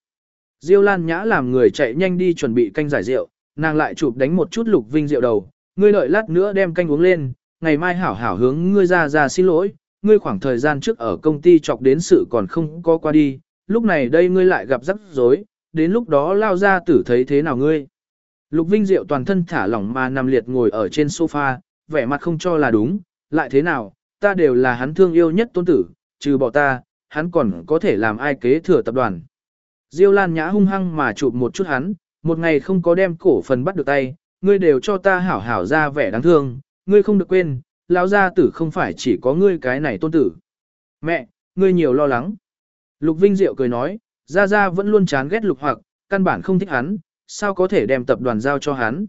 Diêu Lan Nhã làm người chạy nhanh đi chuẩn bị canh giải rượu, nàng lại chụp đánh một chút Lục Vinh Diệu đầu, ngươi đợi lát nữa đem canh uống lên, ngày mai hảo hảo hướng ngươi ra ra xin lỗi, ngươi khoảng thời gian trước ở công ty chọc đến sự còn không có qua đi, lúc này đây ngươi lại gặp rắc rối, đến lúc đó lao ra tử thấy thế nào ngươi. Lục Vinh Diệu toàn thân thả lỏng mà nằm liệt ngồi ở trên sofa, vẻ mặt không cho là đúng, lại thế nào, ta đều là hắn thương yêu nhất tôn tử, trừ bỏ ta, hắn còn có thể làm ai kế thừa tập đoàn. Diêu Lan Nhã hung hăng mà chụp một chút hắn, một ngày không có đem cổ phần bắt được tay, ngươi đều cho ta hảo hảo ra vẻ đáng thương, ngươi không được quên, lão gia tử không phải chỉ có ngươi cái này tôn tử. Mẹ, ngươi nhiều lo lắng. Lục Vinh Diệu cười nói, Gia Gia vẫn luôn chán ghét lục hoặc, căn bản không thích hắn, sao có thể đem tập đoàn giao cho hắn.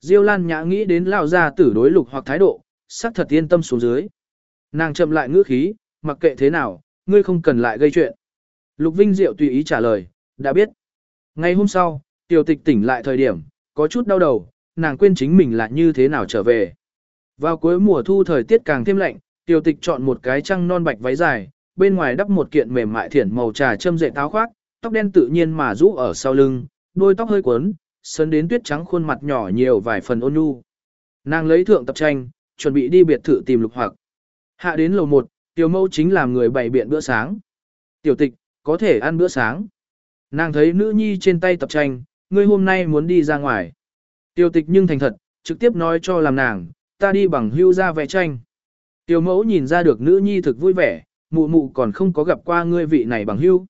Diêu Lan Nhã nghĩ đến lão gia tử đối lục hoặc thái độ, sắc thật yên tâm xuống dưới. Nàng chậm lại ngữ khí, mặc kệ thế nào, ngươi không cần lại gây chuyện. Lục Vinh Diệu tùy ý trả lời, đã biết. Ngày hôm sau, tiểu tịch tỉnh lại thời điểm, có chút đau đầu, nàng quên chính mình là như thế nào trở về. Vào cuối mùa thu thời tiết càng thêm lạnh, tiểu tịch chọn một cái trăng non bạch váy dài, bên ngoài đắp một kiện mềm mại thiển màu trà châm dệ táo khoác, tóc đen tự nhiên mà rũ ở sau lưng, đôi tóc hơi quấn, sơn đến tuyết trắng khuôn mặt nhỏ nhiều vài phần ôn nhu. Nàng lấy thượng tập tranh, chuẩn bị đi biệt thự tìm lục hoặc. Hạ đến lầu 1, tiểu mâu chính làm người bày biện bữa sáng. Tiểu tịch, có thể ăn bữa sáng. Nàng thấy nữ nhi trên tay tập tranh, ngươi hôm nay muốn đi ra ngoài. Tiểu tịch nhưng thành thật, trực tiếp nói cho làm nàng, ta đi bằng hưu ra vẽ tranh. Tiểu mẫu nhìn ra được nữ nhi thực vui vẻ, mụ mụ còn không có gặp qua ngươi vị này bằng hữu.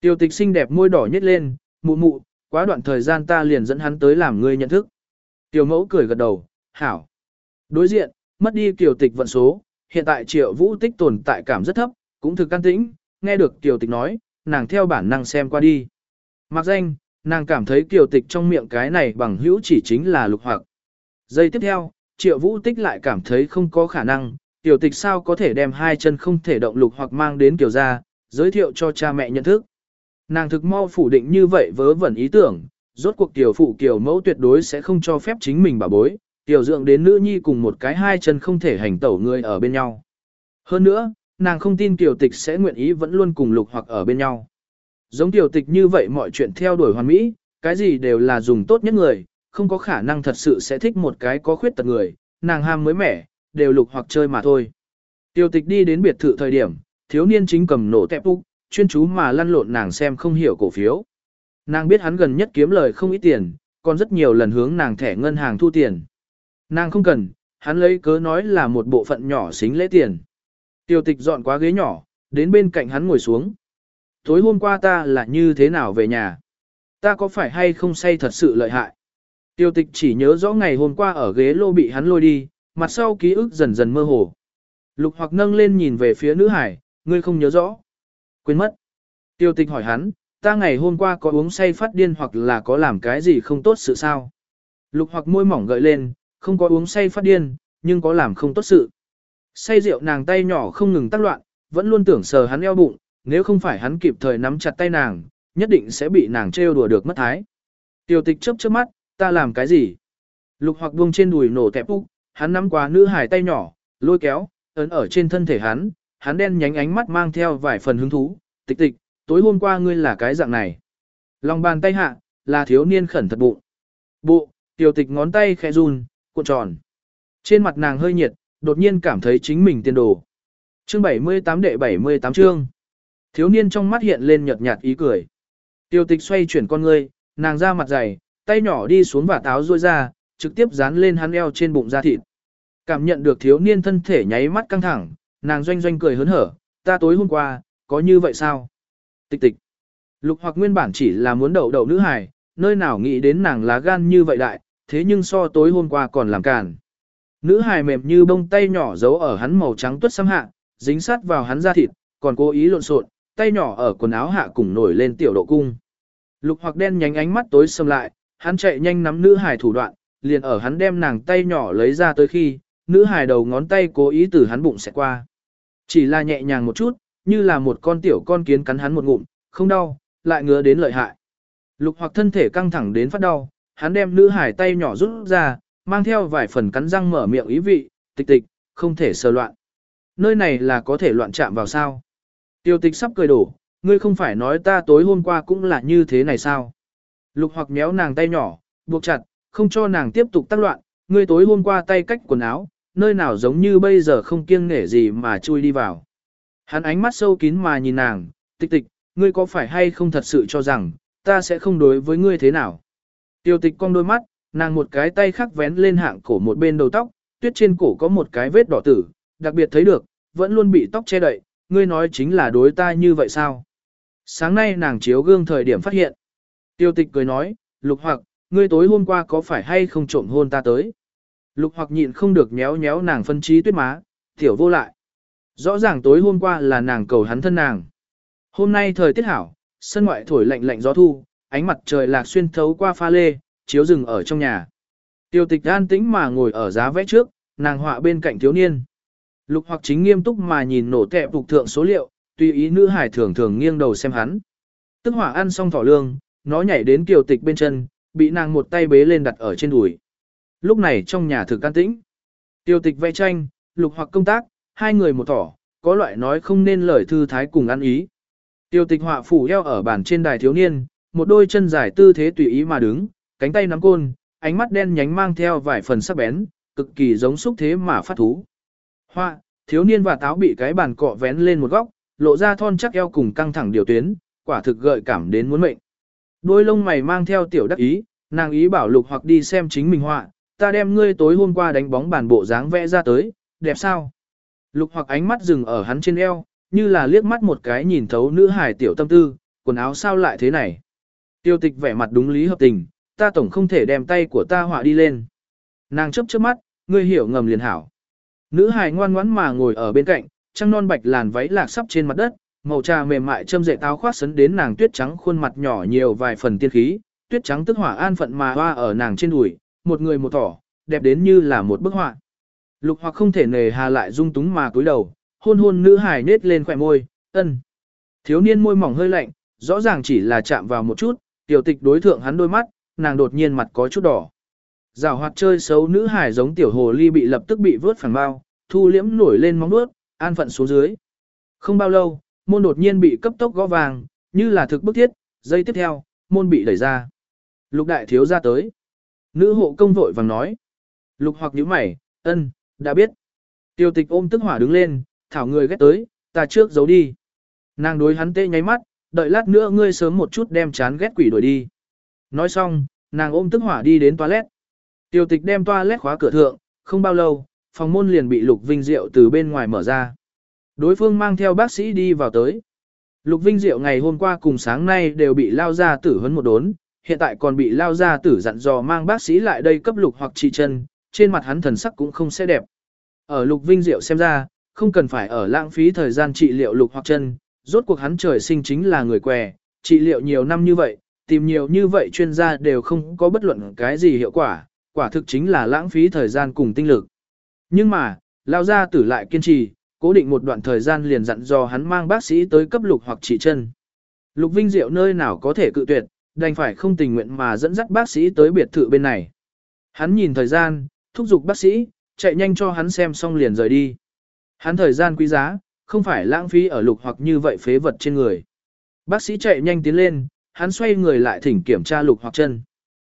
Tiêu tịch xinh đẹp môi đỏ nhếch lên, mụ mụ, quá đoạn thời gian ta liền dẫn hắn tới làm ngươi nhận thức. Tiểu mẫu cười gật đầu, hảo. Đối diện, mất đi tiểu tịch vận số, hiện tại triệu vũ tích tồn tại cảm rất thấp, cũng thực can tĩnh, nghe được tiểu tịch nói, nàng theo bản năng xem qua đi. Mặc danh, nàng cảm thấy tiểu tịch trong miệng cái này bằng hữu chỉ chính là lục hoặc. Giây tiếp theo, triệu vũ tích lại cảm thấy không có khả năng, tiểu tịch sao có thể đem hai chân không thể động lục hoặc mang đến kiểu ra, giới thiệu cho cha mẹ nhận thức. Nàng thực mau phủ định như vậy vớ vẩn ý tưởng, rốt cuộc tiểu phụ kiểu mẫu tuyệt đối sẽ không cho phép chính mình bà bối, tiểu dượng đến nữ nhi cùng một cái hai chân không thể hành tẩu người ở bên nhau. Hơn nữa, nàng không tin tiểu tịch sẽ nguyện ý vẫn luôn cùng lục hoặc ở bên nhau. Giống tiểu tịch như vậy mọi chuyện theo đuổi hoàn mỹ, cái gì đều là dùng tốt nhất người, không có khả năng thật sự sẽ thích một cái có khuyết tật người, nàng ham mới mẻ, đều lục hoặc chơi mà thôi. Tiêu tịch đi đến biệt thự thời điểm, thiếu niên chính cầm nổ tẹp úc, chuyên chú mà lăn lộn nàng xem không hiểu cổ phiếu. Nàng biết hắn gần nhất kiếm lời không ít tiền, còn rất nhiều lần hướng nàng thẻ ngân hàng thu tiền. Nàng không cần, hắn lấy cớ nói là một bộ phận nhỏ xính lễ tiền. Tiêu tịch dọn quá ghế nhỏ, đến bên cạnh hắn ngồi xuống. Tối hôm qua ta là như thế nào về nhà? Ta có phải hay không say thật sự lợi hại? Tiêu tịch chỉ nhớ rõ ngày hôm qua ở ghế lô bị hắn lôi đi, mặt sau ký ức dần dần mơ hồ. Lục hoặc nâng lên nhìn về phía nữ hải, ngươi không nhớ rõ. Quên mất. Tiêu tịch hỏi hắn, ta ngày hôm qua có uống say phát điên hoặc là có làm cái gì không tốt sự sao? Lục hoặc môi mỏng gợi lên, không có uống say phát điên, nhưng có làm không tốt sự. Say rượu nàng tay nhỏ không ngừng tác loạn, vẫn luôn tưởng sờ hắn eo bụng, nếu không phải hắn kịp thời nắm chặt tay nàng, nhất định sẽ bị nàng trêu đùa được mất thái. Tiêu tịch chớp chớp mắt, ta làm cái gì? Lục hoặc buông trên đùi nổ tẹp úc, hắn nắm qua nữ hài tay nhỏ, lôi kéo, ấn ở trên thân thể hắn, hắn đen nhánh ánh mắt mang theo vài phần hứng thú, tịch tịch, tối hôm qua ngươi là cái dạng này. Lòng bàn tay hạ, là thiếu niên khẩn thật bụng. Bộ, tiểu tịch ngón tay khẽ run, cuộn tròn. Trên mặt nàng hơi nhiệt, đột nhiên cảm thấy chính mình tiên đồ. Chương 78 đệ 78 chương. Thiếu niên trong mắt hiện lên nhợt nhạt ý cười. Tiêu tịch xoay chuyển con ngươi, nàng ra mặt dày, tay nhỏ đi xuống và táo ruôi ra, trực tiếp dán lên hắn eo trên bụng da thịt. Cảm nhận được thiếu niên thân thể nháy mắt căng thẳng, nàng doanh doanh cười hớn hở, ta tối hôm qua, có như vậy sao? Tịch tịch. Lục hoặc nguyên bản chỉ là muốn đậu đậu nữ hài, nơi nào nghĩ đến nàng lá gan như vậy đại, thế nhưng so tối hôm qua còn làm cản. Nữ hài mềm như bông tay nhỏ giấu ở hắn màu trắng tuất xăm hạ, dính sát vào hắn da thịt, còn cố ý lộn xộn, tay nhỏ ở quần áo hạ cùng nổi lên tiểu độ cung. Lục hoặc đen nhánh ánh mắt tối sầm lại, hắn chạy nhanh nắm nữ hài thủ đoạn, liền ở hắn đem nàng tay nhỏ lấy ra tới khi, nữ hài đầu ngón tay cố ý từ hắn bụng sẽ qua. Chỉ là nhẹ nhàng một chút, như là một con tiểu con kiến cắn hắn một ngụm, không đau, lại ngứa đến lợi hại. Lục hoặc thân thể căng thẳng đến phát đau, hắn đem nữ hải tay nhỏ rút ra, mang theo vài phần cắn răng mở miệng ý vị, tịch tịch, không thể sờ loạn. Nơi này là có thể loạn chạm vào sao. Tiêu tịch sắp cười đổ, ngươi không phải nói ta tối hôm qua cũng là như thế này sao. Lục hoặc méo nàng tay nhỏ, buộc chặt, không cho nàng tiếp tục tác loạn, ngươi tối hôm qua tay cách quần áo, nơi nào giống như bây giờ không kiêng nể gì mà chui đi vào. Hắn ánh mắt sâu kín mà nhìn nàng, tịch tịch, ngươi có phải hay không thật sự cho rằng, ta sẽ không đối với ngươi thế nào. Tiêu tịch cong đôi mắt, nàng một cái tay khắc vén lên hạng cổ một bên đầu tóc, tuyết trên cổ có một cái vết đỏ tử, đặc biệt thấy được, vẫn luôn bị tóc che đậy, ngươi nói chính là đối ta như vậy sao? Sáng nay nàng chiếu gương thời điểm phát hiện. Tiêu tịch cười nói, lục hoặc, ngươi tối hôm qua có phải hay không trộm hôn ta tới? Lục hoặc nhịn không được nhéo nhéo nàng phân trí tuyết má, tiểu vô lại. Rõ ràng tối hôm qua là nàng cầu hắn thân nàng. Hôm nay thời tiết hảo, sân ngoại thổi lạnh lạnh gió thu, ánh mặt trời lạc xuyên thấu qua pha lê, chiếu rừng ở trong nhà. Tiêu tịch an tĩnh mà ngồi ở giá vẽ trước, nàng họa bên cạnh thiếu niên. Lục hoặc chính nghiêm túc mà nhìn nổ tẹp phục thượng số liệu, tùy ý nữ hải thường thường nghiêng đầu xem hắn. Tức hỏa ăn xong thỏ lương, nó nhảy đến kiều tịch bên chân, bị nàng một tay bế lên đặt ở trên đùi. Lúc này trong nhà thực can tĩnh. Tiêu tịch vẽ tranh, lục hoặc công tác, hai người một thỏ, có loại nói không nên lời thư thái cùng ăn ý. Tiêu tịch họa phủ eo ở bàn trên đài thiếu niên, một đôi chân dài tư thế tùy ý mà đứng, cánh tay nắm côn, ánh mắt đen nhánh mang theo vài phần sắc bén, cực kỳ giống xúc thế mà phát thú. Họa, thiếu niên và táo bị cái bàn cọ vén lên một góc, lộ ra thon chắc eo cùng căng thẳng điều tuyến, quả thực gợi cảm đến muốn mệnh. Đôi lông mày mang theo tiểu đắc ý, nàng ý bảo lục hoặc đi xem chính mình họa, ta đem ngươi tối hôm qua đánh bóng bản bộ dáng vẽ ra tới, đẹp sao? Lục hoặc ánh mắt dừng ở hắn trên eo, như là liếc mắt một cái nhìn thấu nữ hài tiểu tâm tư, quần áo sao lại thế này? Tiêu tịch vẻ mặt đúng lý hợp tình, ta tổng không thể đem tay của ta họa đi lên. Nàng chấp chớp mắt, ngươi hiểu ngầm liền hảo. Nữ hài ngoan ngoãn mà ngồi ở bên cạnh, trăng non bạch làn váy lạc sắp trên mặt đất, màu trà mềm mại châm dệt táo khoác sấn đến nàng tuyết trắng khuôn mặt nhỏ nhiều vài phần tiên khí, tuyết trắng tức hỏa an phận mà hoa ở nàng trên đùi, một người một thỏ, đẹp đến như là một bức họa. Lục hoặc không thể nề hà lại dung túng mà cúi đầu, hôn hôn nữ hài nết lên khỏe môi, ân. Thiếu niên môi mỏng hơi lạnh, rõ ràng chỉ là chạm vào một chút, tiểu tịch đối thượng hắn đôi mắt, nàng đột nhiên mặt có chút đỏ. Giảo hoạt chơi xấu nữ hài giống tiểu hồ ly bị lập tức bị vớt phản bao, thu liễm nổi lên móng vuốt, an phận xuống dưới. Không bao lâu, môn đột nhiên bị cấp tốc gõ vàng, như là thực bức thiết, giây tiếp theo, môn bị đẩy ra. Lục đại thiếu ra tới. Nữ hộ công vội vàng nói. Lục hoặc nhíu mày, ân, đã biết. Tiêu tịch ôm tức hỏa đứng lên, thảo người ghét tới, ta trước giấu đi. Nàng đối hắn tê nháy mắt, đợi lát nữa ngươi sớm một chút đem chán ghét quỷ đuổi đi. Nói xong, nàng ôm tức hỏa đi đến toilet. Tiêu tịch đem toilet khóa cửa thượng, không bao lâu, phòng môn liền bị Lục Vinh Diệu từ bên ngoài mở ra. Đối phương mang theo bác sĩ đi vào tới. Lục Vinh Diệu ngày hôm qua cùng sáng nay đều bị lao ra tử hấn một đốn, hiện tại còn bị lao ra tử dặn dò mang bác sĩ lại đây cấp lục hoặc trị chân, trên mặt hắn thần sắc cũng không sẽ đẹp. Ở Lục Vinh Diệu xem ra, không cần phải ở lãng phí thời gian trị liệu lục hoặc chân, rốt cuộc hắn trời sinh chính là người què, trị liệu nhiều năm như vậy, tìm nhiều như vậy chuyên gia đều không có bất luận cái gì hiệu quả, quả thực chính là lãng phí thời gian cùng tinh lực. Nhưng mà, lao ra tử lại kiên trì, cố định một đoạn thời gian liền dặn dò hắn mang bác sĩ tới cấp lục hoặc trị chân. Lục Vinh Diệu nơi nào có thể cự tuyệt, đành phải không tình nguyện mà dẫn dắt bác sĩ tới biệt thự bên này. Hắn nhìn thời gian, thúc giục bác sĩ, chạy nhanh cho hắn xem xong liền rời đi. Hắn thời gian quý giá, không phải lãng phí ở lục hoặc như vậy phế vật trên người. Bác sĩ chạy nhanh tiến lên, hắn xoay người lại thỉnh kiểm tra lục hoặc chân.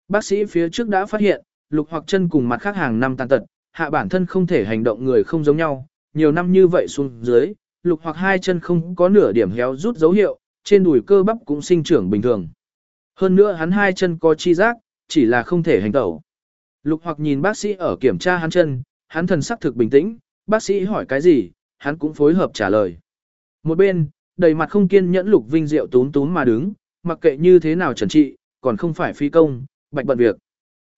Bác sĩ phía trước đã phát hiện, lục hoặc chân cùng mặt khác hàng năm tàn tật, hạ bản thân không thể hành động người không giống nhau, nhiều năm như vậy xuống dưới, lục hoặc hai chân không có nửa điểm héo rút dấu hiệu, trên đùi cơ bắp cũng sinh trưởng bình thường. Hơn nữa hắn hai chân có chi giác, chỉ là không thể hành tẩu. Lục hoặc nhìn bác sĩ ở kiểm tra hắn chân, hắn thần sắc thực bình tĩnh, bác sĩ hỏi cái gì, hắn cũng phối hợp trả lời. Một bên, đầy mặt không kiên nhẫn Lục Vinh Diệu tún tún mà đứng, mặc kệ như thế nào trần trị, còn không phải phi công, bạch bận việc.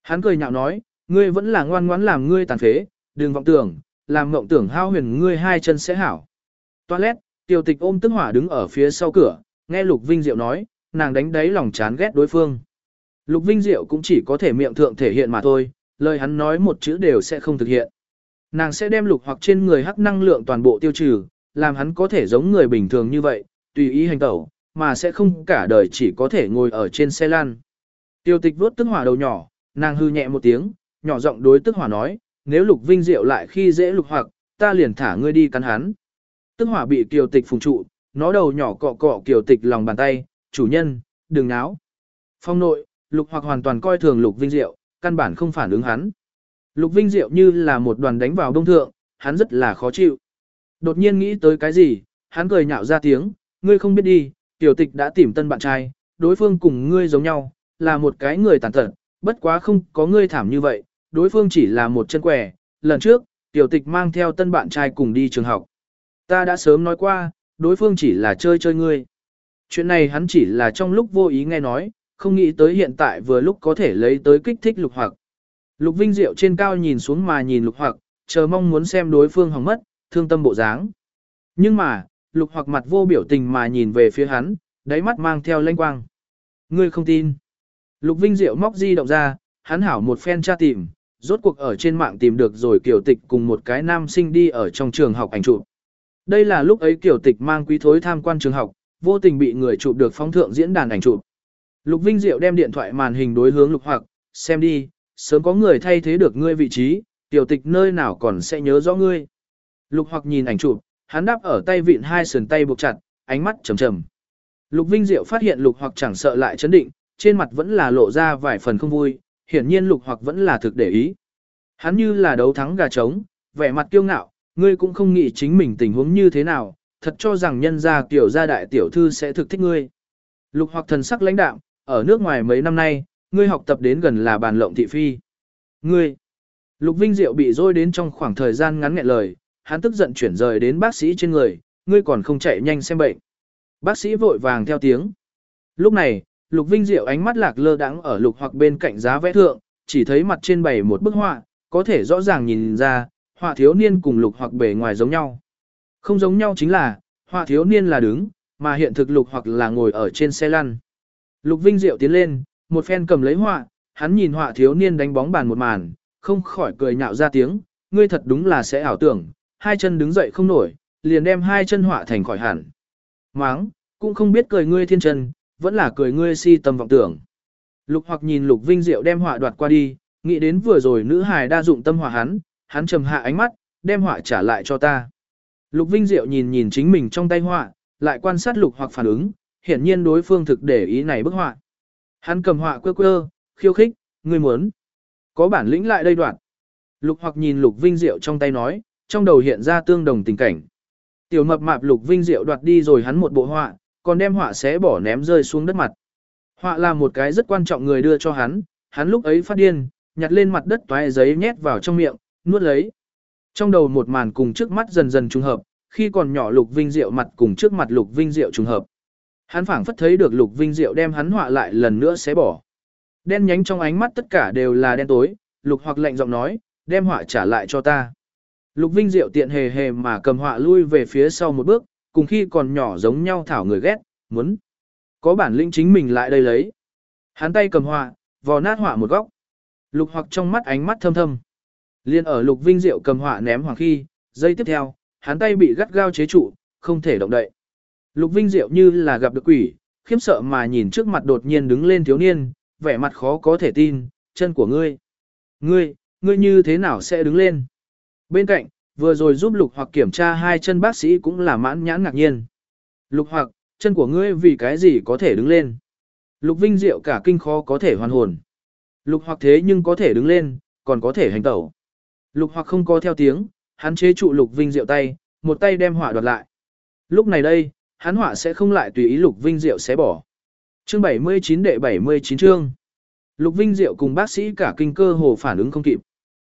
Hắn cười nhạo nói, ngươi vẫn là ngoan ngoãn làm ngươi tàn phế, đừng vọng tưởng, làm mộng tưởng hao huyền ngươi hai chân sẽ hảo. Toilet, tiểu tịch ôm tức hỏa đứng ở phía sau cửa, nghe Lục Vinh Diệu nói, nàng đánh đáy lòng chán ghét đối phương. Lục Vinh Diệu cũng chỉ có thể miệng thượng thể hiện mà thôi, lời hắn nói một chữ đều sẽ không thực hiện. Nàng sẽ đem lục hoặc trên người hắc năng lượng toàn bộ tiêu trừ, làm hắn có thể giống người bình thường như vậy, tùy ý hành tẩu, mà sẽ không cả đời chỉ có thể ngồi ở trên xe lăn. Tiêu tịch vuốt tức hỏa đầu nhỏ, nàng hư nhẹ một tiếng, nhỏ giọng đối tức hỏa nói, nếu lục vinh diệu lại khi dễ lục hoặc, ta liền thả ngươi đi cắn hắn. Tức hỏa bị kiều tịch phùng trụ, nó đầu nhỏ cọ cọ kiều tịch lòng bàn tay, chủ nhân, đừng náo. Phong nội, lục hoặc hoàn toàn coi thường lục vinh diệu, căn bản không phản ứng hắn. Lục vinh diệu như là một đoàn đánh vào đông thượng, hắn rất là khó chịu. Đột nhiên nghĩ tới cái gì, hắn cười nhạo ra tiếng, ngươi không biết đi, tiểu tịch đã tìm tân bạn trai, đối phương cùng ngươi giống nhau, là một cái người tàn tật, bất quá không có ngươi thảm như vậy, đối phương chỉ là một chân quẻ, lần trước, tiểu tịch mang theo tân bạn trai cùng đi trường học. Ta đã sớm nói qua, đối phương chỉ là chơi chơi ngươi. Chuyện này hắn chỉ là trong lúc vô ý nghe nói, không nghĩ tới hiện tại vừa lúc có thể lấy tới kích thích lục hoặc. Lục Vinh Diệu trên cao nhìn xuống mà nhìn lục hoặc, chờ mong muốn xem đối phương hỏng mất, thương tâm bộ dáng. Nhưng mà, lục hoặc mặt vô biểu tình mà nhìn về phía hắn, đáy mắt mang theo lanh quang. Ngươi không tin. Lục Vinh Diệu móc di động ra, hắn hảo một phen tra tìm, rốt cuộc ở trên mạng tìm được rồi kiểu tịch cùng một cái nam sinh đi ở trong trường học ảnh chụp. Đây là lúc ấy kiểu tịch mang quý thối tham quan trường học, vô tình bị người chụp được phóng thượng diễn đàn ảnh chụp. Lục Vinh Diệu đem điện thoại màn hình đối hướng Lục Hoặc, xem đi, sớm có người thay thế được ngươi vị trí, tiểu tịch nơi nào còn sẽ nhớ rõ ngươi. Lục Hoặc nhìn ảnh chụp, hắn đáp ở tay vịn hai sườn tay buộc chặt, ánh mắt trầm trầm. Lục Vinh Diệu phát hiện Lục Hoặc chẳng sợ lại chấn định, trên mặt vẫn là lộ ra vài phần không vui, hiển nhiên Lục Hoặc vẫn là thực để ý. Hắn như là đấu thắng gà trống, vẻ mặt kiêu ngạo, ngươi cũng không nghĩ chính mình tình huống như thế nào, thật cho rằng nhân gia tiểu gia đại tiểu thư sẽ thực thích ngươi. Lục Hoặc thần sắc lãnh đạm, ở nước ngoài mấy năm nay, ngươi học tập đến gần là bàn lộng thị phi. Ngươi, Lục Vinh Diệu bị dôi đến trong khoảng thời gian ngắn nghẹn lời, hắn tức giận chuyển rời đến bác sĩ trên người, ngươi còn không chạy nhanh xem bệnh. Bác sĩ vội vàng theo tiếng. Lúc này, Lục Vinh Diệu ánh mắt lạc lơ đãng ở lục hoặc bên cạnh giá vẽ thượng, chỉ thấy mặt trên bày một bức họa, có thể rõ ràng nhìn ra, họa thiếu niên cùng lục hoặc bề ngoài giống nhau. Không giống nhau chính là, họa thiếu niên là đứng, mà hiện thực lục hoặc là ngồi ở trên xe lăn. Lục Vinh Diệu tiến lên, một phen cầm lấy họa, hắn nhìn họa thiếu niên đánh bóng bàn một màn, không khỏi cười nhạo ra tiếng, ngươi thật đúng là sẽ ảo tưởng, hai chân đứng dậy không nổi, liền đem hai chân họa thành khỏi hẳn. Máng, cũng không biết cười ngươi thiên chân, vẫn là cười ngươi si tâm vọng tưởng. Lục hoặc nhìn Lục Vinh Diệu đem họa đoạt qua đi, nghĩ đến vừa rồi nữ hài đa dụng tâm họa hắn, hắn trầm hạ ánh mắt, đem họa trả lại cho ta. Lục Vinh Diệu nhìn nhìn chính mình trong tay họa, lại quan sát Lục hoặc phản ứng, hiển nhiên đối phương thực để ý này bức họa. Hắn cầm họa quơ quơ, khiêu khích, ngươi muốn. Có bản lĩnh lại đây đoạn. Lục hoặc nhìn Lục Vinh Diệu trong tay nói, trong đầu hiện ra tương đồng tình cảnh. Tiểu mập mạp Lục Vinh Diệu đoạt đi rồi hắn một bộ họa, còn đem họa xé bỏ ném rơi xuống đất mặt. Họa là một cái rất quan trọng người đưa cho hắn, hắn lúc ấy phát điên, nhặt lên mặt đất toái giấy nhét vào trong miệng, nuốt lấy. Trong đầu một màn cùng trước mắt dần dần trùng hợp, khi còn nhỏ Lục Vinh Diệu mặt cùng trước mặt Lục Vinh Diệu trùng hợp. Hắn phảng phất thấy được Lục Vinh Diệu đem hắn họa lại lần nữa xé bỏ. Đen nhánh trong ánh mắt tất cả đều là đen tối, Lục hoặc lạnh giọng nói, đem họa trả lại cho ta. Lục Vinh Diệu tiện hề hề mà cầm họa lui về phía sau một bước, cùng khi còn nhỏ giống nhau thảo người ghét, muốn. Có bản lĩnh chính mình lại đây lấy. Hắn tay cầm họa, vò nát họa một góc. Lục hoặc trong mắt ánh mắt thâm thâm. Liên ở Lục Vinh Diệu cầm họa ném hoàng khi, giây tiếp theo, hắn tay bị gắt gao chế trụ, không thể động đậy. Lục Vinh Diệu như là gặp được quỷ, khiếp sợ mà nhìn trước mặt đột nhiên đứng lên thiếu niên, vẻ mặt khó có thể tin, chân của ngươi. Ngươi, ngươi như thế nào sẽ đứng lên? Bên cạnh, vừa rồi giúp lục hoặc kiểm tra hai chân bác sĩ cũng là mãn nhãn ngạc nhiên. Lục hoặc, chân của ngươi vì cái gì có thể đứng lên? Lục Vinh Diệu cả kinh khó có thể hoàn hồn. Lục hoặc thế nhưng có thể đứng lên, còn có thể hành tẩu. Lục hoặc không có theo tiếng, hắn chế trụ Lục Vinh Diệu tay, một tay đem họa đoạt lại. Lúc này đây, hắn họa sẽ không lại tùy ý Lục Vinh Diệu xé bỏ. Chương 79 đệ 79 chương. Lục Vinh Diệu cùng bác sĩ cả kinh cơ hồ phản ứng không kịp.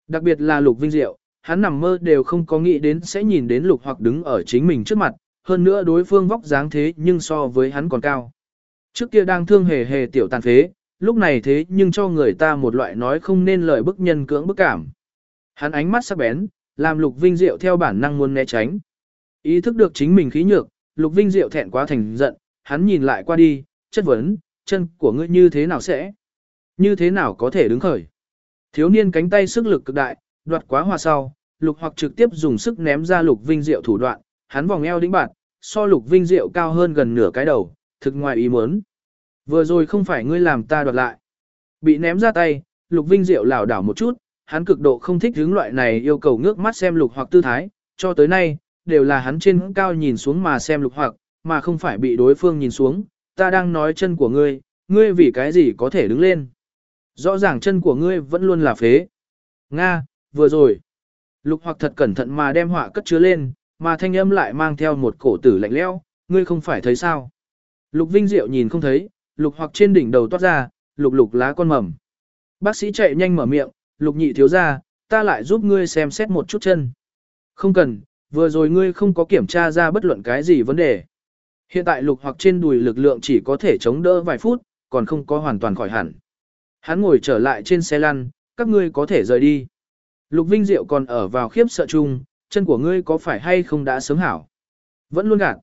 Đặc biệt là Lục Vinh Diệu, hắn nằm mơ đều không có nghĩ đến sẽ nhìn đến Lục hoặc đứng ở chính mình trước mặt, hơn nữa đối phương vóc dáng thế nhưng so với hắn còn cao. Trước kia đang thương hề hề tiểu tàn phế, lúc này thế nhưng cho người ta một loại nói không nên lời bức nhân cưỡng bức cảm. Hắn ánh mắt sắc bén, làm Lục Vinh Diệu theo bản năng muốn né tránh. Ý thức được chính mình khí nhược, Lục Vinh Diệu thẹn quá thành giận, hắn nhìn lại qua đi, chất vấn, chân của ngươi như thế nào sẽ? Như thế nào có thể đứng khởi? Thiếu niên cánh tay sức lực cực đại, đoạt quá hoa sau, lục hoặc trực tiếp dùng sức ném ra lục vinh diệu thủ đoạn, hắn vòng eo đĩnh bạn, so lục vinh diệu cao hơn gần nửa cái đầu, thực ngoài ý muốn. Vừa rồi không phải ngươi làm ta đoạt lại. Bị ném ra tay, lục vinh diệu lảo đảo một chút, hắn cực độ không thích hướng loại này yêu cầu ngước mắt xem lục hoặc tư thái, cho tới nay, đều là hắn trên cao nhìn xuống mà xem lục hoặc, mà không phải bị đối phương nhìn xuống, ta đang nói chân của ngươi, ngươi vì cái gì có thể đứng lên. Rõ ràng chân của ngươi vẫn luôn là phế. Nga, vừa rồi. Lục hoặc thật cẩn thận mà đem họa cất chứa lên, mà thanh âm lại mang theo một cổ tử lạnh lẽo, ngươi không phải thấy sao. Lục Vinh Diệu nhìn không thấy, lục hoặc trên đỉnh đầu toát ra, lục lục lá con mầm. Bác sĩ chạy nhanh mở miệng, lục nhị thiếu ra, ta lại giúp ngươi xem xét một chút chân. Không cần, vừa rồi ngươi không có kiểm tra ra bất luận cái gì vấn đề. Hiện tại lục hoặc trên đùi lực lượng chỉ có thể chống đỡ vài phút, còn không có hoàn toàn khỏi hẳn. Hắn ngồi trở lại trên xe lăn, các ngươi có thể rời đi. Lục Vinh Diệu còn ở vào khiếp sợ chung, chân của ngươi có phải hay không đã sớm hảo. Vẫn luôn gạt.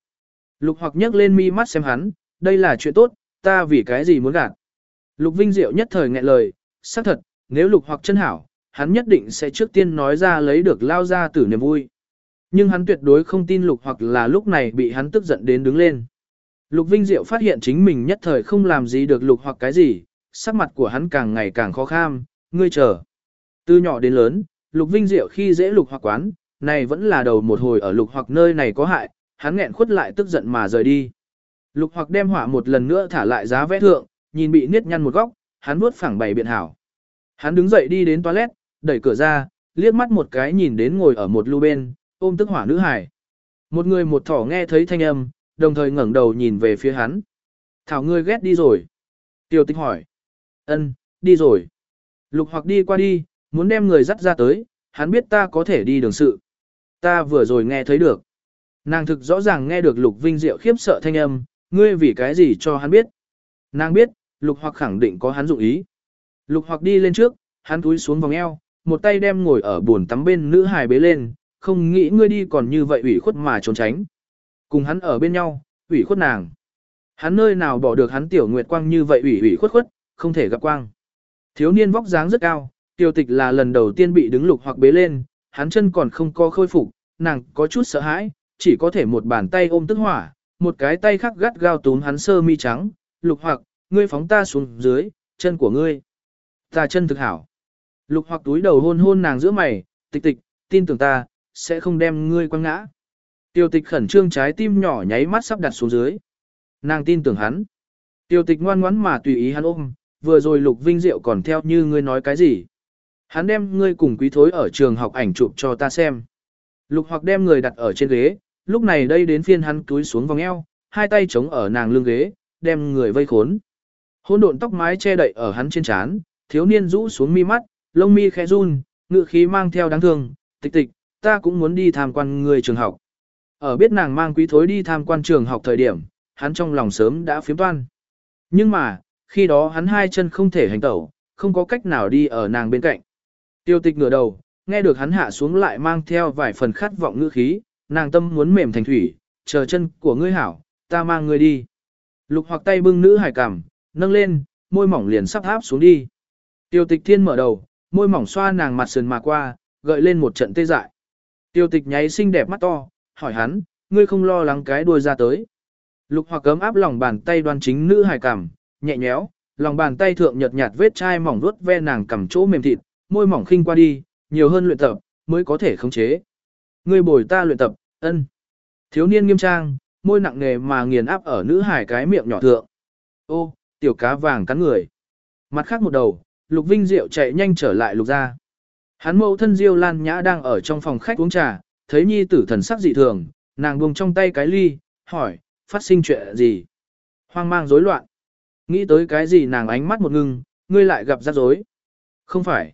Lục hoặc nhấc lên mi mắt xem hắn, đây là chuyện tốt, ta vì cái gì muốn gạt. Lục Vinh Diệu nhất thời nghẹn lời, xác thật, nếu lục hoặc chân hảo, hắn nhất định sẽ trước tiên nói ra lấy được lao ra tử niềm vui. Nhưng hắn tuyệt đối không tin lục hoặc là lúc này bị hắn tức giận đến đứng lên. Lục Vinh Diệu phát hiện chính mình nhất thời không làm gì được lục hoặc cái gì, sắc mặt của hắn càng ngày càng khó kham, ngươi chờ. Từ nhỏ đến lớn, Lục Vinh Diệu khi dễ lục hoặc quán, này vẫn là đầu một hồi ở lục hoặc nơi này có hại, hắn nghẹn khuất lại tức giận mà rời đi. Lục hoặc đem hỏa một lần nữa thả lại giá vẽ thượng, nhìn bị niết nhăn một góc, hắn nuốt phẳng bày biện hảo. Hắn đứng dậy đi đến toilet, đẩy cửa ra, liếc mắt một cái nhìn đến ngồi ở một lưu bên, ôm tức hỏa nữ hải. Một người một thỏ nghe thấy thanh âm, đồng thời ngẩng đầu nhìn về phía hắn. Thảo ngươi ghét đi rồi. Tiêu tịch hỏi. Ân, đi rồi. Lục hoặc đi qua đi, muốn đem người dắt ra tới, hắn biết ta có thể đi đường sự. Ta vừa rồi nghe thấy được. Nàng thực rõ ràng nghe được Lục Vinh Diệu khiếp sợ thanh âm, ngươi vì cái gì cho hắn biết. Nàng biết, Lục hoặc khẳng định có hắn dụng ý. Lục hoặc đi lên trước, hắn túi xuống vòng eo, một tay đem ngồi ở buồn tắm bên nữ hài bế lên, không nghĩ ngươi đi còn như vậy ủy khuất mà trốn tránh. Cùng hắn ở bên nhau, ủy khuất nàng. Hắn nơi nào bỏ được hắn tiểu nguyệt quang như vậy ủy ủy khuất khuất, không thể gặp quang. Thiếu niên vóc dáng rất cao, tiêu tịch là lần đầu tiên bị đứng lục hoặc bế lên, hắn chân còn không có khôi phục, nàng có chút sợ hãi, chỉ có thể một bàn tay ôm tức hỏa, một cái tay khác gắt gao túm hắn sơ mi trắng, lục hoặc, ngươi phóng ta xuống dưới, chân của ngươi. Ta chân thực hảo. Lục hoặc túi đầu hôn hôn nàng giữa mày, tịch tịch, tin tưởng ta, sẽ không đem ngươi quăng ngã. Tiêu tịch khẩn trương trái tim nhỏ nháy mắt sắp đặt xuống dưới. Nàng tin tưởng hắn. Tiêu tịch ngoan ngoãn mà tùy ý hắn ôm, vừa rồi lục vinh diệu còn theo như ngươi nói cái gì. Hắn đem ngươi cùng quý thối ở trường học ảnh chụp cho ta xem. Lục hoặc đem người đặt ở trên ghế, lúc này đây đến phiên hắn túi xuống vòng eo, hai tay chống ở nàng lưng ghế, đem người vây khốn. Hôn độn tóc mái che đậy ở hắn trên trán, thiếu niên rũ xuống mi mắt, lông mi khẽ run, ngựa khí mang theo đáng thương, tịch tịch, ta cũng muốn đi tham quan người trường học. Ở biết nàng mang quý thối đi tham quan trường học thời điểm, hắn trong lòng sớm đã phiếm toan. Nhưng mà, khi đó hắn hai chân không thể hành tẩu, không có cách nào đi ở nàng bên cạnh. Tiêu tịch ngửa đầu, nghe được hắn hạ xuống lại mang theo vài phần khát vọng ngữ khí, nàng tâm muốn mềm thành thủy, chờ chân của ngươi hảo, ta mang ngươi đi. Lục hoặc tay bưng nữ hải cảm, nâng lên, môi mỏng liền sắp áp xuống đi. Tiêu tịch thiên mở đầu, môi mỏng xoa nàng mặt sườn mà qua, gợi lên một trận tê dại. Tiêu tịch nháy xinh đẹp mắt to, hỏi hắn, ngươi không lo lắng cái đuôi ra tới. Lục hoặc cấm áp lòng bàn tay đoan chính nữ hài cằm, nhẹ nhéo, lòng bàn tay thượng nhợt nhạt vết chai mỏng vuốt ve nàng cằm chỗ mềm thịt, môi mỏng khinh qua đi, nhiều hơn luyện tập, mới có thể khống chế. Ngươi bồi ta luyện tập, ân. Thiếu niên nghiêm trang, môi nặng nề mà nghiền áp ở nữ hải cái miệng nhỏ thượng. Ô, tiểu cá vàng cắn người. Mặt khác một đầu, Lục Vinh Diệu chạy nhanh trở lại lục ra. Hắn mẫu thân Diêu Lan Nhã đang ở trong phòng khách uống trà, thấy nhi tử thần sắc dị thường, nàng buông trong tay cái ly, hỏi, phát sinh chuyện gì? Hoang mang rối loạn. Nghĩ tới cái gì nàng ánh mắt một ngưng, ngươi lại gặp rắc rối. Không phải.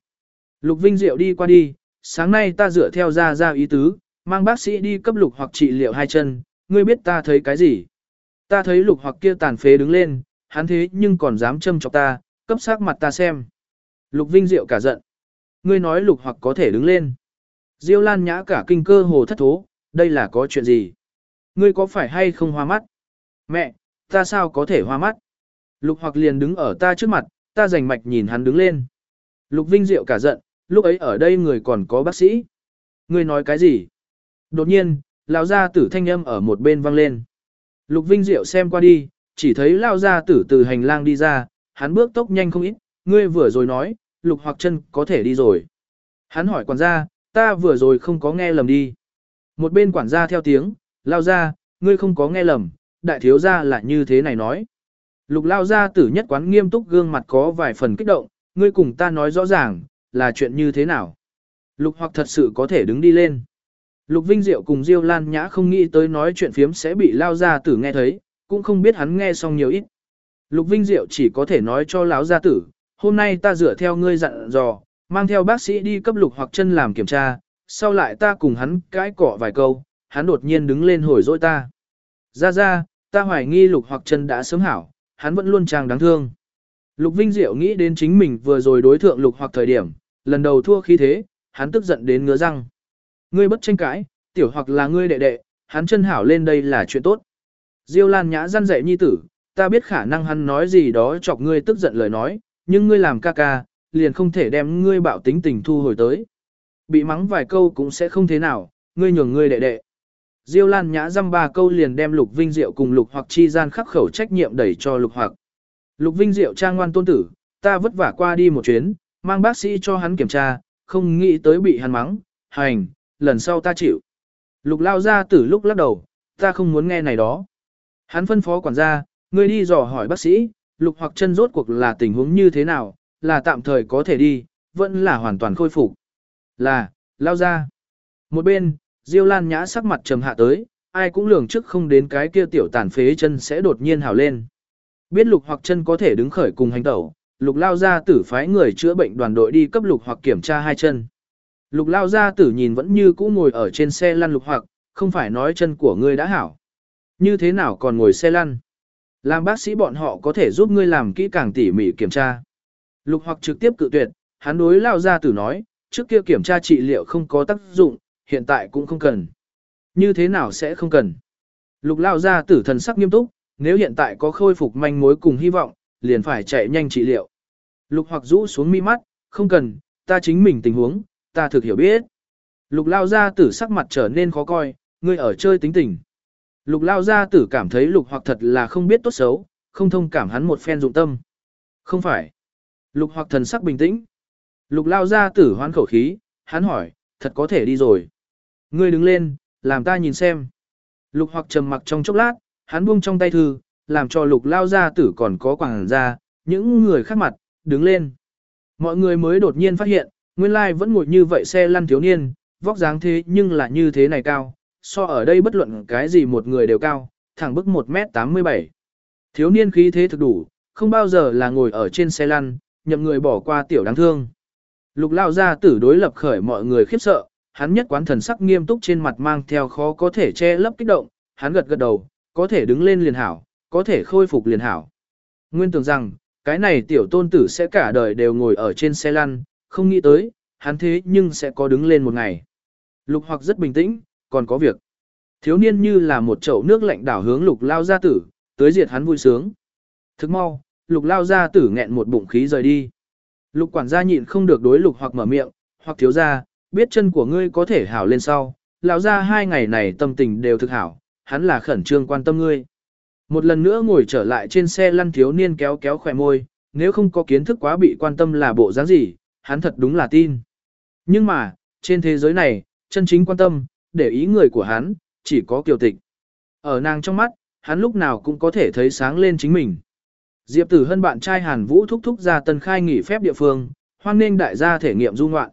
Lục Vinh Diệu đi qua đi, sáng nay ta dựa theo ra ra ý tứ, mang bác sĩ đi cấp lục hoặc trị liệu hai chân, ngươi biết ta thấy cái gì? Ta thấy lục hoặc kia tàn phế đứng lên, hắn thế nhưng còn dám châm chọc ta, cấp sát mặt ta xem. Lục Vinh Diệu cả giận. Ngươi nói lục hoặc có thể đứng lên. Diêu Lan nhã cả kinh cơ hồ thất thố, đây là có chuyện gì? Ngươi có phải hay không hoa mắt? Mẹ, ta sao có thể hoa mắt? Lục hoặc liền đứng ở ta trước mặt, ta rành mạch nhìn hắn đứng lên. Lục Vinh Diệu cả giận, lúc ấy ở đây người còn có bác sĩ. Ngươi nói cái gì? Đột nhiên, lão gia tử thanh âm ở một bên vang lên. Lục Vinh Diệu xem qua đi, chỉ thấy lão gia tử từ hành lang đi ra, hắn bước tốc nhanh không ít, ngươi vừa rồi nói, lục hoặc chân có thể đi rồi. Hắn hỏi quản gia, ta vừa rồi không có nghe lầm đi. Một bên quản gia theo tiếng, lao ra, ngươi không có nghe lầm, đại thiếu gia là như thế này nói. Lục lao gia tử nhất quán nghiêm túc gương mặt có vài phần kích động, ngươi cùng ta nói rõ ràng, là chuyện như thế nào. Lục hoặc thật sự có thể đứng đi lên. Lục Vinh Diệu cùng Diêu Lan Nhã không nghĩ tới nói chuyện phiếm sẽ bị lao gia tử nghe thấy, cũng không biết hắn nghe xong nhiều ít. Lục Vinh Diệu chỉ có thể nói cho lão gia tử, hôm nay ta dựa theo ngươi dặn dò, mang theo bác sĩ đi cấp lục hoặc chân làm kiểm tra, sau lại ta cùng hắn cãi cọ vài câu, hắn đột nhiên đứng lên hồi dỗi ta. Ra ra, ta hoài nghi lục hoặc chân đã sớm hảo, hắn vẫn luôn trang đáng thương. Lục Vinh Diệu nghĩ đến chính mình vừa rồi đối thượng lục hoặc thời điểm, lần đầu thua khí thế, hắn tức giận đến ngứa răng. Ngươi bất tranh cãi, tiểu hoặc là ngươi đệ đệ, hắn chân hảo lên đây là chuyện tốt. Diêu Lan Nhã răn dạy nhi tử, ta biết khả năng hắn nói gì đó chọc ngươi tức giận lời nói, nhưng ngươi làm ca ca, liền không thể đem ngươi bạo tính tình thu hồi tới. Bị mắng vài câu cũng sẽ không thế nào, ngươi nhường ngươi đệ đệ. Diêu Lan Nhã dăm ba câu liền đem Lục Vinh Diệu cùng Lục Hoặc chi gian khắc khẩu trách nhiệm đẩy cho Lục Hoặc. Lục Vinh Diệu trang ngoan tôn tử, ta vất vả qua đi một chuyến, mang bác sĩ cho hắn kiểm tra, không nghĩ tới bị hắn mắng, hành, lần sau ta chịu. Lục lao ra tử lúc lắc đầu, ta không muốn nghe này đó. Hắn phân phó quản gia, ngươi đi dò hỏi bác sĩ, lục hoặc chân rốt cuộc là tình huống như thế nào, là tạm thời có thể đi, vẫn là hoàn toàn khôi phục. Là, lao ra. Một bên, Diêu Lan Nhã sắc mặt trầm hạ tới, ai cũng lường trước không đến cái kia tiểu tàn phế chân sẽ đột nhiên hào lên. Biết lục hoặc chân có thể đứng khởi cùng hành tẩu, lục lao gia tử phái người chữa bệnh đoàn đội đi cấp lục hoặc kiểm tra hai chân. Lục lao gia tử nhìn vẫn như cũ ngồi ở trên xe lăn lục hoặc, không phải nói chân của ngươi đã hảo. Như thế nào còn ngồi xe lăn? Làm bác sĩ bọn họ có thể giúp ngươi làm kỹ càng tỉ mỉ kiểm tra. Lục hoặc trực tiếp cự tuyệt, hắn đối lao gia tử nói, trước kia kiểm tra trị liệu không có tác dụng, hiện tại cũng không cần. Như thế nào sẽ không cần? Lục lao gia tử thần sắc nghiêm túc, nếu hiện tại có khôi phục manh mối cùng hy vọng, liền phải chạy nhanh trị liệu. Lục hoặc rũ xuống mi mắt, không cần, ta chính mình tình huống, ta thực hiểu biết. Lục lao gia tử sắc mặt trở nên khó coi, ngươi ở chơi tính tình. Lục lao gia tử cảm thấy lục hoặc thật là không biết tốt xấu, không thông cảm hắn một phen dụng tâm. Không phải. Lục hoặc thần sắc bình tĩnh. Lục lao gia tử hoán khẩu khí, hắn hỏi, thật có thể đi rồi. Ngươi đứng lên, làm ta nhìn xem. Lục hoặc trầm mặc trong chốc lát, hắn buông trong tay thư, làm cho lục lao gia tử còn có quảng ra, những người khác mặt, đứng lên. Mọi người mới đột nhiên phát hiện, nguyên lai vẫn ngồi như vậy xe lăn thiếu niên, vóc dáng thế nhưng là như thế này cao, so ở đây bất luận cái gì một người đều cao, thẳng bức 1m87. Thiếu niên khí thế thực đủ, không bao giờ là ngồi ở trên xe lăn, nhậm người bỏ qua tiểu đáng thương. Lục lao gia tử đối lập khởi mọi người khiếp sợ, hắn nhất quán thần sắc nghiêm túc trên mặt mang theo khó có thể che lấp kích động, hắn gật gật đầu, có thể đứng lên liền hảo, có thể khôi phục liền hảo. Nguyên tưởng rằng, cái này tiểu tôn tử sẽ cả đời đều ngồi ở trên xe lăn, không nghĩ tới, hắn thế nhưng sẽ có đứng lên một ngày. Lục hoặc rất bình tĩnh, còn có việc. Thiếu niên như là một chậu nước lạnh đảo hướng lục lao gia tử, tới diệt hắn vui sướng. Thức mau, lục lao gia tử nghẹn một bụng khí rời đi. Lục quản gia nhịn không được đối lục hoặc mở miệng, hoặc thiếu gia, biết chân của ngươi có thể hảo lên sau. Lão gia hai ngày này tâm tình đều thực hảo, hắn là khẩn trương quan tâm ngươi. Một lần nữa ngồi trở lại trên xe lăn thiếu niên kéo kéo khỏe môi, nếu không có kiến thức quá bị quan tâm là bộ dáng gì, hắn thật đúng là tin. Nhưng mà, trên thế giới này, chân chính quan tâm, để ý người của hắn, chỉ có kiều tịch. Ở nàng trong mắt, hắn lúc nào cũng có thể thấy sáng lên chính mình. Diệp tử hân bạn trai Hàn Vũ thúc thúc ra tân khai nghỉ phép địa phương, hoan nên đại gia thể nghiệm du ngoạn.